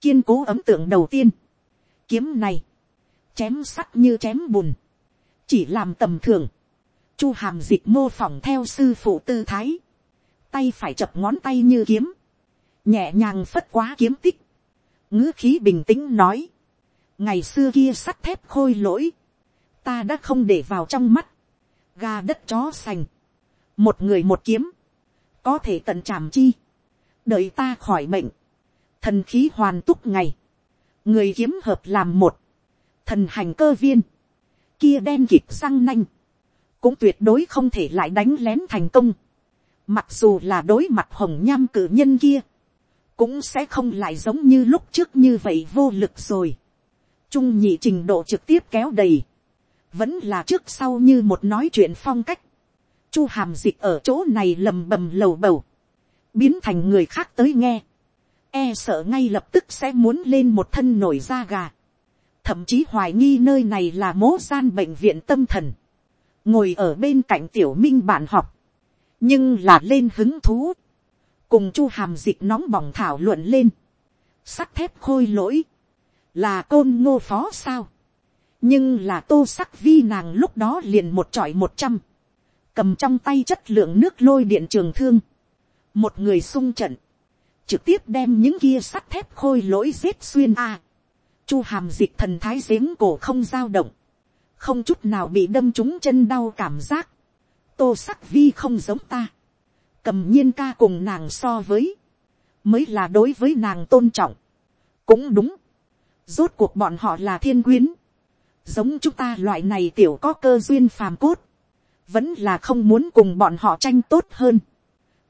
kiên cố ấm tượng đầu tiên, kiếm này, chém sắt như chém bùn, chỉ làm tầm thường, chu hàm dịch mô phỏng theo sư phụ tư thái, tay phải chập ngón tay như kiếm, nhẹ nhàng phất quá kiếm tích, ngữ khí bình tĩnh nói, ngày xưa kia sắt thép khôi lỗi, ta đã không để vào trong mắt, ga đất chó sành, một người một kiếm, có thể tận tràm chi, đợi ta khỏi bệnh, thần khí hoàn túc ngày, người kiếm hợp làm một, thần hành cơ viên, kia đen kịp răng nanh, cũng tuyệt đối không thể lại đánh lén thành công, mặc dù là đối mặt hồng nham cử nhân kia, cũng sẽ không lại giống như lúc trước như vậy vô lực rồi. Trung nhị trình độ trực tiếp kéo đầy, vẫn là trước sau như một nói chuyện phong cách. Chu hàm dịch ở chỗ này lầm bầm lầu bầu, biến thành người khác tới nghe, e sợ ngay lập tức sẽ muốn lên một thân nổi da gà, thậm chí hoài nghi nơi này là mố gian bệnh viện tâm thần, ngồi ở bên cạnh tiểu minh bạn học, nhưng là lên hứng thú, cùng chu hàm dịch nóng bỏng thảo luận lên, sắt thép khôi lỗi, là côn ngô phó sao, nhưng là tô sắc vi nàng lúc đó liền một trọi một trăm, cầm trong tay chất lượng nước lôi điện trường thương, một người sung trận, trực tiếp đem những kia sắt thép khôi lỗi giết xuyên a. chu hàm dịch thần thái giếng cổ không dao động, không chút nào bị đâm trúng chân đau cảm giác, tô sắc vi không giống ta, cầm nhiên ca cùng nàng so với, mới là đối với nàng tôn trọng, cũng đúng, rốt cuộc bọn họ là thiên quyến, giống chúng ta loại này tiểu có cơ duyên phàm cốt, vẫn là không muốn cùng bọn họ tranh tốt hơn,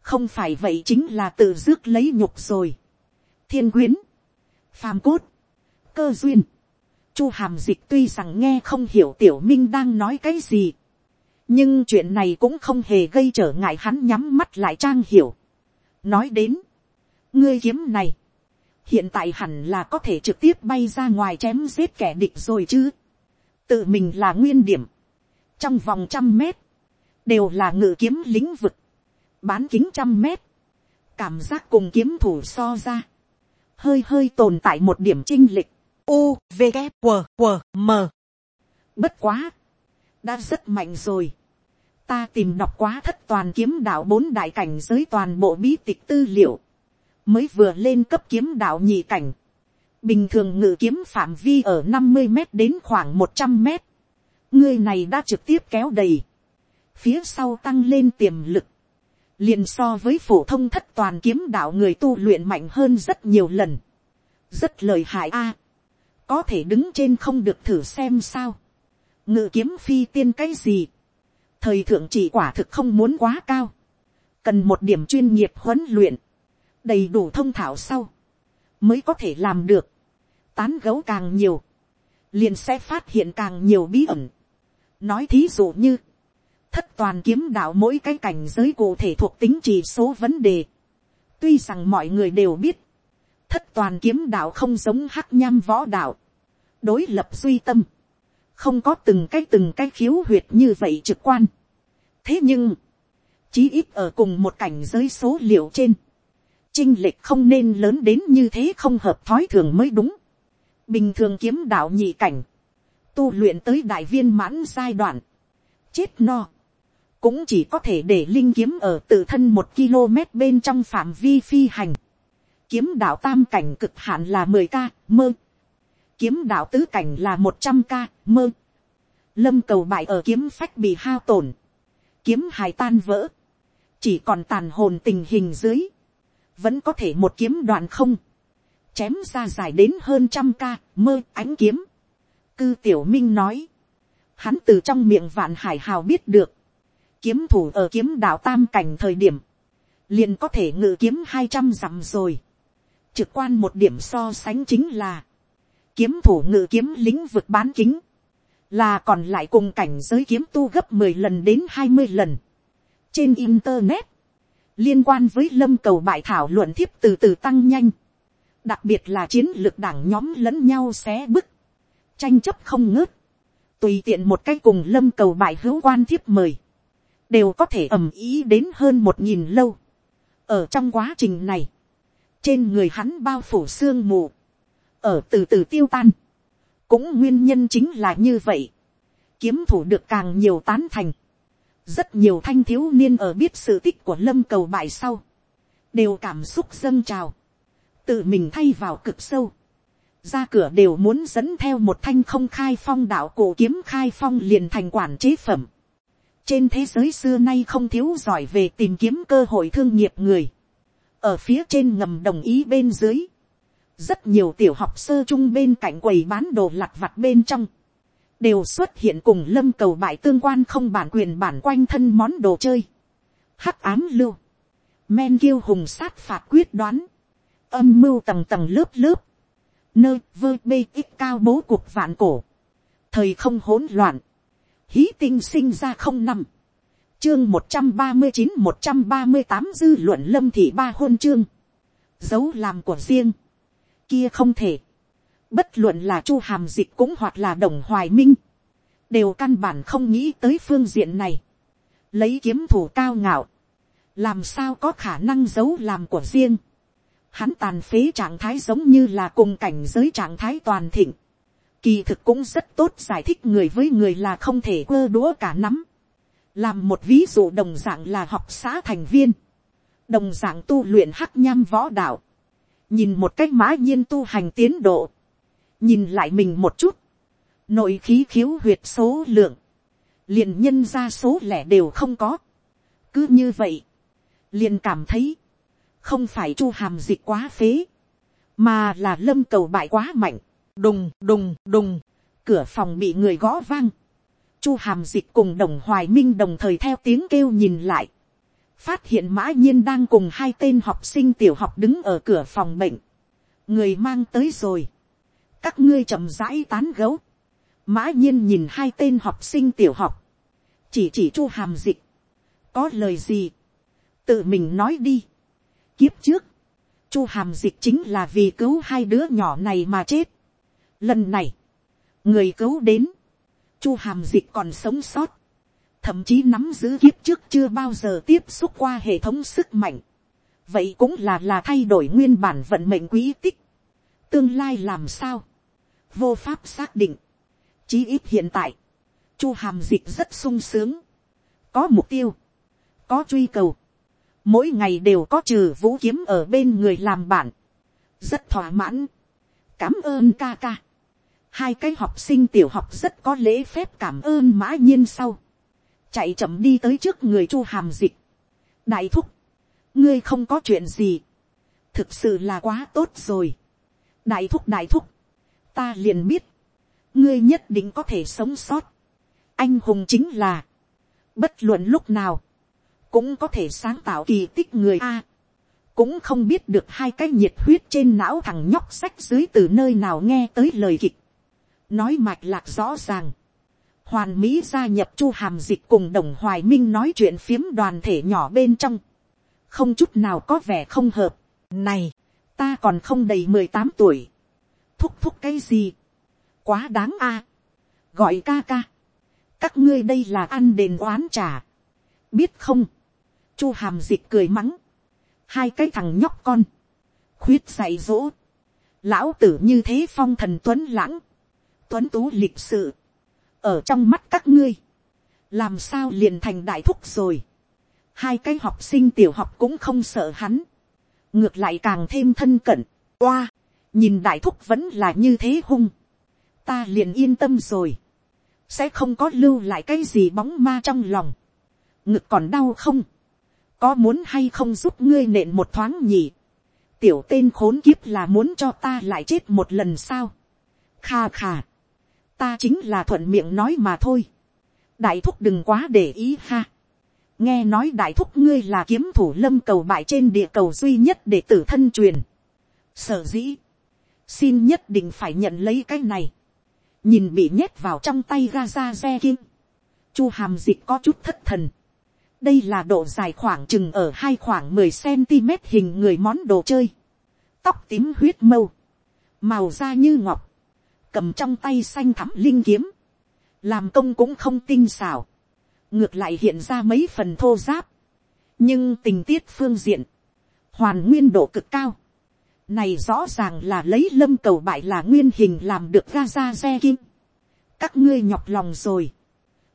không phải vậy chính là tự rước lấy nhục rồi. thiên quyến, phàm cốt, cơ duyên, chu hàm dịch tuy rằng nghe không hiểu tiểu minh đang nói cái gì, nhưng chuyện này cũng không hề gây trở ngại hắn nhắm mắt lại trang hiểu. nói đến, ngươi kiếm này, hiện tại hẳn là có thể trực tiếp bay ra ngoài chém giết kẻ địch rồi chứ. tự mình là nguyên điểm, trong vòng trăm mét, đều là ngự kiếm lĩnh vực, bán kính trăm mét, cảm giác cùng kiếm thủ so ra, hơi hơi tồn tại một điểm chinh lịch, u v g q q m. Bất quá, đã rất mạnh rồi, ta tìm đọc quá thất toàn kiếm đạo bốn đại cảnh giới toàn bộ bí tịch tư liệu, mới vừa lên cấp kiếm đạo nhị cảnh, bình thường ngự kiếm phạm vi ở năm mươi m đến khoảng một trăm m, ngươi này đã trực tiếp kéo đầy, phía sau tăng lên tiềm lực, liền so với phổ thông thất toàn kiếm đạo người tu luyện mạnh hơn rất nhiều lần, rất lời hại a, có thể đứng trên không được thử xem sao, ngự kiếm phi tiên cái gì, thời thượng chỉ quả thực không muốn quá cao, cần một điểm chuyên nghiệp huấn luyện, đầy đủ thông thảo sau, mới có thể làm được, tán gấu càng nhiều, liền sẽ phát hiện càng nhiều bí ẩn. nói thí dụ như, thất toàn kiếm đạo mỗi cái cảnh giới cụ thể thuộc tính chỉ số vấn đề. tuy rằng mọi người đều biết, thất toàn kiếm đạo không giống hắc nham võ đạo, đối lập duy tâm, không có từng cái từng cái khiếu huyệt như vậy trực quan. thế nhưng, chí ít ở cùng một cảnh giới số liệu trên, chinh lệch không nên lớn đến như thế không hợp thói thường mới đúng. bình thường kiếm đạo nhị cảnh, tu luyện tới đại viên mãn giai đoạn, chết no, cũng chỉ có thể để linh kiếm ở tự thân một km bên trong phạm vi phi hành. kiếm đạo tam cảnh cực hạn là mười k mơ kiếm đạo tứ cảnh là một trăm k mơ. lâm cầu bại ở kiếm phách bị hao tổn, kiếm hài tan vỡ, chỉ còn tàn hồn tình hình dưới, vẫn có thể một kiếm đoạn không, chém ra dài đến hơn trăm ca mơ ánh kiếm. cư tiểu minh nói, hắn từ trong miệng vạn hải hào biết được, kiếm thủ ở kiếm đạo tam cảnh thời điểm, liền có thể ngự kiếm hai trăm dặm rồi. trực quan một điểm so sánh chính là, kiếm thủ ngự kiếm lĩnh vực bán kính, là còn lại cùng cảnh giới kiếm tu gấp mười lần đến hai mươi lần. trên internet, liên quan với lâm cầu bại thảo luận thiếp từ từ tăng nhanh, đặc biệt là chiến lược đảng nhóm lẫn nhau xé bức, tranh chấp không ngớt, tùy tiện một cái cùng lâm cầu bại hữu quan thiếp mời, đều có thể ầm ý đến hơn một nghìn lâu. ở trong quá trình này, trên người hắn bao phủ sương mù, ở từ từ tiêu tan, cũng nguyên nhân chính là như vậy, kiếm thủ được càng nhiều tán thành, rất nhiều thanh thiếu niên ở biết sự tích của lâm cầu bại sau, đều cảm xúc dâng trào, tự mình thay vào cực sâu, ra cửa đều muốn dẫn theo một thanh không khai phong đạo cổ kiếm khai phong liền thành quản chế phẩm. trên thế giới xưa nay không thiếu giỏi về tìm kiếm cơ hội thương nghiệp người. ở phía trên ngầm đồng ý bên dưới, rất nhiều tiểu học sơ chung bên cạnh quầy bán đồ lặt vặt bên trong, đều xuất hiện cùng lâm cầu bại tương quan không bản quyền bản quanh thân món đồ chơi. hắc ám lưu, men kiêu hùng sát phạt quyết đoán, âm mưu tầng tầng lớp lớp, nơi vơ bê ít cao bố cuộc vạn cổ, thời không hỗn loạn, hí tinh sinh ra không năm, chương một trăm ba mươi chín một trăm ba mươi tám dư luận lâm thị ba hôn chương, dấu làm của riêng, kia không thể, bất luận là chu hàm dịch cũng hoặc là đồng hoài minh, đều căn bản không nghĩ tới phương diện này, lấy kiếm thủ cao ngạo, làm sao có khả năng giấu làm của riêng, hắn tàn phế trạng thái giống như là cùng cảnh giới trạng thái toàn thịnh, kỳ thực cũng rất tốt giải thích người với người là không thể quơ đũa cả nắm, làm một ví dụ đồng dạng là học xã thành viên, đồng dạng tu luyện hắc nham võ đạo, nhìn một cách mã nhiên tu hành tiến độ, nhìn lại mình một chút, nội khí khiếu huyệt số lượng, liền nhân ra số lẻ đều không có. cứ như vậy, liền cảm thấy, không phải chu hàm dịch quá phế, mà là lâm cầu bại quá mạnh, đùng đùng đùng, cửa phòng bị người gõ vang, chu hàm dịch cùng đồng hoài minh đồng thời theo tiếng kêu nhìn lại, phát hiện mã nhiên đang cùng hai tên học sinh tiểu học đứng ở cửa phòng bệnh, người mang tới rồi, các ngươi chậm rãi tán gấu, mã nhiên nhìn hai tên học sinh tiểu học, chỉ chỉ chu hàm dịch, có lời gì, tự mình nói đi, kiếp trước, chu hàm dịch chính là vì cứu hai đứa nhỏ này mà chết. lần này, người cứu đến, chu hàm dịch còn sống sót, thậm chí nắm giữ kiếp trước chưa bao giờ tiếp xúc qua hệ thống sức mạnh. vậy cũng là là thay đổi nguyên bản vận mệnh quý tích. tương lai làm sao, vô pháp xác định, chí ít hiện tại, chu hàm dịch rất sung sướng, có mục tiêu, có truy cầu, mỗi ngày đều có trừ vũ kiếm ở bên người làm bạn, rất thỏa mãn, cảm ơn ca ca. hai cái học sinh tiểu học rất có lễ phép cảm ơn mã nhiên sau, chạy chậm đi tới trước người chu hàm dịch, đại thúc, ngươi không có chuyện gì, thực sự là quá tốt rồi, đại thúc đại thúc, ta liền biết, ngươi nhất định có thể sống sót, anh hùng chính là, bất luận lúc nào, cũng có thể sáng tạo kỳ tích người a. cũng không biết được hai cái nhiệt huyết trên não thằng nhóc sách dưới từ nơi nào nghe tới lời kịch. nói mạch lạc rõ ràng hoàn mỹ gia nhập chu hàm dịch cùng đồng hoài minh nói chuyện phiếm đoàn thể nhỏ bên trong. không chút nào có vẻ không hợp. này, ta còn không đầy mười tám tuổi. thúc thúc cái gì. quá đáng a. gọi ca ca. các ngươi đây là ăn đền oán trả. biết không chu hàm dịch cười mắng, hai cái thằng nhóc con, khuyết dạy dỗ, lão tử như thế phong thần tuấn lãng, tuấn tú lịch sự, ở trong mắt các ngươi, làm sao liền thành đại thúc rồi, hai cái học sinh tiểu học cũng không sợ hắn, ngược lại càng thêm thân cận, oa, nhìn đại thúc vẫn là như thế hung, ta liền yên tâm rồi, sẽ không có lưu lại cái gì bóng ma trong lòng, ngực còn đau không, có muốn hay không giúp ngươi nện một thoáng nhỉ, tiểu tên khốn kiếp là muốn cho ta lại chết một lần sao, kha kha, ta chính là thuận miệng nói mà thôi, đại thúc đừng quá để ý ha, nghe nói đại thúc ngươi là kiếm thủ lâm cầu bại trên địa cầu duy nhất để tử thân truyền, sở dĩ, xin nhất định phải nhận lấy cái này, nhìn bị nhét vào trong tay ga ra xe kim, chu hàm dịch có chút thất thần, đây là độ dài khoảng chừng ở hai khoảng mười cm hình người món đồ chơi. tóc tím huyết mâu, màu da như ngọc, cầm trong tay xanh thắm linh kiếm, làm công cũng không tinh xảo, ngược lại hiện ra mấy phần thô giáp, nhưng tình tiết phương diện, hoàn nguyên độ cực cao, này rõ ràng là lấy lâm cầu bại là nguyên hình làm được ga ra xe kim, các ngươi nhọc lòng rồi,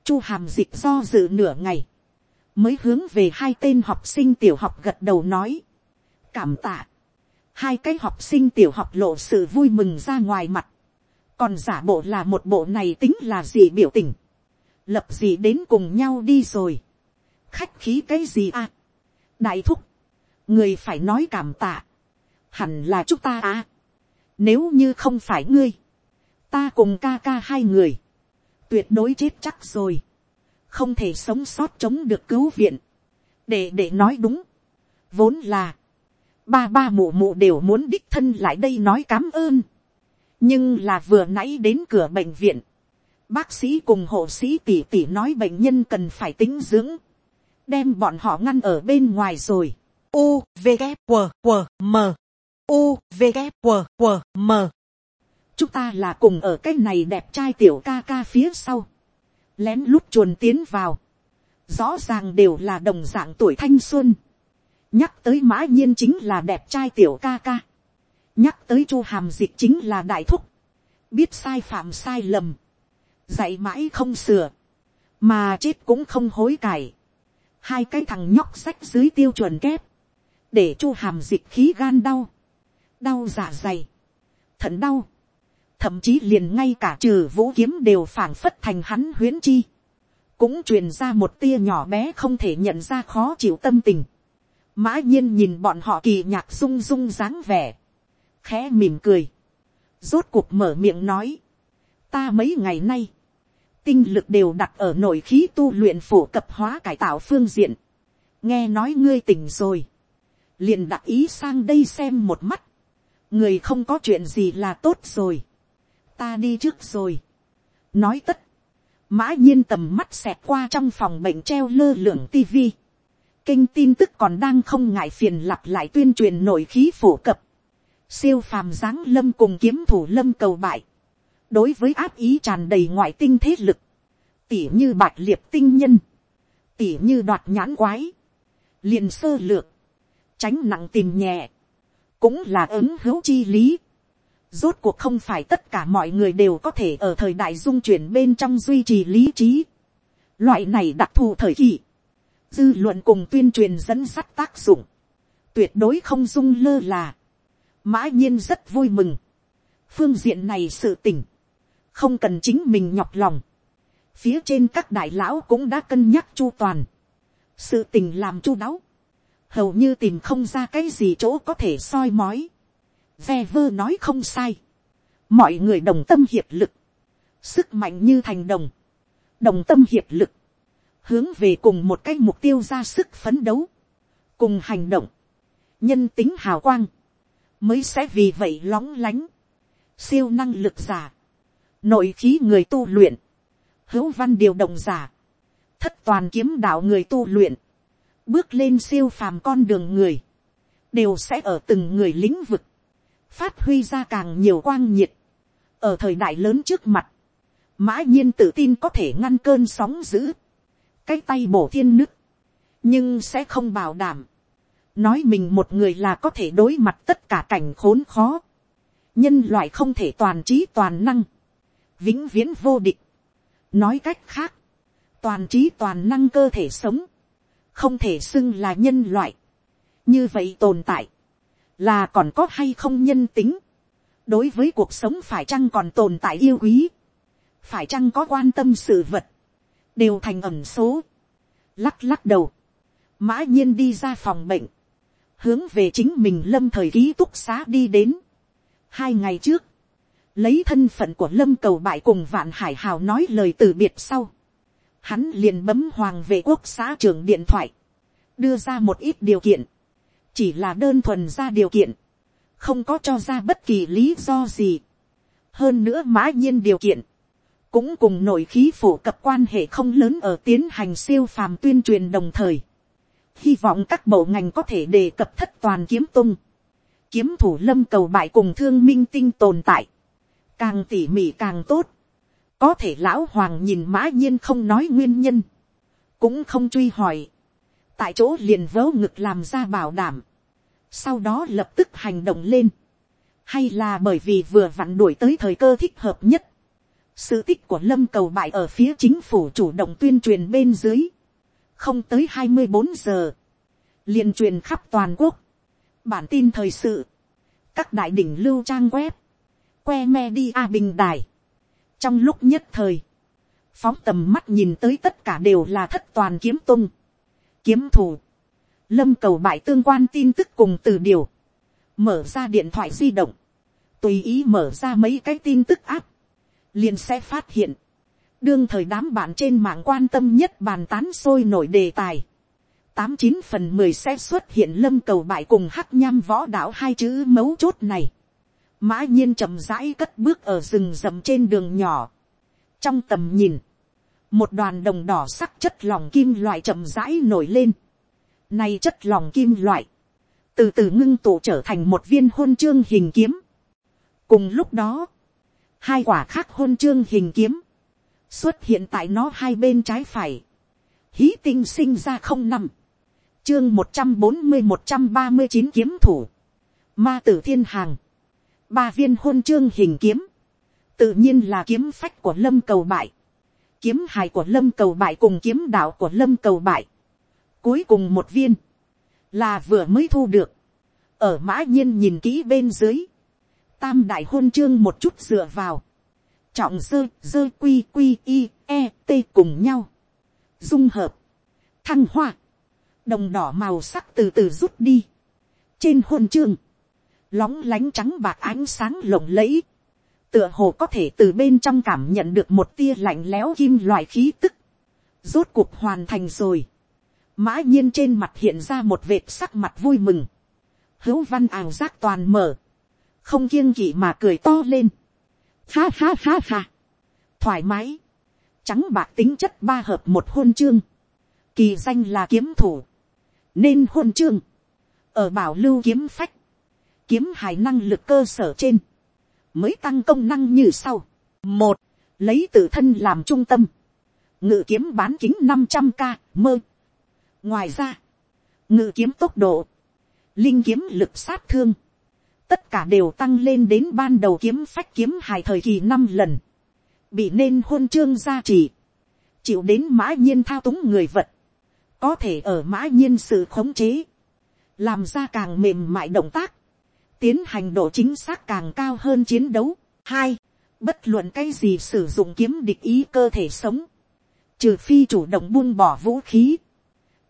chu hàm dịch do dự nửa ngày, mới hướng về hai tên học sinh tiểu học gật đầu nói, cảm tạ, hai cái học sinh tiểu học lộ sự vui mừng ra ngoài mặt, còn giả bộ là một bộ này tính là gì biểu tình, lập gì đến cùng nhau đi rồi, khách khí cái gì à, đại thúc, người phải nói cảm tạ, hẳn là chúng ta à, nếu như không phải ngươi, ta cùng ca ca hai người, tuyệt đối chết chắc rồi, không thể sống sót chống được cứu viện, để để nói đúng, vốn là, ba ba mụ mụ đều muốn đích thân lại đây nói cám ơn, nhưng là vừa nãy đến cửa bệnh viện, bác sĩ cùng hộ sĩ tỉ tỉ nói bệnh nhân cần phải tính dưỡng, đem bọn họ ngăn ở bên ngoài rồi. U, V, g W, W, M. U, V, g W, W, M. chúng ta là cùng ở cái này đẹp trai tiểu ca ca phía sau, lén lút chuồn tiến vào, rõ ràng đều là đồng dạng tuổi thanh xuân, nhắc tới mã nhiên chính là đẹp trai tiểu ca ca, nhắc tới chu hàm dịch chính là đại thúc, biết sai phạm sai lầm, dạy mãi không sửa, mà chết cũng không hối cải, hai cái thằng nhóc sách dưới tiêu chuẩn kép, để chu hàm dịch khí gan đau, đau dạ dày, thận đau, thậm chí liền ngay cả trừ vũ kiếm đều phảng phất thành hắn huyến chi, cũng truyền ra một tia nhỏ bé không thể nhận ra khó chịu tâm tình. Mã nhiên nhìn bọn họ kỳ nhạc rung rung dáng vẻ, khẽ mỉm cười, rốt cuộc mở miệng nói, ta mấy ngày nay, tinh lực đều đặt ở nội khí tu luyện phổ cập hóa cải tạo phương diện, nghe nói ngươi tỉnh rồi, liền đặt ý sang đây xem một mắt, người không có chuyện gì là tốt rồi, ta đi trước rồi, nói tất, mã nhiên tầm mắt xẹt qua trong phòng bệnh treo lơ lửng tivi, kênh tin tức còn đang không ngại phiền lặp lại tuyên truyền nội khí phổ cập, siêu phàm giáng lâm cùng kiếm thủ lâm cầu bại, đối với áp ý tràn đầy ngoại tinh thế lực, tỉ như bạch liệt tinh nhân, tỉ như đoạt nhãn quái, liền sơ lược, tránh nặng tìm nhẹ, cũng là ứng hữu chi lý. Rốt cuộc không phải tất cả mọi người đều có thể ở thời đại dung chuyển bên trong duy trì lý trí. Loại này đặc thù thời kỳ. Dư luận cùng tuyên truyền dẫn sắt tác dụng. Tuyệt đối không dung lơ là. Mã nhiên rất vui mừng. Phương diện này sự tỉnh. Không cần chính mình nhọc lòng. Phía trên các đại lão cũng đã cân nhắc chu toàn. Sự tình làm chu đáo hầu như tìm không ra cái gì chỗ có thể soi mói. Ve vơ nói không sai. Mọi người đồng tâm hiệp lực. Sức mạnh như thành đồng. Đồng tâm hiệp lực. Hướng về cùng một cái mục tiêu ra sức phấn đấu. Cùng hành động. Nhân tính hào quang. Mới sẽ vì vậy lóng lánh. Siêu năng lực giả. Nội khí người tu luyện. Hữu văn điều động giả. Thất toàn kiếm đạo người tu luyện bước lên siêu phàm con đường người, đều sẽ ở từng người lĩnh vực, phát huy ra càng nhiều quang nhiệt. ở thời đại lớn trước mặt, mã nhiên tự tin có thể ngăn cơn sóng dữ, cái tay bổ thiên nứt, nhưng sẽ không bảo đảm, nói mình một người là có thể đối mặt tất cả cảnh khốn khó, nhân loại không thể toàn trí toàn năng, vĩnh viễn vô địch. nói cách khác, toàn trí toàn năng cơ thể sống, không thể xưng là nhân loại. như vậy tồn tại, là còn có hay không nhân tính. đối với cuộc sống phải chăng còn tồn tại yêu quý, phải chăng có quan tâm sự vật, đều thành ẩm số. lắc lắc đầu, mã nhiên đi ra phòng bệnh, hướng về chính mình lâm thời ký túc xá đi đến. hai ngày trước, lấy thân phận của lâm cầu bại cùng vạn hải hào nói lời từ biệt sau, hắn liền bấm hoàng về quốc xã trưởng điện thoại, đưa ra một ít điều kiện, chỉ là đơn thuần ra điều kiện, không có cho ra bất kỳ lý do gì. hơn nữa mã nhiên điều kiện, cũng cùng nội khí phổ cập quan hệ không lớn ở tiến hành siêu phàm tuyên truyền đồng thời hy vọng các bộ ngành có thể đề cập thất toàn kiếm tung, kiếm thủ lâm cầu bại cùng thương minh tinh tồn tại, càng tỉ mỉ càng tốt, có thể lão hoàng nhìn mã nhiên không nói nguyên nhân, cũng không truy hỏi, tại chỗ liền vớ ngực làm ra bảo đảm, sau đó lập tức hành động lên, hay là bởi vì vừa vặn đuổi tới thời cơ thích hợp nhất, sự tích của lâm cầu bại ở phía chính phủ chủ động tuyên truyền bên dưới, không tới hai mươi bốn giờ, liền truyền khắp toàn quốc, bản tin thời sự, các đại đỉnh lưu trang web, que me đi a bình đài, trong lúc nhất thời, phóng tầm mắt nhìn tới tất cả đều là thất toàn kiếm tung, kiếm thủ, lâm cầu bại tương quan tin tức cùng từ điều, mở ra điện thoại di động, tùy ý mở ra mấy cái tin tức áp, liền sẽ phát hiện, đương thời đám bạn trên mạng quan tâm nhất bàn tán sôi nổi đề tài, tám chín phần mười sẽ xuất hiện lâm cầu bại cùng hắc nham võ đạo hai chữ mấu chốt này, mã nhiên chậm rãi cất bước ở rừng rậm trên đường nhỏ, trong tầm nhìn, một đoàn đồng đỏ sắc chất lòng kim loại chậm rãi nổi lên, nay chất lòng kim loại, từ từ ngưng tụ trở thành một viên hôn chương hình kiếm. cùng lúc đó, hai quả khác hôn chương hình kiếm, xuất hiện tại nó hai bên trái phải, hí tinh sinh ra không năm, chương một trăm bốn mươi một trăm ba mươi chín kiếm thủ, ma tử thiên hàng, ba viên hôn chương hình kiếm, tự nhiên là kiếm phách của lâm cầu bại, kiếm hài của lâm cầu bại cùng kiếm đạo của lâm cầu bại, cuối cùng một viên, là vừa mới thu được, ở mã nhiên nhìn kỹ bên dưới, tam đại hôn chương một chút dựa vào, trọng dơ dơ quy quy i e t cùng nhau, dung hợp, thăng hoa, đồng đỏ màu sắc từ từ rút đi, trên hôn chương, lóng lánh trắng bạc ánh sáng lộng lẫy, tựa hồ có thể từ bên trong cảm nhận được một tia lạnh lẽo kim loại khí tức, rốt cuộc hoàn thành rồi, mã nhiên trên mặt hiện ra một vệt sắc mặt vui mừng, hữu văn ảo giác toàn mở, không kiêng kỵ mà cười to lên, ha ha ha ha, thoải mái, trắng bạc tính chất ba hợp một hôn chương, kỳ danh là kiếm thủ, nên hôn chương, ở bảo lưu kiếm phách, kiếm hài năng lực cơ sở trên, mới tăng công năng như sau. một, lấy tự thân làm trung tâm, ngự kiếm bán kính năm trăm k mơ. ngoài ra, ngự kiếm tốc độ, linh kiếm lực sát thương, tất cả đều tăng lên đến ban đầu kiếm phách kiếm hài thời kỳ năm lần, bị nên hôn chương gia trì, chịu đến mã nhiên thao túng người vật, có thể ở mã nhiên sự khống chế, làm ra càng mềm mại động tác, tiến hành độ chính xác càng cao hơn chiến đấu. hai, bất luận cái gì sử dụng kiếm địch ý cơ thể sống, trừ phi chủ động buông bỏ vũ khí,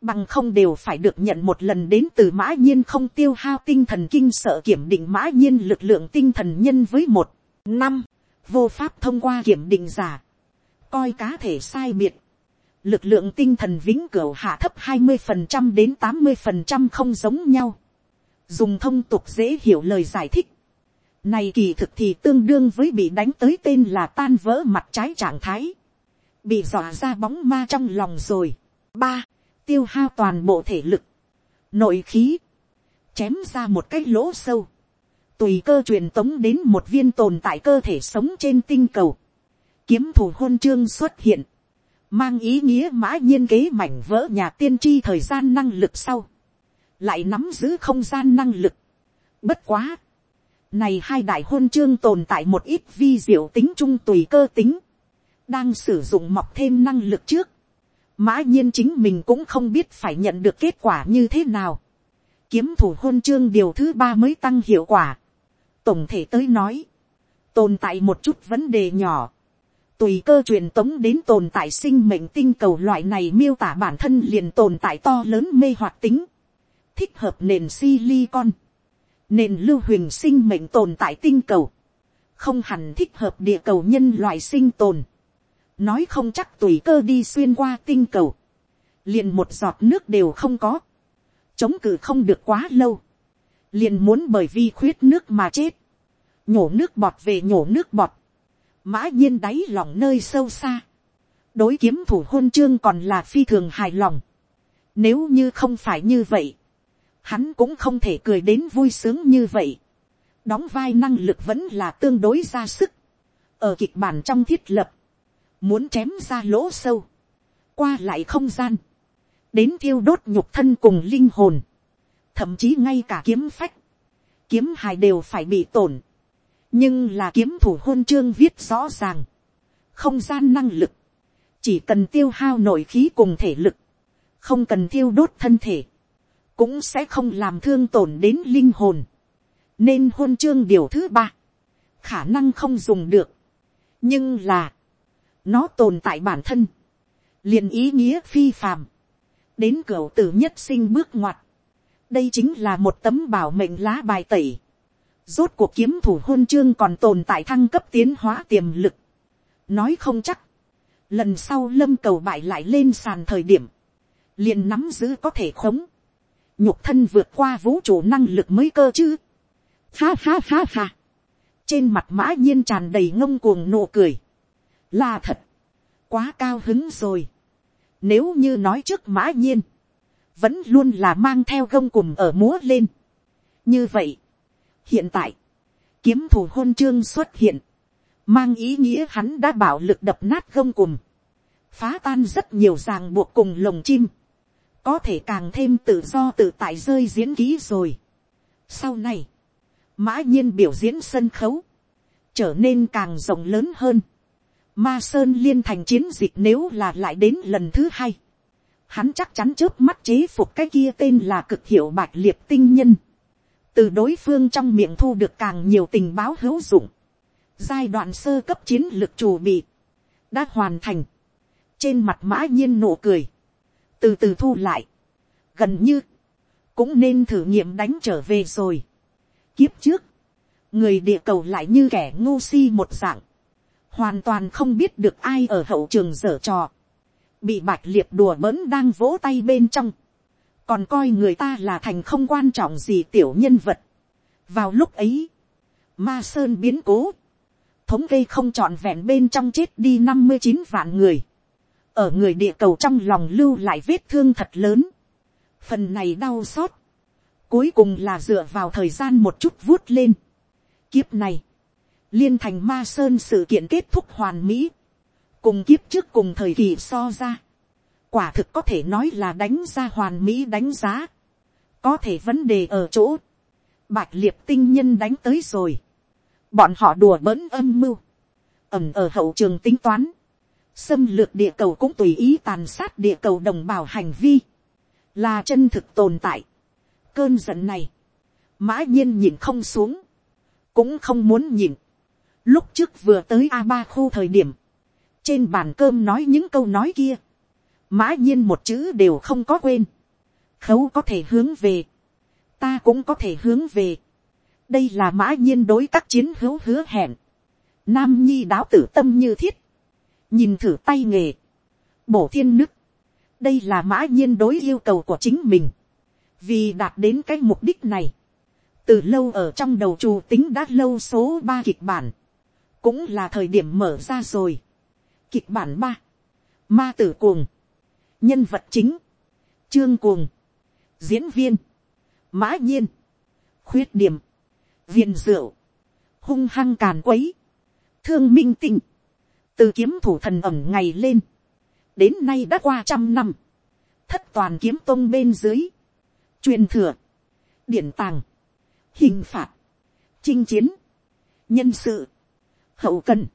bằng không đều phải được nhận một lần đến từ mã nhiên không tiêu hao tinh thần kinh sợ kiểm định mã nhiên lực lượng tinh thần nhân với một năm, vô pháp thông qua kiểm định giả coi cá thể sai biệt lực lượng tinh thần vĩnh cửu hạ thấp hai mươi phần trăm đến tám mươi phần trăm không giống nhau dùng thông tục dễ hiểu lời giải thích. Này kỳ thực thì tương đương với bị đánh tới tên là tan vỡ mặt trái trạng thái. Bị dọa ra bóng ma trong lòng rồi. ba Tiêu hao toàn bộ thể lực. Nội khí. Chém ra một cái lỗ sâu. Tùy cơ truyền tống đến một viên tồn tại cơ thể sống trên tinh cầu. Kiếm thủ hôn chương xuất hiện. Mang ý nghĩa mã nhiên kế mảnh vỡ nhà tiên tri thời gian năng lực sau lại nắm giữ không gian năng lực. Bất quá, này hai đại hôn chương tồn tại một ít vi diệu tính trung tùy cơ tính, đang sử dụng mọc thêm năng lực trước. Mã nhiên chính mình cũng không biết phải nhận được kết quả như thế nào. Kiếm thủ hôn chương điều thứ ba mới tăng hiệu quả. Tổng thể tới nói, tồn tại một chút vấn đề nhỏ. Tùy cơ truyền tống đến tồn tại sinh mệnh tinh cầu loại này miêu tả bản thân liền tồn tại to lớn mê hoạt tính thích hợp nền silicon, nền lưu huỳnh sinh mệnh tồn tại tinh cầu, không hẳn thích hợp địa cầu nhân loại sinh tồn, nói không chắc tùy cơ đi xuyên qua tinh cầu, liền một giọt nước đều không có, chống cự không được quá lâu, liền muốn bởi vì khuyết nước mà chết, nhổ nước bọt về nhổ nước bọt, mã nhiên đáy lòng nơi sâu xa, đối kiếm thủ hôn chương còn là phi thường hài lòng, nếu như không phải như vậy, hắn cũng không thể cười đến vui sướng như vậy. đóng vai năng lực vẫn là tương đối ra sức. ở kịch bản trong thiết lập, muốn chém ra lỗ sâu, qua lại không gian, đến thiêu đốt nhục thân cùng linh hồn, thậm chí ngay cả kiếm phách, kiếm hài đều phải bị tổn, nhưng là kiếm thủ hôn chương viết rõ ràng, không gian năng lực, chỉ cần tiêu hao nội khí cùng thể lực, không cần thiêu đốt thân thể, cũng sẽ không làm thương tổn đến linh hồn. nên hôn chương điều thứ ba, khả năng không dùng được, nhưng là, nó tồn tại bản thân, liền ý nghĩa phi phàm, đến cửa tử nhất sinh bước ngoặt, đây chính là một tấm bảo mệnh lá bài tẩy, rốt cuộc kiếm thủ hôn chương còn tồn tại thăng cấp tiến hóa tiềm lực, nói không chắc, lần sau lâm cầu bại lại lên sàn thời điểm, liền nắm giữ có thể khống, nhục thân vượt qua vũ trụ năng lực mới cơ chứ. Ha ha ha ha. Trên mặt mã nhiên tràn đầy ngông cuồng nụ cười. Là thật. Quá cao hứng rồi. Nếu như nói trước mã nhiên. Vẫn luôn là mang theo gông cùng ở múa lên. Như vậy. Hiện tại. Kiếm thủ hôn chương xuất hiện. Mang ý nghĩa hắn đã bảo lực đập nát gông cùng. Phá tan rất nhiều ràng buộc cùng lồng chim có thể càng thêm tự do tự tại rơi diễn ký rồi. Sau này, mã nhiên biểu diễn sân khấu, trở nên càng rộng lớn hơn. Ma Sơn liên thành chiến dịch nếu là lại đến lần thứ hai. Hắn chắc chắn trước mắt chế phục cái kia tên là cực hiệu bạch liệt tinh nhân. Từ đối phương trong miệng thu được càng nhiều tình báo hữu dụng. Giai đoạn sơ cấp chiến lược chủ bị. Đã hoàn thành. Trên mặt mã nhiên nụ cười từ từ thu lại, gần như, cũng nên thử nghiệm đánh trở về rồi. Kiếp trước, người địa cầu lại như kẻ ngu si một dạng, hoàn toàn không biết được ai ở hậu trường dở trò, bị bạch liệt đùa bỡn đang vỗ tay bên trong, còn coi người ta là thành không quan trọng gì tiểu nhân vật. vào lúc ấy, ma sơn biến cố, thống kê không trọn vẹn bên trong chết đi năm mươi chín vạn người, ở người địa cầu trong lòng lưu lại vết thương thật lớn, phần này đau xót, cuối cùng là dựa vào thời gian một chút vuốt lên. Kiếp này, liên thành ma sơn sự kiện kết thúc hoàn mỹ, cùng kiếp trước cùng thời kỳ so ra, quả thực có thể nói là đánh ra hoàn mỹ đánh giá, có thể vấn đề ở chỗ, bạch liệt tinh nhân đánh tới rồi, bọn họ đùa bỡn âm mưu, ẩm ở hậu trường tính toán, xâm lược địa cầu cũng tùy ý tàn sát địa cầu đồng bào hành vi, là chân thực tồn tại. cơn giận này, mã nhiên nhìn không xuống, cũng không muốn nhìn lúc trước vừa tới a ba khu thời điểm, trên bàn cơm nói những câu nói kia, mã nhiên một chữ đều không có quên, khấu có thể hướng về, ta cũng có thể hướng về, đây là mã nhiên đối các chiến hữu hứa hẹn, nam nhi đáo tử tâm như thiết, nhìn thử tay nghề, bổ thiên nức, đây là mã nhiên đối yêu cầu của chính mình, vì đạt đến cái mục đích này, từ lâu ở trong đầu trù tính đã lâu số ba kịch bản, cũng là thời điểm mở ra rồi. Kịch bản ba, ma tử cuồng, nhân vật chính, trương cuồng, diễn viên, mã nhiên, khuyết điểm, viên rượu, hung hăng càn quấy, thương minh tinh, từ kiếm thủ thần ẩm ngày lên, đến nay đã qua trăm năm, thất toàn kiếm tôn bên dưới, truyền thừa, điển tàng, hình phạt, chinh chiến, nhân sự, hậu cần,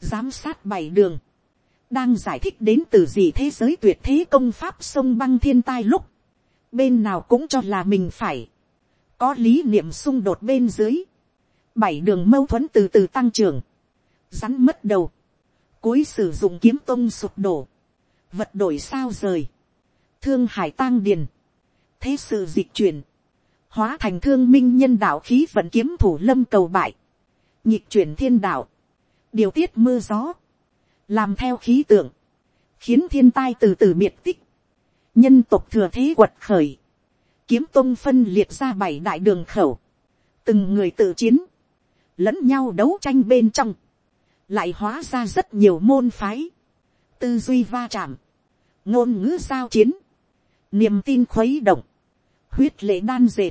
giám sát bảy đường, đang giải thích đến từ gì thế giới tuyệt thế công pháp sông băng thiên tai lúc, bên nào cũng cho là mình phải, có lý niệm xung đột bên dưới, bảy đường mâu thuẫn từ từ tăng trưởng, rắn mất đầu, cuối sử dụng kiếm tông sụp đổ, vật đổi sao rời, thương hải tang điền, thế sự dịch chuyển, hóa thành thương minh nhân đạo khí vận kiếm thủ lâm cầu bại, nhịp chuyển thiên đạo, điều tiết mưa gió, làm theo khí tượng, khiến thiên tai từ từ miệt tích, nhân tộc thừa thế quật khởi, kiếm tông phân liệt ra bảy đại đường khẩu, từng người tự chiến, lẫn nhau đấu tranh bên trong, lại hóa ra rất nhiều môn phái, tư duy va chạm, ngôn ngữ giao chiến, niềm tin khuấy động, huyết lệ đan dệt,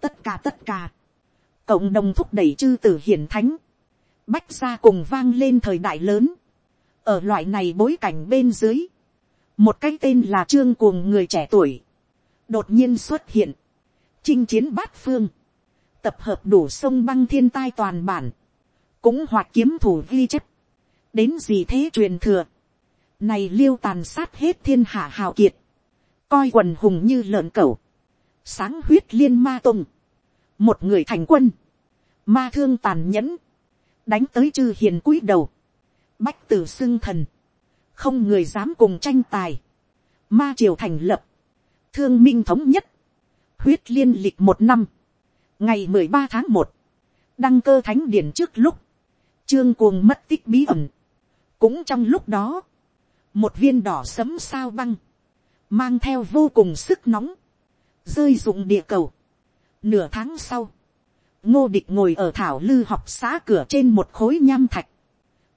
tất cả tất cả, cộng đồng thúc đẩy chư tử hiển thánh, bách gia cùng vang lên thời đại lớn, ở loại này bối cảnh bên dưới, một cái tên là trương cuồng người trẻ tuổi, đột nhiên xuất hiện, chinh chiến bát phương, tập hợp đủ sông băng thiên tai toàn bản, cũng hoạt kiếm thủ ghi chép, đến gì thế truyền thừa, này liêu tàn sát hết thiên hạ hào kiệt, coi quần hùng như lợn cẩu, sáng huyết liên ma tùng, một người thành quân, ma thương tàn nhẫn, đánh tới chư hiền cúi đầu, bách tử xưng thần, không người dám cùng tranh tài, ma triều thành lập, thương minh thống nhất, huyết liên lịch một năm, ngày mười ba tháng một, đăng cơ thánh điển trước lúc, trương cuồng mất tích bí ẩn, cũng trong lúc đó, một viên đỏ sấm sao băng, mang theo vô cùng sức nóng, rơi dụng địa cầu. Nửa tháng sau, ngô địch ngồi ở thảo lư học xã cửa trên một khối nham thạch,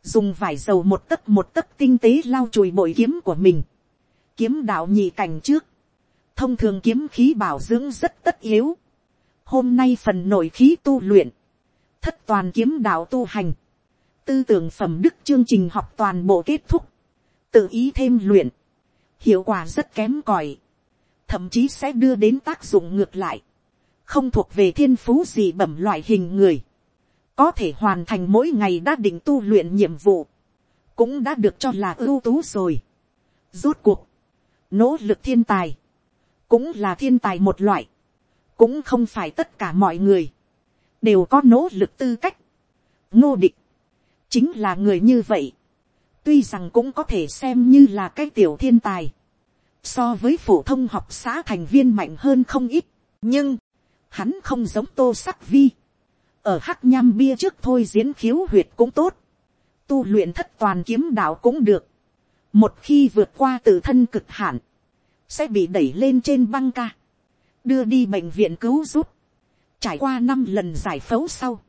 dùng vải dầu một tấc một tấc tinh tế lau chùi bội kiếm của mình, kiếm đạo nhị cảnh trước, thông thường kiếm khí bảo dưỡng rất tất yếu, hôm nay phần nội khí tu luyện, thất toàn kiếm đạo tu hành, tư tưởng phẩm đức chương trình học toàn bộ kết thúc, tự ý thêm luyện, hiệu quả rất kém còi, thậm chí sẽ đưa đến tác dụng ngược lại, không thuộc về thiên phú gì bẩm loại hình người, có thể hoàn thành mỗi ngày đã định tu luyện nhiệm vụ, cũng đã được cho là ưu tú rồi. Rốt cuộc, nỗ lực thiên tài, cũng là thiên tài một loại, cũng không phải tất cả mọi người, đều có nỗ lực tư cách. ngô địch, chính là người như vậy, tuy rằng cũng có thể xem như là cái tiểu thiên tài, so với phổ thông học xã thành viên mạnh hơn không ít, nhưng, hắn không giống tô sắc vi, ở hắc nham bia trước thôi diễn khiếu huyệt cũng tốt, tu luyện thất toàn kiếm đạo cũng được, một khi vượt qua tự thân cực hạn, sẽ bị đẩy lên trên băng ca, đưa đi bệnh viện cứu giúp, trải qua năm lần giải phẫu sau,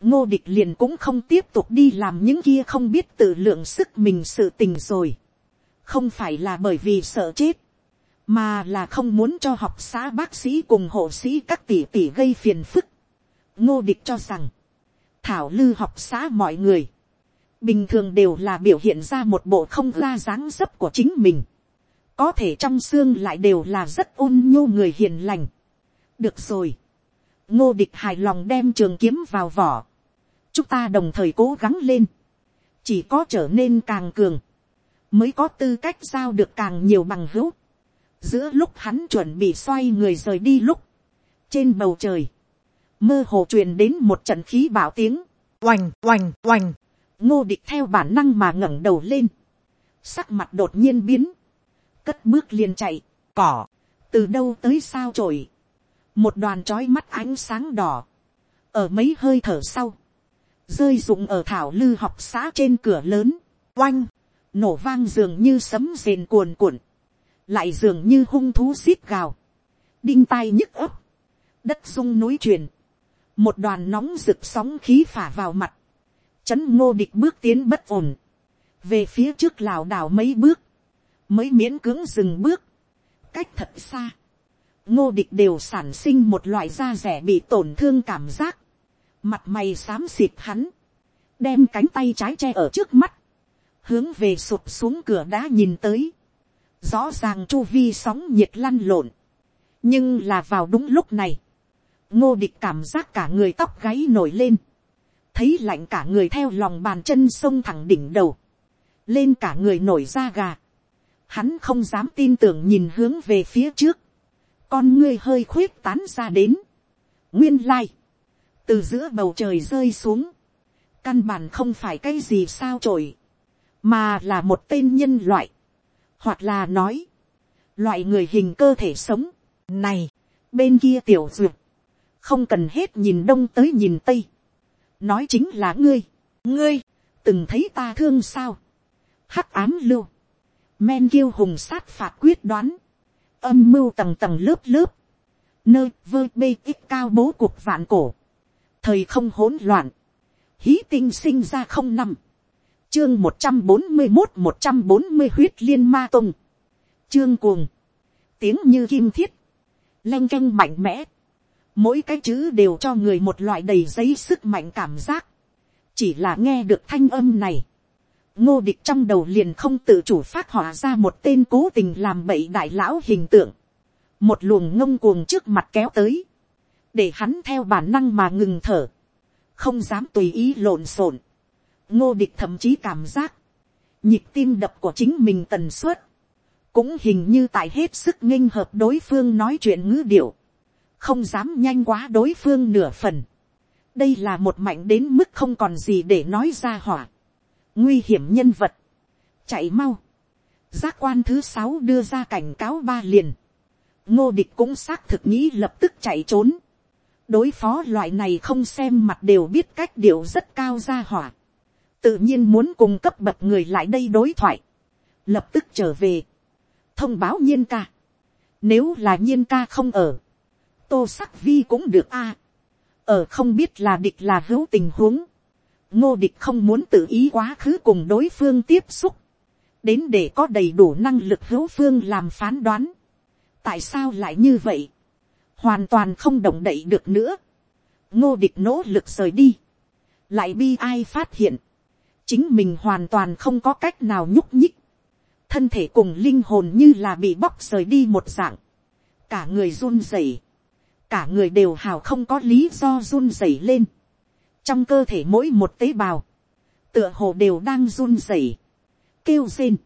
ngô địch liền cũng không tiếp tục đi làm những kia không biết tự lượng sức mình sự tình rồi. không phải là bởi vì sợ chết, mà là không muốn cho học xã bác sĩ cùng hộ sĩ các tỷ tỷ gây phiền phức. ngô địch cho rằng, thảo lư học xã mọi người, bình thường đều là biểu hiện ra một bộ không ra dáng dấp của chính mình. có thể trong xương lại đều là rất ôn nhu người hiền lành. được rồi. ngô địch hài lòng đem trường kiếm vào vỏ chúng ta đồng thời cố gắng lên, chỉ có trở nên càng cường, mới có tư cách giao được càng nhiều bằng hữu giữa lúc hắn chuẩn bị xoay người rời đi lúc, trên bầu trời, mơ hồ truyền đến một trận khí bảo tiếng, oành oành oành, ngô địch theo bản năng mà ngẩng đầu lên, sắc mặt đột nhiên biến, cất bước liền chạy, cỏ, từ đâu tới sao trổi, một đoàn trói mắt ánh sáng đỏ, ở mấy hơi thở sau, rơi rụng ở thảo lư học xã trên cửa lớn, oanh, nổ vang dường như sấm rền cuồn cuộn, lại dường như hung thú xiết gào, đinh tai nhức ấp, đất sung núi truyền, một đoàn nóng rực sóng khí phả vào mặt, chấn ngô địch bước tiến bất ổn, về phía trước lảo đảo mấy bước, mới miễn cưỡng dừng bước, cách thật xa, ngô địch đều sản sinh một loại da rẻ bị tổn thương cảm giác, mặt mày xám xịt hắn, đem cánh tay trái che ở trước mắt, hướng về sụp xuống cửa đá nhìn tới, rõ ràng chu vi sóng nhiệt lăn lộn, nhưng là vào đúng lúc này, ngô địch cảm giác cả người tóc gáy nổi lên, thấy lạnh cả người theo lòng bàn chân sông thẳng đỉnh đầu, lên cả người nổi da gà, hắn không dám tin tưởng nhìn hướng về phía trước, con ngươi hơi khuyết tán ra đến, nguyên lai, từ giữa bầu trời rơi xuống, căn bản không phải cái gì sao trổi, mà là một tên nhân loại, hoặc là nói, loại người hình cơ thể sống, này, bên kia tiểu duyệt, không cần hết nhìn đông tới nhìn tây, nói chính là ngươi, ngươi, từng thấy ta thương sao, hắc ám lưu, men kiêu hùng sát phạt quyết đoán, âm mưu tầng tầng lớp lớp, nơi vơ bê ít cao bố cuộc vạn cổ, thời không hỗn loạn, hí tinh sinh ra không năm, chương một trăm bốn mươi một một trăm bốn mươi huyết liên ma tông. Chương cuồng, tiếng như kim thiết, lanh canh mạnh mẽ, mỗi cái chữ đều cho người một loại đầy giấy sức mạnh cảm giác, chỉ là nghe được thanh âm này, ngô địch trong đầu liền không tự chủ phát họa ra một tên cố tình làm bậy đại lão hình tượng, một luồng ngông cuồng trước mặt kéo tới, để hắn theo bản năng mà ngừng thở, không dám tùy ý lộn xộn, ngô địch thậm chí cảm giác, nhịp tim đập của chính mình tần suất, cũng hình như tại hết sức nghinh hợp đối phương nói chuyện ngữ điệu, không dám nhanh quá đối phương nửa phần. đây là một mạnh đến mức không còn gì để nói ra hỏa. nguy hiểm nhân vật, chạy mau. giác quan thứ sáu đưa ra cảnh cáo ba liền. ngô địch cũng xác thực nghĩ lập tức chạy trốn. đối phó loại này không xem mặt đều biết cách điệu rất cao ra hỏa tự nhiên muốn cùng cấp bậc người lại đây đối thoại. lập tức trở về. thông báo nhiên ca. nếu là nhiên ca không ở, tô sắc vi cũng được a. ở không biết là địch là hữu tình huống. ngô địch không muốn tự ý quá khứ cùng đối phương tiếp xúc. đến để có đầy đủ năng lực hữu phương làm phán đoán. tại sao lại như vậy. hoàn toàn không động đậy được nữa. ngô địch nỗ lực rời đi. lại bi ai phát hiện chính mình hoàn toàn không có cách nào nhúc nhích. thân thể cùng linh hồn như là bị bóc rời đi một dạng. cả người run rẩy cả người đều hào không có lý do run rẩy lên. trong cơ thể mỗi một tế bào, tựa hồ đều đang run rẩy, kêu rên.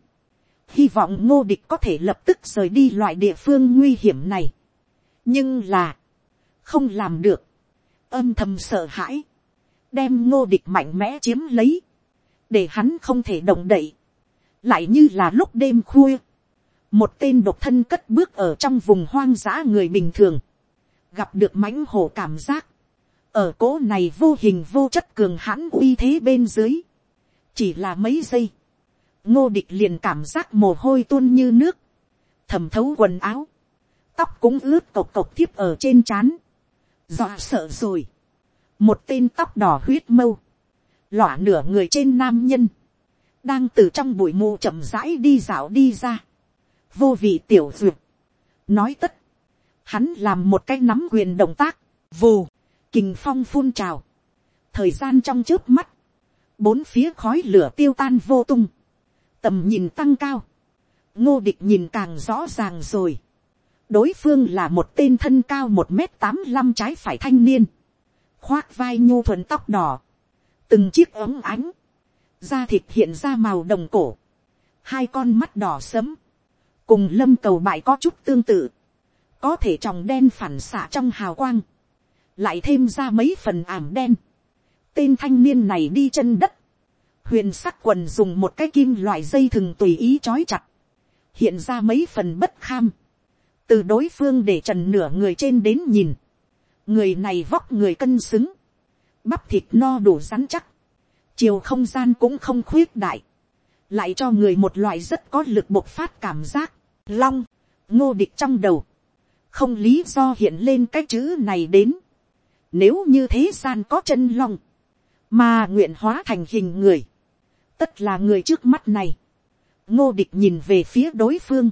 hy vọng ngô địch có thể lập tức rời đi loại địa phương nguy hiểm này. nhưng là, không làm được, âm thầm sợ hãi, đem ngô địch mạnh mẽ chiếm lấy, để hắn không thể động đậy, lại như là lúc đêm khuya, một tên độc thân cất bước ở trong vùng hoang dã người bình thường, gặp được mãnh hổ cảm giác, ở cố này vô hình vô chất cường hãn uy thế bên dưới, chỉ là mấy giây, ngô địch liền cảm giác mồ hôi tuôn như nước, thẩm thấu quần áo, tóc cũng ướt cộc cộc thiếp ở trên trán, dọa sợ rồi, một tên tóc đỏ huyết mâu, lọa nửa người trên nam nhân, đang từ trong bụi mù chậm rãi đi dạo đi ra, vô vị tiểu duyệt, nói tất, hắn làm một cái nắm quyền động tác, vù, kình phong phun trào, thời gian trong trước mắt, bốn phía khói lửa tiêu tan vô tung, tầm nhìn tăng cao, ngô địch nhìn càng rõ ràng rồi, đối phương là một tên thân cao một m tám mươi năm trái phải thanh niên, khoác vai nhô thuần tóc đỏ, từng chiếc ống ánh, da thịt hiện ra màu đồng cổ, hai con mắt đỏ sấm, cùng lâm cầu bại có chút tương tự, có thể tròng đen phản xạ trong hào quang, lại thêm ra mấy phần ảm đen. Tên thanh niên này đi chân đất, huyền sắc quần dùng một cái kim loại dây thừng tùy ý trói chặt, hiện ra mấy phần bất kham, từ đối phương để trần nửa người trên đến nhìn, người này vóc người cân xứng, bắp thịt no đủ rắn chắc, chiều không gian cũng không khuyết đại, lại cho người một loại rất có lực bộc phát cảm giác, long, ngô địch trong đầu, không lý do hiện lên cái chữ này đến. Nếu như thế gian có chân long, mà nguyện hóa thành hình người, tất là người trước mắt này. ngô địch nhìn về phía đối phương,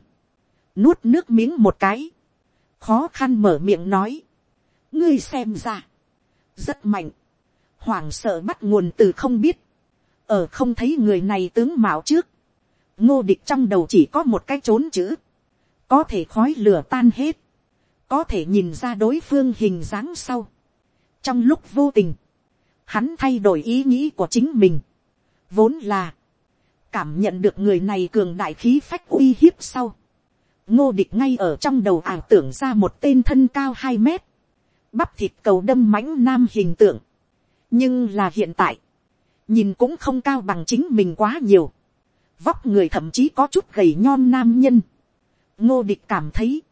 nuốt nước miếng một cái, khó khăn mở miệng nói, ngươi xem ra, rất mạnh, hoảng sợ bắt nguồn từ không biết, ở không thấy người này tướng mạo trước, ngô địch trong đầu chỉ có một cái trốn chữ, có thể khói lửa tan hết, có thể nhìn ra đối phương hình dáng sau. trong lúc vô tình, hắn thay đổi ý nghĩ của chính mình. vốn là, cảm nhận được người này cường đại khí phách uy hiếp sau. ngô địch ngay ở trong đầu ảo tưởng ra một tên thân cao hai mét, bắp thịt cầu đâm mãnh nam hình tượng nhưng là hiện tại, nhìn cũng không cao bằng chính mình quá nhiều. vóc người thậm chí có chút gầy nhom nam nhân. ngô địch cảm thấy,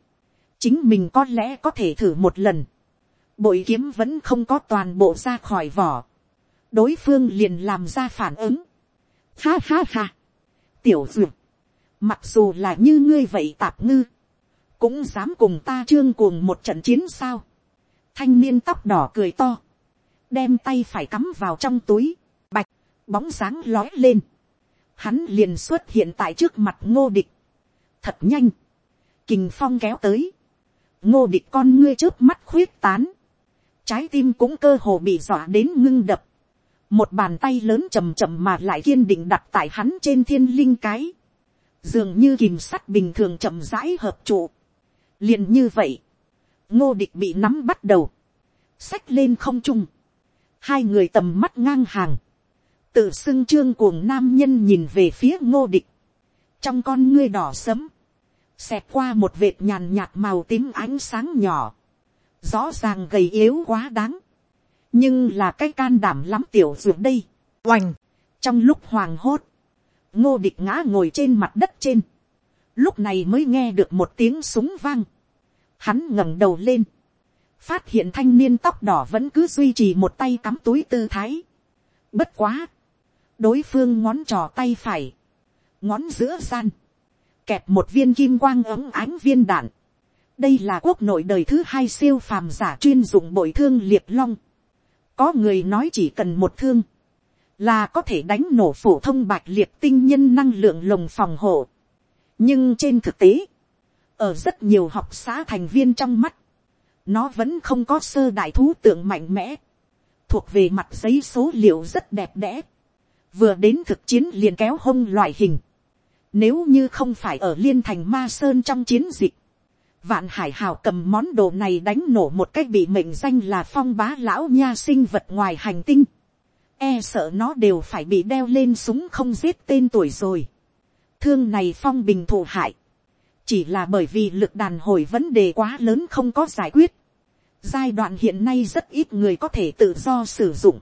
chính mình có lẽ có thể thử một lần, bội kiếm vẫn không có toàn bộ ra khỏi vỏ, đối phương liền làm ra phản ứng, ha ha ha, tiểu duyệt, mặc dù là như ngươi vậy tạp ngư, cũng dám cùng ta trương cuồng một trận chiến sao, thanh niên tóc đỏ cười to, đem tay phải cắm vào trong túi, bạch, bóng sáng lói lên, hắn liền xuất hiện tại trước mặt ngô địch, thật nhanh, kình phong kéo tới, ngô địch con ngươi trước mắt khuyết tán, trái tim cũng cơ hồ bị dọa đến ngưng đập, một bàn tay lớn chầm chậm mà lại kiên định đặt tại hắn trên thiên linh cái, dường như kìm sắt bình thường chậm rãi hợp trụ, liền như vậy, ngô địch bị nắm bắt đầu, xách lên không trung, hai người tầm mắt ngang hàng, tự xưng trương cuồng nam nhân nhìn về phía ngô địch, trong con ngươi đỏ sấm, xẹt qua một vệt nhàn nhạt màu tím ánh sáng nhỏ, rõ ràng gầy yếu quá đáng, nhưng là cái can đảm lắm tiểu ruột đây, oành, trong lúc hoàng hốt, ngô địch ngã ngồi trên mặt đất trên, lúc này mới nghe được một tiếng súng vang, hắn ngẩng đầu lên, phát hiện thanh niên tóc đỏ vẫn cứ duy trì một tay cắm túi tư thái. Bất quá, đối phương ngón trò tay phải, ngón giữa gian, kẹp một viên kim quang ấm ánh viên đạn. đây là quốc nội đời thứ hai siêu phàm giả chuyên dụng bội thương liệt long. có người nói chỉ cần một thương, là có thể đánh nổ phổ thông bạch liệt tinh nhân năng lượng lồng phòng hộ. nhưng trên thực tế, ở rất nhiều học xã thành viên trong mắt, nó vẫn không có sơ đại thú tượng mạnh mẽ, thuộc về mặt giấy số liệu rất đẹp đẽ, vừa đến thực chiến liền kéo hông loại hình, nếu như không phải ở liên thành ma sơn trong chiến dịch, vạn hải hào cầm món đồ này đánh nổ một cách bị mệnh danh là phong bá lão nha sinh vật ngoài hành tinh, e sợ nó đều phải bị đeo lên súng không giết tên tuổi rồi. thương này phong bình thụ hại, chỉ là bởi vì lực đàn hồi vấn đề quá lớn không có giải quyết. giai đoạn hiện nay rất ít người có thể tự do sử dụng.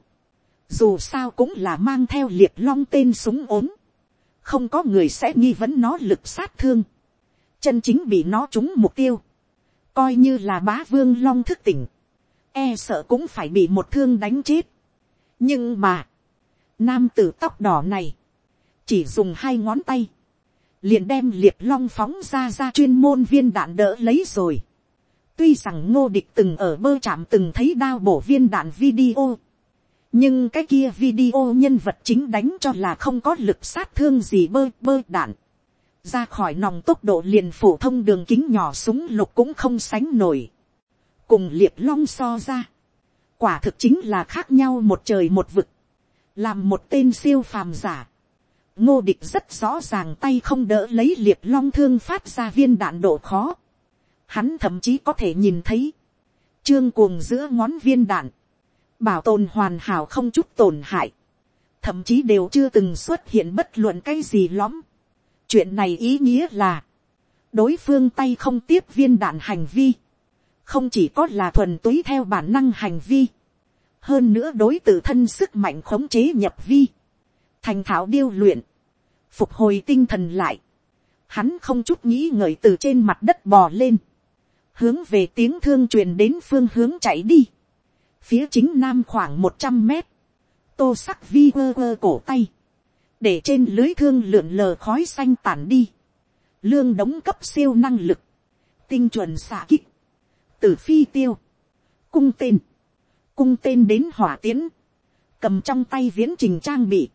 dù sao cũng là mang theo liệt long tên súng ốm. không có người sẽ nghi vấn nó lực sát thương. chân chính bị nó trúng mục tiêu. coi như là bá vương long thức tỉnh. e sợ cũng phải bị một thương đánh chết. nhưng mà, nam tử tóc đỏ này, chỉ dùng hai ngón tay, liền đem liệt long phóng ra ra chuyên môn viên đạn đỡ lấy rồi. tuy rằng ngô địch từng ở bơ chạm từng thấy đao bổ viên đạn video, nhưng cái kia video nhân vật chính đánh cho là không có lực sát thương gì bơ bơ đạn. ra khỏi nòng tốc độ liền phổ thông đường kính nhỏ súng lục cũng không sánh nổi. cùng liệt long so ra, quả thực chính là khác nhau một trời một vực, làm một tên siêu phàm giả ngô địch rất rõ ràng tay không đỡ lấy liệt long thương phát ra viên đạn độ khó. Hắn thậm chí có thể nhìn thấy, trương cuồng giữa ngón viên đạn, bảo tồn hoàn hảo không chút tổn hại, thậm chí đều chưa từng xuất hiện bất luận cái gì lõm. chuyện này ý nghĩa là, đối phương tay không tiếp viên đạn hành vi, không chỉ có là thuần túy theo bản năng hành vi, hơn nữa đối tự thân sức mạnh khống chế nhập vi, thành thảo điêu luyện, phục hồi tinh thần lại, hắn không chút nghĩ ngợi từ trên mặt đất bò lên, hướng về tiếng thương truyền đến phương hướng chạy đi, phía chính nam khoảng một trăm mét, tô sắc vi quơ quơ cổ tay, để trên lưới thương lượn lờ khói xanh tản đi, lương đóng cấp siêu năng lực, tinh chuẩn xạ kích, từ phi tiêu, cung tên, cung tên đến hỏa tiến, cầm trong tay viễn trình trang bị,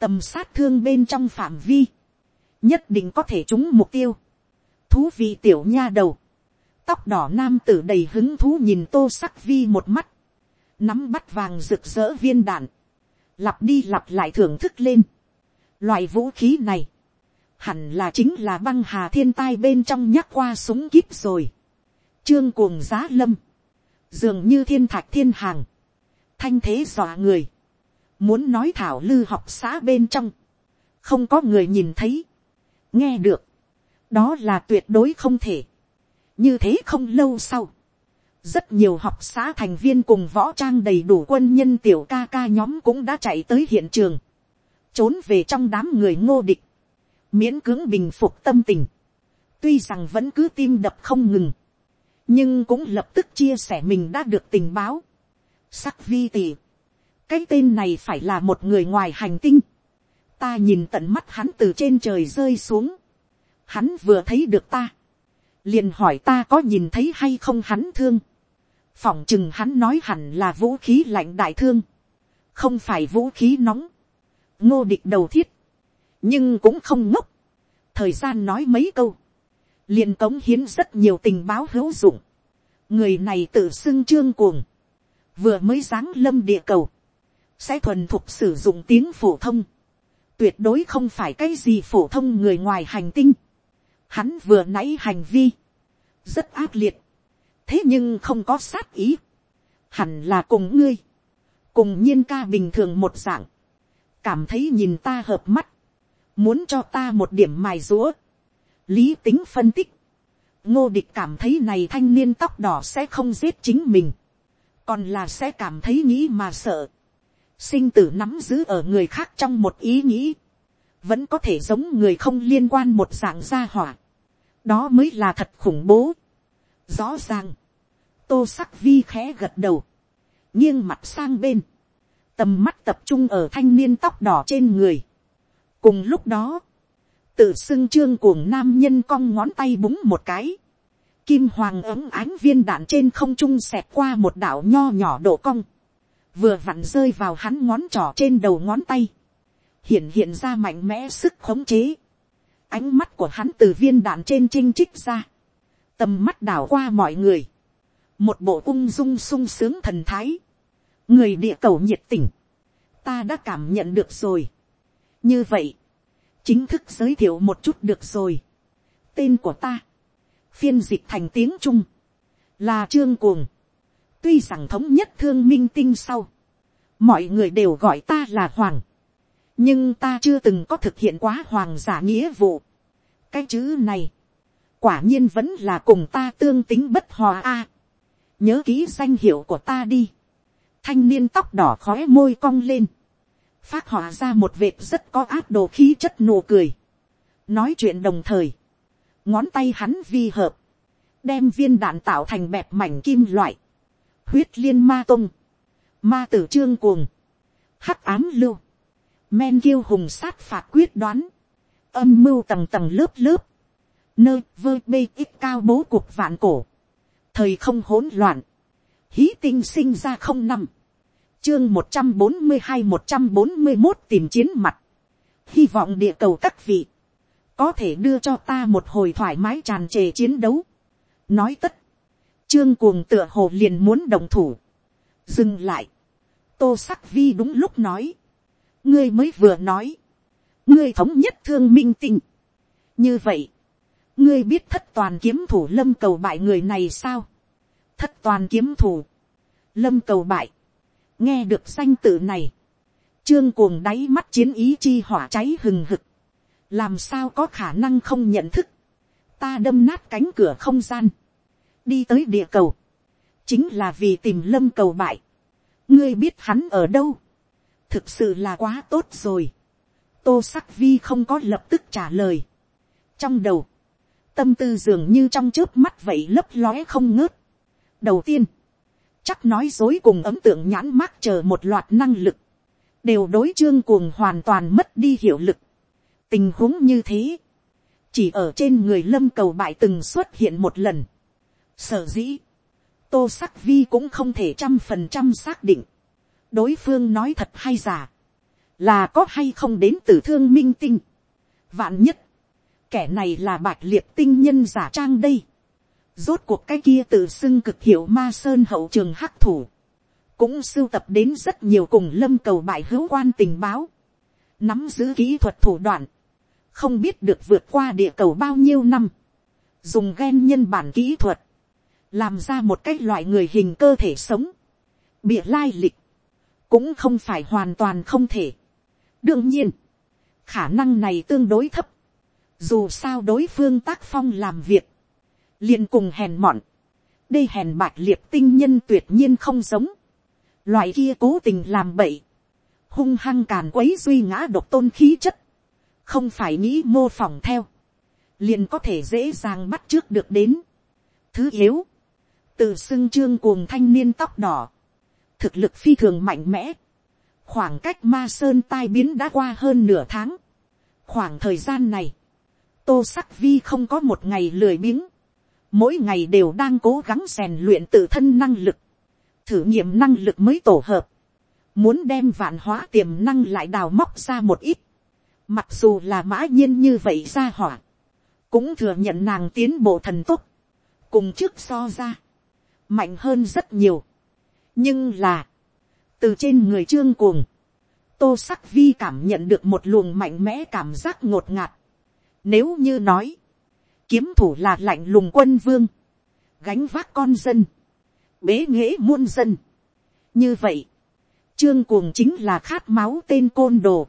tầm sát thương bên trong phạm vi, nhất định có thể trúng mục tiêu. thú vị tiểu nha đầu, tóc đỏ nam tử đầy hứng thú nhìn tô sắc vi một mắt, nắm bắt vàng rực rỡ viên đạn, lặp đi lặp lại thưởng thức lên. Loại vũ khí này, hẳn là chính là băng hà thiên tai bên trong nhắc qua súng kíp rồi. Trương cuồng giá lâm, dường như thiên thạch thiên hàng, thanh thế dọa người muốn nói thảo lư học xã bên trong, không có người nhìn thấy, nghe được, đó là tuyệt đối không thể. như thế không lâu sau, rất nhiều học xã thành viên cùng võ trang đầy đủ quân nhân tiểu ca ca nhóm cũng đã chạy tới hiện trường, trốn về trong đám người ngô địch, miễn cưỡng bình phục tâm tình, tuy rằng vẫn cứ tim đập không ngừng, nhưng cũng lập tức chia sẻ mình đã được tình báo, sắc vi tỉ, cái tên này phải là một người ngoài hành tinh. ta nhìn tận mắt hắn từ trên trời rơi xuống. hắn vừa thấy được ta. liền hỏi ta có nhìn thấy hay không hắn thương. phỏng chừng hắn nói hẳn là vũ khí lạnh đại thương. không phải vũ khí nóng. ngô địch đầu thiết. nhưng cũng không ngốc. thời gian nói mấy câu. liền cống hiến rất nhiều tình báo hữu dụng. người này tự xưng trương cuồng, vừa mới giáng lâm địa cầu, sẽ thuần thục sử dụng tiếng phổ thông, tuyệt đối không phải cái gì phổ thông người ngoài hành tinh. Hắn vừa nãy hành vi, rất ác liệt, thế nhưng không có sát ý, hẳn là cùng ngươi, cùng nhiên ca bình thường một dạng, cảm thấy nhìn ta hợp mắt, muốn cho ta một điểm mài rúa, lý tính phân tích, ngô địch cảm thấy này thanh niên tóc đỏ sẽ không giết chính mình, còn là sẽ cảm thấy nghĩ mà sợ, sinh tử nắm giữ ở người khác trong một ý nghĩ, vẫn có thể giống người không liên quan một dạng gia hỏa, đó mới là thật khủng bố. rõ ràng, tô sắc vi khẽ gật đầu, nghiêng mặt sang bên, tầm mắt tập trung ở thanh niên tóc đỏ trên người. cùng lúc đó, tự xưng trương cuồng nam nhân cong ngón tay búng một cái, kim hoàng ấm ánh viên đạn trên không trung xẹt qua một đảo nho nhỏ độ cong, vừa vặn rơi vào hắn ngón trỏ trên đầu ngón tay, hiện hiện ra mạnh mẽ sức khống chế, ánh mắt của hắn từ viên đạn trên chinh trích ra, tầm mắt đảo qua mọi người, một bộ ung dung sung sướng thần thái, người địa cầu nhiệt tình, ta đã cảm nhận được rồi. như vậy, chính thức giới thiệu một chút được rồi. tên của ta, phiên dịch thành tiếng trung, là trương cuồng tuy rằng thống nhất thương minh tinh sau, mọi người đều gọi ta là hoàng, nhưng ta chưa từng có thực hiện quá hoàng giả nghĩa vụ. cái chữ này, quả nhiên vẫn là cùng ta tương tính bất hòa a. nhớ ký danh hiệu của ta đi. thanh niên tóc đỏ khói môi cong lên, phát họa ra một vệt rất có áp đồ khí chất nụ cười. nói chuyện đồng thời, ngón tay hắn vi hợp, đem viên đạn tạo thành bẹp mảnh kim loại, huyết liên ma tung, ma tử trương cuồng, hắc ám lưu, men kiêu hùng sát phạt quyết đoán, âm mưu tầng tầng lớp lớp, nơi vơ bê ít cao bố cuộc vạn cổ, thời không hỗn loạn, hí tinh sinh ra không năm, chương một trăm bốn mươi hai một trăm bốn mươi một tìm chiến mặt, hy vọng địa cầu các vị, có thể đưa cho ta một hồi thoải mái tràn trề chiến đấu, nói tất, trương cuồng tựa hồ liền muốn đồng thủ, dừng lại, tô sắc vi đúng lúc nói, ngươi mới vừa nói, ngươi thống nhất thương minh tình. như vậy, ngươi biết thất toàn kiếm thủ lâm cầu bại người này sao, thất toàn kiếm thủ, lâm cầu bại, nghe được danh tự này, trương cuồng đáy mắt chiến ý chi hỏa cháy hừng hực, làm sao có khả năng không nhận thức, ta đâm nát cánh cửa không gian, đi tới địa cầu, chính là vì tìm lâm cầu bại, ngươi biết hắn ở đâu, thực sự là quá tốt rồi. tô sắc vi không có lập tức trả lời. trong đầu, tâm tư dường như trong trước mắt vậy lấp lóe không ngớt. đầu tiên, chắc nói dối cùng ấm tượng nhãn mát chờ một loạt năng lực, đều đối chương cuồng hoàn toàn mất đi hiệu lực. tình huống như thế, chỉ ở trên người lâm cầu bại từng xuất hiện một lần sở dĩ, tô sắc vi cũng không thể trăm phần trăm xác định đối phương nói thật hay giả, là có hay không đến từ thương minh tinh. vạn nhất, kẻ này là bạch liệt tinh nhân giả trang đây. rốt cuộc cái kia tự xưng cực hiệu ma sơn hậu trường hắc thủ, cũng sưu tập đến rất nhiều cùng lâm cầu bại hữu quan tình báo, nắm giữ kỹ thuật thủ đoạn, không biết được vượt qua địa cầu bao nhiêu năm, dùng ghen nhân bản kỹ thuật, làm ra một cái loại người hình cơ thể sống, bịa lai lịch, cũng không phải hoàn toàn không thể. đương nhiên, khả năng này tương đối thấp. dù sao đối phương tác phong làm việc, liền cùng hèn mọn, đây hèn bạc liệt tinh nhân tuyệt nhiên không giống. loại kia cố tình làm bậy, hung hăng càn quấy duy ngã độc tôn khí chất, không phải nghĩ mô phỏng theo, liền có thể dễ dàng bắt trước được đến. thứ yếu, từ xưng trương cuồng thanh niên tóc đỏ, thực lực phi thường mạnh mẽ. khoảng cách ma sơn tai biến đã qua hơn nửa tháng. khoảng thời gian này, tô sắc vi không có một ngày lười biếng. mỗi ngày đều đang cố gắng rèn luyện tự thân năng lực, thử nghiệm năng lực mới tổ hợp, muốn đem vạn hóa tiềm năng lại đào móc ra một ít. mặc dù là mã nhiên như vậy ra hỏa, cũng thừa nhận nàng tiến bộ thần tốt, cùng trước so ra mạnh hơn rất nhiều. nhưng là, từ trên người trương cuồng, tô sắc vi cảm nhận được một luồng mạnh mẽ cảm giác ngột ngạt. Nếu như nói, kiếm thủ là lạnh lùng quân vương, gánh vác con dân, bế nghễ muôn dân. như vậy, trương cuồng chính là khát máu tên côn đồ.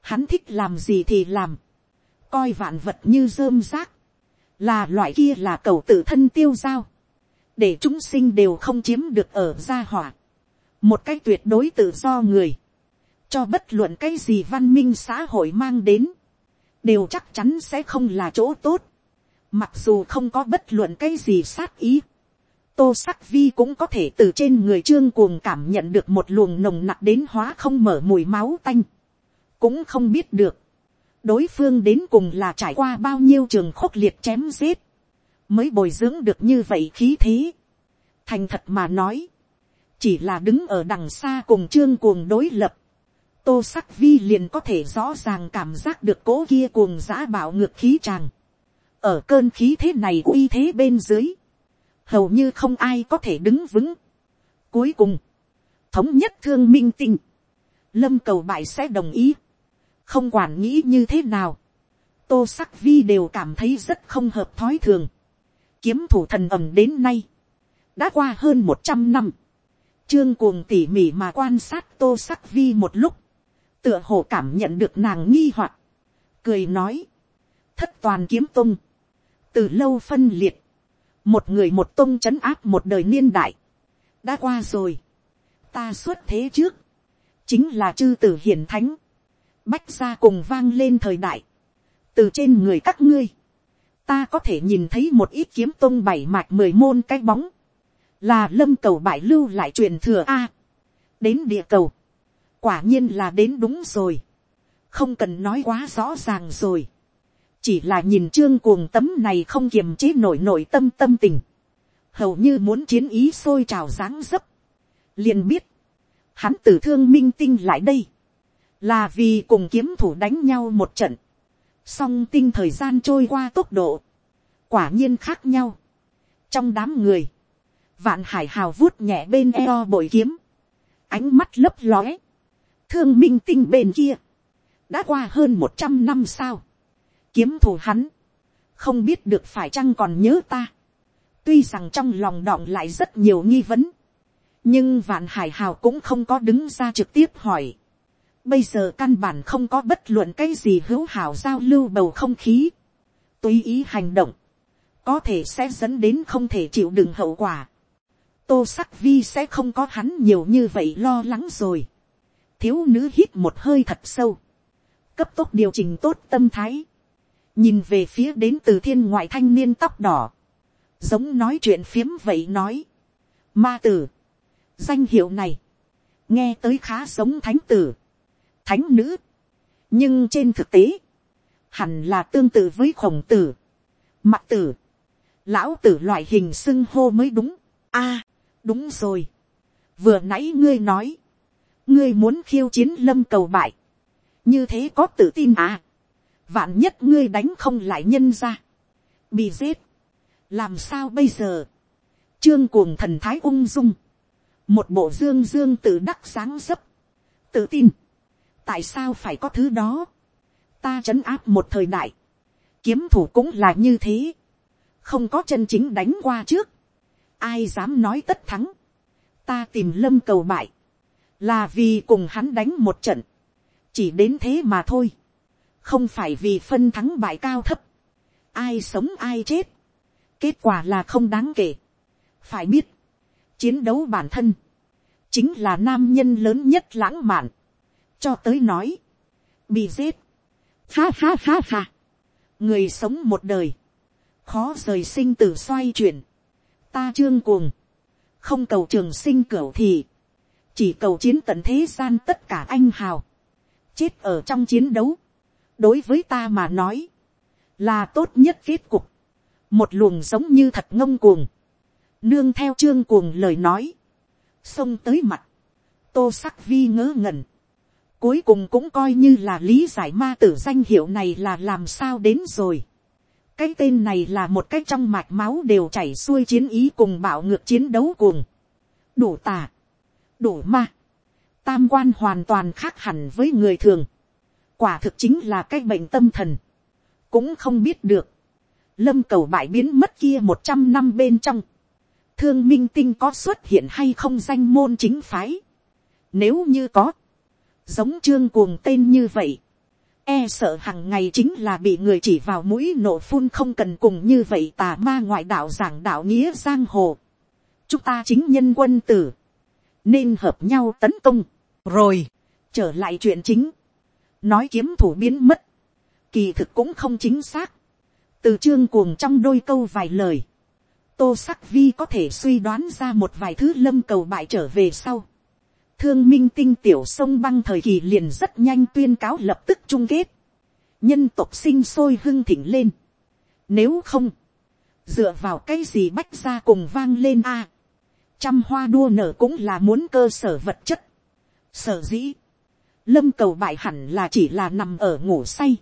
hắn thích làm gì thì làm, coi vạn vật như rơm rác, là loại kia là cầu tự thân tiêu dao để chúng sinh đều không chiếm được ở gia hỏa, một cách tuyệt đối tự do người, cho bất luận cái gì văn minh xã hội mang đến, đều chắc chắn sẽ không là chỗ tốt, mặc dù không có bất luận cái gì sát ý, tô sắc vi cũng có thể từ trên người trương cuồng cảm nhận được một luồng nồng nặc đến hóa không mở mùi máu tanh, cũng không biết được, đối phương đến cùng là trải qua bao nhiêu trường khốc liệt chém giết, mới bồi dưỡng được như vậy khí thế. thành thật mà nói, chỉ là đứng ở đằng xa cùng trương cuồng đối lập, tô sắc vi liền có thể rõ ràng cảm giác được cố kia cuồng giã bảo ngược khí tràng. ở cơn khí thế này uy thế bên dưới, hầu như không ai có thể đứng vững. cuối cùng, thống nhất thương minh tinh, lâm cầu bại sẽ đồng ý, không quản nghĩ như thế nào, tô sắc vi đều cảm thấy rất không hợp thói thường kiếm thủ thần ẩm đến nay, đã qua hơn một trăm năm, trương cuồng tỉ mỉ mà quan sát tô sắc vi một lúc, tựa hồ cảm nhận được nàng nghi hoặc, cười nói, thất toàn kiếm tung, từ lâu phân liệt, một người một tung c h ấ n áp một đời niên đại, đã qua rồi, ta xuất thế trước, chính là chư tử hiển thánh, bách gia cùng vang lên thời đại, từ trên người các ngươi, ta có thể nhìn thấy một ít kiếm tung bảy mạch mười môn cái bóng, là lâm cầu bại lưu lại truyền thừa a, đến địa cầu, quả nhiên là đến đúng rồi, không cần nói quá rõ ràng rồi, chỉ là nhìn trương cuồng tấm này không kiềm chế nổi nổi tâm tâm tình, hầu như muốn chiến ý sôi trào dáng dấp, liền biết, hắn tử thương minh tinh lại đây, là vì cùng kiếm thủ đánh nhau một trận, song tinh thời gian trôi qua tốc độ, quả nhiên khác nhau. trong đám người, vạn hải hào vuốt nhẹ bên eo bội kiếm, ánh mắt lấp lóe, thương minh tinh bên kia, đã qua hơn một trăm năm sao, kiếm thủ hắn, không biết được phải chăng còn nhớ ta, tuy rằng trong lòng đọng lại rất nhiều nghi vấn, nhưng vạn hải hào cũng không có đứng ra trực tiếp hỏi, bây giờ căn bản không có bất luận cái gì hữu hảo giao lưu bầu không khí, tùy ý hành động, có thể sẽ dẫn đến không thể chịu đựng hậu quả. tô sắc vi sẽ không có hắn nhiều như vậy lo lắng rồi. Thiếu nữ hít một hơi thật sâu, cấp tốc điều chỉnh tốt tâm thái, nhìn về phía đến từ thiên ngoại thanh niên tóc đỏ, giống nói chuyện phiếm vậy nói, ma tử, danh hiệu này, nghe tới khá giống thánh tử, thánh nữ, nhưng trên thực tế, hẳn là tương tự với khổng tử, mặt tử, lão tử loại hình xưng hô mới đúng, a, đúng rồi, vừa nãy ngươi nói, ngươi muốn khiêu chiến lâm cầu bại, như thế có tự tin à, vạn nhất ngươi đánh không lại nhân ra, bị giết, làm sao bây giờ, trương cuồng thần thái ung dung, một bộ dương dương tự đắc sáng dấp, tự tin, tại sao phải có thứ đó, ta trấn áp một thời đại, kiếm thủ cũng là như thế, không có chân chính đánh qua trước, ai dám nói tất thắng, ta tìm lâm cầu bại, là vì cùng hắn đánh một trận, chỉ đến thế mà thôi, không phải vì phân thắng bại cao thấp, ai sống ai chết, kết quả là không đáng kể, phải biết, chiến đấu bản thân, chính là nam nhân lớn nhất lãng mạn, cho tới nói, bị giết, ha ha ha ha, người sống một đời, khó rời sinh tử xoay chuyển, ta trương cuồng, không cầu trường sinh cửu thì, chỉ cầu chiến tận thế gian tất cả anh hào, chết ở trong chiến đấu, đối với ta mà nói, là tốt nhất kết cục, một luồng giống như thật ngông cuồng, nương theo trương cuồng lời nói, xông tới mặt, tô sắc vi ngớ ngẩn, cuối cùng cũng coi như là lý giải ma tử danh hiệu này là làm sao đến rồi, cái tên này là một cái trong mạch máu đều chảy xuôi chiến ý cùng bạo ngược chiến đấu cùng. đủ tà, đủ ma. tam quan hoàn toàn khác hẳn với người thường. quả thực chính là cái bệnh tâm thần. cũng không biết được. lâm cầu bại biến mất kia một trăm năm bên trong. thương minh tinh có xuất hiện hay không danh môn chính phái. nếu như có, giống trương cuồng tên như vậy, e sợ hàng ngày chính là bị người chỉ vào mũi nổ phun không cần cùng như vậy tà ma ngoại đạo giảng đạo nghĩa giang hồ. chúng ta chính nhân quân tử, nên hợp nhau tấn công, rồi, trở lại chuyện chính, nói kiếm thủ biến mất, kỳ thực cũng không chính xác, từ trương cuồng trong đôi câu vài lời, tô sắc vi có thể suy đoán ra một vài thứ lâm cầu bại trở về sau, thương minh tinh tiểu sông băng thời kỳ liền rất nhanh tuyên cáo lập tức chung kết. nhân tộc sinh sôi hưng thịnh lên. nếu không, dựa vào cái gì bách ra cùng vang lên a. trăm hoa đua nở cũng là muốn cơ sở vật chất. sở dĩ, lâm cầu bại hẳn là chỉ là nằm ở ngủ say.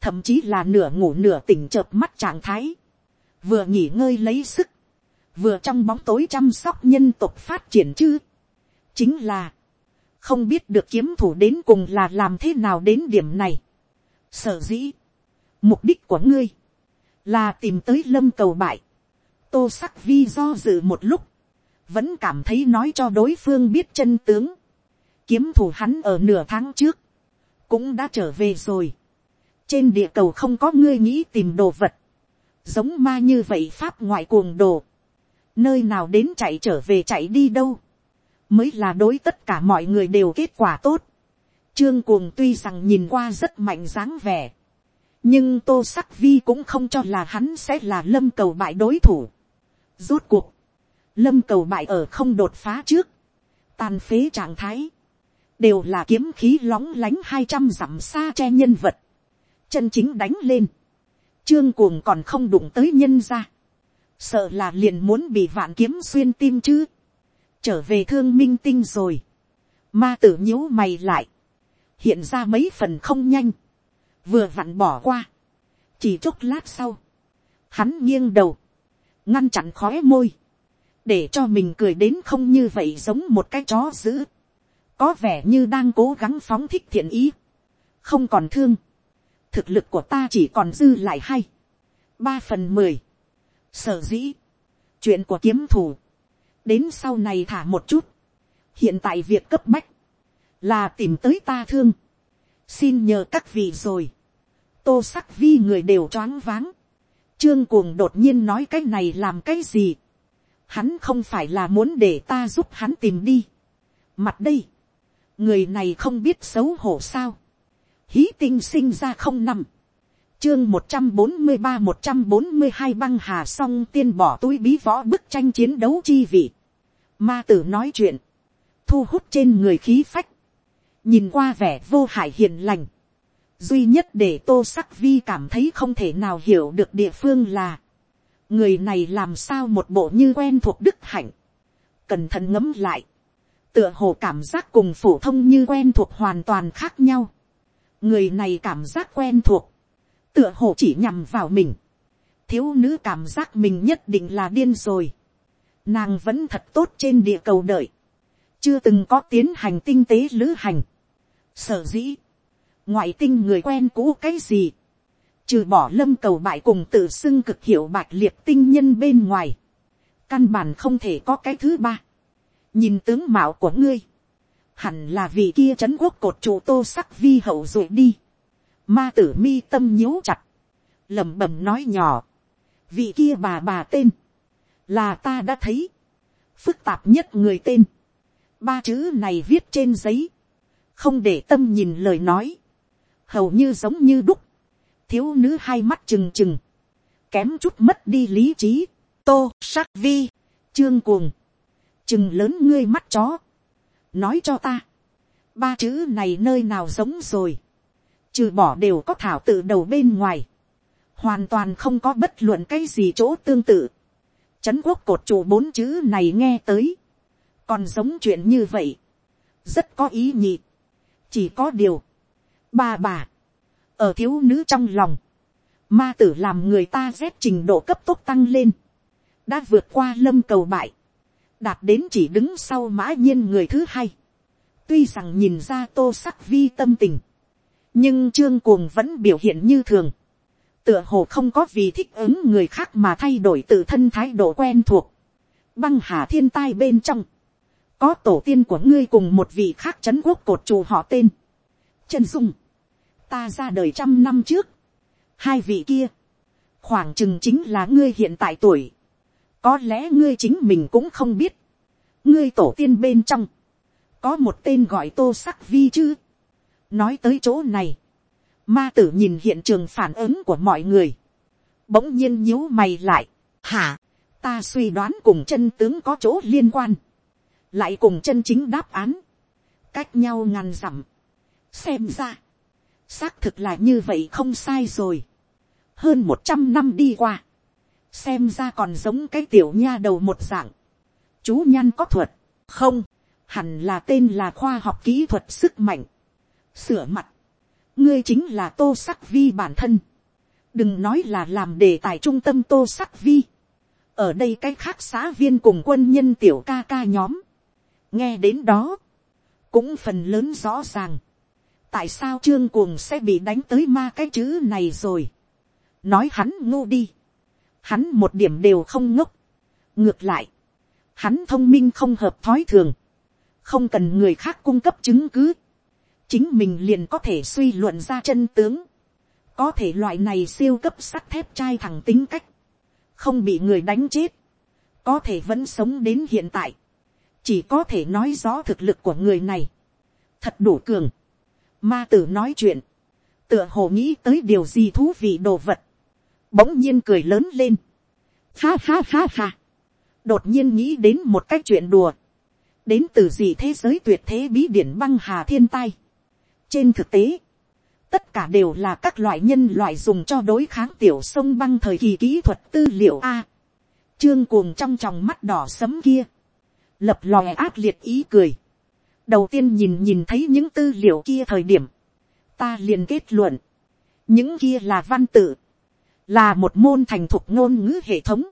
thậm chí là nửa ngủ nửa tỉnh chợp mắt trạng thái. vừa nghỉ ngơi lấy sức. vừa trong bóng tối chăm sóc nhân tộc phát triển chứ chính là, không biết được kiếm thủ đến cùng là làm thế nào đến điểm này. Sở dĩ, mục đích của ngươi, là tìm tới lâm cầu bại. tô sắc vi do dự một lúc, vẫn cảm thấy nói cho đối phương biết chân tướng. kiếm thủ hắn ở nửa tháng trước, cũng đã trở về rồi. trên địa cầu không có ngươi nghĩ tìm đồ vật, giống ma như vậy pháp ngoại cuồng đồ, nơi nào đến chạy trở về chạy đi đâu mới là đối tất cả mọi người đều kết quả tốt. Trương cuồng tuy rằng nhìn qua rất mạnh dáng vẻ, nhưng tô sắc vi cũng không cho là hắn sẽ là lâm cầu bại đối thủ. Rốt cuộc, lâm cầu bại ở không đột phá trước, tàn phế trạng thái, đều là kiếm khí lóng lánh hai trăm dặm xa che nhân vật, chân chính đánh lên, trương cuồng còn không đụng tới nhân ra, sợ là liền muốn bị vạn kiếm xuyên tim chứ, trở về thương minh tinh rồi, ma tử nhíu mày lại, hiện ra mấy phần không nhanh, vừa vặn bỏ qua, chỉ chốc lát sau, hắn nghiêng đầu, ngăn chặn khóe môi, để cho mình cười đến không như vậy giống một cái chó dữ, có vẻ như đang cố gắng phóng thích thiện ý, không còn thương, thực lực của ta chỉ còn dư lại hay, ba phần mười, sở dĩ, chuyện của kiếm thủ, đến sau này thả một chút, hiện tại việc cấp bách, là tìm tới ta thương, xin nhờ các vị rồi, tô sắc vi người đều choáng váng, trương cuồng đột nhiên nói cái này làm cái gì, hắn không phải là muốn để ta giúp hắn tìm đi, mặt đây, người này không biết xấu hổ sao, hí tinh sinh ra không nằm, chương một trăm bốn mươi ba một trăm bốn mươi hai băng hà song tiên bỏ túi bí võ bức tranh chiến đấu chi vị. Ma tử nói chuyện. Thu hút trên người khí phách. Nhìn qua vẻ vô hại hiền lành. Duy nhất để tô sắc vi cảm thấy không thể nào hiểu được địa phương là. Người này làm sao một bộ như quen thuộc đức hạnh. Cẩn thận ngấm lại. Tựa hồ cảm giác cùng phổ thông như quen thuộc hoàn toàn khác nhau. Người này cảm giác quen thuộc tựa hồ chỉ nhằm vào mình, thiếu nữ cảm giác mình nhất định là điên rồi, nàng vẫn thật tốt trên địa cầu đợi, chưa từng có tiến hành tinh tế lữ hành, sở dĩ, ngoại tinh người quen cũ cái gì, trừ bỏ lâm cầu bại cùng tự xưng cực hiệu bạch liệt tinh nhân bên ngoài, căn bản không thể có cái thứ ba, nhìn tướng mạo của ngươi, hẳn là vì kia chấn quốc cột trụ tô sắc vi hậu rồi đi, Ma tử mi tâm nhíu chặt. lẩm bẩm nói nhỏ. Vị kia bà bà tên. Là ta đã thấy. Phức tạp nhất người tên. Ba chữ này viết trên giấy. Không để tâm nhìn lời nói. Hầu như giống như đúc. Thiếu nữ hai mắt trừng trừng. Kém chút mất đi lý trí. Tô, sắc vi, trương cuồng. Trừng lớn ngươi mắt chó. Nói cho ta. Ba chữ này nơi nào giống rồi trừ bỏ đều có thảo tự đầu bên ngoài, hoàn toàn không có bất luận cái gì chỗ tương tự. Trấn quốc cột trụ bốn chữ này nghe tới, còn giống chuyện như vậy, rất có ý nhị. Chỉ có điều, ba bà, ở thiếu nữ trong lòng, ma tử làm người ta rét trình độ cấp tốc tăng lên, đã vượt qua lâm cầu bại, đạt đến chỉ đứng sau mã nhiên người thứ hai. tuy rằng nhìn ra tô sắc vi tâm tình, nhưng trương cuồng vẫn biểu hiện như thường, tựa hồ không có vì thích ứng người khác mà thay đổi tự thân thái độ quen thuộc, băng hà thiên tai bên trong, có tổ tiên của ngươi cùng một vị khác c h ấ n quốc cột trù họ tên, chân dung, ta ra đời trăm năm trước, hai vị kia, khoảng chừng chính là ngươi hiện tại tuổi, có lẽ ngươi chính mình cũng không biết, ngươi tổ tiên bên trong, có một tên gọi tô sắc vi chứ, nói tới chỗ này, ma tử nhìn hiện trường phản ứng của mọi người, bỗng nhiên nhíu mày lại, hả, ta suy đoán cùng chân tướng có chỗ liên quan, lại cùng chân chính đáp án, cách nhau ngàn dặm, xem ra, xác thực là như vậy không sai rồi, hơn một trăm năm đi qua, xem ra còn giống cái tiểu nha đầu một dạng, chú nhăn có thuật, không, hẳn là tên là khoa học kỹ thuật sức mạnh, sửa mặt, ngươi chính là tô sắc vi bản thân, đừng nói là làm đề tài trung tâm tô sắc vi, ở đây cái khác xã viên cùng quân nhân tiểu ca ca nhóm, nghe đến đó, cũng phần lớn rõ ràng, tại sao trương cuồng sẽ bị đánh tới ma cái chữ này rồi, nói hắn ngu đi, hắn một điểm đều không ngốc, ngược lại, hắn thông minh không hợp thói thường, không cần người khác cung cấp chứng cứ, chính mình liền có thể suy luận ra chân tướng, có thể loại này siêu cấp sắt thép trai thẳng tính cách, không bị người đánh chết, có thể vẫn sống đến hiện tại, chỉ có thể nói rõ thực lực của người này, thật đủ cường. Ma tử nói chuyện, tựa hồ nghĩ tới điều gì thú vị đồ vật, bỗng nhiên cười lớn lên, ha ha ha ha, đột nhiên nghĩ đến một cách chuyện đùa, đến từ gì thế giới tuyệt thế bí điển băng hà thiên tai trên thực tế, tất cả đều là các loại nhân loại dùng cho đối kháng tiểu sông băng thời kỳ kỹ thuật tư liệu a. trương cuồng trong tròng mắt đỏ sấm kia, lập lòe ác liệt ý cười. đầu tiên nhìn nhìn thấy những tư liệu kia thời điểm, ta liền kết luận, những kia là văn tự, là một môn thành thục ngôn ngữ hệ thống,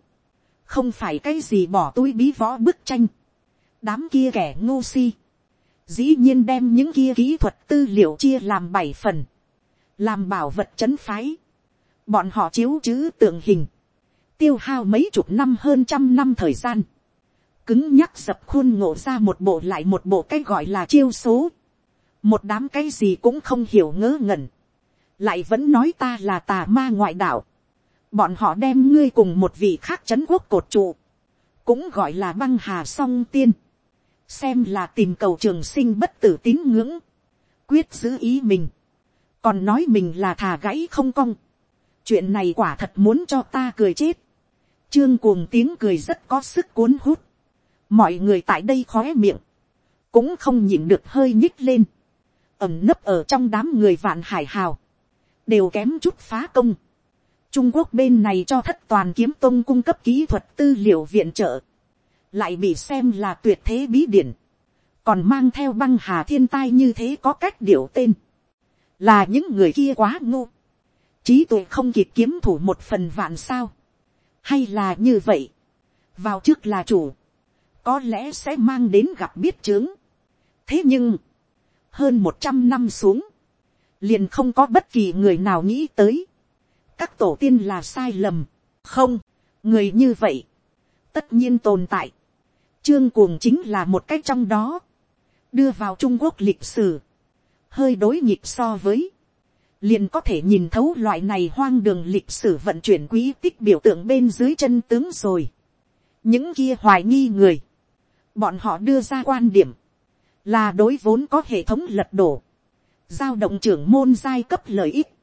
không phải cái gì bỏ túi bí võ bức tranh, đám kia kẻ ngô si, dĩ nhiên đem những kia kỹ thuật tư liệu chia làm bảy phần, làm bảo vật c h ấ n phái, bọn họ chiếu chữ tượng hình, tiêu hao mấy chục năm hơn trăm năm thời gian, cứng nhắc dập khuôn ngộ ra một bộ lại một bộ cái gọi là chiêu số. Một đám cái gì cũng không hiểu ngớ ngẩn. Lại vẫn nói ta là tà ma ngoại đạo. Bọn họ đem ngươi cùng một vị khác chấn quốc cột trụ. Cũng gọi là băng hà song tiên. Xem là tìm cầu trường sinh bất tử tín ngưỡng. Quyết giữ ý mình. Còn nói mình là thà gãy không cong. Chuyện này quả thật muốn cho ta cười chết. Trương cuồng tiếng cười rất có sức cuốn hút mọi người tại đây khóe miệng, cũng không nhìn được hơi nhích lên, ẩm nấp ở trong đám người vạn hải hào, đều kém chút phá công. Trung Quốc bên này cho thất toàn kiếm tông cung cấp kỹ thuật tư liệu viện trợ, lại bị xem là tuyệt thế bí điển, còn mang theo băng hà thiên tai như thế có cách điệu tên, là những người kia quá ngô, trí tuệ không kịp kiếm thủ một phần vạn sao, hay là như vậy, vào trước là chủ, có lẽ sẽ mang đến gặp biết chướng. thế nhưng, hơn một trăm năm xuống, liền không có bất kỳ người nào nghĩ tới. các tổ tiên là sai lầm, không, người như vậy, tất nhiên tồn tại trương cuồng chính là một cách trong đó, đưa vào trung quốc lịch sử, hơi đối nghịch so với, liền có thể nhìn thấu loại này hoang đường lịch sử vận chuyển quý tích biểu tượng bên dưới chân tướng rồi. những kia hoài nghi người, bọn họ đưa ra quan điểm, là đối vốn có hệ thống lật đổ, giao động trưởng môn giai cấp lợi ích,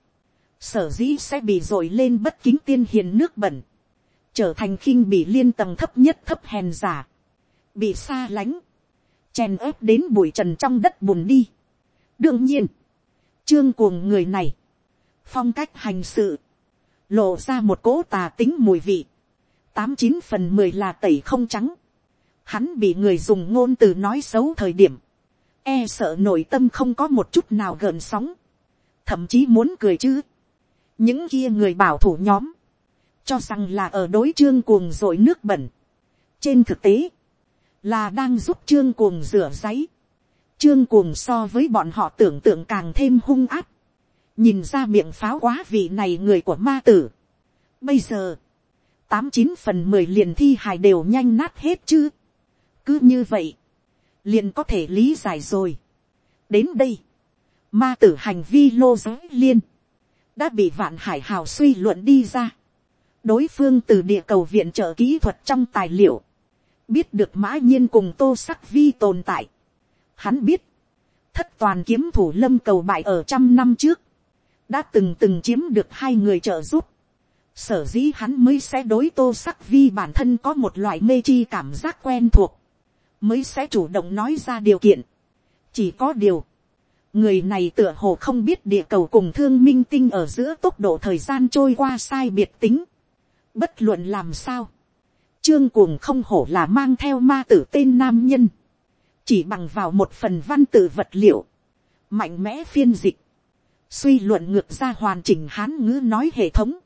sở dĩ sẽ bị dội lên bất kính tiên hiền nước bẩn, trở thành khinh bị liên tầng thấp nhất thấp hèn giả, bị xa lánh, chèn ớp đến bụi trần trong đất bùn đi. đương nhiên, trương cuồng người này, phong cách hành sự, lộ ra một cỗ tà tính mùi vị, tám chín phần mười là tẩy không trắng, hắn bị người dùng ngôn từ nói xấu thời điểm, e sợ nội tâm không có một chút nào gợn sóng, thậm chí muốn cười chứ. những kia người bảo thủ nhóm, cho rằng là ở đối trương cuồng rồi nước bẩn. trên thực tế, là đang giúp trương cuồng rửa giấy. trương cuồng so với bọn họ tưởng tượng càng thêm hung áp. nhìn ra miệng pháo quá vị này người của ma tử. bây giờ, tám chín phần mười liền thi hài đều nhanh nát hết chứ. cứ như vậy, liền có thể lý giải rồi. đến đây, ma tử hành vi lô giới liên, đã bị vạn hải hào suy luận đi ra. đối phương từ địa cầu viện trợ kỹ thuật trong tài liệu, biết được mã nhiên cùng tô sắc vi tồn tại. Hắn biết, thất toàn kiếm thủ lâm cầu bại ở trăm năm trước, đã từng từng chiếm được hai người trợ giúp. Sở dĩ hắn mới sẽ đối tô sắc vi bản thân có một loại mê chi cảm giác quen thuộc, mới sẽ chủ động nói ra điều kiện. Chỉ có điều, người này tựa hồ không biết địa cầu cùng thương minh tinh ở giữa tốc độ thời gian trôi qua sai biệt tính. Bất luận làm sao, Trương cuồng không hổ là mang theo ma tử tên nam nhân. Chỉ bằng vào một phần văn tự vật liệu. Mạnh mẽ phiên dịch. Suy luận ngược ra hoàn chỉnh hán ngữ nói hệ thống.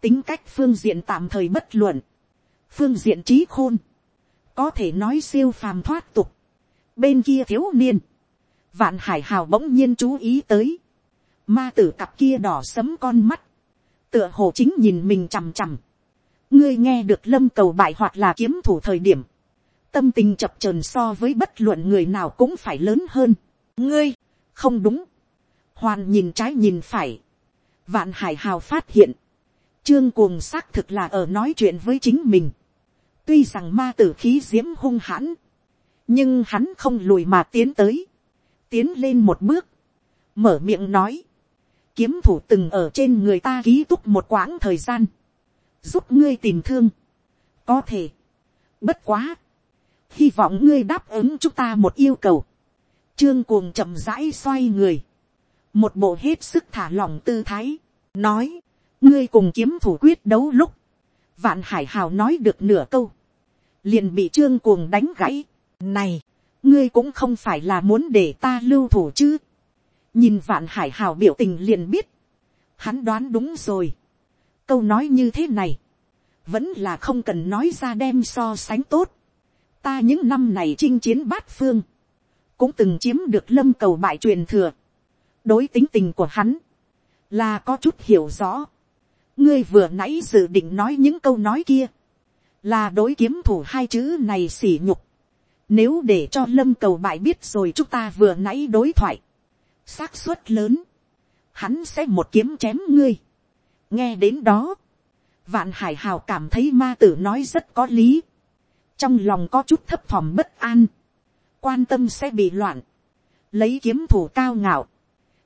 Tính cách phương diện tạm thời bất luận. Phương diện trí khôn. Có thể nói siêu phàm thoát tục. Bên kia thiếu niên. Vạn hải hào bỗng nhiên chú ý tới. Ma tử cặp kia đỏ sấm con mắt. Tựa hồ chính nhìn mình chằm chằm ngươi nghe được lâm cầu bại hoặc là kiếm thủ thời điểm, tâm tình chập trờn so với bất luận người nào cũng phải lớn hơn. ngươi, không đúng, hoàn nhìn trái nhìn phải, vạn hải hào phát hiện, trương cuồng xác thực là ở nói chuyện với chính mình, tuy rằng ma tử khí diễm hung hãn, nhưng hắn không lùi mà tiến tới, tiến lên một bước, mở miệng nói, kiếm thủ từng ở trên người ta ký túc một quãng thời gian, giúp ngươi tìm thương, có thể, bất quá, hy vọng ngươi đáp ứng chúng ta một yêu cầu, trương cuồng chậm rãi xoay người, một bộ hết sức thả lỏng tư thái, nói, ngươi cùng kiếm thủ quyết đấu lúc, vạn hải hào nói được nửa câu, liền bị trương cuồng đánh gãy, này, ngươi cũng không phải là muốn để ta lưu thủ chứ, nhìn vạn hải hào biểu tình liền biết, hắn đoán đúng rồi, câu nói như thế này, vẫn là không cần nói ra đem so sánh tốt. ta những năm này chinh chiến bát phương, cũng từng chiếm được lâm cầu bại truyền thừa. đối tính tình của hắn, là có chút hiểu rõ. ngươi vừa nãy dự định nói những câu nói kia, là đối kiếm thủ hai chữ này xỉ nhục. nếu để cho lâm cầu bại biết rồi chúng ta vừa nãy đối thoại, xác suất lớn, hắn sẽ một kiếm chém ngươi nghe đến đó, vạn hải hào cảm thấy ma tử nói rất có lý, trong lòng có chút thấp thỏm bất an, quan tâm sẽ bị loạn, lấy kiếm thủ cao ngạo,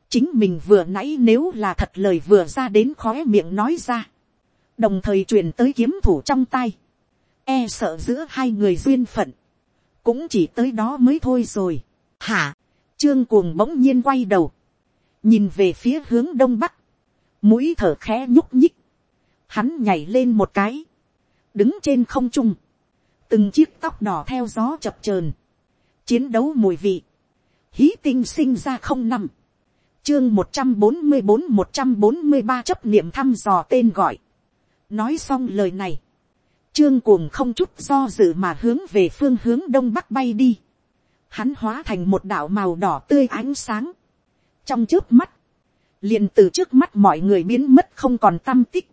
chính mình vừa nãy nếu là thật lời vừa ra đến khóe miệng nói ra, đồng thời truyền tới kiếm thủ trong tay, e sợ giữa hai người duyên phận, cũng chỉ tới đó mới thôi rồi. Hả, trương cuồng bỗng nhiên quay đầu, nhìn về phía hướng đông bắc, mũi thở khẽ nhúc nhích, hắn nhảy lên một cái, đứng trên không trung, từng chiếc tóc đỏ theo gió chập chờn, chiến đấu mùi vị, hí tinh sinh ra không năm, chương một trăm bốn mươi bốn một trăm bốn mươi ba chấp niệm thăm dò tên gọi, nói xong lời này, trương cuồng không chút do dự mà hướng về phương hướng đông bắc bay đi, hắn hóa thành một đạo màu đỏ tươi ánh sáng, trong trước mắt, liền từ trước mắt mọi người biến mất không còn tâm tích,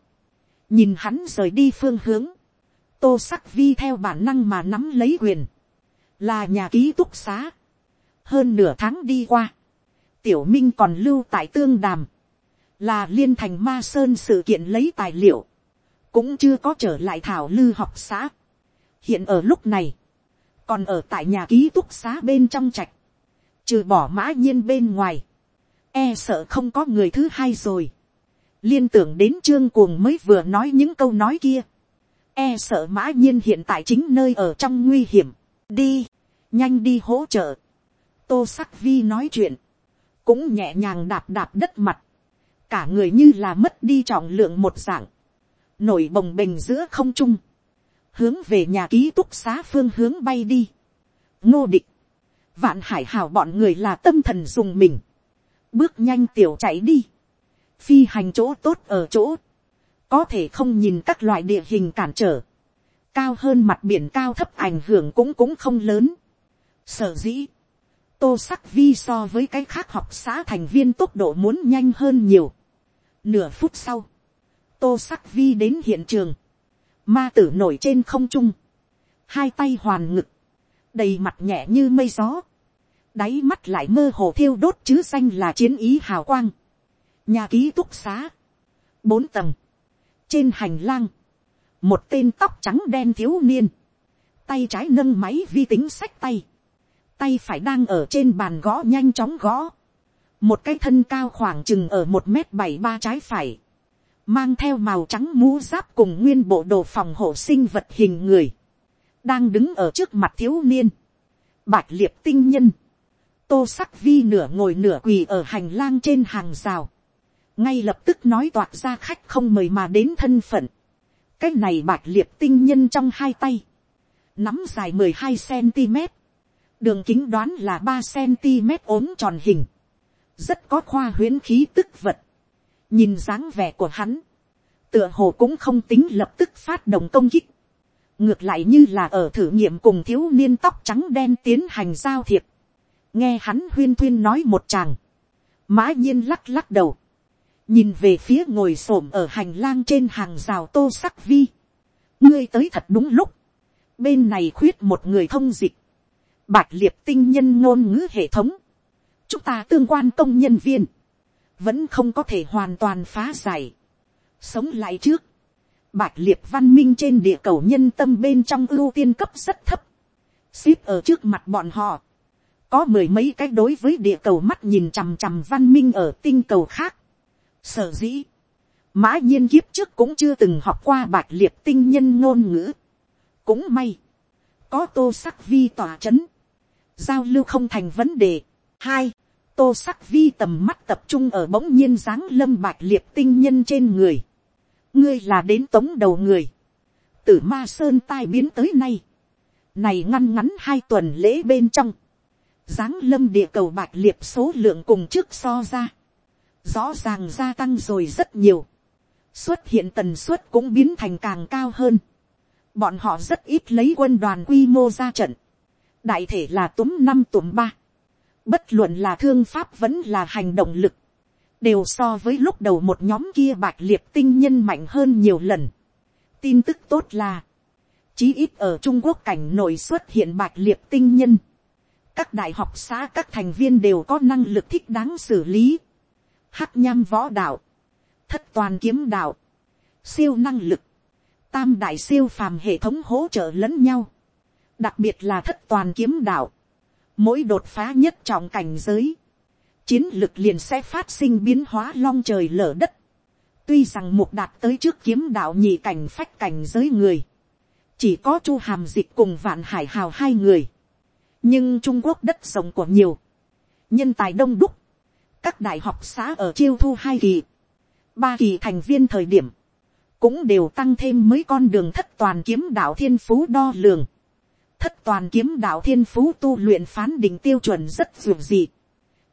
nhìn hắn rời đi phương hướng, tô sắc vi theo bản năng mà nắm lấy quyền, là nhà ký túc xá, hơn nửa tháng đi qua, tiểu minh còn lưu tại tương đàm, là liên thành ma sơn sự kiện lấy tài liệu, cũng chưa có trở lại thảo lư học xã. hiện ở lúc này, còn ở tại nhà ký túc xá bên trong trạch, trừ bỏ mã nhiên bên ngoài, e sợ không có người thứ hai rồi. liên tưởng đến trương cuồng mới vừa nói những câu nói kia. e sợ mã nhiên hiện tại chính nơi ở trong nguy hiểm. đi, nhanh đi hỗ trợ. tô sắc vi nói chuyện, cũng nhẹ nhàng đạp đạp đất mặt. cả người như là mất đi trọng lượng một dạng. nổi bồng bềnh giữa không trung. hướng về nhà ký túc xá phương hướng bay đi. ngô địch, vạn hải hào bọn người là tâm thần dùng mình bước nhanh tiểu chạy đi, phi hành chỗ tốt ở chỗ, có thể không nhìn các loại địa hình cản trở, cao hơn mặt biển cao thấp ảnh hưởng cũng cũng không lớn. Sở dĩ, tô sắc vi so với cái khác học xã thành viên tốc độ muốn nhanh hơn nhiều. Nửa phút sau, tô sắc vi đến hiện trường, ma tử nổi trên không trung, hai tay hoàn ngực, đầy mặt nhẹ như mây gió, đáy mắt lại mơ hồ thiêu đốt chứ xanh là chiến ý hào quang, nhà ký túc xá, bốn tầng, trên hành lang, một tên tóc trắng đen thiếu niên, tay trái nâng máy vi tính sách tay, tay phải đang ở trên bàn gõ nhanh chóng gõ, một cái thân cao khoảng chừng ở một m bảy ba trái phải, mang theo màu trắng mũ giáp cùng nguyên bộ đồ phòng hộ sinh vật hình người, đang đứng ở trước mặt thiếu niên, bạch liệp tinh nhân, tô sắc vi nửa ngồi nửa quỳ ở hành lang trên hàng rào, ngay lập tức nói toạc ra khách không mời mà đến thân phận, cái này bạch liệt tinh nhân trong hai tay, nắm dài mười hai cm, đường kính đoán là ba cm ốm tròn hình, rất có khoa huyễn khí tức vật, nhìn dáng vẻ của hắn, tựa hồ cũng không tính lập tức phát động công kích, ngược lại như là ở thử nghiệm cùng thiếu niên tóc trắng đen tiến hành giao thiệp, nghe hắn huyên thuyên nói một chàng, mã nhiên lắc lắc đầu, nhìn về phía ngồi s ổ m ở hành lang trên hàng rào tô sắc vi, ngươi tới thật đúng lúc, bên này khuyết một người thông dịch, bạch liệt tinh nhân ngôn ngữ hệ thống, chúng ta tương quan công nhân viên, vẫn không có thể hoàn toàn phá giải, sống lại trước, bạch liệt văn minh trên địa cầu nhân tâm bên trong ưu tiên cấp rất thấp, ship ở trước mặt bọn họ, có mười mấy cái đối với địa cầu mắt nhìn chằm chằm văn minh ở tinh cầu khác, Sở dĩ, mã nhiên kiếp trước cũng chưa từng học qua bạch liệt tinh nhân ngôn ngữ. Cũng may, có tô sắc vi tỏa c h ấ n giao lưu không thành vấn đề. hai, tô sắc vi tầm mắt tập trung ở bỗng nhiên dáng lâm bạch liệt tinh nhân trên người. ngươi là đến tống đầu người. tử ma sơn tai biến tới nay. này ngăn ngắn hai tuần lễ bên trong giáng lâm địa cầu bạch liệt số lượng cùng trước so ra. Rõ ràng gia tăng rồi rất nhiều, xuất hiện tần suất cũng biến thành càng cao hơn, bọn họ rất ít lấy quân đoàn quy mô ra trận, đại thể là túm năm túm ba, bất luận là thương pháp vẫn là hành động lực, đều so với lúc đầu một nhóm kia bạch liệt tinh nhân mạnh hơn nhiều lần. tin tức tốt là, chí ít ở trung quốc cảnh nội xuất hiện bạch liệt tinh nhân, các đại học xã các thành viên đều có năng lực thích đáng xử lý, hắc nham võ đạo, thất toàn kiếm đạo, siêu năng lực, tam đại siêu phàm hệ thống hỗ trợ lẫn nhau, đặc biệt là thất toàn kiếm đạo, mỗi đột phá nhất trọng cảnh giới, chiến lực liền sẽ phát sinh biến hóa long trời lở đất, tuy rằng mục đạt tới trước kiếm đạo nhị cảnh phách cảnh giới người, chỉ có chu hàm dịch cùng vạn hải hào hai người, nhưng trung quốc đất rộng của nhiều, nhân tài đông đúc, các đại học xã ở chiêu thu hai kỳ, ba kỳ thành viên thời điểm, cũng đều tăng thêm mấy con đường thất toàn kiếm đạo thiên phú đo lường. Thất toàn kiếm đạo thiên phú tu luyện phán định tiêu chuẩn rất dù dị.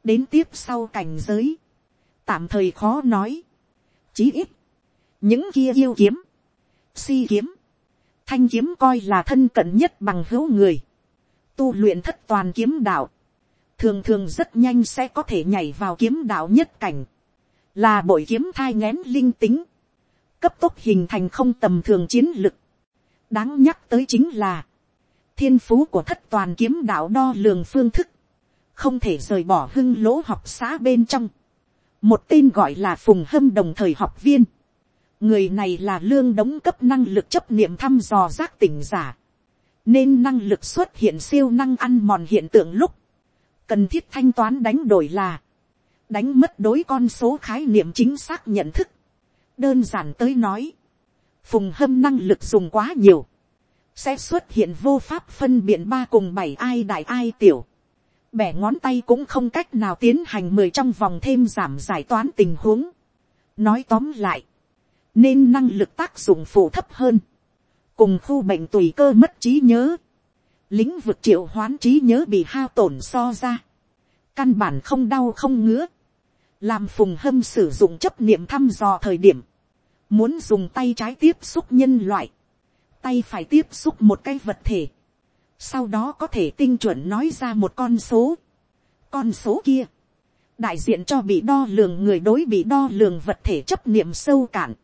Đến tiếp sau cảnh giới. Tạm thời khó nói. Chí ít. Những kia yêu kiếm. Si kiếm. Thanh kiếm coi là thân cận nhất bằng hữu người. Tu luyện thất toàn kiếm đạo thường thường rất nhanh sẽ có thể nhảy vào kiếm đạo nhất cảnh, là bội kiếm thai ngén linh tính, cấp tốc hình thành không tầm thường chiến lực. đáng nhắc tới chính là, thiên phú của thất toàn kiếm đạo đo lường phương thức, không thể rời bỏ hưng lỗ học xã bên trong. một tên gọi là phùng hâm đồng thời học viên. người này là lương đóng cấp năng lực chấp niệm thăm dò giác tỉnh giả nên năng lực xuất hiện siêu năng ăn mòn hiện tượng lúc, cần thiết thanh toán đánh đổi là, đánh mất đối con số khái niệm chính xác nhận thức. đơn giản tới nói, phùng hâm năng lực dùng quá nhiều, sẽ xuất hiện vô pháp phân biện ba cùng bảy ai đại ai tiểu. bẻ ngón tay cũng không cách nào tiến hành mười trong vòng thêm giảm giải toán tình huống. nói tóm lại, nên năng lực tác dụng phụ thấp hơn, cùng khu bệnh tùy cơ mất trí nhớ, lĩnh vực triệu hoán trí nhớ bị hao tổn so ra, căn bản không đau không ngứa, làm phùng hâm sử dụng chấp niệm thăm dò thời điểm, muốn dùng tay trái tiếp xúc nhân loại, tay phải tiếp xúc một cái vật thể, sau đó có thể tinh chuẩn nói ra một con số, con số kia, đại diện cho bị đo lường người đối bị đo lường vật thể chấp niệm sâu cạn,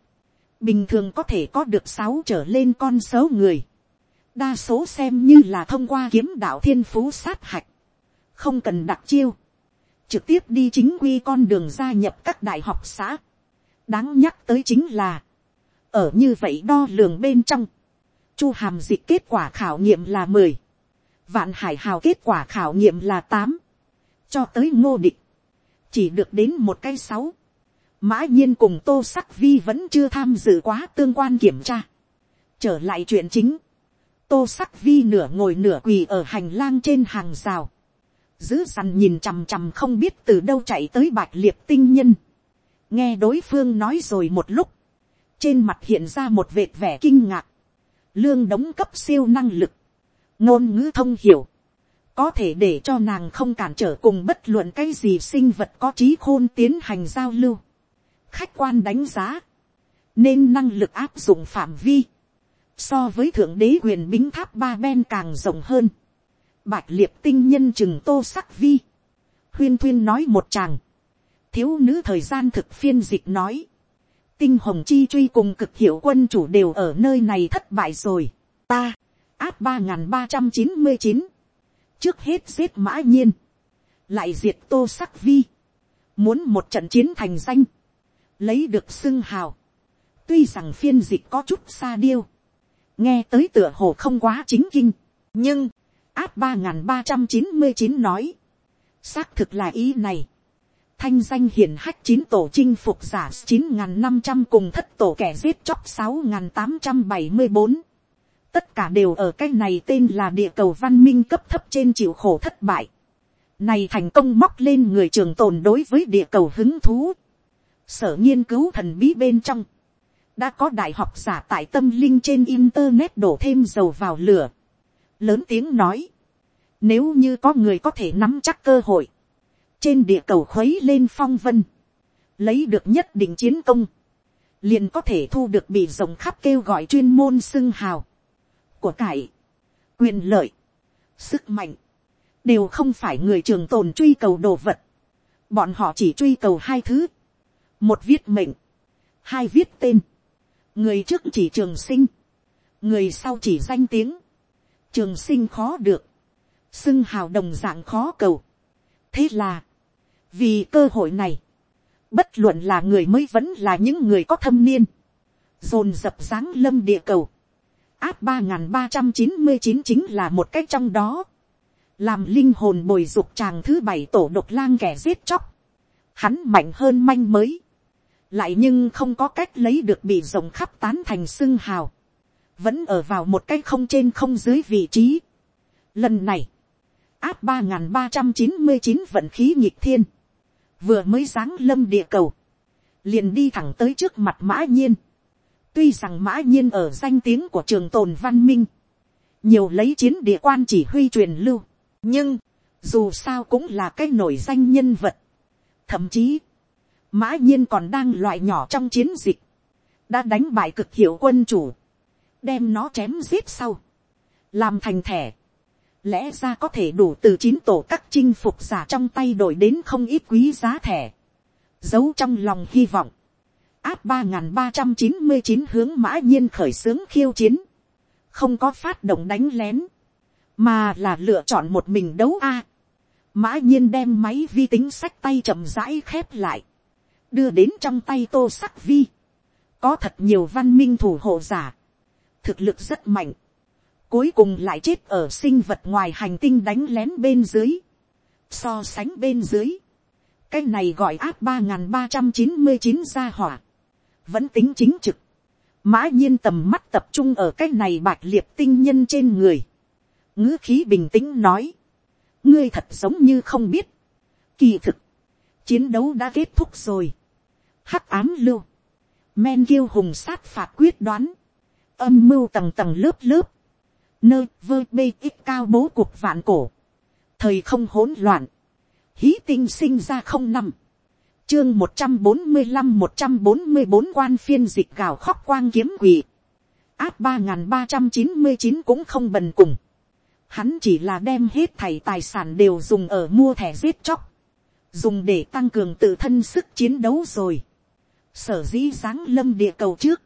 bình thường có thể có được sáu trở lên con số người, đa số xem như là thông qua kiếm đạo thiên phú sát hạch, không cần đặc chiêu, trực tiếp đi chính quy con đường gia nhập các đại học xã. đáng nhắc tới chính là, ở như vậy đo lường bên trong, chu hàm dịch kết quả khảo nghiệm là mười, vạn hải hào kết quả khảo nghiệm là tám, cho tới ngô địch, chỉ được đến một cái sáu, mã nhiên cùng tô sắc vi vẫn chưa tham dự quá tương quan kiểm tra. trở lại chuyện chính, tô sắc vi nửa ngồi nửa quỳ ở hành lang trên hàng rào, giữ dằn nhìn chằm chằm không biết từ đâu chạy tới bạch liệt tinh nhân, nghe đối phương nói rồi một lúc, trên mặt hiện ra một vệt vẻ kinh ngạc, lương đóng cấp siêu năng lực, ngôn ngữ thông hiểu, có thể để cho nàng không cản trở cùng bất luận cái gì sinh vật có trí khôn tiến hành giao lưu khách quan đánh giá, nên năng lực áp dụng phạm vi, so với thượng đế quyền bính tháp ba ben càng rộng hơn. bạch liệt tinh nhân chừng tô sắc vi, huyên thuyên nói một chàng, thiếu nữ thời gian thực phiên dịch nói, tinh hồng chi truy cùng cực hiệu quân chủ đều ở nơi này thất bại rồi. ta, áp ba n g h n ba trăm chín mươi chín, trước hết giết mã nhiên, lại diệt tô sắc vi, muốn một trận chiến thành danh, lấy được xưng hào, tuy rằng phiên dịch có chút xa điêu, nghe tới tựa hồ không quá chính kinh, nhưng, áp ba n g h n ba trăm chín mươi chín nói, xác thực là ý này, thanh danh hiển hách chín tổ chinh phục giả chín n năm trăm cùng thất tổ kẻ giết chóc sáu n tám trăm bảy mươi bốn. Tất cả đều ở cái này tên là địa cầu văn minh cấp thấp trên chịu khổ thất bại. Này thành công móc lên người trường tồn đối với địa cầu hứng thú sở nghiên cứu thần bí bên trong. Đã có đại học giả tại tâm linh trên internet đổ thêm dầu vào lửa. Lớn tiếng nói. Nếu như có người có thể nắm chắc cơ hội. Trên địa cầu khuấy lên phong vân, lấy được nhất định chiến công, liền có thể thu được bị rộng khắp kêu gọi chuyên môn xưng hào, của cải, quyền lợi, sức mạnh, đều không phải người trường tồn truy cầu đồ vật, bọn họ chỉ truy cầu hai thứ, một viết mệnh, hai viết tên, người trước chỉ trường sinh, người sau chỉ danh tiếng, trường sinh khó được, xưng hào đồng dạng khó cầu. thế là, vì cơ hội này, bất luận là người mới vẫn là những người có thâm niên, dồn dập dáng lâm địa cầu, áp ba n g h n ba trăm chín mươi chín chính là một cách trong đó, làm linh hồn bồi dục chàng thứ bảy tổ độc lang kẻ giết chóc, hắn mạnh hơn manh mới, lại nhưng không có cách lấy được bị rồng khắp tán thành xưng hào, vẫn ở vào một cái không trên không dưới vị trí. Lần này, áp ba nghìn ba trăm chín mươi chín vận khí nhịp thiên, vừa mới giáng lâm địa cầu, liền đi thẳng tới trước mặt mã nhiên. tuy rằng mã nhiên ở danh tiếng của trường tồn văn minh, nhiều lấy chiến địa quan chỉ huy truyền lưu, nhưng, dù sao cũng là cái nổi danh nhân vật. thậm chí, mã nhiên còn đang loại nhỏ trong chiến dịch, đã đánh bại cực hiệu quân chủ, đem nó chém giết sau, làm thành thẻ, lẽ ra có thể đủ từ chín tổ các chinh phục giả trong tay đổi đến không ít quý giá thẻ, giấu trong lòng hy vọng, áp ba n g h n ba trăm chín mươi chín hướng mã nhiên khởi xướng khiêu chiến, không có phát động đánh lén, mà là lựa chọn một mình đấu a. mã nhiên đem máy vi tính sách tay chậm rãi khép lại, đưa đến trong tay tô sắc vi, có thật nhiều văn minh thủ hộ giả, thực lực rất mạnh, cuối cùng lại chết ở sinh vật ngoài hành tinh đánh lén bên dưới. So sánh bên dưới, cái này gọi áp ba n ba trăm chín mươi chín gia hỏa, vẫn tính chính trực. Mã nhiên tầm mắt tập trung ở cái này bạch liệt tinh nhân trên người. ngữ khí bình tĩnh nói, ngươi thật giống như không biết. Kỳ thực, chiến đấu đã kết thúc rồi. Hắc ám lưu, men kiêu hùng sát phạt quyết đoán, âm mưu tầng tầng lớp lớp, nơi vơ bê ít cao bố cuộc vạn cổ. Thời không hỗn loạn. Hí tinh sinh ra không năm. chương một trăm bốn mươi năm một trăm bốn mươi bốn quan phiên dịch gào khóc quang kiếm quỷ. áp ba n ba trăm chín mươi chín cũng không bần cùng. Hắn chỉ là đem hết thảy tài sản đều dùng ở mua thẻ giết chóc. Dùng để tăng cường tự thân sức chiến đấu rồi. Sở dĩ giáng lâm địa cầu trước.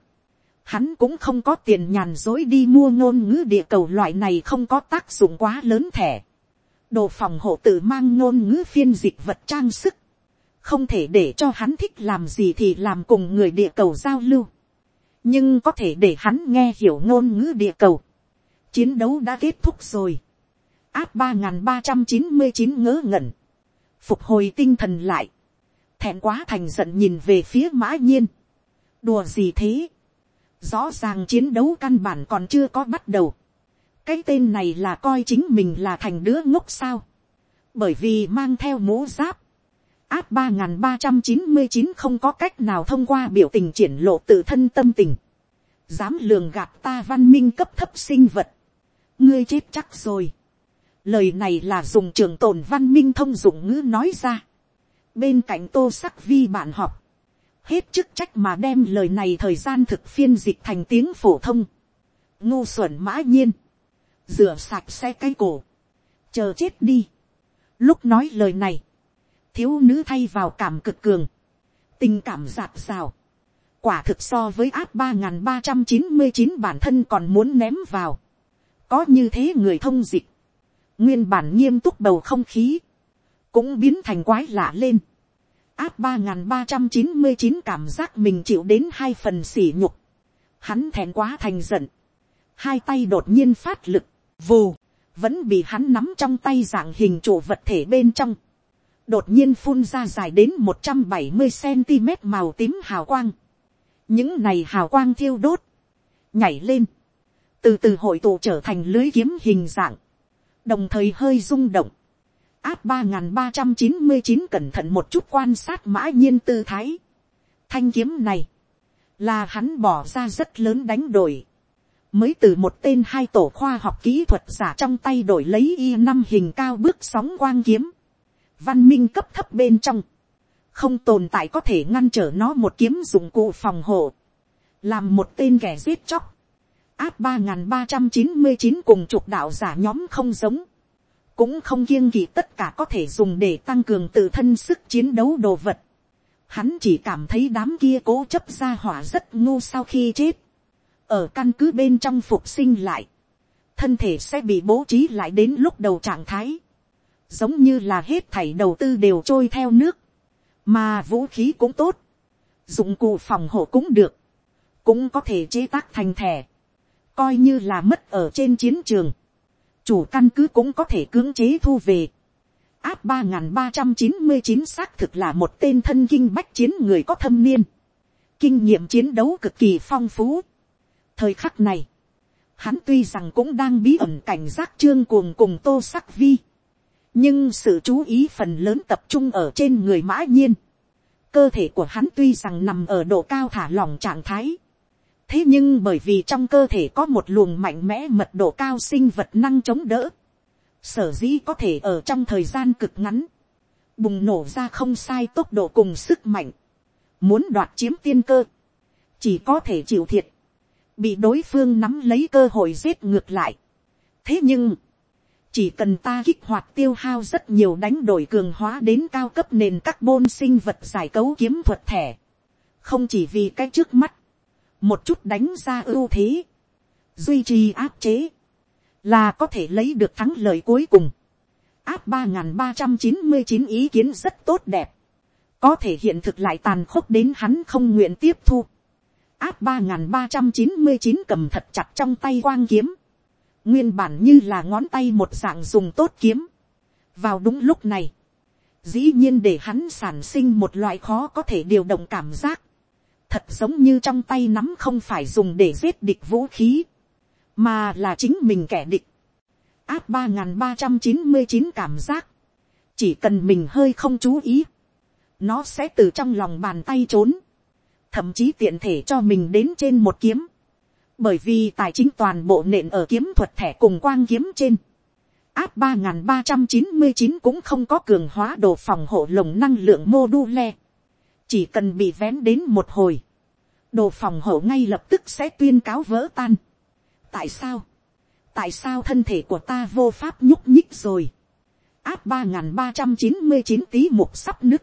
Hắn cũng không có tiền nhàn dối đi mua ngôn ngữ địa cầu loại này không có tác dụng quá lớn thẻ. Đồ phòng hộ tự mang ngôn ngữ phiên dịch vật trang sức không thể để cho hắn thích làm gì thì làm cùng người địa cầu giao lưu, nhưng có thể để hắn nghe hiểu ngôn ngữ địa cầu. chiến đấu đã kết thúc rồi, áp ba n g h n ba trăm chín mươi chín ngớ ngẩn, phục hồi tinh thần lại, thẹn quá thành giận nhìn về phía mã nhiên, đùa gì thế, rõ ràng chiến đấu căn bản còn chưa có bắt đầu, cái tên này là coi chính mình là thành đứa ngốc sao, bởi vì mang theo mũ giáp, áp ba n ba trăm chín mươi chín không có cách nào thông qua biểu tình triển lộ tự thân tâm tình. Dám lường gạt ta văn minh cấp thấp sinh vật. Ngươi chết chắc rồi. Lời này là dùng trường tồn văn minh thông dụng ngữ nói ra. Bên cạnh tô sắc vi bạn học. Hết chức trách mà đem lời này thời gian thực phiên dịch thành tiếng phổ thông. Ngu xuẩn mã nhiên. Rửa sạch xe cái cổ. Chờ chết đi. Lúc nói lời này thiếu nữ thay vào cảm cực cường, tình cảm giạt rào, quả thực so với áp ba n g h n ba trăm chín mươi chín bản thân còn muốn ném vào, có như thế người thông dịch, nguyên bản nghiêm túc bầu không khí, cũng biến thành quái lạ lên, áp ba n ba trăm chín mươi chín cảm giác mình chịu đến hai phần sỉ nhục, hắn thèn quá thành giận, hai tay đột nhiên phát lực, vù, vẫn bị hắn nắm trong tay dạng hình trụ vật thể bên trong, đột nhiên phun ra dài đến một trăm bảy mươi cm màu tím hào quang. những này hào quang thiêu đốt, nhảy lên, từ từ hội tụ trở thành lưới kiếm hình dạng, đồng thời hơi rung động, áp ba n g h n ba trăm chín mươi chín cẩn thận một chút quan sát mã nhiên tư thái. thanh kiếm này, là hắn bỏ ra rất lớn đánh đổi, mới từ một tên hai tổ khoa học kỹ thuật giả trong tay đổi lấy y năm hình cao bước sóng quang kiếm, văn minh cấp thấp bên trong, không tồn tại có thể ngăn trở nó một kiếm dụng cụ phòng hộ, làm một tên kẻ giết chóc, áp ba n g h n ba trăm chín mươi chín cùng chục đạo giả nhóm không giống, cũng không kiêng kỵ tất cả có thể dùng để tăng cường tự thân sức chiến đấu đồ vật. Hắn chỉ cảm thấy đám kia cố chấp ra hỏa rất ngu sau khi chết, ở căn cứ bên trong phục sinh lại, thân thể sẽ bị bố trí lại đến lúc đầu trạng thái, giống như là hết thảy đầu tư đều trôi theo nước, mà vũ khí cũng tốt, dụng cụ phòng hộ cũng được, cũng có thể chế tác thành thẻ, coi như là mất ở trên chiến trường, chủ căn cứ cũng có thể cưỡng chế thu về. áp ba nghìn ba trăm chín mươi chín xác thực là một tên thân kinh bách chiến người có thâm niên, kinh nghiệm chiến đấu cực kỳ phong phú. thời khắc này, hắn tuy rằng cũng đang bí ẩn cảnh giác trương cuồng cùng tô sắc vi, nhưng sự chú ý phần lớn tập trung ở trên người mã nhiên. cơ thể của hắn tuy rằng nằm ở độ cao thả lỏng trạng thái thế nhưng bởi vì trong cơ thể có một luồng mạnh mẽ mật độ cao sinh vật năng chống đỡ. sở dĩ có thể ở trong thời gian cực ngắn. bùng nổ ra không sai tốc độ cùng sức mạnh. muốn đoạt chiếm tiên cơ. chỉ có thể chịu thiệt. bị đối phương nắm lấy cơ hội giết ngược lại. thế nhưng, chỉ cần ta kích hoạt tiêu hao rất nhiều đánh đổi cường hóa đến cao cấp nền các bôn sinh vật giải cấu kiếm thuật thẻ, không chỉ vì cái trước mắt, một chút đánh ra ưu thế, duy trì áp chế, là có thể lấy được thắng lợi cuối cùng. áp ba nghìn ba trăm chín mươi chín ý kiến rất tốt đẹp, có thể hiện thực lại tàn khốc đến hắn không nguyện tiếp thu. áp ba nghìn ba trăm chín mươi chín cầm thật chặt trong tay quang kiếm, nguyên bản như là ngón tay một dạng dùng tốt kiếm. vào đúng lúc này, dĩ nhiên để hắn sản sinh một loại khó có thể điều động cảm giác, thật giống như trong tay nắm không phải dùng để giết địch vũ khí, mà là chính mình kẻ địch. áp ba n g h n ba trăm chín mươi chín cảm giác, chỉ cần mình hơi không chú ý, nó sẽ từ trong lòng bàn tay trốn, thậm chí tiện thể cho mình đến trên một kiếm, bởi vì tài chính toàn bộ nện ở kiếm thuật thẻ cùng quang kiếm trên, áp ba n ba trăm chín mươi chín cũng không có cường hóa đồ phòng hộ lồng năng lượng mô đu le, chỉ cần bị vén đến một hồi, đồ phòng hộ ngay lập tức sẽ tuyên cáo vỡ tan. tại sao, tại sao thân thể của ta vô pháp nhúc nhích rồi, áp ba n g h n ba trăm chín mươi chín tí mục sắp nứt,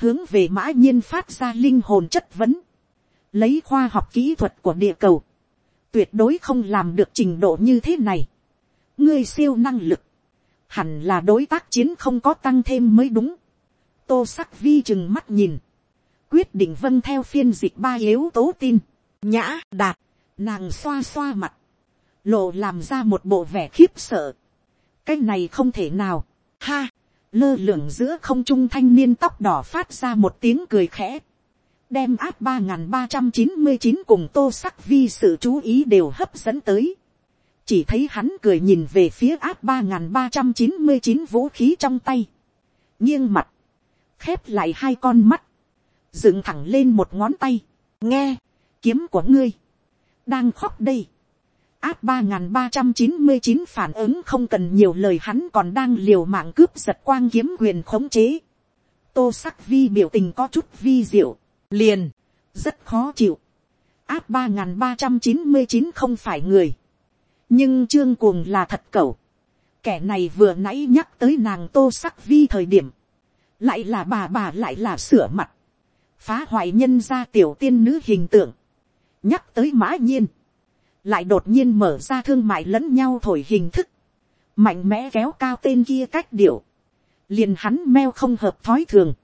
hướng về mã nhiên phát ra linh hồn chất vấn, lấy khoa học kỹ thuật của địa cầu, tuyệt đối không làm được trình độ như thế này. ngươi siêu năng lực, hẳn là đối tác chiến không có tăng thêm mới đúng. tô sắc vi chừng mắt nhìn, quyết định vâng theo phiên dịch ba yếu tố tin, nhã đạt, nàng xoa xoa mặt, lộ làm ra một bộ vẻ khiếp sợ. cái này không thể nào, Ha, lơ lửng giữa không trung thanh niên tóc đỏ phát ra một tiếng cười khẽ. Đem áp ba ba trăm chín mươi chín cùng tô sắc vi sự chú ý đều hấp dẫn tới. Chỉ thấy hắn cười nhìn về phía áp ba ba trăm chín mươi chín vũ khí trong tay. Nghiêng mặt. Khép lại hai con mắt. Dựng thẳng lên một ngón tay. Nghe, kiếm của ngươi. Đang khóc đây áp ba n ba trăm chín mươi chín phản ứng không cần nhiều lời hắn còn đang liều mạng cướp giật quang kiếm quyền khống chế. tô sắc vi biểu tình có chút vi diệu, liền, rất khó chịu. áp ba n ba trăm chín mươi chín không phải người, nhưng trương cuồng là thật cẩu. kẻ này vừa nãy nhắc tới nàng tô sắc vi thời điểm, lại là bà bà lại là sửa mặt, phá hoại nhân ra tiểu tiên nữ hình tượng, nhắc tới mã nhiên, lại đột nhiên mở ra thương mại lẫn nhau thổi hình thức, mạnh mẽ kéo cao tên kia cách điệu, liền hắn meo không hợp thói thường,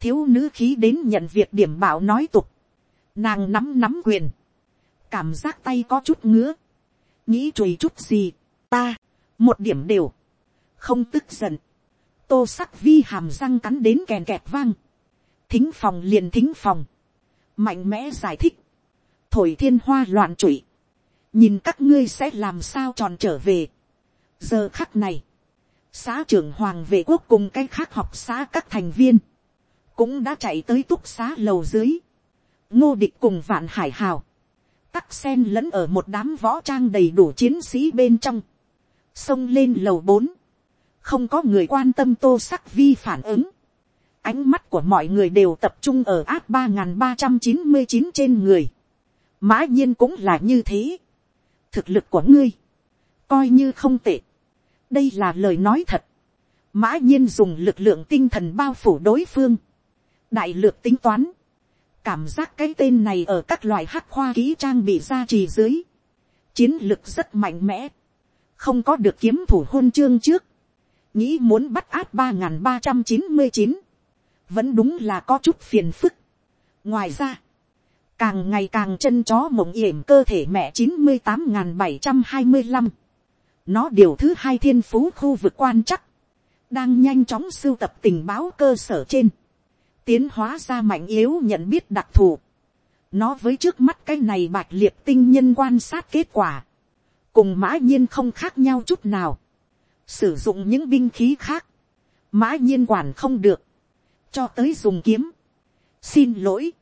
thiếu nữ khí đến nhận việc điểm bảo nói tục, nàng nắm nắm quyền, cảm giác tay có chút ngứa, nghĩ chùi chút gì, ta, một điểm đều, không tức giận, tô sắc vi hàm răng cắn đến kèn kẹt vang, thính phòng liền thính phòng, mạnh mẽ giải thích, thổi thiên hoa loạn trụy, nhìn các ngươi sẽ làm sao tròn trở về. giờ khắc này, xã trưởng hoàng vệ quốc cùng cái khác học xã các thành viên, cũng đã chạy tới túc xá lầu dưới, ngô địch cùng vạn hải hào, tắc sen lẫn ở một đám võ trang đầy đủ chiến sĩ bên trong, xông lên lầu bốn, không có người quan tâm tô sắc vi phản ứng, ánh mắt của mọi người đều tập trung ở áp ba nghìn ba trăm chín mươi chín trên người, mã nhiên cũng là như thế, thực lực của ngươi, coi như không tệ. đây là lời nói thật. mã nhiên dùng lực lượng tinh thần bao phủ đối phương. đại lược tính toán. cảm giác cái tên này ở các loại hắc khoa ký trang bị ra trì dưới. chiến lực rất mạnh mẽ. không có được kiếm thủ hôn chương trước. nghĩ muốn bắt áp ba n ba trăm chín mươi chín vẫn đúng là có chút phiền phức. ngoài ra, càng ngày càng chân chó mộng yểm cơ thể mẹ chín mươi tám n bảy trăm hai mươi năm nó điều thứ hai thiên phú khu vực quan chắc đang nhanh chóng sưu tập tình báo cơ sở trên tiến hóa ra mạnh yếu nhận biết đặc thù. Nó với trước mắt cái này bạch liệt tinh nhân quan sát kết quả cùng mã nhiên không khác nhau chút nào. Sử dụng những binh khí khác mã nhiên quản không được cho tới dùng kiếm xin lỗi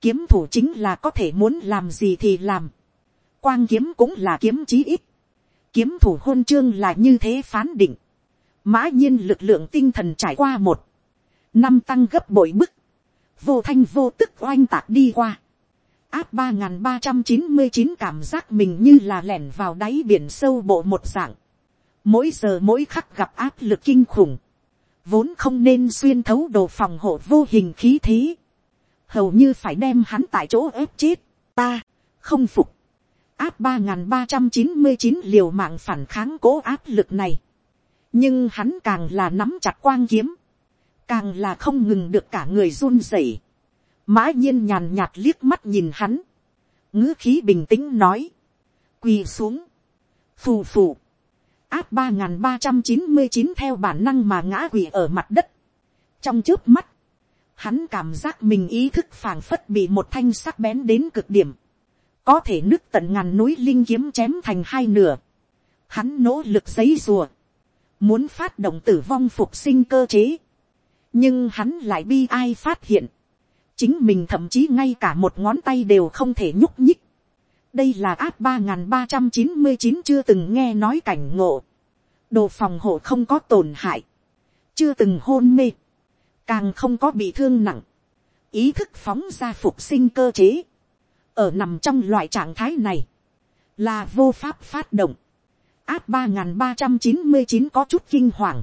kiếm thủ chính là có thể muốn làm gì thì làm. quang kiếm cũng là kiếm chí ít. kiếm thủ hôn chương là như thế phán định. mã nhiên lực lượng tinh thần trải qua một năm tăng gấp bội bức. vô thanh vô tức oanh tạc đi qua. áp ba n ba trăm chín mươi chín cảm giác mình như là lẻn vào đáy biển sâu bộ một dạng. mỗi giờ mỗi khắc gặp áp lực kinh khủng vốn không nên xuyên thấu đồ phòng hộ vô hình khí thế. Hầu như phải đem hắn tại chỗ ép chết, ta, không phục, áp ba n g h n ba trăm chín mươi chín liều mạng phản kháng cố áp lực này, nhưng hắn càng là nắm chặt quang kiếm, càng là không ngừng được cả người run rẩy, mã nhiên nhàn nhạt liếc mắt nhìn hắn, ngữ khí bình tĩnh nói, quỳ xuống, phù phù, áp ba n g h n ba trăm chín mươi chín theo bản năng mà ngã quỷ ở mặt đất, trong trước mắt, hắn cảm giác mình ý thức phảng phất bị một thanh sắc bén đến cực điểm, có thể nứt tận ngàn núi linh kiếm chém thành hai nửa, hắn nỗ lực giấy rùa, muốn phát động tử vong phục sinh cơ chế, nhưng hắn lại bi ai phát hiện, chính mình thậm chí ngay cả một ngón tay đều không thể nhúc nhích, đây là áp ba nghìn ba trăm chín mươi chín chưa từng nghe nói cảnh ngộ, đồ phòng hộ không có tổn hại, chưa từng hôn mê, càng không có bị thương nặng, ý thức phóng ra phục sinh cơ chế, ở nằm trong loại trạng thái này, là vô pháp phát động, áp ba nghìn ba trăm chín mươi chín có chút kinh hoàng,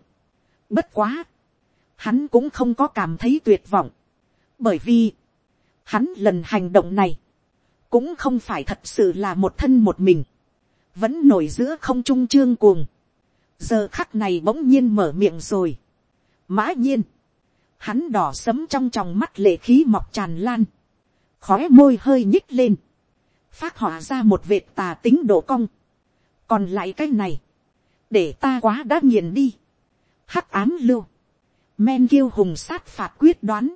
bất quá, hắn cũng không có cảm thấy tuyệt vọng, bởi vì, hắn lần hành động này, cũng không phải thật sự là một thân một mình, vẫn nổi giữa không trung trương cuồng, giờ khắc này bỗng nhiên mở miệng rồi, mã nhiên, hắn đỏ sấm trong tròng mắt lệ khí mọc tràn lan, khói môi hơi nhích lên, phát họa ra một vệt tà tính độ cong, còn lại cái này, để ta quá đã nghiền đi, hắc ám lưu, men kiêu hùng sát phạt quyết đoán,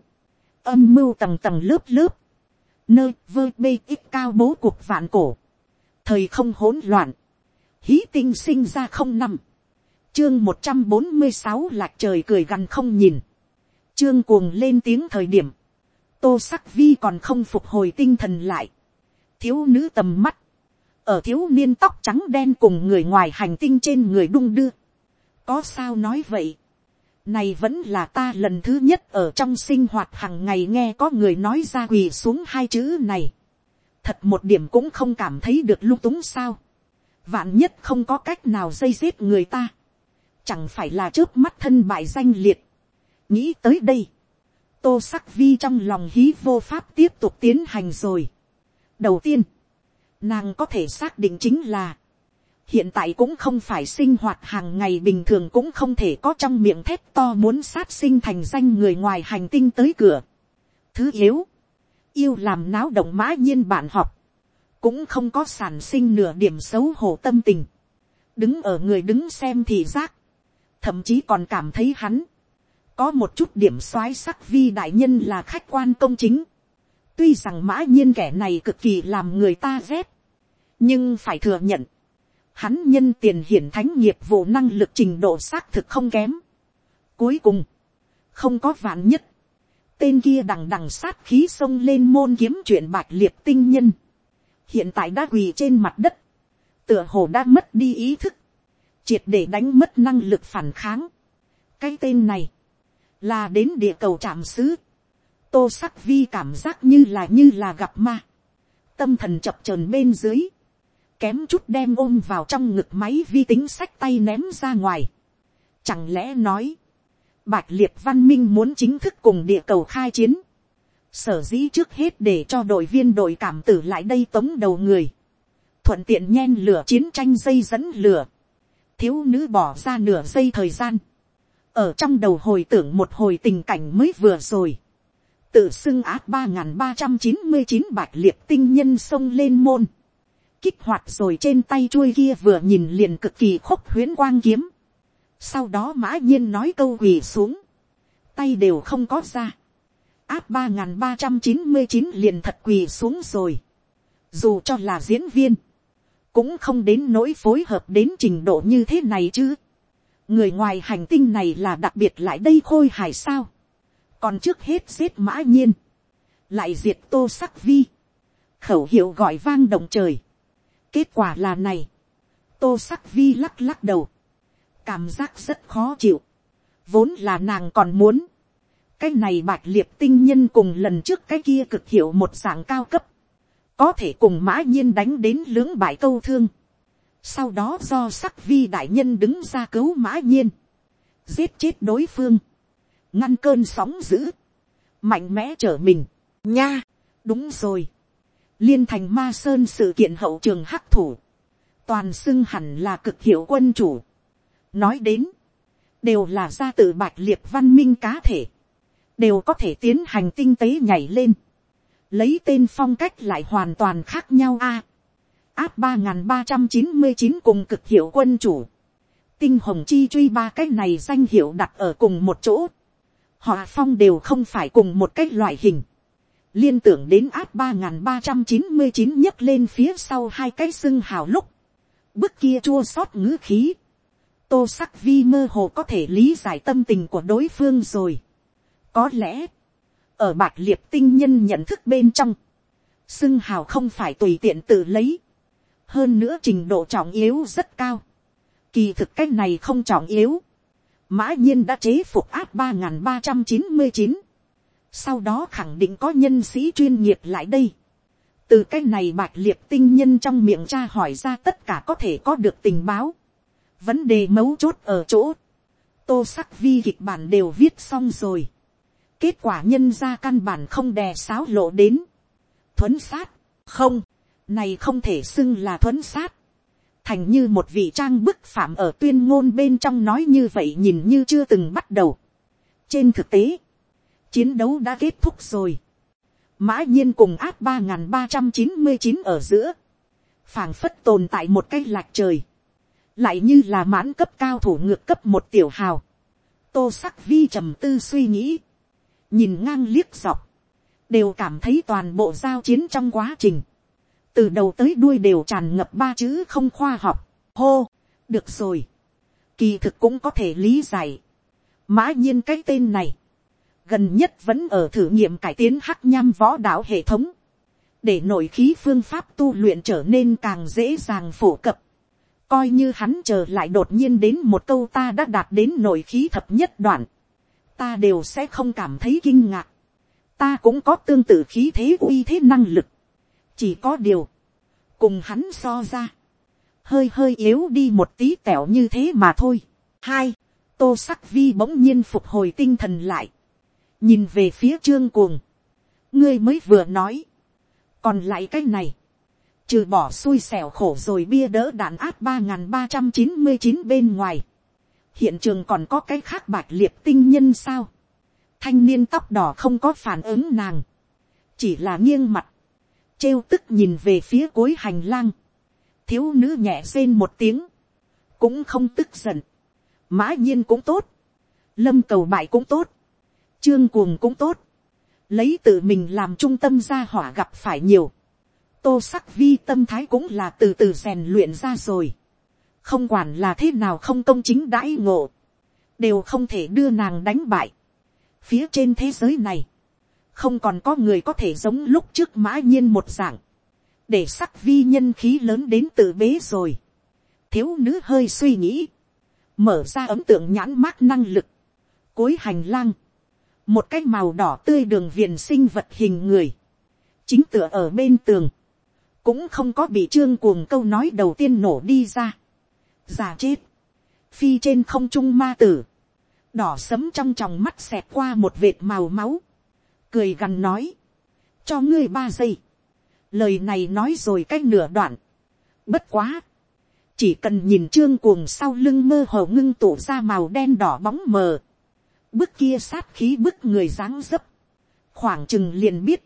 âm mưu tầng tầng lớp lớp, nơi vơ bê ít cao bố cuộc vạn cổ, thời không hỗn loạn, hí tinh sinh ra không năm, chương một trăm bốn mươi sáu lạc trời cười gằn không nhìn, chương cuồng lên tiếng thời điểm, tô sắc vi còn không phục hồi tinh thần lại, thiếu nữ tầm mắt, ở thiếu niên tóc trắng đen cùng người ngoài hành tinh trên người đung đưa, có sao nói vậy, này vẫn là ta lần thứ nhất ở trong sinh hoạt hàng ngày nghe có người nói ra quỳ xuống hai chữ này, thật một điểm cũng không cảm thấy được lung túng sao, vạn nhất không có cách nào dây giết người ta, chẳng phải là trước mắt thân bại danh liệt, nghĩ tới đây, tô sắc vi trong lòng hí vô pháp tiếp tục tiến hành rồi. đầu tiên, nàng có thể xác định chính là, hiện tại cũng không phải sinh hoạt hàng ngày bình thường cũng không thể có trong miệng thép to muốn sát sinh thành danh người ngoài hành tinh tới cửa. thứ yếu, yêu làm náo động mã nhiên bạn học, cũng không có sản sinh nửa điểm xấu hổ tâm tình, đứng ở người đứng xem thì giác, thậm chí còn cảm thấy hắn, có một chút điểm soái sắc vi đại nhân là khách quan công chính. tuy rằng mã nhiên kẻ này cực kỳ làm người ta ghét, nhưng phải thừa nhận, hắn nhân tiền hiển thánh nghiệp vụ năng lực trình độ xác thực không kém. cuối cùng, không có vạn nhất, tên kia đằng đằng sát khí xông lên môn kiếm chuyện bạch liệt tinh nhân, hiện tại đã quỳ trên mặt đất, tựa hồ đã mất đi ý thức, triệt để đánh mất năng lực phản kháng. cái tên này, là đến địa cầu trạm xứ, tô sắc vi cảm giác như là như là gặp ma, tâm thần chập trờn bên dưới, kém chút đem ôm vào trong ngực máy vi tính sách tay ném ra ngoài. Chẳng lẽ nói, bạch liệt văn minh muốn chính thức cùng địa cầu khai chiến, sở dĩ trước hết để cho đội viên đội cảm tử lại đây tống đầu người, thuận tiện nhen lửa chiến tranh dây dẫn lửa, thiếu nữ bỏ ra nửa giây thời gian, ở trong đầu hồi tưởng một hồi tình cảnh mới vừa rồi, tự xưng át ba n ba trăm chín mươi chín bạch liệt tinh nhân xông lên môn, kích hoạt rồi trên tay chuôi kia vừa nhìn liền cực kỳ khúc huyễn quang kiếm, sau đó mã nhiên nói câu quỳ xuống, tay đều không có ra, áp ba n g h n ba trăm chín mươi chín liền thật quỳ xuống rồi, dù cho là diễn viên, cũng không đến nỗi phối hợp đến trình độ như thế này chứ, người ngoài hành tinh này là đặc biệt lại đây khôi hài sao, còn trước hết giết mã nhiên, lại diệt tô sắc vi, khẩu hiệu gọi vang động trời, kết quả là này, tô sắc vi lắc lắc đầu, cảm giác rất khó chịu, vốn là nàng còn muốn, cái này bạch liệt tinh nhân cùng lần trước cái kia cực hiệu một dạng cao cấp, có thể cùng mã nhiên đánh đến lưỡng bại câu thương, sau đó do sắc vi đại nhân đứng ra cứu mã nhiên. Giết chết đối phương. Ngăn cơn sóng dữ. Mạnh mẽ trở mình. Nha. Đúng rồi. Liên thành ma sơn sự kiện hậu trường hắc thủ. Toàn xưng hẳn là cực hiệu quân chủ. Nói đến. Đều là gia tự bạch liệt văn minh cá thể. Đều có thể tiến hành tinh tế nhảy lên. Lấy tên phong cách lại hoàn toàn khác nhau a áp ba n ba trăm chín mươi chín cùng cực hiệu quân chủ. Tinh hồng chi truy ba cái này danh hiệu đặt ở cùng một chỗ. Họ phong đều không phải cùng một cái loại hình. Liên tưởng đến áp ba n ba trăm chín mươi chín nhấc lên phía sau hai cái xưng hào lúc. Bức kia chua xót ngữ khí. Tô sắc vi mơ hồ có thể lý giải tâm tình của đối phương rồi. Có lẽ, ở bạc liệt tinh nhân nhận thức bên trong, xưng hào không phải tùy tiện tự lấy, hơn nữa trình độ trọng yếu rất cao. Kỳ thực cái này không trọng yếu. Mã nhiên đã chế phục áp ba ba trăm chín mươi chín sau đó khẳng định có nhân sĩ chuyên nghiệp lại đây. từ cái này bạch liệt tinh nhân trong miệng cha hỏi ra tất cả có thể có được tình báo. vấn đề mấu chốt ở chỗ, tô sắc vi kịch bản đều viết xong rồi. kết quả nhân ra căn bản không đè sáo lộ đến. thuấn sát, không, này không thể xưng là thuấn sát. thành như một vị trang bức phạm ở tuyên ngôn bên trong nói như vậy nhìn như chưa từng bắt đầu. trên thực tế, chiến đấu đã kết thúc rồi. mã nhiên cùng áp ba n ba trăm chín mươi chín ở giữa, phảng phất tồn tại một cái lạc trời, lại như là mãn cấp cao thủ ngược cấp một tiểu hào. tô sắc vi trầm tư suy nghĩ, nhìn ngang liếc dọc, đều cảm thấy toàn bộ giao chiến trong quá trình, từ đầu tới đuôi đều tràn ngập ba chữ không khoa học, hô, được rồi, kỳ thực cũng có thể lý giải, mã nhiên cái tên này, gần nhất vẫn ở thử nghiệm cải tiến hắc nham võ đạo hệ thống, để nội khí phương pháp tu luyện trở nên càng dễ dàng phổ cập. Coi như hắn trở lại đột nhiên đến một câu ta đã đạt đến nội khí thập nhất đoạn, ta đều sẽ không cảm thấy kinh ngạc. Ta cũng có tương tự khí thế uy thế năng lực. Chỉ có điều, cùng hắn so ra, hơi hơi yếu đi một tí tẻo như thế mà thôi. Hai, tô sắc vi bỗng nhiên phục hồi tinh thần lại nhìn về phía trương cuồng, ngươi mới vừa nói, còn lại cái này, trừ bỏ xui xẻo khổ rồi bia đỡ đạn áp ba n g h n ba trăm chín mươi chín bên ngoài, hiện trường còn có cái khác bạch liệt tinh nhân sao, thanh niên tóc đỏ không có phản ứng nàng, chỉ là nghiêng mặt, trêu tức nhìn về phía cuối hành lang, thiếu nữ nhẹ rên một tiếng, cũng không tức giận, mã nhiên cũng tốt, lâm cầu bại cũng tốt, Trương cuồng cũng tốt. Lấy tự mình làm trung tâm ra hỏa gặp phải nhiều. Tô sắc vi tâm thái cũng là từ từ rèn luyện ra rồi. Không quản là thế nào không công chính đãi ngộ. Đều không thể đưa nàng đánh bại. Phía trên thế giới này. Không còn có người có thể giống lúc trước mã nhiên một dạng. Để sắc vi nhân khí lớn đến tự bế rồi. Thiếu nữ hơi suy nghĩ. Mở ra ấm tượng nhãn mát năng lực. cối hành lang một cái màu đỏ tươi đường viền sinh vật hình người, chính tựa ở bên tường, cũng không có bị trương cuồng câu nói đầu tiên nổ đi ra, già chết, phi trên không trung ma tử, đỏ sấm trong tròng mắt xẹt qua một vệt màu máu, cười gằn nói, cho ngươi ba giây, lời này nói rồi cách nửa đoạn, bất quá, chỉ cần nhìn trương cuồng sau lưng mơ hồ ngưng tụ ra màu đen đỏ bóng mờ, Bức kia sát khí bức người dáng dấp. Khoảng chừng liền biết.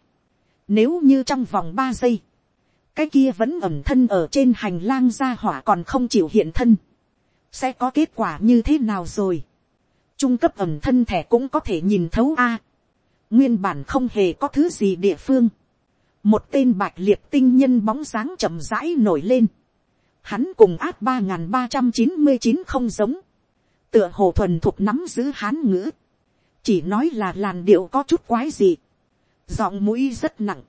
Nếu như trong vòng ba giây. Cái kia vẫn ẩm thân ở trên hành lang ra hỏa còn không chịu hiện thân. Sẽ có kết quả như thế nào rồi. Trung cấp ẩm thân thẻ cũng có thể nhìn thấu A. Nguyên bản không hề có thứ gì địa phương. Một tên bạch liệt tinh nhân bóng dáng chậm rãi nổi lên. Hắn cùng át ba ba trăm chín mươi chín không giống tựa hồ thuần thục nắm giữ hán ngữ, chỉ nói là làn điệu có chút quái gì, giọng mũi rất nặng,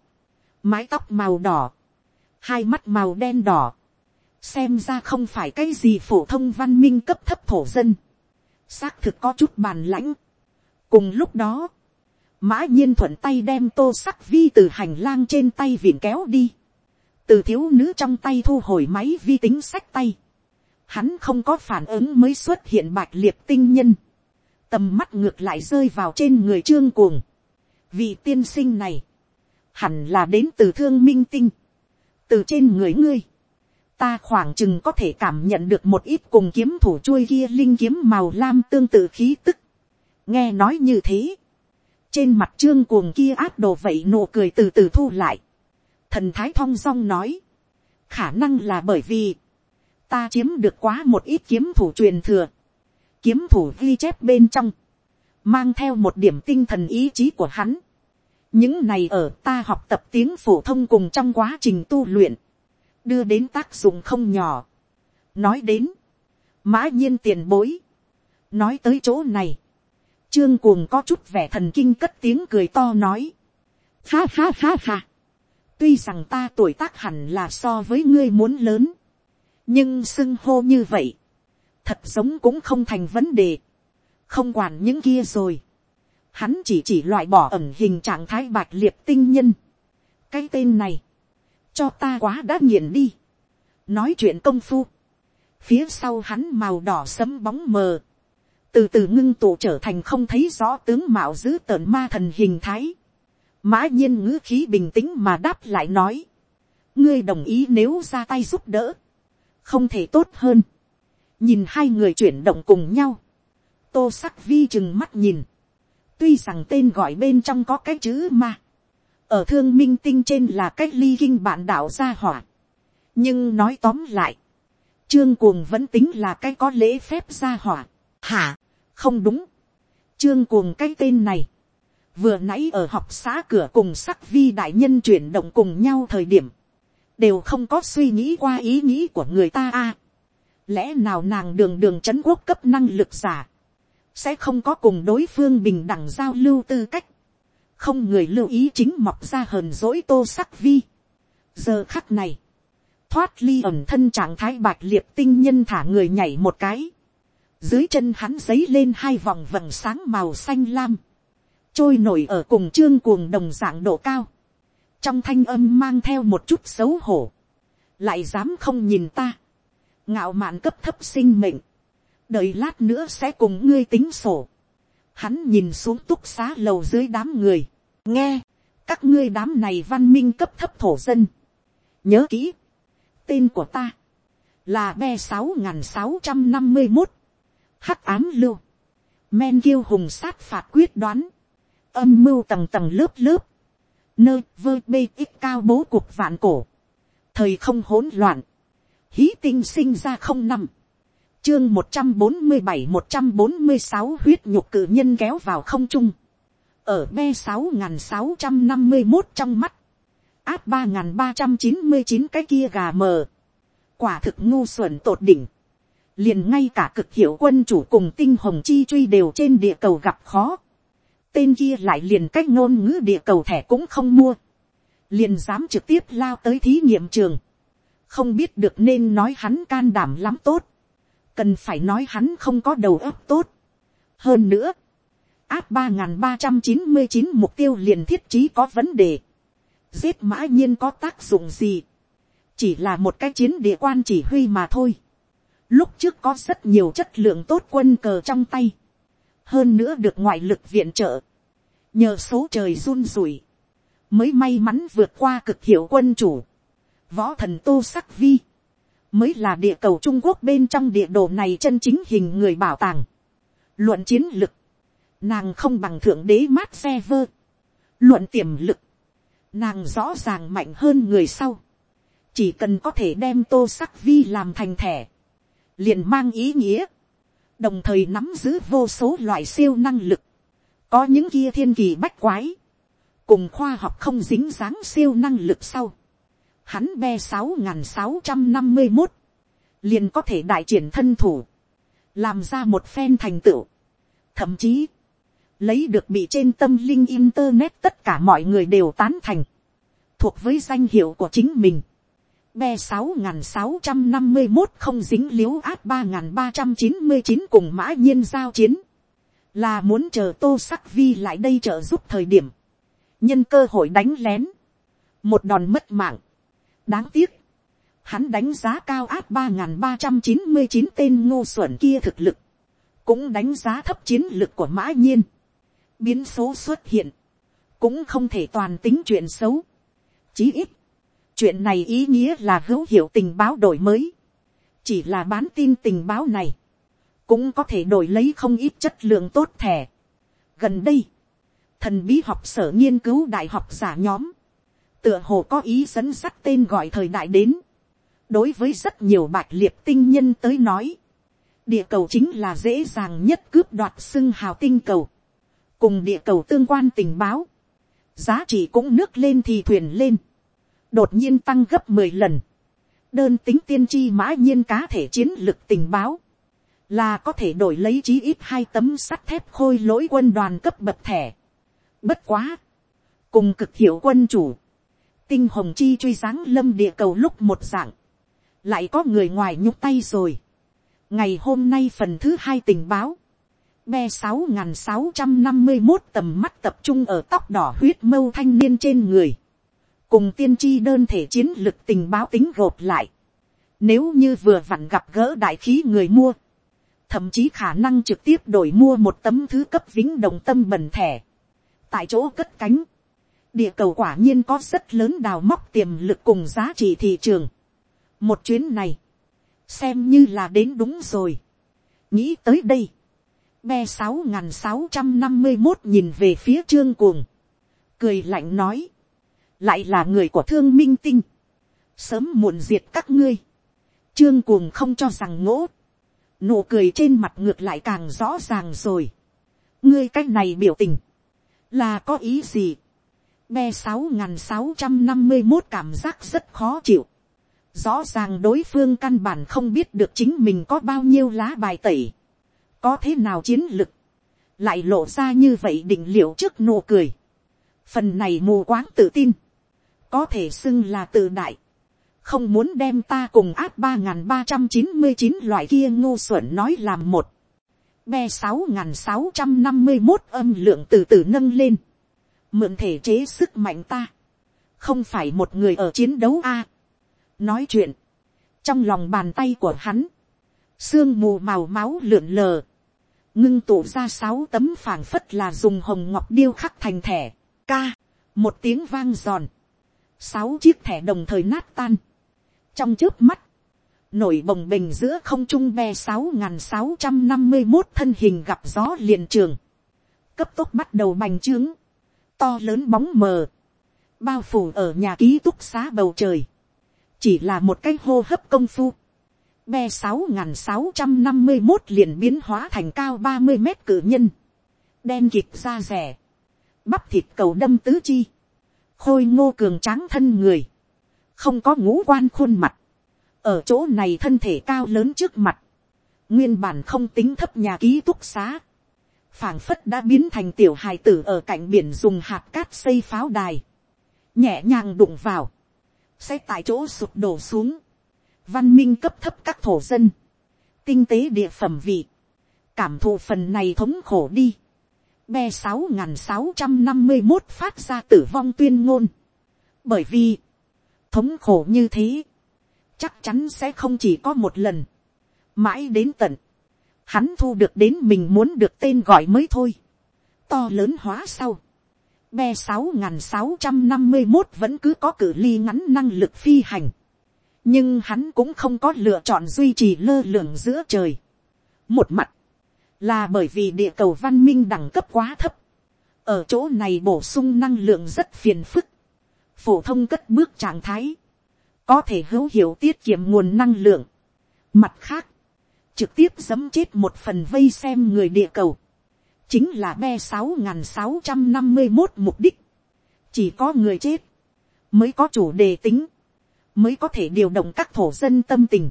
mái tóc màu đỏ, hai mắt màu đen đỏ, xem ra không phải cái gì phổ thông văn minh cấp thấp thổ dân, xác thực có chút bàn lãnh. cùng lúc đó, mã nhiên thuận tay đem tô sắc vi từ hành lang trên tay viện kéo đi, từ thiếu nữ trong tay thu hồi máy vi tính sách tay, hắn không có phản ứng mới xuất hiện bạch liệt tinh nhân, tầm mắt ngược lại rơi vào trên người trương cuồng, vị tiên sinh này, hẳn là đến từ thương minh tinh, từ trên người ngươi, ta khoảng chừng có thể cảm nhận được một ít cùng kiếm thủ chuôi kia linh kiếm màu lam tương tự khí tức, nghe nói như thế, trên mặt trương cuồng kia áp đồ vậy nụ cười từ từ thu lại, thần thái thong dong nói, khả năng là bởi vì, ta chiếm được quá một ít kiếm thủ truyền thừa, kiếm thủ ghi chép bên trong, mang theo một điểm tinh thần ý chí của hắn. những này ở ta học tập tiếng phổ thông cùng trong quá trình tu luyện, đưa đến tác dụng không nhỏ. nói đến, mã nhiên tiền bối, nói tới chỗ này, trương cuồng có chút vẻ thần kinh cất tiếng cười to nói, ha ha ha ha, tuy rằng ta tuổi tác hẳn là so với ngươi muốn lớn, nhưng xưng hô như vậy, thật giống cũng không thành vấn đề, không quản những kia rồi, hắn chỉ chỉ loại bỏ ẩn hình trạng thái bạch liệt tinh nhân. cái tên này, cho ta quá đã nghiền đi. nói chuyện công phu, phía sau hắn màu đỏ sấm bóng mờ, từ từ ngưng tụ trở thành không thấy rõ tướng mạo dữ tợn ma thần hình thái. mã nhiên ngữ khí bình tĩnh mà đáp lại nói, ngươi đồng ý nếu ra tay giúp đỡ, không thể tốt hơn. nhìn hai người chuyển động cùng nhau, tô sắc vi chừng mắt nhìn, tuy rằng tên gọi bên trong có cái chữ ma, ở thương minh tinh trên là cách ly kinh bạn đạo gia hỏa, nhưng nói tóm lại, trương cuồng vẫn tính là cái có lễ phép gia hỏa, hả, không đúng, trương cuồng cái tên này, vừa nãy ở học xã cửa cùng sắc vi đại nhân chuyển động cùng nhau thời điểm, đều không có suy nghĩ qua ý nghĩ của người ta a. lẽ nào nàng đường đường c h ấ n quốc cấp năng lực giả, sẽ không có cùng đối phương bình đẳng giao lưu tư cách, không người lưu ý chính mọc ra hờn dỗi tô sắc vi. giờ khắc này, thoát ly ẩm thân trạng thái bạc liệt tinh nhân thả người nhảy một cái, dưới chân hắn giấy lên hai vòng vầng sáng màu xanh lam, trôi nổi ở cùng trương cuồng đồng dạng độ cao, trong thanh âm mang theo một chút xấu hổ, lại dám không nhìn ta, ngạo mạn cấp thấp sinh mệnh, đợi lát nữa sẽ cùng ngươi tính sổ, hắn nhìn xuống túc xá lầu dưới đám người, nghe, các ngươi đám này văn minh cấp thấp thổ dân, nhớ kỹ, tên của ta, là be sáu n sáu trăm năm mươi một, hắc ám lưu, men kiêu hùng sát phạt quyết đoán, âm mưu tầng tầng lớp lớp, nơi vơ bê ít cao bố cuộc vạn cổ, thời không hỗn loạn, hí tinh sinh ra không năm, chương một trăm bốn mươi bảy một trăm bốn mươi sáu huyết nhục cử nhân kéo vào không trung, ở be sáu n g h n sáu trăm năm mươi một trong mắt, áp ba n g h n ba trăm chín mươi chín cái kia gà mờ, quả thực ngu xuẩn tột đỉnh, liền ngay cả cực hiệu quân chủ cùng tinh hồng chi truy đều trên địa cầu gặp khó, tên kia lại liền cách ngôn ngữ địa cầu thẻ cũng không mua, liền dám trực tiếp lao tới thí nghiệm trường, không biết được nên nói hắn can đảm lắm tốt, cần phải nói hắn không có đầu óc tốt. hơn nữa, áp ba n g h n ba trăm chín mươi chín mục tiêu liền thiết trí có vấn đề, giết mã nhiên có tác dụng gì, chỉ là một cái chiến địa quan chỉ huy mà thôi. lúc trước có rất nhiều chất lượng tốt quân cờ trong tay, hơn nữa được ngoại lực viện trợ, nhờ số trời run rủi, mới may mắn vượt qua cực hiệu quân chủ, võ thần tô sắc vi, mới là địa cầu trung quốc bên trong địa đồ này chân chính hình người bảo tàng, luận chiến lực, nàng không bằng thượng đế mát xe vơ, luận tiềm lực, nàng rõ ràng mạnh hơn người sau, chỉ cần có thể đem tô sắc vi làm thành thẻ, liền mang ý nghĩa, đồng thời nắm giữ vô số loại siêu năng lực, có những kia thiên kỳ bách quái, cùng khoa học không dính dáng siêu năng lực sau, hắn be sáu n g h n sáu trăm năm mươi một, liền có thể đại triển thân thủ, làm ra một phen thành tựu, thậm chí, lấy được bị trên tâm linh internet tất cả mọi người đều tán thành, thuộc với danh hiệu của chính mình, be sáu n sáu trăm năm mươi một không dính l i ễ u áp ba n ba trăm chín mươi chín cùng mã nhiên giao chiến, là muốn chờ tô sắc vi lại đây trợ giúp thời điểm, nhân cơ hội đánh lén, một đòn mất mạng. đáng tiếc, hắn đánh giá cao áp ba n ba trăm chín mươi chín tên ngô xuẩn kia thực lực, cũng đánh giá thấp chiến lực của mã nhiên. biến số xuất hiện, cũng không thể toàn tính chuyện xấu. chí ít, chuyện này ý nghĩa là hữu hiệu tình báo đổi mới, chỉ là bán tin tình báo này, cũng có thể đổi lấy không ít chất lượng tốt thẻ. gần đây, thần bí học sở nghiên cứu đại học giả nhóm, tựa hồ có ý dẫn sắt tên gọi thời đại đến, đối với rất nhiều bạch liệt tinh nhân tới nói, địa cầu chính là dễ dàng nhất cướp đoạt xưng hào tinh cầu, cùng địa cầu tương quan tình báo, giá trị cũng nước lên thì thuyền lên, đột nhiên tăng gấp mười lần. Đơn tính tiên tri mã nhiên cá thể chiến lực tình báo. Là có thể đổi lấy chí ít hai tấm sắt thép khôi lỗi quân đoàn cấp bậc thẻ. Bất quá. Cùng cực hiệu quân chủ. Tinh hồng chi truy sáng lâm địa cầu lúc một dạng. Lại có người ngoài nhúc tay rồi. Ngày hôm nay phần thứ hai tình báo. Be sáu sáu trăm năm mươi một tầm mắt tập trung ở tóc đỏ huyết mâu thanh niên trên người. Cùng tiên tri đơn thể chiến lực tình báo tính gộp lại. Nếu như vừa vặn gặp gỡ đại khí người mua. Thậm chí khả năng trực tiếp đổi mua một tấm thứ cấp vĩnh đồng tâm bẩn thẻ. Tại chỗ cất cánh. Địa cầu quả nhiên có rất lớn đào móc tiềm lực cùng giá trị thị trường. Một chuyến này. Xem như là đến đúng rồi. Nghĩ tới đây be sáu n sáu trăm năm mươi một nhìn về phía trương cuồng, cười lạnh nói, lại là người của thương minh tinh, sớm muộn diệt các ngươi, trương cuồng không cho rằng ngỗ, nụ cười trên mặt ngược lại càng rõ ràng rồi, ngươi c á c h này biểu tình, là có ý gì, me sáu n sáu trăm năm mươi một cảm giác rất khó chịu, rõ ràng đối phương căn bản không biết được chính mình có bao nhiêu lá bài tẩy, có thế nào chiến lực, lại lộ ra như vậy định liệu trước nụ cười. phần này mù quáng tự tin, có thể xưng là tự đại, không muốn đem ta cùng áp ba n g h n ba trăm chín mươi chín loại kia ngu xuẩn nói làm một, be sáu n g h n sáu trăm năm mươi một âm lượng từ từ nâng lên, mượn thể chế sức mạnh ta, không phải một người ở chiến đấu a. nói chuyện, trong lòng bàn tay của hắn, sương mù màu máu lượn lờ, ngưng tụ ra sáu tấm phảng phất là dùng hồng ngọc điêu khắc thành thẻ, ca, một tiếng vang giòn, sáu chiếc thẻ đồng thời nát tan, trong trước mắt, nổi bồng bềnh giữa không trung be sáu n g h n sáu trăm năm mươi một thân hình gặp gió liền trường, cấp tốc bắt đầu bành trướng, to lớn bóng mờ, bao phủ ở nhà ký túc xá bầu trời, chỉ là một cái hô hấp công phu, Be sáu sáu trăm năm mươi một liền biến hóa thành cao ba mươi mét cử nhân. Đen kịp da rẻ. Bắp thịt cầu đâm tứ chi. Khôi ngô cường tráng thân người. Không có ngũ quan khuôn mặt. Ở chỗ này thân thể cao lớn trước mặt. Nguyên bản không tính thấp nhà ký túc xá. phảng phất đã biến thành tiểu hài tử ở cạnh biển dùng hạt cát xây pháo đài. Nhẹ nhàng đụng vào. Sẽ tại chỗ sụp đổ xuống văn minh cấp thấp các thổ dân, tinh tế địa phẩm vị, cảm thụ phần này thống khổ đi, be sáu n g h n sáu trăm năm mươi một phát ra tử vong tuyên ngôn, bởi vì, thống khổ như thế, chắc chắn sẽ không chỉ có một lần, mãi đến tận, hắn thu được đến mình muốn được tên gọi mới thôi, to lớn hóa sau, be sáu n g h n sáu trăm năm mươi một vẫn cứ có cử ly ngắn năng lực phi hành, nhưng hắn cũng không có lựa chọn duy trì lơ lửng giữa trời. một mặt, là bởi vì địa cầu văn minh đẳng cấp quá thấp, ở chỗ này bổ sung năng lượng rất phiền phức, phổ thông cất bước trạng thái, có thể hữu hiệu tiết kiệm nguồn năng lượng. mặt khác, trực tiếp giấm chết một phần vây xem người địa cầu, chính là be sáu n g h n sáu trăm năm mươi một mục đích, chỉ có người chết, mới có chủ đề tính, mới có thể điều động các thổ dân tâm tình,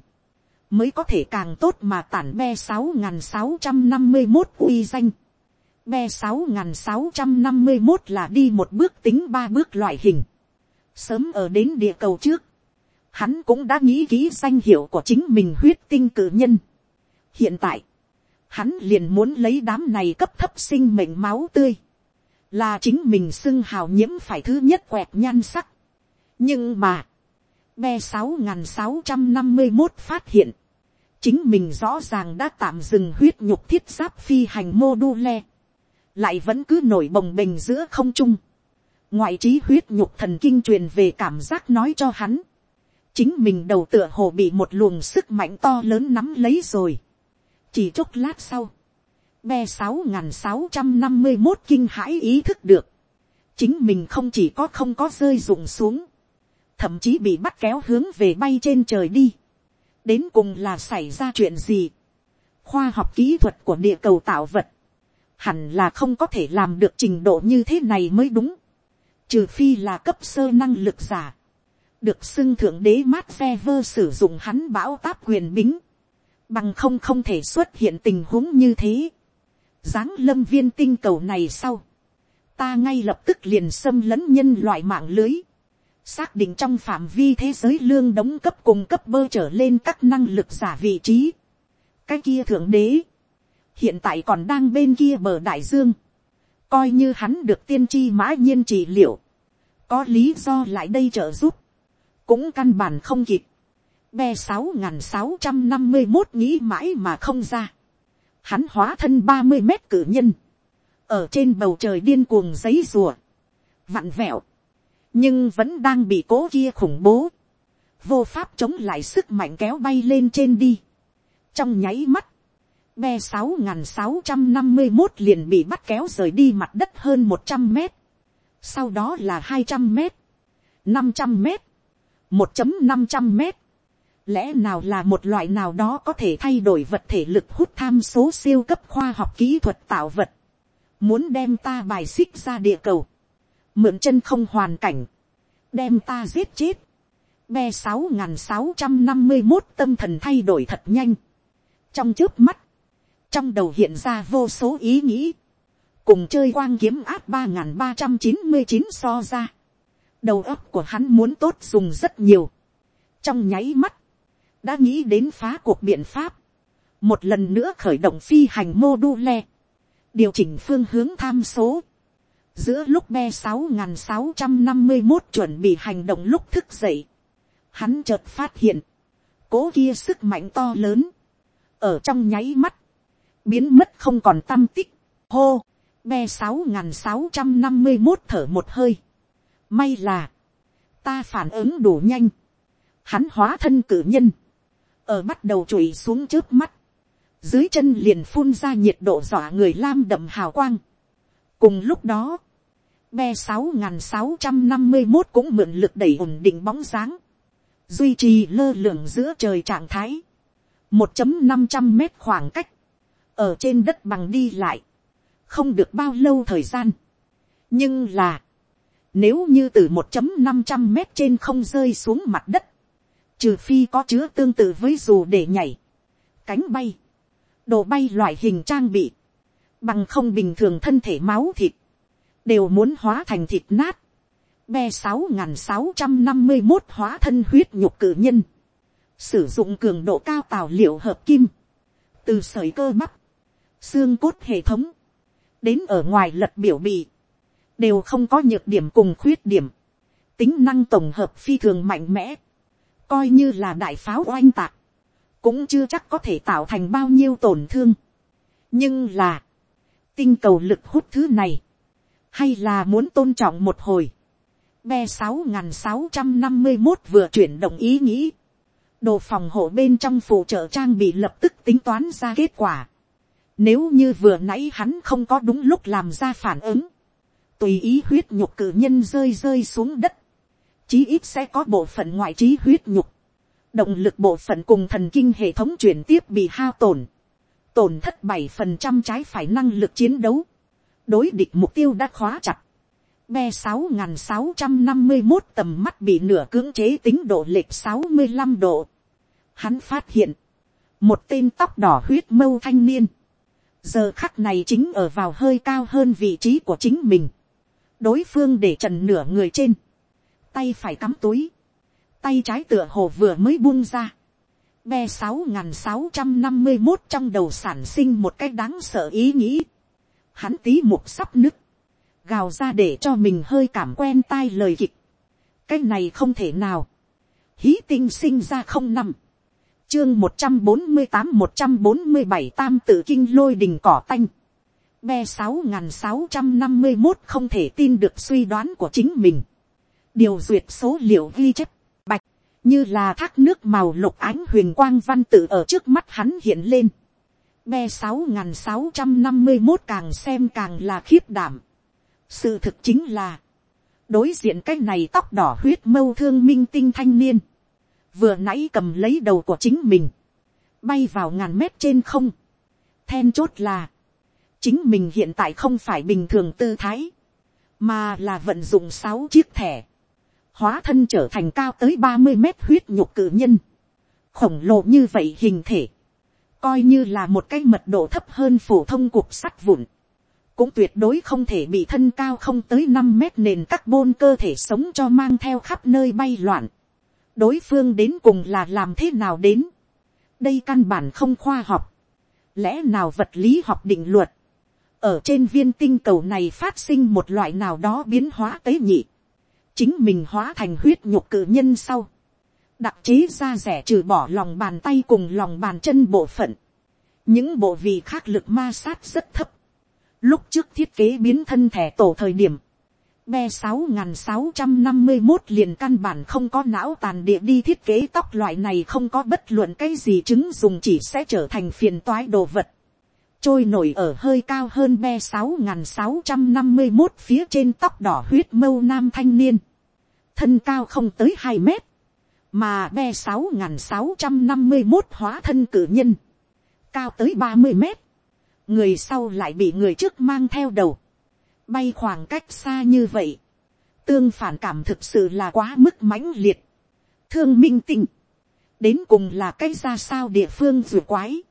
mới có thể càng tốt mà tản be sáu n sáu trăm năm mươi một uy danh. Be sáu n sáu trăm năm mươi một là đi một bước tính ba bước loại hình. Sớm ở đến địa cầu trước, hắn cũng đã nghĩ kỹ danh hiệu của chính mình huyết tinh cử nhân. Hiện tại, hắn liền muốn lấy đám này cấp thấp sinh mệnh máu tươi, là chính mình xưng hào nhiễm phải thứ nhất quẹt nhan sắc. nhưng mà, Be 6651 phát hiện. Chính mình rõ ràng đã tạm dừng huyết nhục thiết giáp phi hành mô đu le. Lại vẫn cứ nổi bồng bềnh giữa không trung. Ngoại trí huyết nhục thần kinh truyền về cảm giác nói cho hắn. Chính mình đầu tựa hồ bị một luồng sức mạnh to lớn nắm lấy rồi. Chỉ chốc lát sau. Be 6651 kinh hãi ý thức được. Chính mình không chỉ có không có rơi rụng xuống thậm chí bị bắt kéo hướng về bay trên trời đi đến cùng là xảy ra chuyện gì. khoa học kỹ thuật của địa cầu tạo vật, hẳn là không có thể làm được trình độ như thế này mới đúng. trừ phi là cấp sơ năng lực giả. được xưng thượng đế mát xe vơ sử dụng hắn bão táp quyền bính. bằng không không thể xuất hiện tình huống như thế. giáng lâm viên tinh cầu này sau. ta ngay lập tức liền xâm lấn nhân loại mạng lưới xác định trong phạm vi thế giới lương đóng cấp cùng cấp bơ trở lên các năng lực giả vị trí. cái kia thượng đế, hiện tại còn đang bên kia bờ đại dương, coi như hắn được tiên tri mã nhiên trị liệu, có lý do lại đây trợ giúp, cũng căn bản không kịp, be sáu n sáu trăm năm mươi một nghĩ mãi mà không ra, hắn hóa thân ba mươi mét cử nhân, ở trên bầu trời điên cuồng giấy rùa, vặn vẹo, nhưng vẫn đang bị cố kia khủng bố, vô pháp chống lại sức mạnh kéo bay lên trên đi, trong nháy mắt, be sáu n g h n sáu trăm năm mươi một liền bị bắt kéo rời đi mặt đất hơn một trăm mét, sau đó là hai trăm mét, năm trăm mét, một chấm năm trăm mét, lẽ nào là một loại nào đó có thể thay đổi vật thể lực hút tham số siêu cấp khoa học kỹ thuật tạo vật, muốn đem ta bài xích ra địa cầu, mượn chân không hoàn cảnh, đem ta giết chết, be sáu n g h n sáu trăm năm mươi một tâm thần thay đổi thật nhanh, trong trước mắt, trong đầu hiện ra vô số ý nghĩ, cùng chơi quang kiếm áp ba n g h n ba trăm chín mươi chín so ra, đầu óc của hắn muốn tốt dùng rất nhiều, trong nháy mắt, đã nghĩ đến phá cuộc biện pháp, một lần nữa khởi động phi hành mô đu le, điều chỉnh phương hướng tham số, giữa lúc be sáu n g h n sáu trăm năm mươi một chuẩn bị hành động lúc thức dậy, hắn chợt phát hiện, cố kia sức mạnh to lớn, ở trong nháy mắt, biến mất không còn tâm tích, hô, be sáu n g h n sáu trăm năm mươi một thở một hơi, may là, ta phản ứng đủ nhanh, hắn hóa thân cử nhân, ở bắt đầu chùi xuống trước mắt, dưới chân liền phun ra nhiệt độ dọa người lam đậm hào quang cùng lúc đó, be sáu n g h n sáu trăm năm mươi một cũng mượn lực đẩy ổn định bóng dáng, duy trì lơ lửng giữa trời trạng thái, một chấm năm trăm mét khoảng cách, ở trên đất bằng đi lại, không được bao lâu thời gian. nhưng là, nếu như từ một chấm năm trăm mét trên không rơi xuống mặt đất, trừ phi có chứa tương tự với dù để nhảy, cánh bay, đồ bay loại hình trang bị, bằng không bình thường thân thể máu thịt, đều muốn hóa thành thịt nát, be sáu n g h n sáu trăm năm mươi một hóa thân huyết nhục cử nhân, sử dụng cường độ cao tào liệu hợp kim, từ sởi cơ bắp, xương cốt hệ thống, đến ở ngoài lật biểu bị, đều không có nhược điểm cùng khuyết điểm, tính năng tổng hợp phi thường mạnh mẽ, coi như là đại pháo oanh tạc, cũng chưa chắc có thể tạo thành bao nhiêu tổn thương. nhưng là, tinh cầu lực hút thứ này, hay là muốn tôn trọng một hồi, be sáu n g h n sáu trăm năm mươi một vừa chuyển động ý nghĩ, đồ phòng hộ bên trong phụ trợ trang bị lập tức tính toán ra kết quả, nếu như vừa nãy hắn không có đúng lúc làm ra phản ứng. Tùy ý huyết nhục cử nhân rơi rơi xuống đất. Chí ít sẽ có bộ phận ngoại trí huyết nhục. Động lực bộ phận cùng thần kinh hệ thống chuyển tiếp bị hao tổn. Tổn thất bảy phần trăm trái phải năng lực chiến đấu. Đối địch mục tiêu đã khóa chặt. Be sáu sáu trăm năm mươi một tầm mắt bị nửa cưỡng chế tính độ lệch sáu mươi 65 độ. Hắn phát hiện. Một tên tóc đỏ huyết mâu thanh niên giờ khắc này chính ở vào hơi cao hơn vị trí của chính mình, đối phương để trần nửa người trên, tay phải cắm túi, tay trái tựa hồ vừa mới buông ra, be sáu n g h n sáu trăm năm mươi một trong đầu sản sinh một cái đáng sợ ý nghĩ, hắn tí một sắp nứt, gào ra để cho mình hơi cảm quen tai lời kịch, cái này không thể nào, hí tinh sinh ra không năm, chương một trăm bốn mươi tám một trăm bốn mươi bảy tam tự kinh lôi đình cỏ tanh. Be sáu n sáu trăm năm mươi một không thể tin được suy đoán của chính mình. Điều duyệt số liệu ghi chép, như là thác nước màu lục ánh huyền quang văn tự ở trước mắt hắn hiện lên. Be sáu n sáu trăm năm mươi một càng xem càng là khiếp đảm. Sự thực chính là, đối diện cái này tóc đỏ huyết mâu thương minh tinh thanh niên vừa nãy cầm lấy đầu của chính mình, bay vào ngàn mét trên không. Then chốt là, chính mình hiện tại không phải bình thường tư thái, mà là vận dụng sáu chiếc thẻ, hóa thân trở thành cao tới ba mươi mét huyết nhục cử nhân, khổng lồ như vậy hình thể, coi như là một cái mật độ thấp hơn phổ thông cục sắt vụn, cũng tuyệt đối không thể bị thân cao không tới năm mét nền carbon cơ thể sống cho mang theo khắp nơi bay loạn. Đối phương đến cùng là làm thế nào đến, đây căn bản không khoa học, lẽ nào vật lý học định luật, ở trên viên tinh cầu này phát sinh một loại nào đó biến hóa tế nhị, chính mình hóa thành huyết nhục cự nhân sau, đặc chế ra rẻ trừ bỏ lòng bàn tay cùng lòng bàn chân bộ phận, những bộ vị khác lực ma sát rất thấp, lúc trước thiết kế biến thân thẻ tổ thời điểm, be sáu n sáu trăm năm mươi một liền căn bản không có não tàn địa đi thiết kế tóc loại này không có bất luận cái gì chứng dùng chỉ sẽ trở thành phiền toái đồ vật trôi nổi ở hơi cao hơn be sáu n sáu trăm năm mươi một phía trên tóc đỏ huyết mâu nam thanh niên, thân cao không tới hai mét, mà be sáu n sáu trăm năm mươi một hóa thân cử nhân, cao tới ba mươi mét, người sau lại bị người trước mang theo đầu, bay khoảng cách xa như vậy, tương phản cảm thực sự là quá mức mãnh liệt, thương minh tinh, đến cùng là cái ra sao địa phương vừa quái,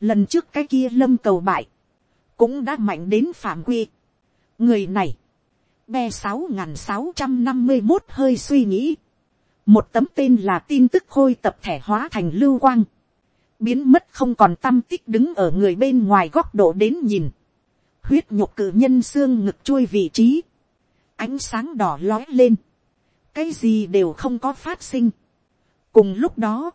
lần trước cái kia lâm cầu bại, cũng đã mạnh đến phạm quy. người này, be sáu n g h n sáu trăm năm mươi một hơi suy nghĩ, một tấm tên là tin tức khôi tập thể hóa thành lưu quang, biến mất không còn tâm tích đứng ở người bên ngoài góc độ đến nhìn, huyết nhục cử nhân xương ngực chui vị trí, ánh sáng đỏ lói lên, cái gì đều không có phát sinh. cùng lúc đó,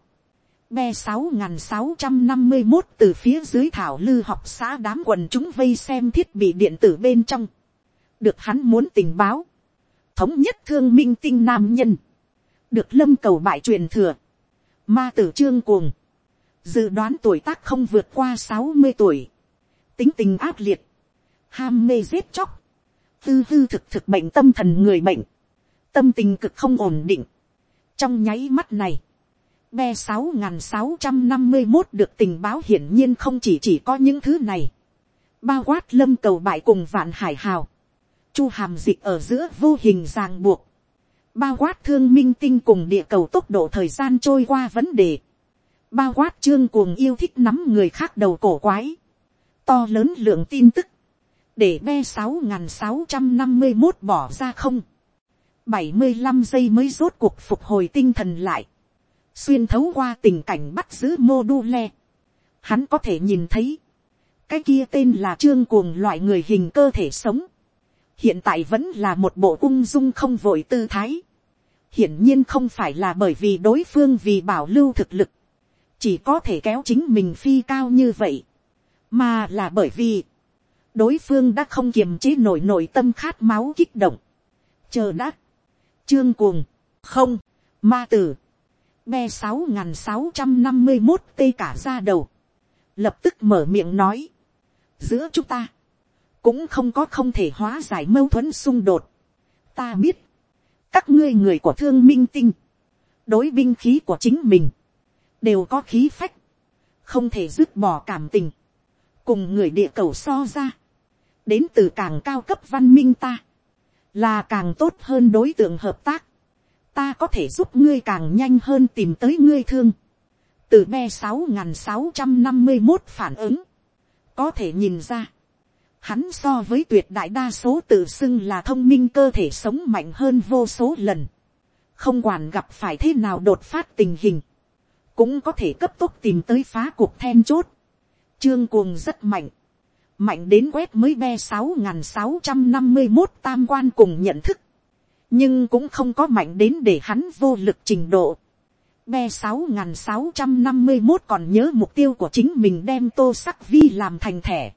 Be sáu sáu trăm năm mươi một từ phía dưới thảo lư học xã đám quần chúng vây xem thiết bị điện tử bên trong. Được hắn muốn tình báo. Thống nhất thương minh tinh nam nhân. Được lâm cầu bại truyền thừa. Ma tử trương cuồng. Dự đoán tuổi tác không vượt qua sáu mươi tuổi. Tính tình ác liệt. Ham mê giết chóc. Tư hư thực thực bệnh tâm thần người bệnh. Tâm tình cực không ổn định. Trong nháy mắt này be sáu n sáu trăm năm mươi một được tình báo hiển nhiên không chỉ chỉ có những thứ này. Bao quát lâm cầu bại cùng vạn hải hào. Chu hàm dịch ở giữa vô hình ràng buộc. Bao quát thương minh tinh cùng địa cầu tốc độ thời gian trôi qua vấn đề. Bao quát trương cuồng yêu thích nắm người khác đầu cổ quái. To lớn lượng tin tức. Để be sáu n sáu trăm năm mươi một bỏ ra không. bảy mươi 75 giây mới rốt cuộc phục hồi tinh thần lại xuyên thấu qua tình cảnh bắt giữ mô đu le, hắn có thể nhìn thấy, cái kia tên là trương cuồng loại người hình cơ thể sống, hiện tại vẫn là một bộ ung dung không vội tư thái, hiển nhiên không phải là bởi vì đối phương vì bảo lưu thực lực, chỉ có thể kéo chính mình phi cao như vậy, mà là bởi vì, đối phương đã không kiềm chế nổi nội tâm khát máu kích động, chờ đã, trương cuồng, không, ma tử, be sáu n sáu trăm năm mươi một tê cả ra đầu, lập tức mở miệng nói, giữa chúng ta, cũng không có không thể hóa giải mâu thuẫn xung đột. ta biết, các ngươi người của thương minh tinh, đối binh khí của chính mình, đều có khí phách, không thể dứt bỏ cảm tình, cùng người địa cầu so ra, đến từ càng cao cấp văn minh ta, là càng tốt hơn đối tượng hợp tác ta có thể giúp ngươi càng nhanh hơn tìm tới ngươi thương. từ be sáu n sáu trăm năm mươi một phản ứng, có thể nhìn ra, hắn so với tuyệt đại đa số tự xưng là thông minh cơ thể sống mạnh hơn vô số lần, không quản gặp phải thế nào đột phát tình hình, cũng có thể cấp tốc tìm tới phá cuộc then chốt. Trương cuồng rất mạnh, mạnh đến quét mới be sáu n sáu trăm năm mươi một tam quan cùng nhận thức, nhưng cũng không có mạnh đến để hắn vô lực trình độ. Be sáu n sáu trăm năm mươi một còn nhớ mục tiêu của chính mình đem tô sắc vi làm thành thẻ.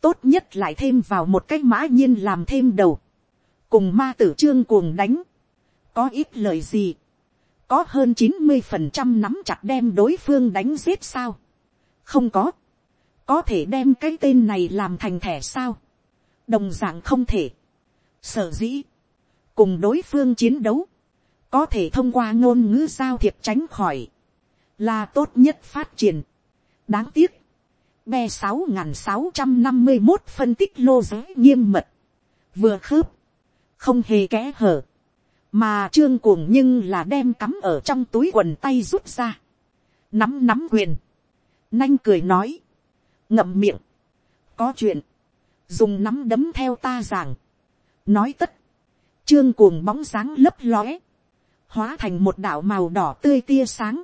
Tốt nhất lại thêm vào một cách mã nhiên làm thêm đầu. Cùng ma tử trương cuồng đánh. Có ít lời gì. Có hơn chín mươi phần trăm nắm chặt đem đối phương đánh giết sao. Không có. Có thể đem cái tên này làm thành thẻ sao. Đồng dạng không thể. Sở dĩ cùng đối phương chiến đấu, có thể thông qua ngôn ngữ giao thiệp tránh khỏi, là tốt nhất phát triển. đáng tiếc, be sáu n g h n sáu trăm năm mươi một phân tích lô giới nghiêm mật, vừa khớp, không hề kẽ hở, mà trương cuồng nhưng là đem cắm ở trong túi quần tay rút ra, nắm nắm quyền, nanh cười nói, ngậm miệng, có chuyện, dùng nắm đấm theo ta giảng, nói tất trương cuồng bóng sáng lấp lóe, hóa thành một đạo màu đỏ tươi tia sáng,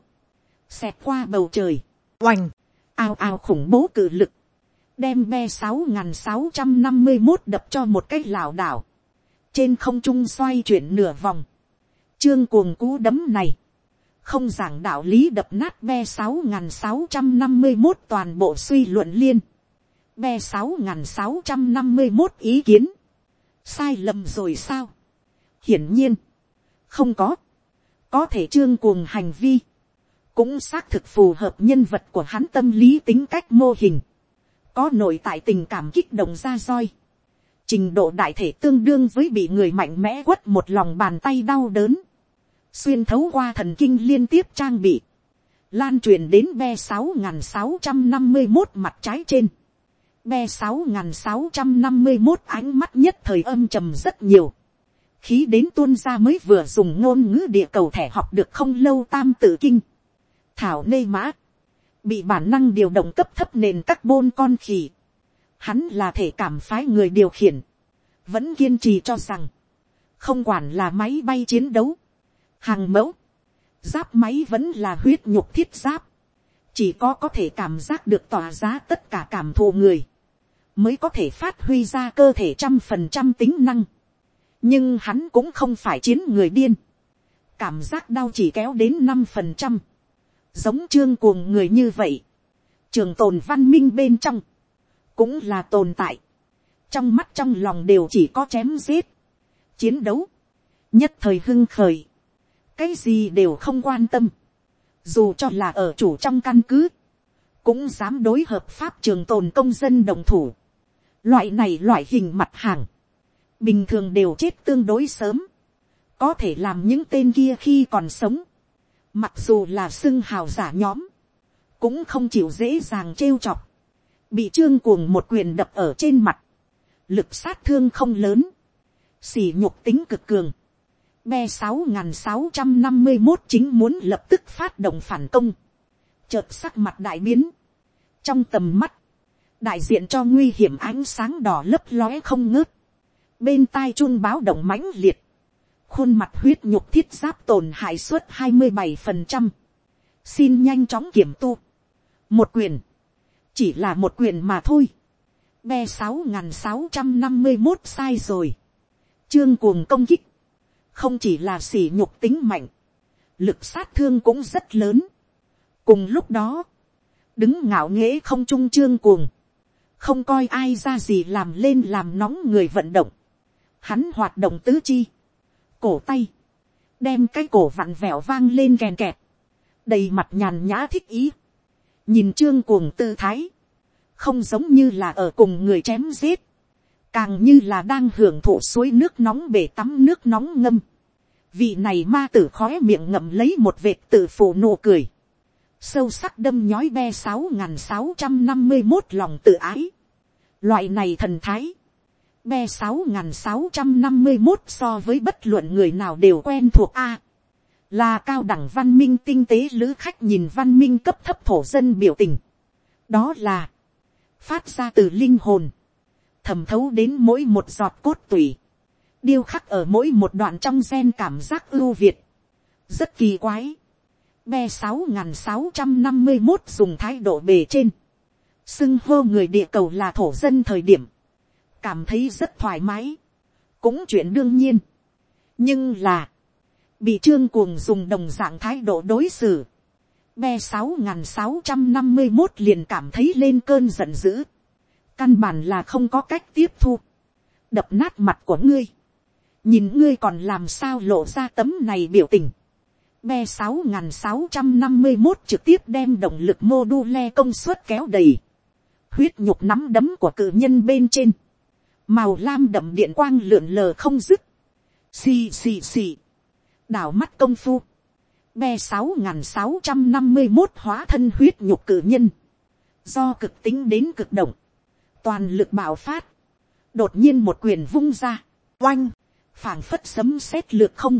xẹt qua bầu trời, oành, ao ao khủng bố cử lực, đem be sáu n sáu trăm năm mươi một đập cho một cái lảo đảo, trên không trung xoay chuyển nửa vòng, trương cuồng cú đấm này, không giảng đạo lý đập nát be sáu n sáu trăm năm mươi một toàn bộ suy luận liên, be sáu n sáu trăm năm mươi một ý kiến, sai lầm rồi sao, hiển nhiên, không có, có thể trương cuồng hành vi, cũng xác thực phù hợp nhân vật của hắn tâm lý tính cách mô hình, có nội tại tình cảm kích động ra roi, trình độ đại thể tương đương với bị người mạnh mẽ quất một lòng bàn tay đau đớn, xuyên thấu qua thần kinh liên tiếp trang bị, lan truyền đến be sáu n sáu trăm năm mươi một mặt trái trên, be sáu n sáu trăm năm mươi một ánh mắt nhất thời âm trầm rất nhiều, khí đến tuôn ra mới vừa dùng ngôn ngữ địa cầu thẻ học được không lâu tam tự kinh, thảo nê mã, bị bản năng điều động cấp thấp nền các bôn con khỉ, hắn là thể cảm phái người điều khiển, vẫn kiên trì cho rằng, không quản là máy bay chiến đấu, hàng mẫu, giáp máy vẫn là huyết nhục thiết giáp, chỉ có có thể cảm giác được tỏa giá tất cả cảm thụ người, mới có thể phát huy ra cơ thể trăm phần trăm tính năng nhưng hắn cũng không phải chiến người điên, cảm giác đau chỉ kéo đến năm phần trăm, giống trương cuồng người như vậy, trường tồn văn minh bên trong, cũng là tồn tại, trong mắt trong lòng đều chỉ có chém giết, chiến đấu, nhất thời hưng khởi, cái gì đều không quan tâm, dù cho là ở chủ trong căn cứ, cũng dám đối hợp pháp trường tồn công dân đồng thủ. Loại này loại hình mặt hàng, bình thường đều chết tương đối sớm, có thể làm những tên kia khi còn sống, mặc dù là xưng hào giả nhóm, cũng không chịu dễ dàng trêu chọc, bị trương cuồng một quyền đập ở trên mặt, lực sát thương không lớn, xỉ nhục tính cực cường, be sáu n sáu trăm năm mươi một chính muốn lập tức phát động phản công, chợt sắc mặt đại biến, trong tầm mắt, đại diện cho nguy hiểm ánh sáng đỏ lấp lóe không ngớt, bên tai chun báo động mãnh liệt, khuôn mặt huyết nhục thiết giáp tổn hại suốt hai mươi bảy phần trăm, xin nhanh chóng kiểm tu, một quyền, chỉ là một quyền mà thôi, be sáu n sáu trăm năm mươi một sai rồi, trương cuồng công kích, không chỉ là sỉ nhục tính mạnh, lực sát thương cũng rất lớn. cùng lúc đó, đứng ngạo nghễ không trung trương cuồng, không coi ai ra gì làm lên làm nóng người vận động, hắn hoạt động tứ chi, cổ tay, đem cái cổ vặn vẹo vang lên kèn kẹt, đầy mặt nhàn nhã thích ý, nhìn trương cuồng tư thái, không giống như là ở cùng người chém giết, càng như là đang hưởng thụ suối nước nóng bể tắm nước nóng ngâm. vị này ma tử khói miệng ngậm lấy một vệt tử phủ nụ cười, sâu sắc đâm nhói be sáu n g h n sáu trăm năm mươi một lòng tự ái. loại này thần thái, be sáu n g h n sáu trăm năm mươi một so với bất luận người nào đều quen thuộc a. là cao đẳng văn minh tinh tế lữ khách nhìn văn minh cấp thấp thổ dân biểu tình. đó là, phát ra từ linh hồn, thẩm thấu đến mỗi một giọt cốt tủy, điêu khắc ở mỗi một đoạn trong gen cảm giác ưu việt, rất kỳ quái, be sáu n g h n sáu trăm năm mươi một dùng thái độ bề trên, xưng hô người địa cầu là thổ dân thời điểm, cảm thấy rất thoải mái, cũng chuyện đương nhiên, nhưng là, bị trương cuồng dùng đồng dạng thái độ đối xử, be sáu n g h n sáu trăm năm mươi một liền cảm thấy lên cơn giận dữ, căn bản là không có cách tiếp thu, đập nát mặt của ngươi, nhìn ngươi còn làm sao lộ ra tấm này biểu tình, be sáu n g h n sáu trăm năm mươi một trực tiếp đem động lực mô đu le công suất kéo đầy, huyết nhục nắm đấm của cự nhân bên trên, màu lam đậm điện quang lượn lờ không dứt, xì xì xì, đảo mắt công phu, be sáu n g h n sáu trăm năm mươi một hóa thân huyết nhục cử nhân, do cực tính đến cực động, toàn lực bạo phát, đột nhiên một quyền vung ra, oanh, phảng phất sấm sét lược không,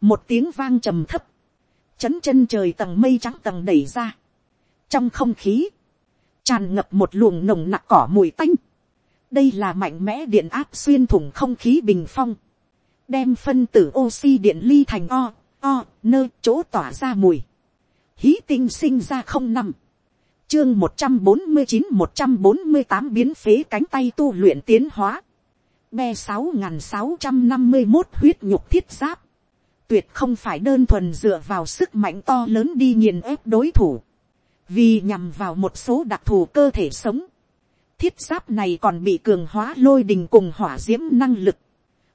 một tiếng vang trầm thấp, chấn chân trời tầng mây trắng tầng đẩy ra, trong không khí, tràn ngập một luồng nồng nặc cỏ mùi tanh, đây là mạnh mẽ điện áp xuyên thủng không khí bình phong, đem phân tử oxy điện ly thành o, o, nơi chỗ tỏa ra mùi, hí tinh sinh ra không năm, chương một trăm bốn mươi chín một trăm bốn mươi tám biến phế cánh tay tu luyện tiến hóa. Be sáu n sáu trăm năm mươi một huyết nhục thiết giáp. Tuyệt không phải đơn thuần dựa vào sức mạnh to lớn đi nghiền ép đối thủ. Vì nhằm vào một số đặc thù cơ thể sống. Thiết giáp này còn bị cường hóa lôi đình cùng hỏa diễm năng lực.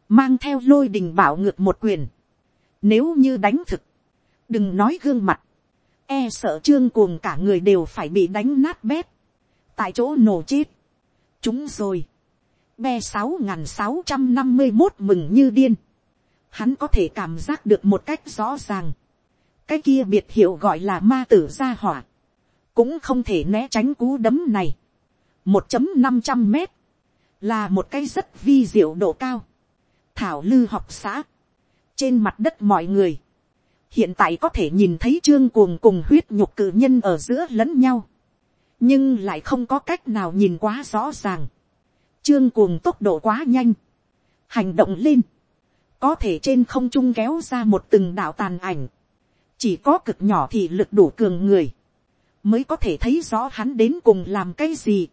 Mang theo lôi đình bảo ngược một quyền. Nếu như đánh thực. Đừng nói gương mặt e sợ trương cuồng cả người đều phải bị đánh nát bét, tại chỗ nổ chết. chúng rồi, be sáu n g h n sáu trăm năm mươi một mừng như điên, hắn có thể cảm giác được một cách rõ ràng, cái kia biệt hiệu gọi là ma tử gia hỏa, cũng không thể né tránh cú đấm này, một chấm năm trăm mét, là một cái rất vi diệu độ cao, thảo lư học xã, trên mặt đất mọi người, hiện tại có thể nhìn thấy trương cuồng cùng huyết nhục cử nhân ở giữa lẫn nhau, nhưng lại không có cách nào nhìn quá rõ ràng. Trương cuồng tốc độ quá nhanh, hành động lên, có thể trên không trung kéo ra một từng đạo tàn ảnh, chỉ có cực nhỏ thì lực đủ cường người, mới có thể thấy rõ hắn đến cùng làm cái gì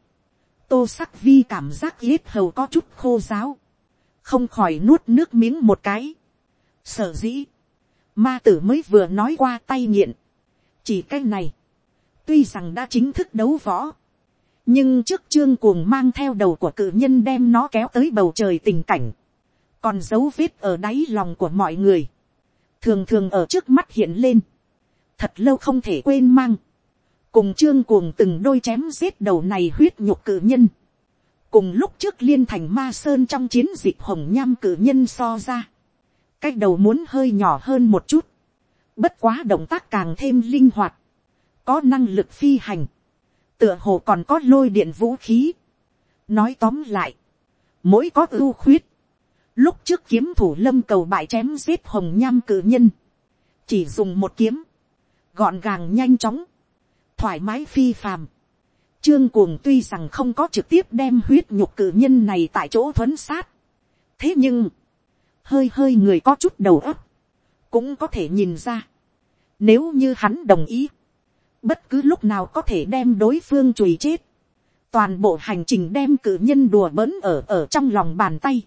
tô sắc vi cảm giác yết hầu có chút khô giáo, không khỏi nuốt nước miếng một cái. sở dĩ, ma tử mới vừa nói qua tay nghiện. chỉ cái này, tuy rằng đã chính thức đấu võ, nhưng trước trương cuồng mang theo đầu của cự nhân đem nó kéo tới bầu trời tình cảnh, còn dấu vết ở đáy lòng của mọi người, thường thường ở trước mắt hiện lên, thật lâu không thể quên mang, cùng trương cuồng từng đôi chém giết đầu này huyết nhục cự nhân, cùng lúc trước liên thành ma sơn trong chiến dịch hồng nham cử nhân so ra, cái đầu muốn hơi nhỏ hơn một chút, bất quá động tác càng thêm linh hoạt, có năng lực phi hành, tựa hồ còn có lôi điện vũ khí. nói tóm lại, mỗi có ưu khuyết, lúc trước kiếm thủ lâm cầu bại chém giết hồng nham cử nhân, chỉ dùng một kiếm, gọn gàng nhanh chóng, thoải mái phi phàm. Trương cuồng tuy rằng không có trực tiếp đem huyết nhục cử nhân này tại chỗ thuấn sát. thế nhưng, hơi hơi người có chút đầu óc, cũng có thể nhìn ra, nếu như hắn đồng ý, bất cứ lúc nào có thể đem đối phương chùi chết, toàn bộ hành trình đem cử nhân đùa bỡn ở ở trong lòng bàn tay,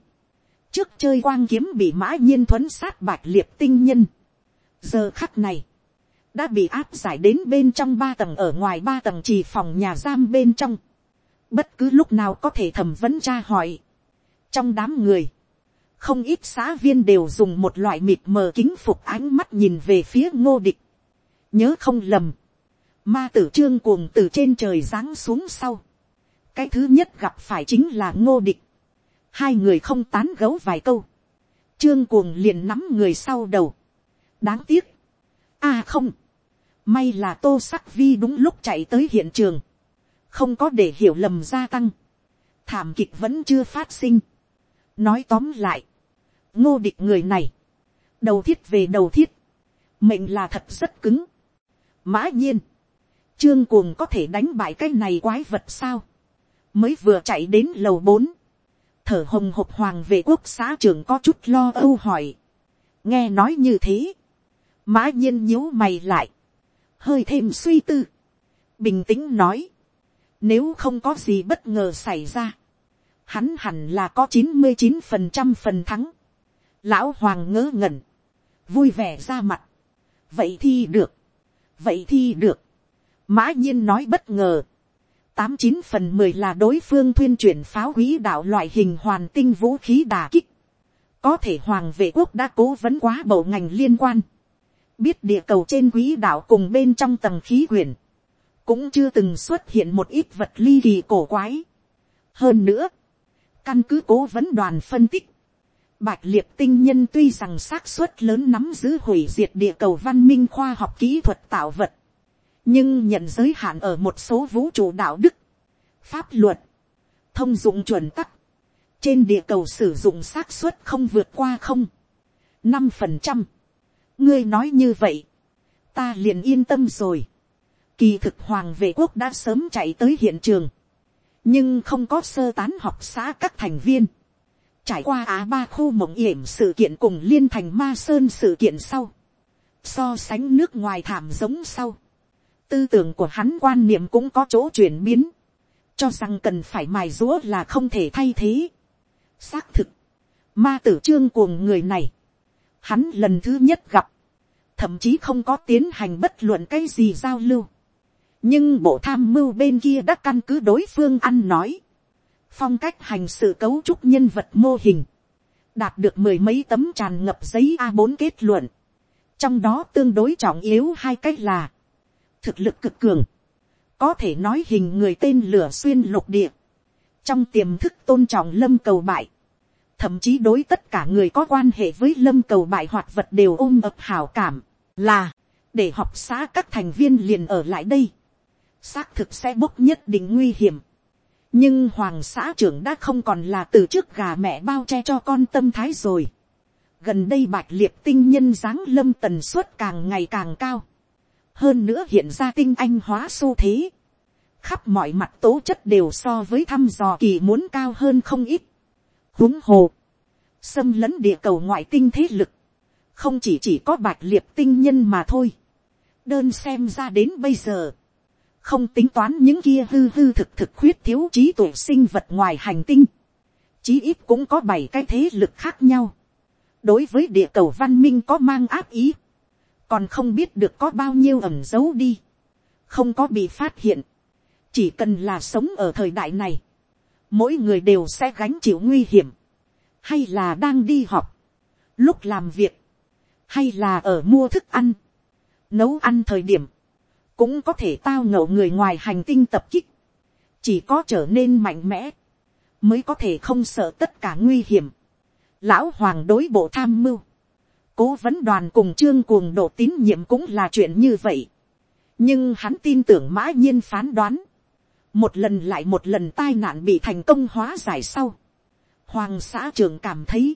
trước chơi quang kiếm bị mã nhiên thuấn sát bạch liệt tinh nhân, giờ khắc này, đã bị áp giải đến bên trong ba tầng ở ngoài ba tầng chỉ phòng nhà giam bên trong, bất cứ lúc nào có thể thẩm vấn tra hỏi, trong đám người, không ít xã viên đều dùng một loại mịt mờ kính phục ánh mắt nhìn về phía ngô địch. nhớ không lầm, ma tử trương cuồng từ trên trời giáng xuống sau. cái thứ nhất gặp phải chính là ngô địch. hai người không tán gấu vài câu. trương cuồng liền nắm người sau đầu. đáng tiếc. à không may là tô sắc vi đúng lúc chạy tới hiện trường. không có để hiểu lầm gia tăng. thảm kịch vẫn chưa phát sinh. nói tóm lại. Ngô địch người này, đầu thiết về đầu thiết, mệnh là thật rất cứng. mã nhiên, trương cuồng có thể đánh bại cái này quái vật sao, mới vừa chạy đến lầu bốn, thở hồng hộc hoàng về quốc xã trưởng có chút lo âu hỏi, nghe nói như thế, mã nhiên nhíu mày lại, hơi thêm suy tư, bình tĩnh nói, nếu không có gì bất ngờ xảy ra, hắn hẳn là có chín mươi chín phần trăm phần thắng, Lão hoàng ngớ ngẩn. Vui vẻ ra mặt. Vậy thì được. Vậy thì được. Mã nhiên nói bất ngờ. Tám chín phần mười là đối phương thuyên chuyển pháo quý đạo loại hình hoàn tinh vũ khí đà kích. Có thể hoàng vệ quốc đã cố vấn quá bộ ngành liên quan. Biết địa cầu trên quỹ đạo cùng bên trong tầng khí quyển. Cũng chưa từng xuất hiện một ít vật ly kỳ cổ quái. Hơn nữa. Căn cứ cố vấn đoàn phân tích Bạch liệt tinh nhân tuy rằng xác suất lớn nắm giữ hủy diệt địa cầu văn minh khoa học kỹ thuật tạo vật. Nhưng nhận giới hạn ở một số vũ trụ đạo đức, pháp luật, thông dụng chuẩn tắc. Trên địa cầu sử dụng xác suất không vượt qua không. năm phần trăm Ngươi nói như vậy. Ta liền yên tâm rồi. Kỳ thực hoàng vệ quốc đã sớm chạy tới hiện trường. Nhưng không có sơ tán học xã các thành viên Trải qua Á ba khu mộng yểm sự kiện cùng liên thành ma sơn sự kiện sau. So sánh nước ngoài thảm giống sau. tư tưởng của hắn quan niệm cũng có chỗ chuyển biến, cho rằng cần phải mài rũa là không thể thay thế. xác thực, ma tử trương cuồng người này, hắn lần thứ nhất gặp, thậm chí không có tiến hành bất luận cái gì giao lưu, nhưng bộ tham mưu bên kia đã căn cứ đối phương ăn nói, phong cách hành sự cấu trúc nhân vật mô hình, đạt được mười mấy tấm tràn ngập giấy a bốn kết luận, trong đó tương đối trọng yếu hai cách là, thực lực cực cường, có thể nói hình người tên lửa xuyên lục địa, trong tiềm thức tôn trọng lâm cầu bại, thậm chí đối tất cả người có quan hệ với lâm cầu bại hoạt vật đều ôm ập hào cảm, là, để học xã các thành viên liền ở lại đây, xác thực sẽ bốc nhất định nguy hiểm, nhưng hoàng xã trưởng đã không còn là từ trước gà mẹ bao che cho con tâm thái rồi. gần đây bạch liệt tinh nhân dáng lâm tần suất càng ngày càng cao. hơn nữa hiện ra tinh anh hóa xu thế. khắp mọi mặt tố chất đều so với thăm dò kỳ muốn cao hơn không ít huống hồ, xâm lấn địa cầu ngoại tinh thế lực, không chỉ chỉ có bạch liệt tinh nhân mà thôi. đơn xem ra đến bây giờ, không tính toán những kia hư hư thực thực khuyết thiếu trí tuệ sinh vật ngoài hành tinh, chí ít cũng có bảy cái thế lực khác nhau, đối với địa cầu văn minh có mang áp ý, còn không biết được có bao nhiêu ẩm giấu đi, không có bị phát hiện, chỉ cần là sống ở thời đại này, mỗi người đều sẽ gánh chịu nguy hiểm, hay là đang đi học, lúc làm việc, hay là ở mua thức ăn, nấu ăn thời điểm, cũng có thể tao ngộ người ngoài hành tinh tập kích, chỉ có trở nên mạnh mẽ, mới có thể không sợ tất cả nguy hiểm. Lão hoàng đối bộ tham mưu, cố vấn đoàn cùng trương cuồng độ tín nhiệm cũng là chuyện như vậy. nhưng hắn tin tưởng mã nhiên phán đoán, một lần lại một lần tai nạn bị thành công hóa giải sau. Hoàng xã trường cảm thấy,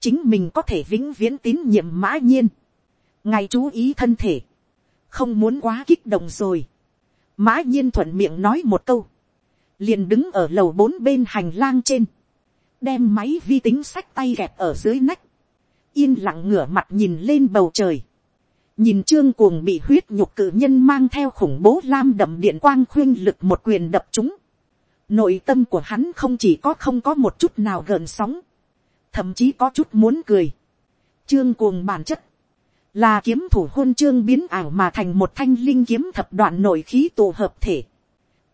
chính mình có thể vĩnh viễn tín nhiệm mã nhiên. ngài chú ý thân thể, không muốn quá kích động rồi. mã nhiên thuận miệng nói một câu, liền đứng ở lầu bốn bên hành lang trên, đem máy vi tính sách tay gẹp ở dưới nách, yên lặng ngửa mặt nhìn lên bầu trời, nhìn trương cuồng bị huyết nhục cự nhân mang theo khủng bố lam đậm điện quang khuyên lực một quyền đập chúng, nội tâm của hắn không chỉ có không có một chút nào gợn sóng, thậm chí có chút muốn cười. Trương cuồng bản chất, là kiếm thủ hôn trương biến ảo mà thành một thanh linh kiếm thập đoạn nội khí tụ hợp thể.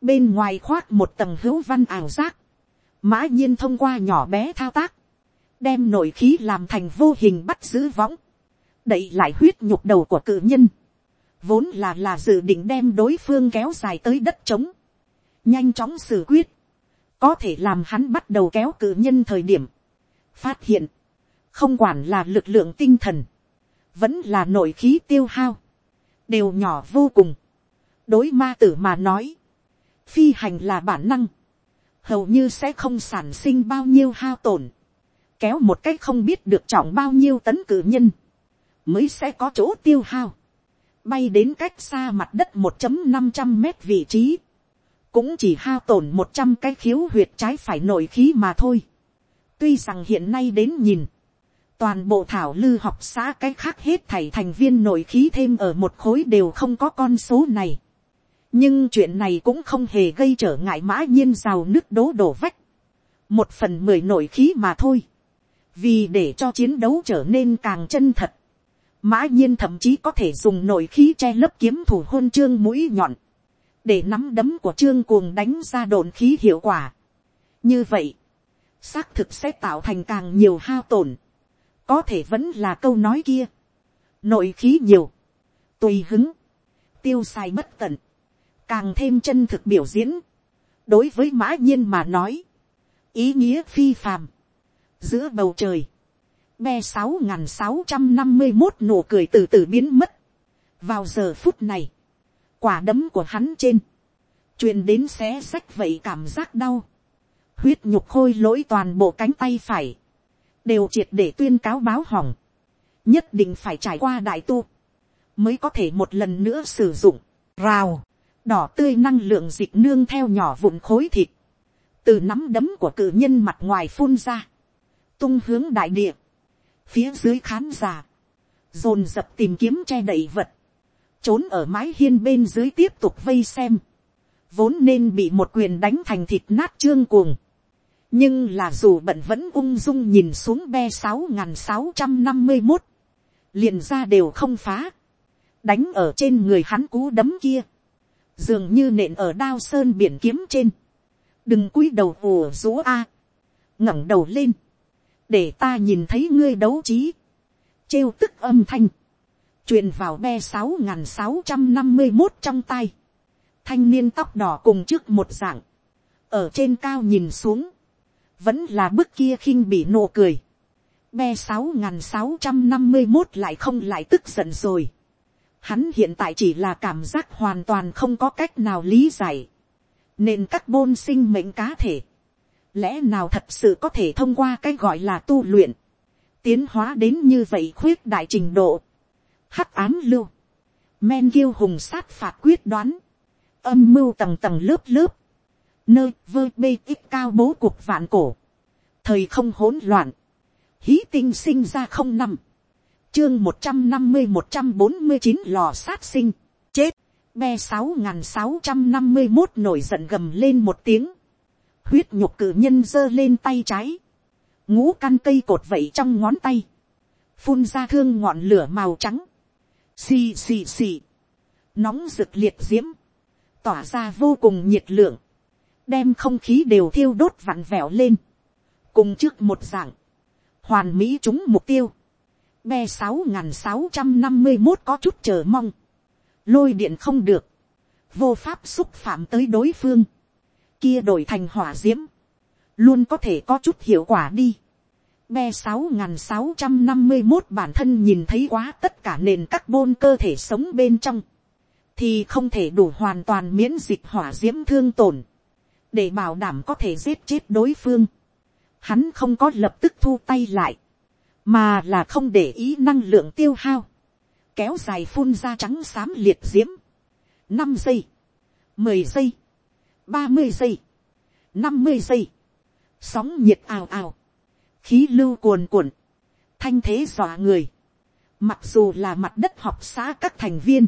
Bên ngoài khoác một tầng hữu văn ảo giác, mã nhiên thông qua nhỏ bé thao tác, đem nội khí làm thành vô hình bắt giữ võng, đậy lại huyết nhục đầu của cự nhân, vốn là là dự định đem đối phương kéo dài tới đất trống, nhanh chóng xử quyết, có thể làm hắn bắt đầu kéo cự nhân thời điểm, phát hiện, không quản là lực lượng tinh thần, vẫn là nội khí tiêu hao, đều nhỏ vô cùng. đối ma tử mà nói, phi hành là bản năng, hầu như sẽ không sản sinh bao nhiêu hao tổn, kéo một cách không biết được trọng bao nhiêu tấn cử nhân, mới sẽ có chỗ tiêu hao, bay đến cách xa mặt đất một năm trăm mét vị trí, cũng chỉ hao tổn một trăm cái khiếu huyệt trái phải nội khí mà thôi. tuy rằng hiện nay đến nhìn, toàn bộ thảo lư học xã cái khác hết thảy thành viên nội khí thêm ở một khối đều không có con số này. nhưng chuyện này cũng không hề gây trở ngại mã nhiên rào nước đố đổ vách. một phần mười nội khí mà thôi. vì để cho chiến đấu trở nên càng chân thật mã nhiên thậm chí có thể dùng nội khí che lấp kiếm thủ hôn trương mũi nhọn. để nắm đấm của trương cuồng đánh ra đồn khí hiệu quả. như vậy, xác thực sẽ tạo thành càng nhiều hao tổn. Có thể vẫn là câu nói kia, nội khí nhiều, tùy hứng, tiêu xài bất tận, càng thêm chân thực biểu diễn, đối với mã nhiên mà nói, ý nghĩa phi phàm, giữa bầu trời, be sáu n g h n sáu trăm năm mươi một nụ cười từ từ biến mất, vào giờ phút này, quả đấm của hắn trên, truyền đến xé sách vậy cảm giác đau, huyết nhục khôi lỗi toàn bộ cánh tay phải, đều triệt để tuyên cáo báo hỏng, nhất định phải trải qua đại tu, mới có thể một lần nữa sử dụng, rào, đỏ tươi năng lượng dịch nương theo nhỏ vụn khối thịt, từ nắm đấm của cự nhân mặt ngoài phun ra, tung hướng đại địa, phía dưới khán giả, dồn dập tìm kiếm che đậy vật, trốn ở mái hiên bên dưới tiếp tục vây xem, vốn nên bị một quyền đánh thành thịt nát trương cuồng, nhưng là dù bận vẫn ung dung nhìn xuống be sáu n sáu trăm năm mươi một, liền ra đều không phá, đánh ở trên người hắn cú đấm kia, dường như nện ở đao sơn biển kiếm trên, đừng cúi đầu ùa rúa a, ngẩng đầu lên, để ta nhìn thấy ngươi đấu trí, trêu tức âm thanh, truyền vào be sáu n sáu trăm năm mươi một trong tay, thanh niên tóc đỏ cùng trước một dạng, ở trên cao nhìn xuống, vẫn là bức kia khinh bị nụ cười, be sáu n sáu trăm năm mươi một lại không lại tức giận rồi, hắn hiện tại chỉ là cảm giác hoàn toàn không có cách nào lý giải, nên các bôn sinh mệnh cá thể, lẽ nào thật sự có thể thông qua cái gọi là tu luyện, tiến hóa đến như vậy khuyết đại trình độ, hắc ám lưu, men kiêu hùng sát phạt quyết đoán, âm mưu tầng tầng lớp lớp, nơi vơ bê ít cao bố cuộc vạn cổ, thời không hỗn loạn, hí tinh sinh ra không năm, chương một trăm năm mươi một trăm bốn mươi chín lò sát sinh, chết, be sáu n sáu trăm năm mươi một nổi giận gầm lên một tiếng, huyết nhục cử nhân giơ lên tay trái, ngũ căn cây cột vậy trong ngón tay, phun ra thương ngọn lửa màu trắng, xì xì xì, nóng rực liệt diễm, tỏa ra vô cùng nhiệt lượng, đem không khí đều thiêu đốt vặn vẹo lên, cùng trước một dạng, hoàn mỹ trúng mục tiêu, be sáu n sáu trăm năm mươi một có chút chờ mong, lôi điện không được, vô pháp xúc phạm tới đối phương, kia đổi thành hỏa d i ễ m luôn có thể có chút hiệu quả đi. Be sáu n sáu trăm năm mươi một bản thân nhìn thấy quá tất cả nền carbon cơ thể sống bên trong, thì không thể đủ hoàn toàn miễn dịch hỏa d i ễ m thương tổn, để bảo đảm có thể giết chết đối phương. Hắn không có lập tức thu tay lại, mà là không để ý năng lượng tiêu hao, kéo dài phun ra trắng xám liệt diễm, năm giây, mười giây, ba mươi giây, năm mươi giây, sóng nhiệt ào ào, khí lưu cuồn cuộn, thanh thế dọa người, mặc dù là mặt đất học xã các thành viên,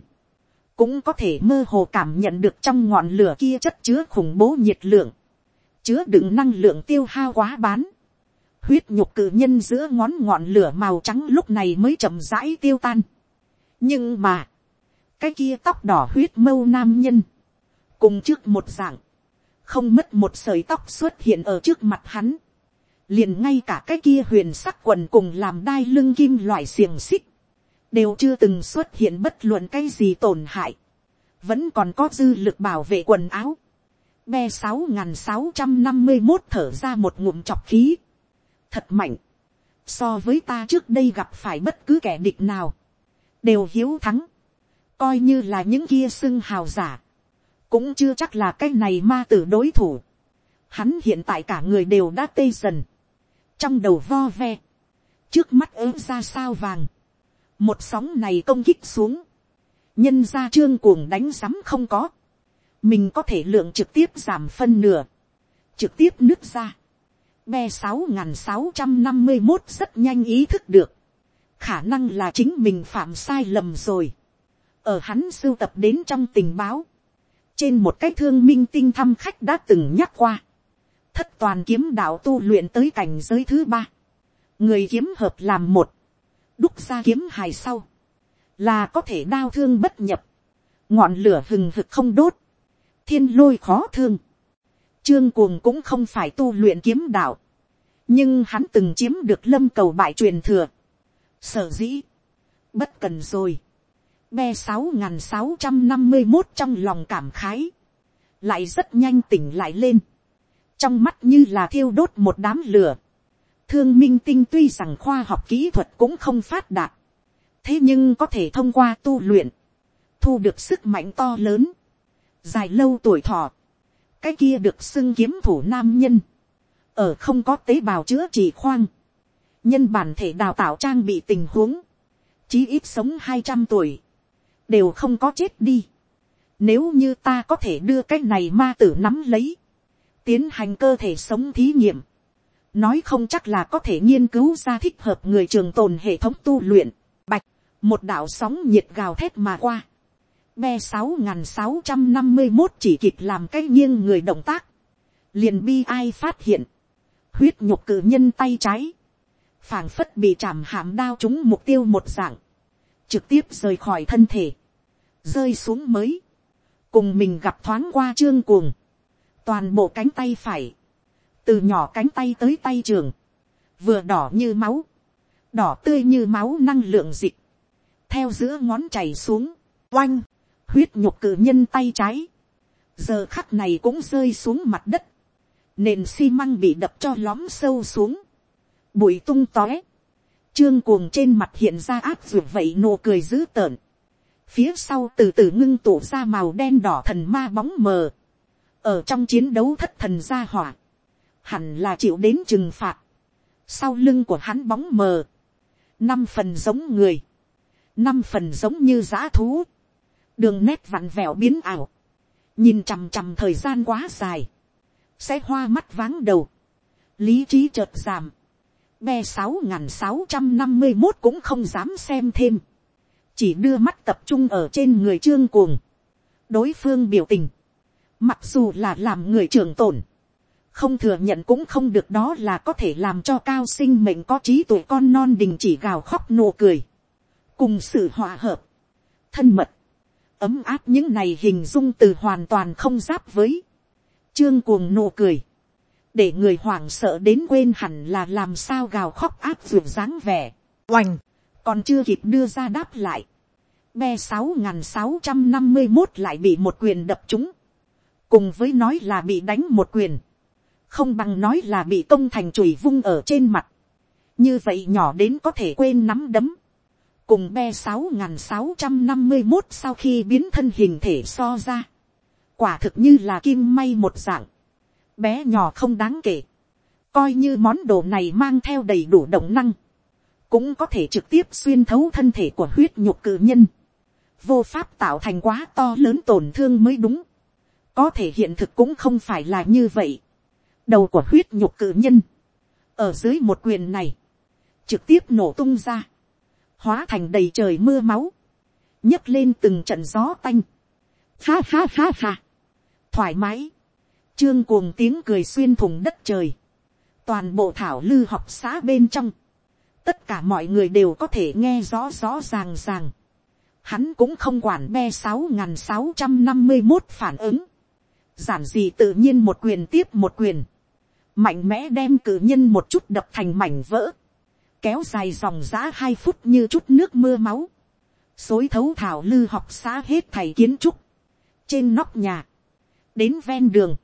cũng có thể mơ hồ cảm nhận được trong ngọn lửa kia chất chứa khủng bố nhiệt lượng, chứa đựng năng lượng tiêu hao quá bán, huyết nhục cự nhân giữa ngón ngọn lửa màu trắng lúc này mới chậm rãi tiêu tan. nhưng mà, cái kia tóc đỏ huyết mâu nam nhân, cùng trước một dạng, không mất một sợi tóc xuất hiện ở trước mặt hắn, liền ngay cả cái kia huyền sắc quần cùng làm đai lưng kim loại xiềng xích, đều chưa từng xuất hiện bất luận cái gì tổn hại, vẫn còn có dư lực bảo vệ quần áo, be sáu n sáu trăm năm mươi một thở ra một ngụm chọc khí, thật mạnh, so với ta trước đây gặp phải bất cứ kẻ địch nào, đều hiếu thắng, coi như là những kia xưng hào giả, cũng chưa chắc là cái này ma tử đối thủ. Hắn hiện tại cả người đều đã tê dần, trong đầu vo ve, trước mắt ớ ra sao vàng, một sóng này công kích xuống, nhân ra trương cuồng đánh rắm không có, mình có thể lượng trực tiếp giảm phân nửa, trực tiếp nước ra, be sáu n sáu trăm năm mươi một rất nhanh ý thức được, khả năng là chính mình phạm sai lầm rồi, ở hắn sưu tập đến trong tình báo, trên một cái thương minh tinh thăm khách đã từng nhắc qua, thất toàn kiếm đạo tu luyện tới cảnh giới thứ ba, người kiếm hợp làm một, đúc ra kiếm hài sau, là có thể đao thương bất nhập, ngọn lửa hừng hực không đốt, thiên lôi khó thương, trương cuồng cũng không phải tu luyện kiếm đạo, nhưng hắn từng chiếm được lâm cầu bại truyền thừa, sở dĩ, bất cần rồi, be sáu n sáu trăm năm mươi một trong lòng cảm khái, lại rất nhanh tỉnh lại lên, trong mắt như là thiêu đốt một đám lửa, thương minh tinh tuy rằng khoa học kỹ thuật cũng không phát đạt, thế nhưng có thể thông qua tu luyện, thu được sức mạnh to lớn, dài lâu tuổi thọ, cái kia được xưng kiếm thủ nam nhân, ở không có tế bào chữa trị khoang, nhân bản thể đào tạo trang bị tình huống, chí ít sống hai trăm tuổi, đều không có chết đi. Nếu như ta có thể đưa cái này ma tử nắm lấy, tiến hành cơ thể sống thí nghiệm, nói không chắc là có thể nghiên cứu ra thích hợp người trường tồn hệ thống tu luyện, bạch, một đạo sóng nhiệt gào thét mà qua, be sáu n sáu trăm năm mươi một chỉ kịp làm cái nghiêng người động tác, liền bi ai phát hiện, huyết nhục cử nhân tay trái, phảng phất bị chạm hàm đao trúng mục tiêu một dạng, trực tiếp rời khỏi thân thể, rơi xuống mới, cùng mình gặp thoáng qua trương cuồng, toàn bộ cánh tay phải, từ nhỏ cánh tay tới tay trường, vừa đỏ như máu, đỏ tươi như máu năng lượng dịch, theo giữa ngón chảy xuống, oanh, huyết nhục cử nhân tay trái, giờ khắc này cũng rơi xuống mặt đất, nền xi măng bị đập cho lóm sâu xuống, bụi tung tóe, trương cuồng trên mặt hiện ra áp d vậy nụ cười dữ tợn, phía sau từ từ ngưng tụ ra màu đen đỏ thần ma bóng mờ, ở trong chiến đấu thất thần ra hỏa, hẳn là chịu đến trừng phạt, sau lưng của hắn bóng mờ, năm phần giống người, năm phần giống như giã thú, đường nét vặn vẹo biến ảo, nhìn chằm chằm thời gian quá dài, sẽ hoa mắt váng đầu, lý trí chợt giảm, be sáu n g h n sáu trăm năm mươi một cũng không dám xem thêm, chỉ đưa mắt tập trung ở trên người trương cuồng, đối phương biểu tình, mặc dù là làm người trưởng tổn, không thừa nhận cũng không được đó là có thể làm cho cao sinh mệnh có trí tuổi con non đình chỉ gào khóc nụ cười, cùng sự hòa hợp, thân mật, ấm áp những này hình dung từ hoàn toàn không giáp với, trương cuồng nụ cười, để người hoảng sợ đến quên hẳn là làm sao gào khóc áp ruột dáng vẻ, oành, còn chưa kịp đưa ra đáp lại, be sáu n g h n sáu trăm năm mươi một lại bị một quyền đập chúng, cùng với nói là bị đánh một quyền, không bằng nói là bị công thành chùi vung ở trên mặt, như vậy nhỏ đến có thể quên nắm đấm, cùng be sáu n g h n sáu trăm năm mươi một sau khi biến thân hình thể so ra, quả thực như là kim may một dạng, bé nhỏ không đáng kể, coi như món đồ này mang theo đầy đủ động năng, cũng có thể trực tiếp xuyên thấu thân thể của huyết nhục cự nhân, vô pháp tạo thành quá to lớn tổn thương mới đúng, có thể hiện thực cũng không phải là như vậy, đầu của huyết nhục cự nhân, ở dưới một quyền này, trực tiếp nổ tung ra, hóa thành đầy trời mưa máu, nhấc lên từng trận gió tanh, ha ha ha ha, thoải mái, trương cuồng tiếng cười xuyên thủng đất trời, toàn bộ thảo lư học xã bên trong, tất cả mọi người đều có thể nghe rõ rõ ràng ràng, hắn cũng không quản be sáu n g h n sáu trăm năm mươi một phản ứng, giản dị tự nhiên một quyền tiếp một quyền, mạnh mẽ đem cử nhân một chút đập thành mảnh vỡ, kéo dài dòng giá hai phút như chút nước mưa máu, xối thấu thảo lư học xã hết thầy kiến trúc, trên nóc nhà, đến ven đường,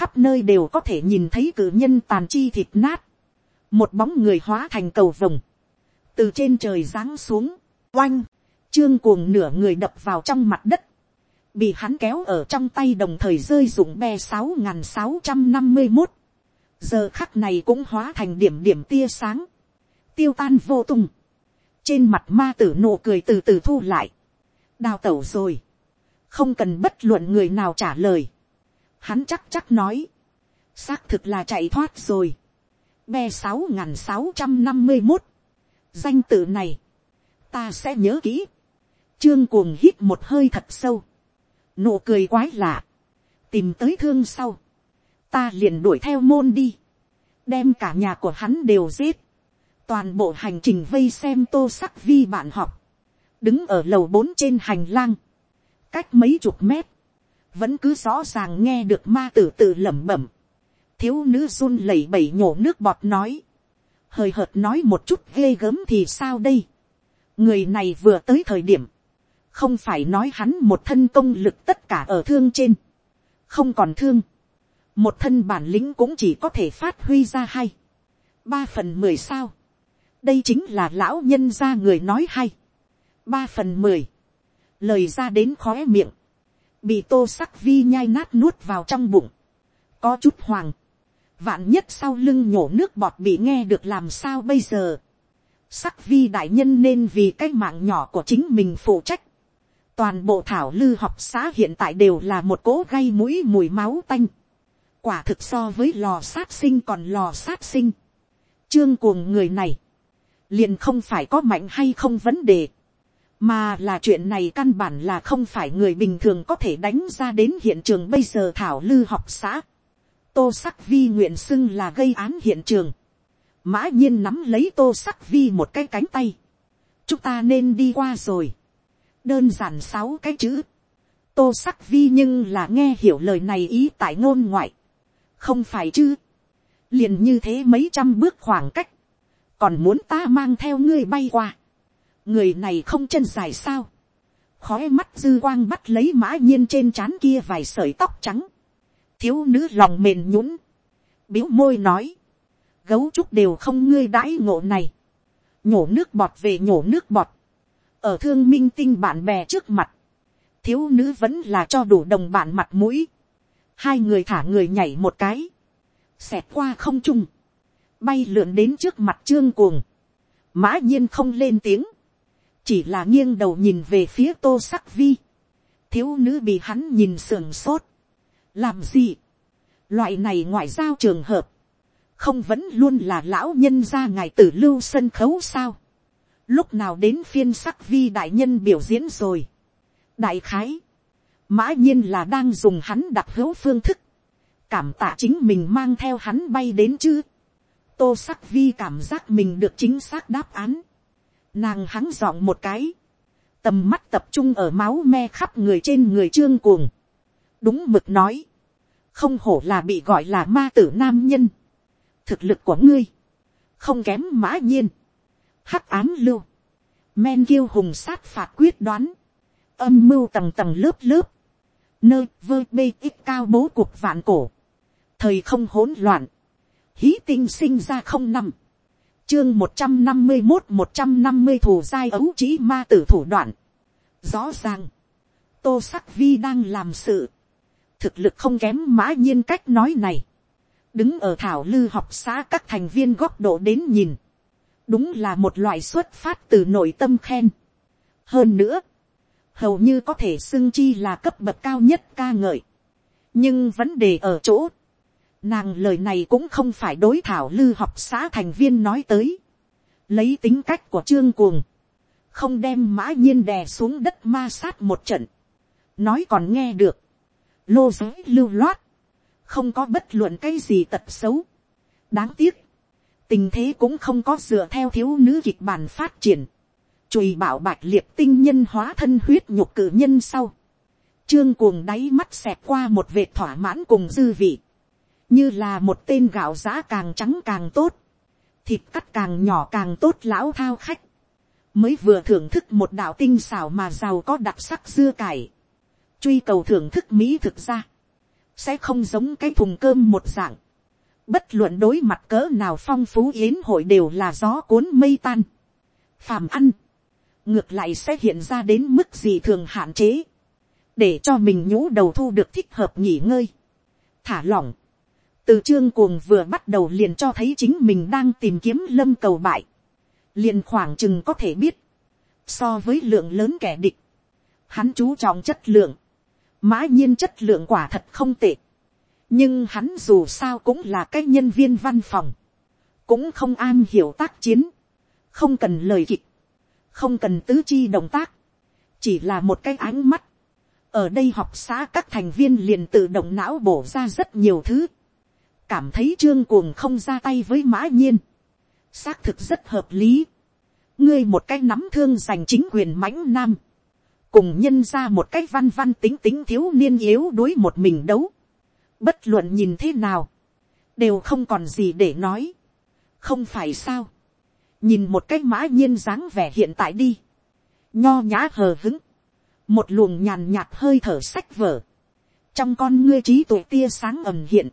khắp nơi đều có thể nhìn thấy cử nhân tàn chi thịt nát, một bóng người hóa thành cầu vồng, từ trên trời giáng xuống, oanh, trương cuồng nửa người đập vào trong mặt đất, bị hắn kéo ở trong tay đồng thời rơi dụng be sáu n g h n sáu trăm năm mươi một, giờ khắc này cũng hóa thành điểm điểm tia sáng, tiêu tan vô tung, trên mặt ma tử nụ cười từ từ thu lại, đào tẩu rồi, không cần bất luận người nào trả lời, hắn chắc chắc nói, xác thực là chạy thoát rồi, be sáu n sáu trăm năm mươi một, danh tự này, ta sẽ nhớ kỹ, trương cuồng hít một hơi thật sâu, nụ cười quái lạ, tìm tới thương sau, ta liền đuổi theo môn đi, đem cả nhà của hắn đều giết, toàn bộ hành trình vây xem tô sắc vi bạn học, đứng ở lầu bốn trên hành lang, cách mấy chục mét, vẫn cứ rõ ràng nghe được ma tử tự lẩm bẩm, thiếu nữ run lẩy bẩy nhổ nước bọt nói, hời hợt nói một chút ghê gớm thì sao đây, người này vừa tới thời điểm, không phải nói hắn một thân công lực tất cả ở thương trên, không còn thương, một thân bản lĩnh cũng chỉ có thể phát huy ra hay, ba phần mười sao, đây chính là lão nhân ra người nói hay, ba phần mười, lời ra đến khóe miệng, bị tô sắc vi nhai nát nuốt vào trong bụng, có chút hoàng, vạn nhất sau lưng nhổ nước bọt bị nghe được làm sao bây giờ, sắc vi đại nhân nên vì cái mạng nhỏ của chính mình phụ trách, toàn bộ thảo lư học xã hiện tại đều là một cỗ gây mũi mùi máu tanh, quả thực so với lò sát sinh còn lò sát sinh, trương cuồng người này, liền không phải có mạnh hay không vấn đề, mà là chuyện này căn bản là không phải người bình thường có thể đánh ra đến hiện trường bây giờ thảo lư học xã. tô sắc vi nguyện xưng là gây án hiện trường. mã nhiên nắm lấy tô sắc vi một cái cánh tay. chúng ta nên đi qua rồi. đơn giản sáu cái chữ. tô sắc vi nhưng là nghe hiểu lời này ý tại ngôn ngoại. không phải chứ. liền như thế mấy trăm bước khoảng cách. còn muốn ta mang theo ngươi bay qua người này không chân dài sao, khói mắt dư quang bắt lấy mã nhiên trên trán kia vài sợi tóc trắng, thiếu nữ lòng mềm nhũng, biếu môi nói, gấu trúc đều không ngươi đãi ngộ này, nhổ nước bọt về nhổ nước bọt, ở thương minh tinh bạn bè trước mặt, thiếu nữ vẫn là cho đủ đồng bạn mặt mũi, hai người thả người nhảy một cái, xẹt qua không trung, bay lượn đến trước mặt trương cuồng, mã nhiên không lên tiếng, chỉ là nghiêng đầu nhìn về phía tô sắc vi, thiếu nữ bị hắn nhìn sườn sốt, làm gì, loại này ngoại giao trường hợp, không vẫn luôn là lão nhân gia ngài tử lưu sân khấu sao, lúc nào đến phiên sắc vi đại nhân biểu diễn rồi, đại khái, mã nhiên là đang dùng hắn đặc hữu phương thức, cảm tạ chính mình mang theo hắn bay đến chứ, tô sắc vi cảm giác mình được chính xác đáp án, Nàng hắn dọn một cái. Tầm mắt tập trung ở máu me khắp người trên người trương cuồng. Đúng mực nói. Không hổ là bị gọi là ma tử nam nhân. Thực lực của ngươi. Không kém mã nhiên. Hắc án lưu. Men kiêu hùng sát phạt quyết đoán. Âm mưu tầng tầng lớp lớp. Nơi vơ, bê, ít cao bố cuộc vạn cổ. Thời không hỗn loạn. Hí tinh sinh ra không năm chương một trăm năm mươi một một trăm năm mươi thủ giai ấu trí ma tử thủ đoạn. Rõ ràng, tô sắc vi đang làm sự. Thực lực không kém mã nhiên cách nói này. Đứng ở thảo lư học xã các thành viên góc độ đến nhìn. Đúng là một loại xuất phát từ nội tâm khen. Hơn nữa, hầu như có thể xưng chi là cấp bậc cao nhất ca ngợi. Nhưng vấn đề ở chỗ Nàng lời này cũng không phải đối thảo lư học xã thành viên nói tới. Lấy tính cách của trương cuồng. Không đem mã nhiên đè xuống đất ma sát một trận. Nói còn nghe được. Lô giới lưu loát. Không có bất luận cái gì tật xấu. Đáng tiếc. Tình thế cũng không có dựa theo thiếu nữ kịch bản phát triển. Chùi bảo bạch liệt tinh nhân hóa thân huyết nhục cử nhân sau. Trương cuồng đáy mắt xẹt qua một vệt thỏa mãn cùng dư vị như là một tên gạo giã càng trắng càng tốt, thịt cắt càng nhỏ càng tốt lão thao khách, mới vừa thưởng thức một đạo tinh xảo mà giàu có đặc sắc dưa cải, truy cầu thưởng thức mỹ thực ra, sẽ không giống cái thùng cơm một dạng, bất luận đối mặt cỡ nào phong phú yến hội đều là gió cuốn mây tan, phàm ăn, ngược lại sẽ hiện ra đến mức gì thường hạn chế, để cho mình nhũ đầu thu được thích hợp nghỉ ngơi, thả lỏng, từ trương cuồng vừa bắt đầu liền cho thấy chính mình đang tìm kiếm lâm cầu bại, liền khoảng chừng có thể biết, so với lượng lớn kẻ địch, hắn chú trọng chất lượng, mã nhiên chất lượng quả thật không tệ, nhưng hắn dù sao cũng là cái nhân viên văn phòng, cũng không an hiểu tác chiến, không cần lời kịch, không cần tứ chi động tác, chỉ là một cái ánh mắt. ở đây học xã các thành viên liền tự động não bổ ra rất nhiều thứ, cảm thấy trương cuồng không ra tay với mã nhiên, xác thực rất hợp lý. ngươi một cái nắm thương giành chính quyền mãnh nam, cùng nhân ra một cái văn văn tính tính thiếu niên yếu đối một mình đấu, bất luận nhìn thế nào, đều không còn gì để nói, không phải sao, nhìn một cái mã nhiên dáng vẻ hiện tại đi, nho nhã hờ hứng, một luồng nhàn nhạt hơi thở sách vở, trong con ngươi trí tuệ tia sáng ầm hiện,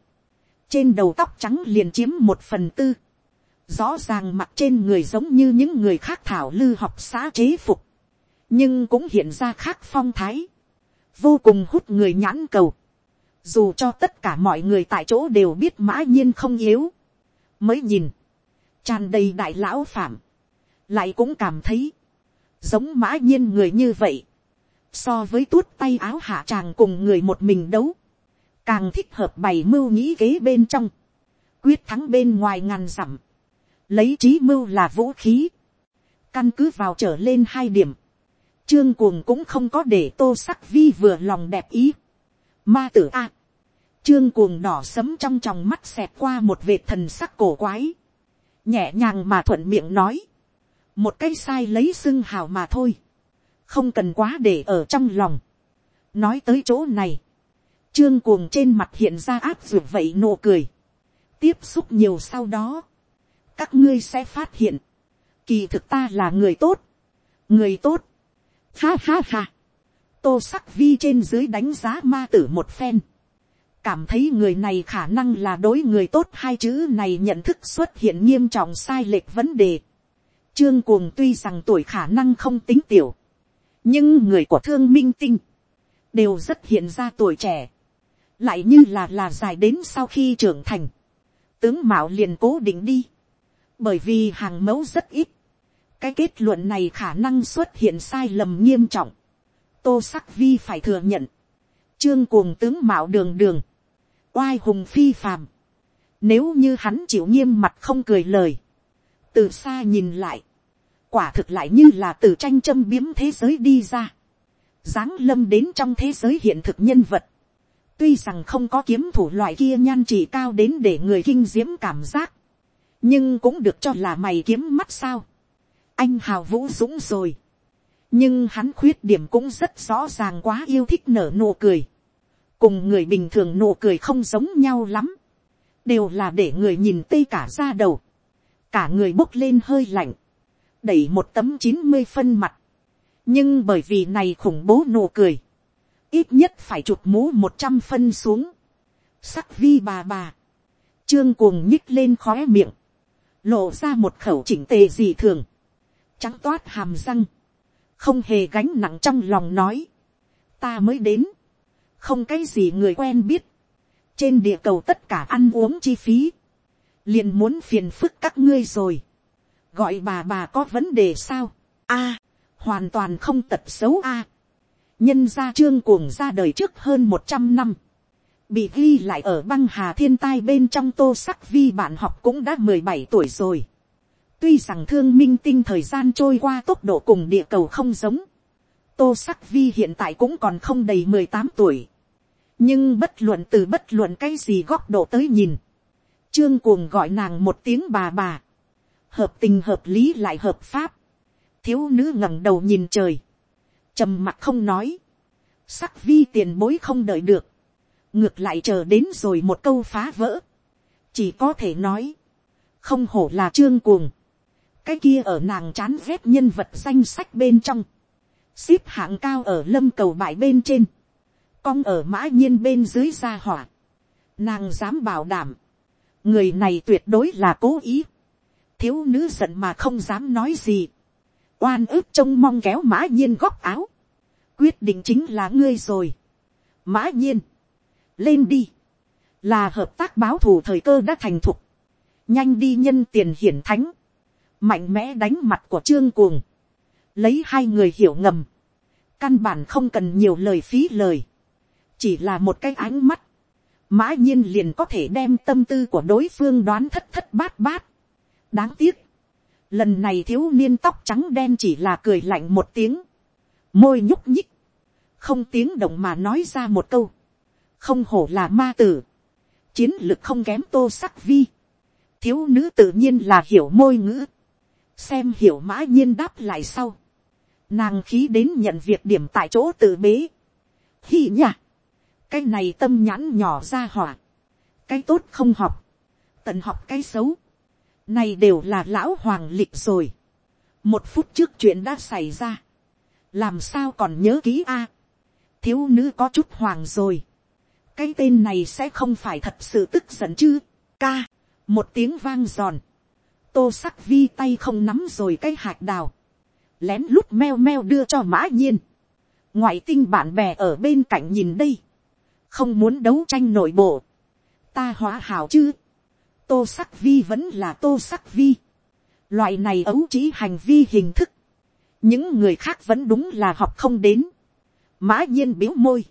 trên đầu tóc trắng liền chiếm một phần tư, rõ ràng mặt trên người giống như những người khác thảo lư học xã chế phục, nhưng cũng hiện ra khác phong thái, vô cùng hút người nhãn cầu, dù cho tất cả mọi người tại chỗ đều biết mã nhiên không yếu, mới nhìn, tràn đầy đại lão phạm, lại cũng cảm thấy, giống mã nhiên người như vậy, so với tuốt tay áo hạ tràng cùng người một mình đấu, càng thích hợp bày mưu nghĩ kế bên trong, quyết thắng bên ngoài ngàn dặm, lấy trí mưu là vũ khí, căn cứ vào trở lên hai điểm, trương cuồng cũng không có để tô sắc vi vừa lòng đẹp ý. ma tử a, trương cuồng đỏ sấm trong tròng mắt xẹt qua một vệt thần sắc cổ quái, nhẹ nhàng mà thuận miệng nói, một cái sai lấy xưng hào mà thôi, không cần quá để ở trong lòng. nói tới chỗ này, trương cuồng trên mặt hiện ra áp d vậy nụ cười, tiếp xúc nhiều sau đó, các ngươi sẽ phát hiện, kỳ thực ta là người tốt, người tốt, ha ha ha, tô sắc vi trên dưới đánh giá ma tử một phen, cảm thấy người này khả năng là đối người tốt. Hai chữ này nhận thức xuất hiện nghiêm trọng sai lệch vấn đề. Trương cuồng tuy rằng tuổi khả năng không tính tiểu, nhưng người của thương minh tinh, đều rất hiện ra tuổi trẻ, lại như là là dài đến sau khi trưởng thành, tướng mạo liền cố định đi, bởi vì hàng mẫu rất ít, cái kết luận này khả năng xuất hiện sai lầm nghiêm trọng, tô sắc vi phải thừa nhận, trương cuồng tướng mạo đường đường, oai hùng phi phàm, nếu như hắn chịu nghiêm mặt không cười lời, từ xa nhìn lại, quả thực lại như là từ tranh châm biếm thế giới đi ra, giáng lâm đến trong thế giới hiện thực nhân vật, tuy rằng không có kiếm thủ loại kia nhan chỉ cao đến để người kinh diễm cảm giác, nhưng cũng được cho là mày kiếm mắt sao. anh hào vũ dũng rồi, nhưng hắn khuyết điểm cũng rất rõ ràng quá yêu thích nở nụ cười, cùng người bình thường nụ cười không giống nhau lắm, đều là để người nhìn tê cả ra đầu, cả người bốc lên hơi lạnh, đẩy một tấm chín mươi phân mặt, nhưng bởi vì này khủng bố nụ cười, ít nhất phải chụp mũ một trăm phân xuống, sắc vi bà bà, trương cuồng nhích lên khóe miệng, lộ ra một khẩu chỉnh tề gì thường, trắng toát hàm răng, không hề gánh nặng trong lòng nói, ta mới đến, không cái gì người quen biết, trên địa cầu tất cả ăn uống chi phí, liền muốn phiền phức các ngươi rồi, gọi bà bà có vấn đề sao, a, hoàn toàn không tật xấu a, nhân gia trương cuồng ra đời trước hơn một trăm năm, bị ghi lại ở băng hà thiên tai bên trong tô sắc vi bạn học cũng đã mười bảy tuổi rồi. tuy rằng thương minh tinh thời gian trôi qua tốc độ cùng địa cầu không giống, tô sắc vi hiện tại cũng còn không đầy mười tám tuổi. nhưng bất luận từ bất luận cái gì góc độ tới nhìn, trương cuồng gọi nàng một tiếng bà bà, hợp tình hợp lý lại hợp pháp, thiếu nữ ngẩng đầu nhìn trời, trầm mặt không nói, sắc vi tiền bối không đợi được, ngược lại chờ đến rồi một câu phá vỡ, chỉ có thể nói, không hổ là trương cuồng, cái kia ở nàng chán ghét nhân vật danh sách bên trong, xếp hạng cao ở lâm cầu bãi bên trên, cong ở mã nhiên bên dưới gia hỏa, nàng dám bảo đảm, người này tuyệt đối là cố ý, thiếu nữ giận mà không dám nói gì, oan ức trông mong kéo mã nhiên góc áo, quyết định chính là ngươi rồi, mã nhiên, lên đi, là hợp tác báo thù thời cơ đã thành thục, nhanh đi nhân tiền hiển thánh, mạnh mẽ đánh mặt của trương cuồng, lấy hai người hiểu ngầm, căn bản không cần nhiều lời phí lời, chỉ là một cái ánh mắt, mã nhiên liền có thể đem tâm tư của đối phương đoán thất thất bát bát. đáng tiếc, lần này thiếu niên tóc trắng đen chỉ là cười lạnh một tiếng, môi nhúc nhích, không tiếng động mà nói ra một câu, không hổ là ma tử, chiến lực không kém tô sắc vi, thiếu nữ tự nhiên là hiểu môi ngữ, xem hiểu mã nhiên đáp lại sau, nàng khí đến nhận việc điểm tại chỗ tự bế, hi nhả, cái này tâm nhãn nhỏ ra hỏa, cái tốt không học, tận học cái xấu, này đều là lão hoàng lịch rồi, một phút trước chuyện đã xảy ra, làm sao còn nhớ ký a, thiếu nữ có chút hoàng rồi, cái tên này sẽ không phải thật sự tức giận chứ, ca, một tiếng vang giòn, tô sắc vi tay không nắm rồi cái hạt đào, lén lút meo meo đưa cho mã nhiên, ngoại tinh bạn bè ở bên cạnh nhìn đây, không muốn đấu tranh nội bộ, ta hóa hảo chứ, tô sắc vi vẫn là tô sắc vi, loại này ấu trí hành vi hình thức, những người khác vẫn đúng là học không đến, mã nhiên biếu môi,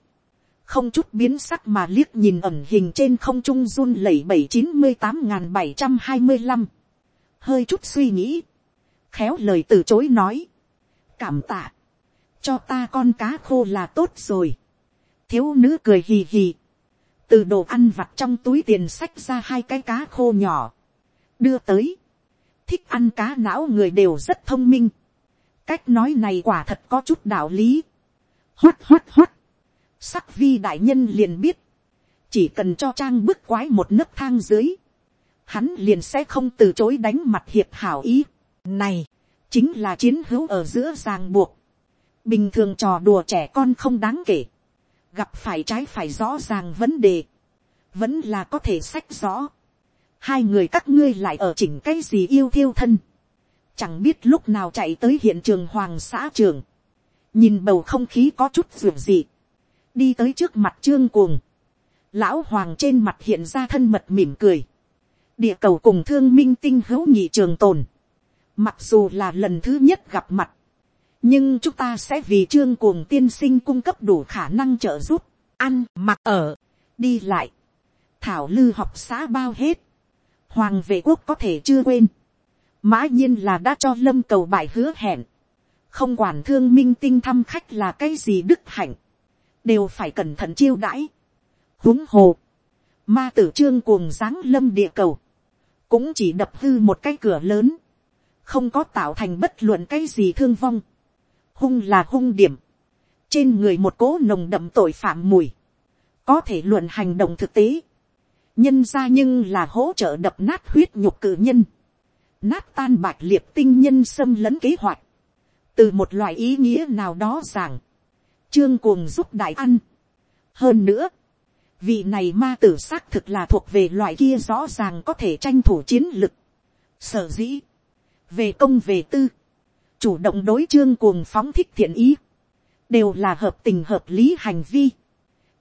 không chút biến sắc mà liếc nhìn ẩn hình trên không trung run lẩy bảy chín mươi tám n g h n bảy trăm hai mươi năm, hơi chút suy nghĩ, khéo lời từ chối nói, cảm tạ, cho ta con cá khô là tốt rồi. thiếu nữ cười hì hì, từ đồ ăn vặt trong túi tiền sách ra hai cái cá khô nhỏ, đưa tới, thích ăn cá não người đều rất thông minh, cách nói này quả thật có chút đạo lý, hoắt hoắt hoắt, sắc vi đại nhân liền biết, chỉ cần cho trang bức quái một nấc thang dưới, hắn liền sẽ không từ chối đánh mặt hiệp hảo ý. Này, chính là chiến hữu ở giữa ràng buộc. Bình thường trò đùa trẻ con không đáng kể. Gặp phải trái phải rõ ràng vấn đề. Vẫn là có thể sách rõ. Hai người các ngươi lại ở chỉnh cái gì yêu thiêu thân. Chẳng biết lúc nào chạy tới hiện trường hoàng xã trường. Nhìn bầu không khí có chút dường gì. Đi tới trước mặt trương cuồng. Lão hoàng trên mặt hiện ra thân mật mỉm cười địa cầu cùng thương minh tinh hữu nhị trường tồn, mặc dù là lần thứ nhất gặp mặt, nhưng chúng ta sẽ vì trương cuồng tiên sinh cung cấp đủ khả năng trợ giúp, ăn, mặc ở, đi lại, thảo lư học xã bao hết, hoàng vệ quốc có thể chưa quên, mã nhiên là đã cho lâm cầu bài hứa hẹn, không quản thương minh tinh thăm khách là cái gì đức hạnh, đều phải cẩn thận chiêu đãi, huống hồ, ma tử trương cuồng giáng lâm địa cầu, cũng chỉ đập hư một cái cửa lớn, không có tạo thành bất luận cái gì thương vong, hung là hung điểm, trên người một cố nồng đậm tội phạm mùi, có thể luận hành động thực tế, nhân ra nhưng là hỗ trợ đập nát huyết nhục cử nhân, nát tan bạch liệt tinh nhân xâm lấn kế hoạch, từ một loại ý nghĩa nào đó rằng, trương cuồng giúp đại ăn. hơn nữa, vị này ma tử xác thực là thuộc về loại kia rõ ràng có thể tranh thủ chiến lực. sở dĩ, về công về tư, chủ động đối trương cuồng phóng thích thiện ý, đều là hợp tình hợp lý hành vi,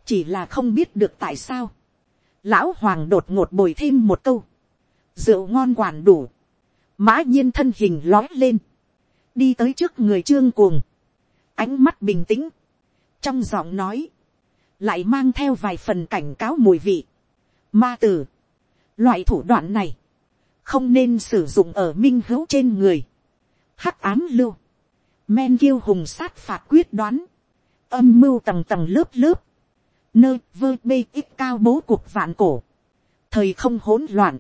chỉ là không biết được tại sao. lão hoàng đột ngột bồi thêm một câu, rượu ngon quản đủ, mã nhiên thân hình lói lên, đi tới trước người trương cuồng, ánh mắt bình tĩnh, trong giọng nói, lại mang theo vài phần cảnh cáo mùi vị. Ma tử, loại thủ đoạn này, không nên sử dụng ở minh hữu trên người. Hắc ám lưu, men kiêu hùng sát phạt quyết đoán, âm mưu tầng tầng lớp lớp, nơi vơ bê ít cao bố cuộc vạn cổ, thời không hỗn loạn,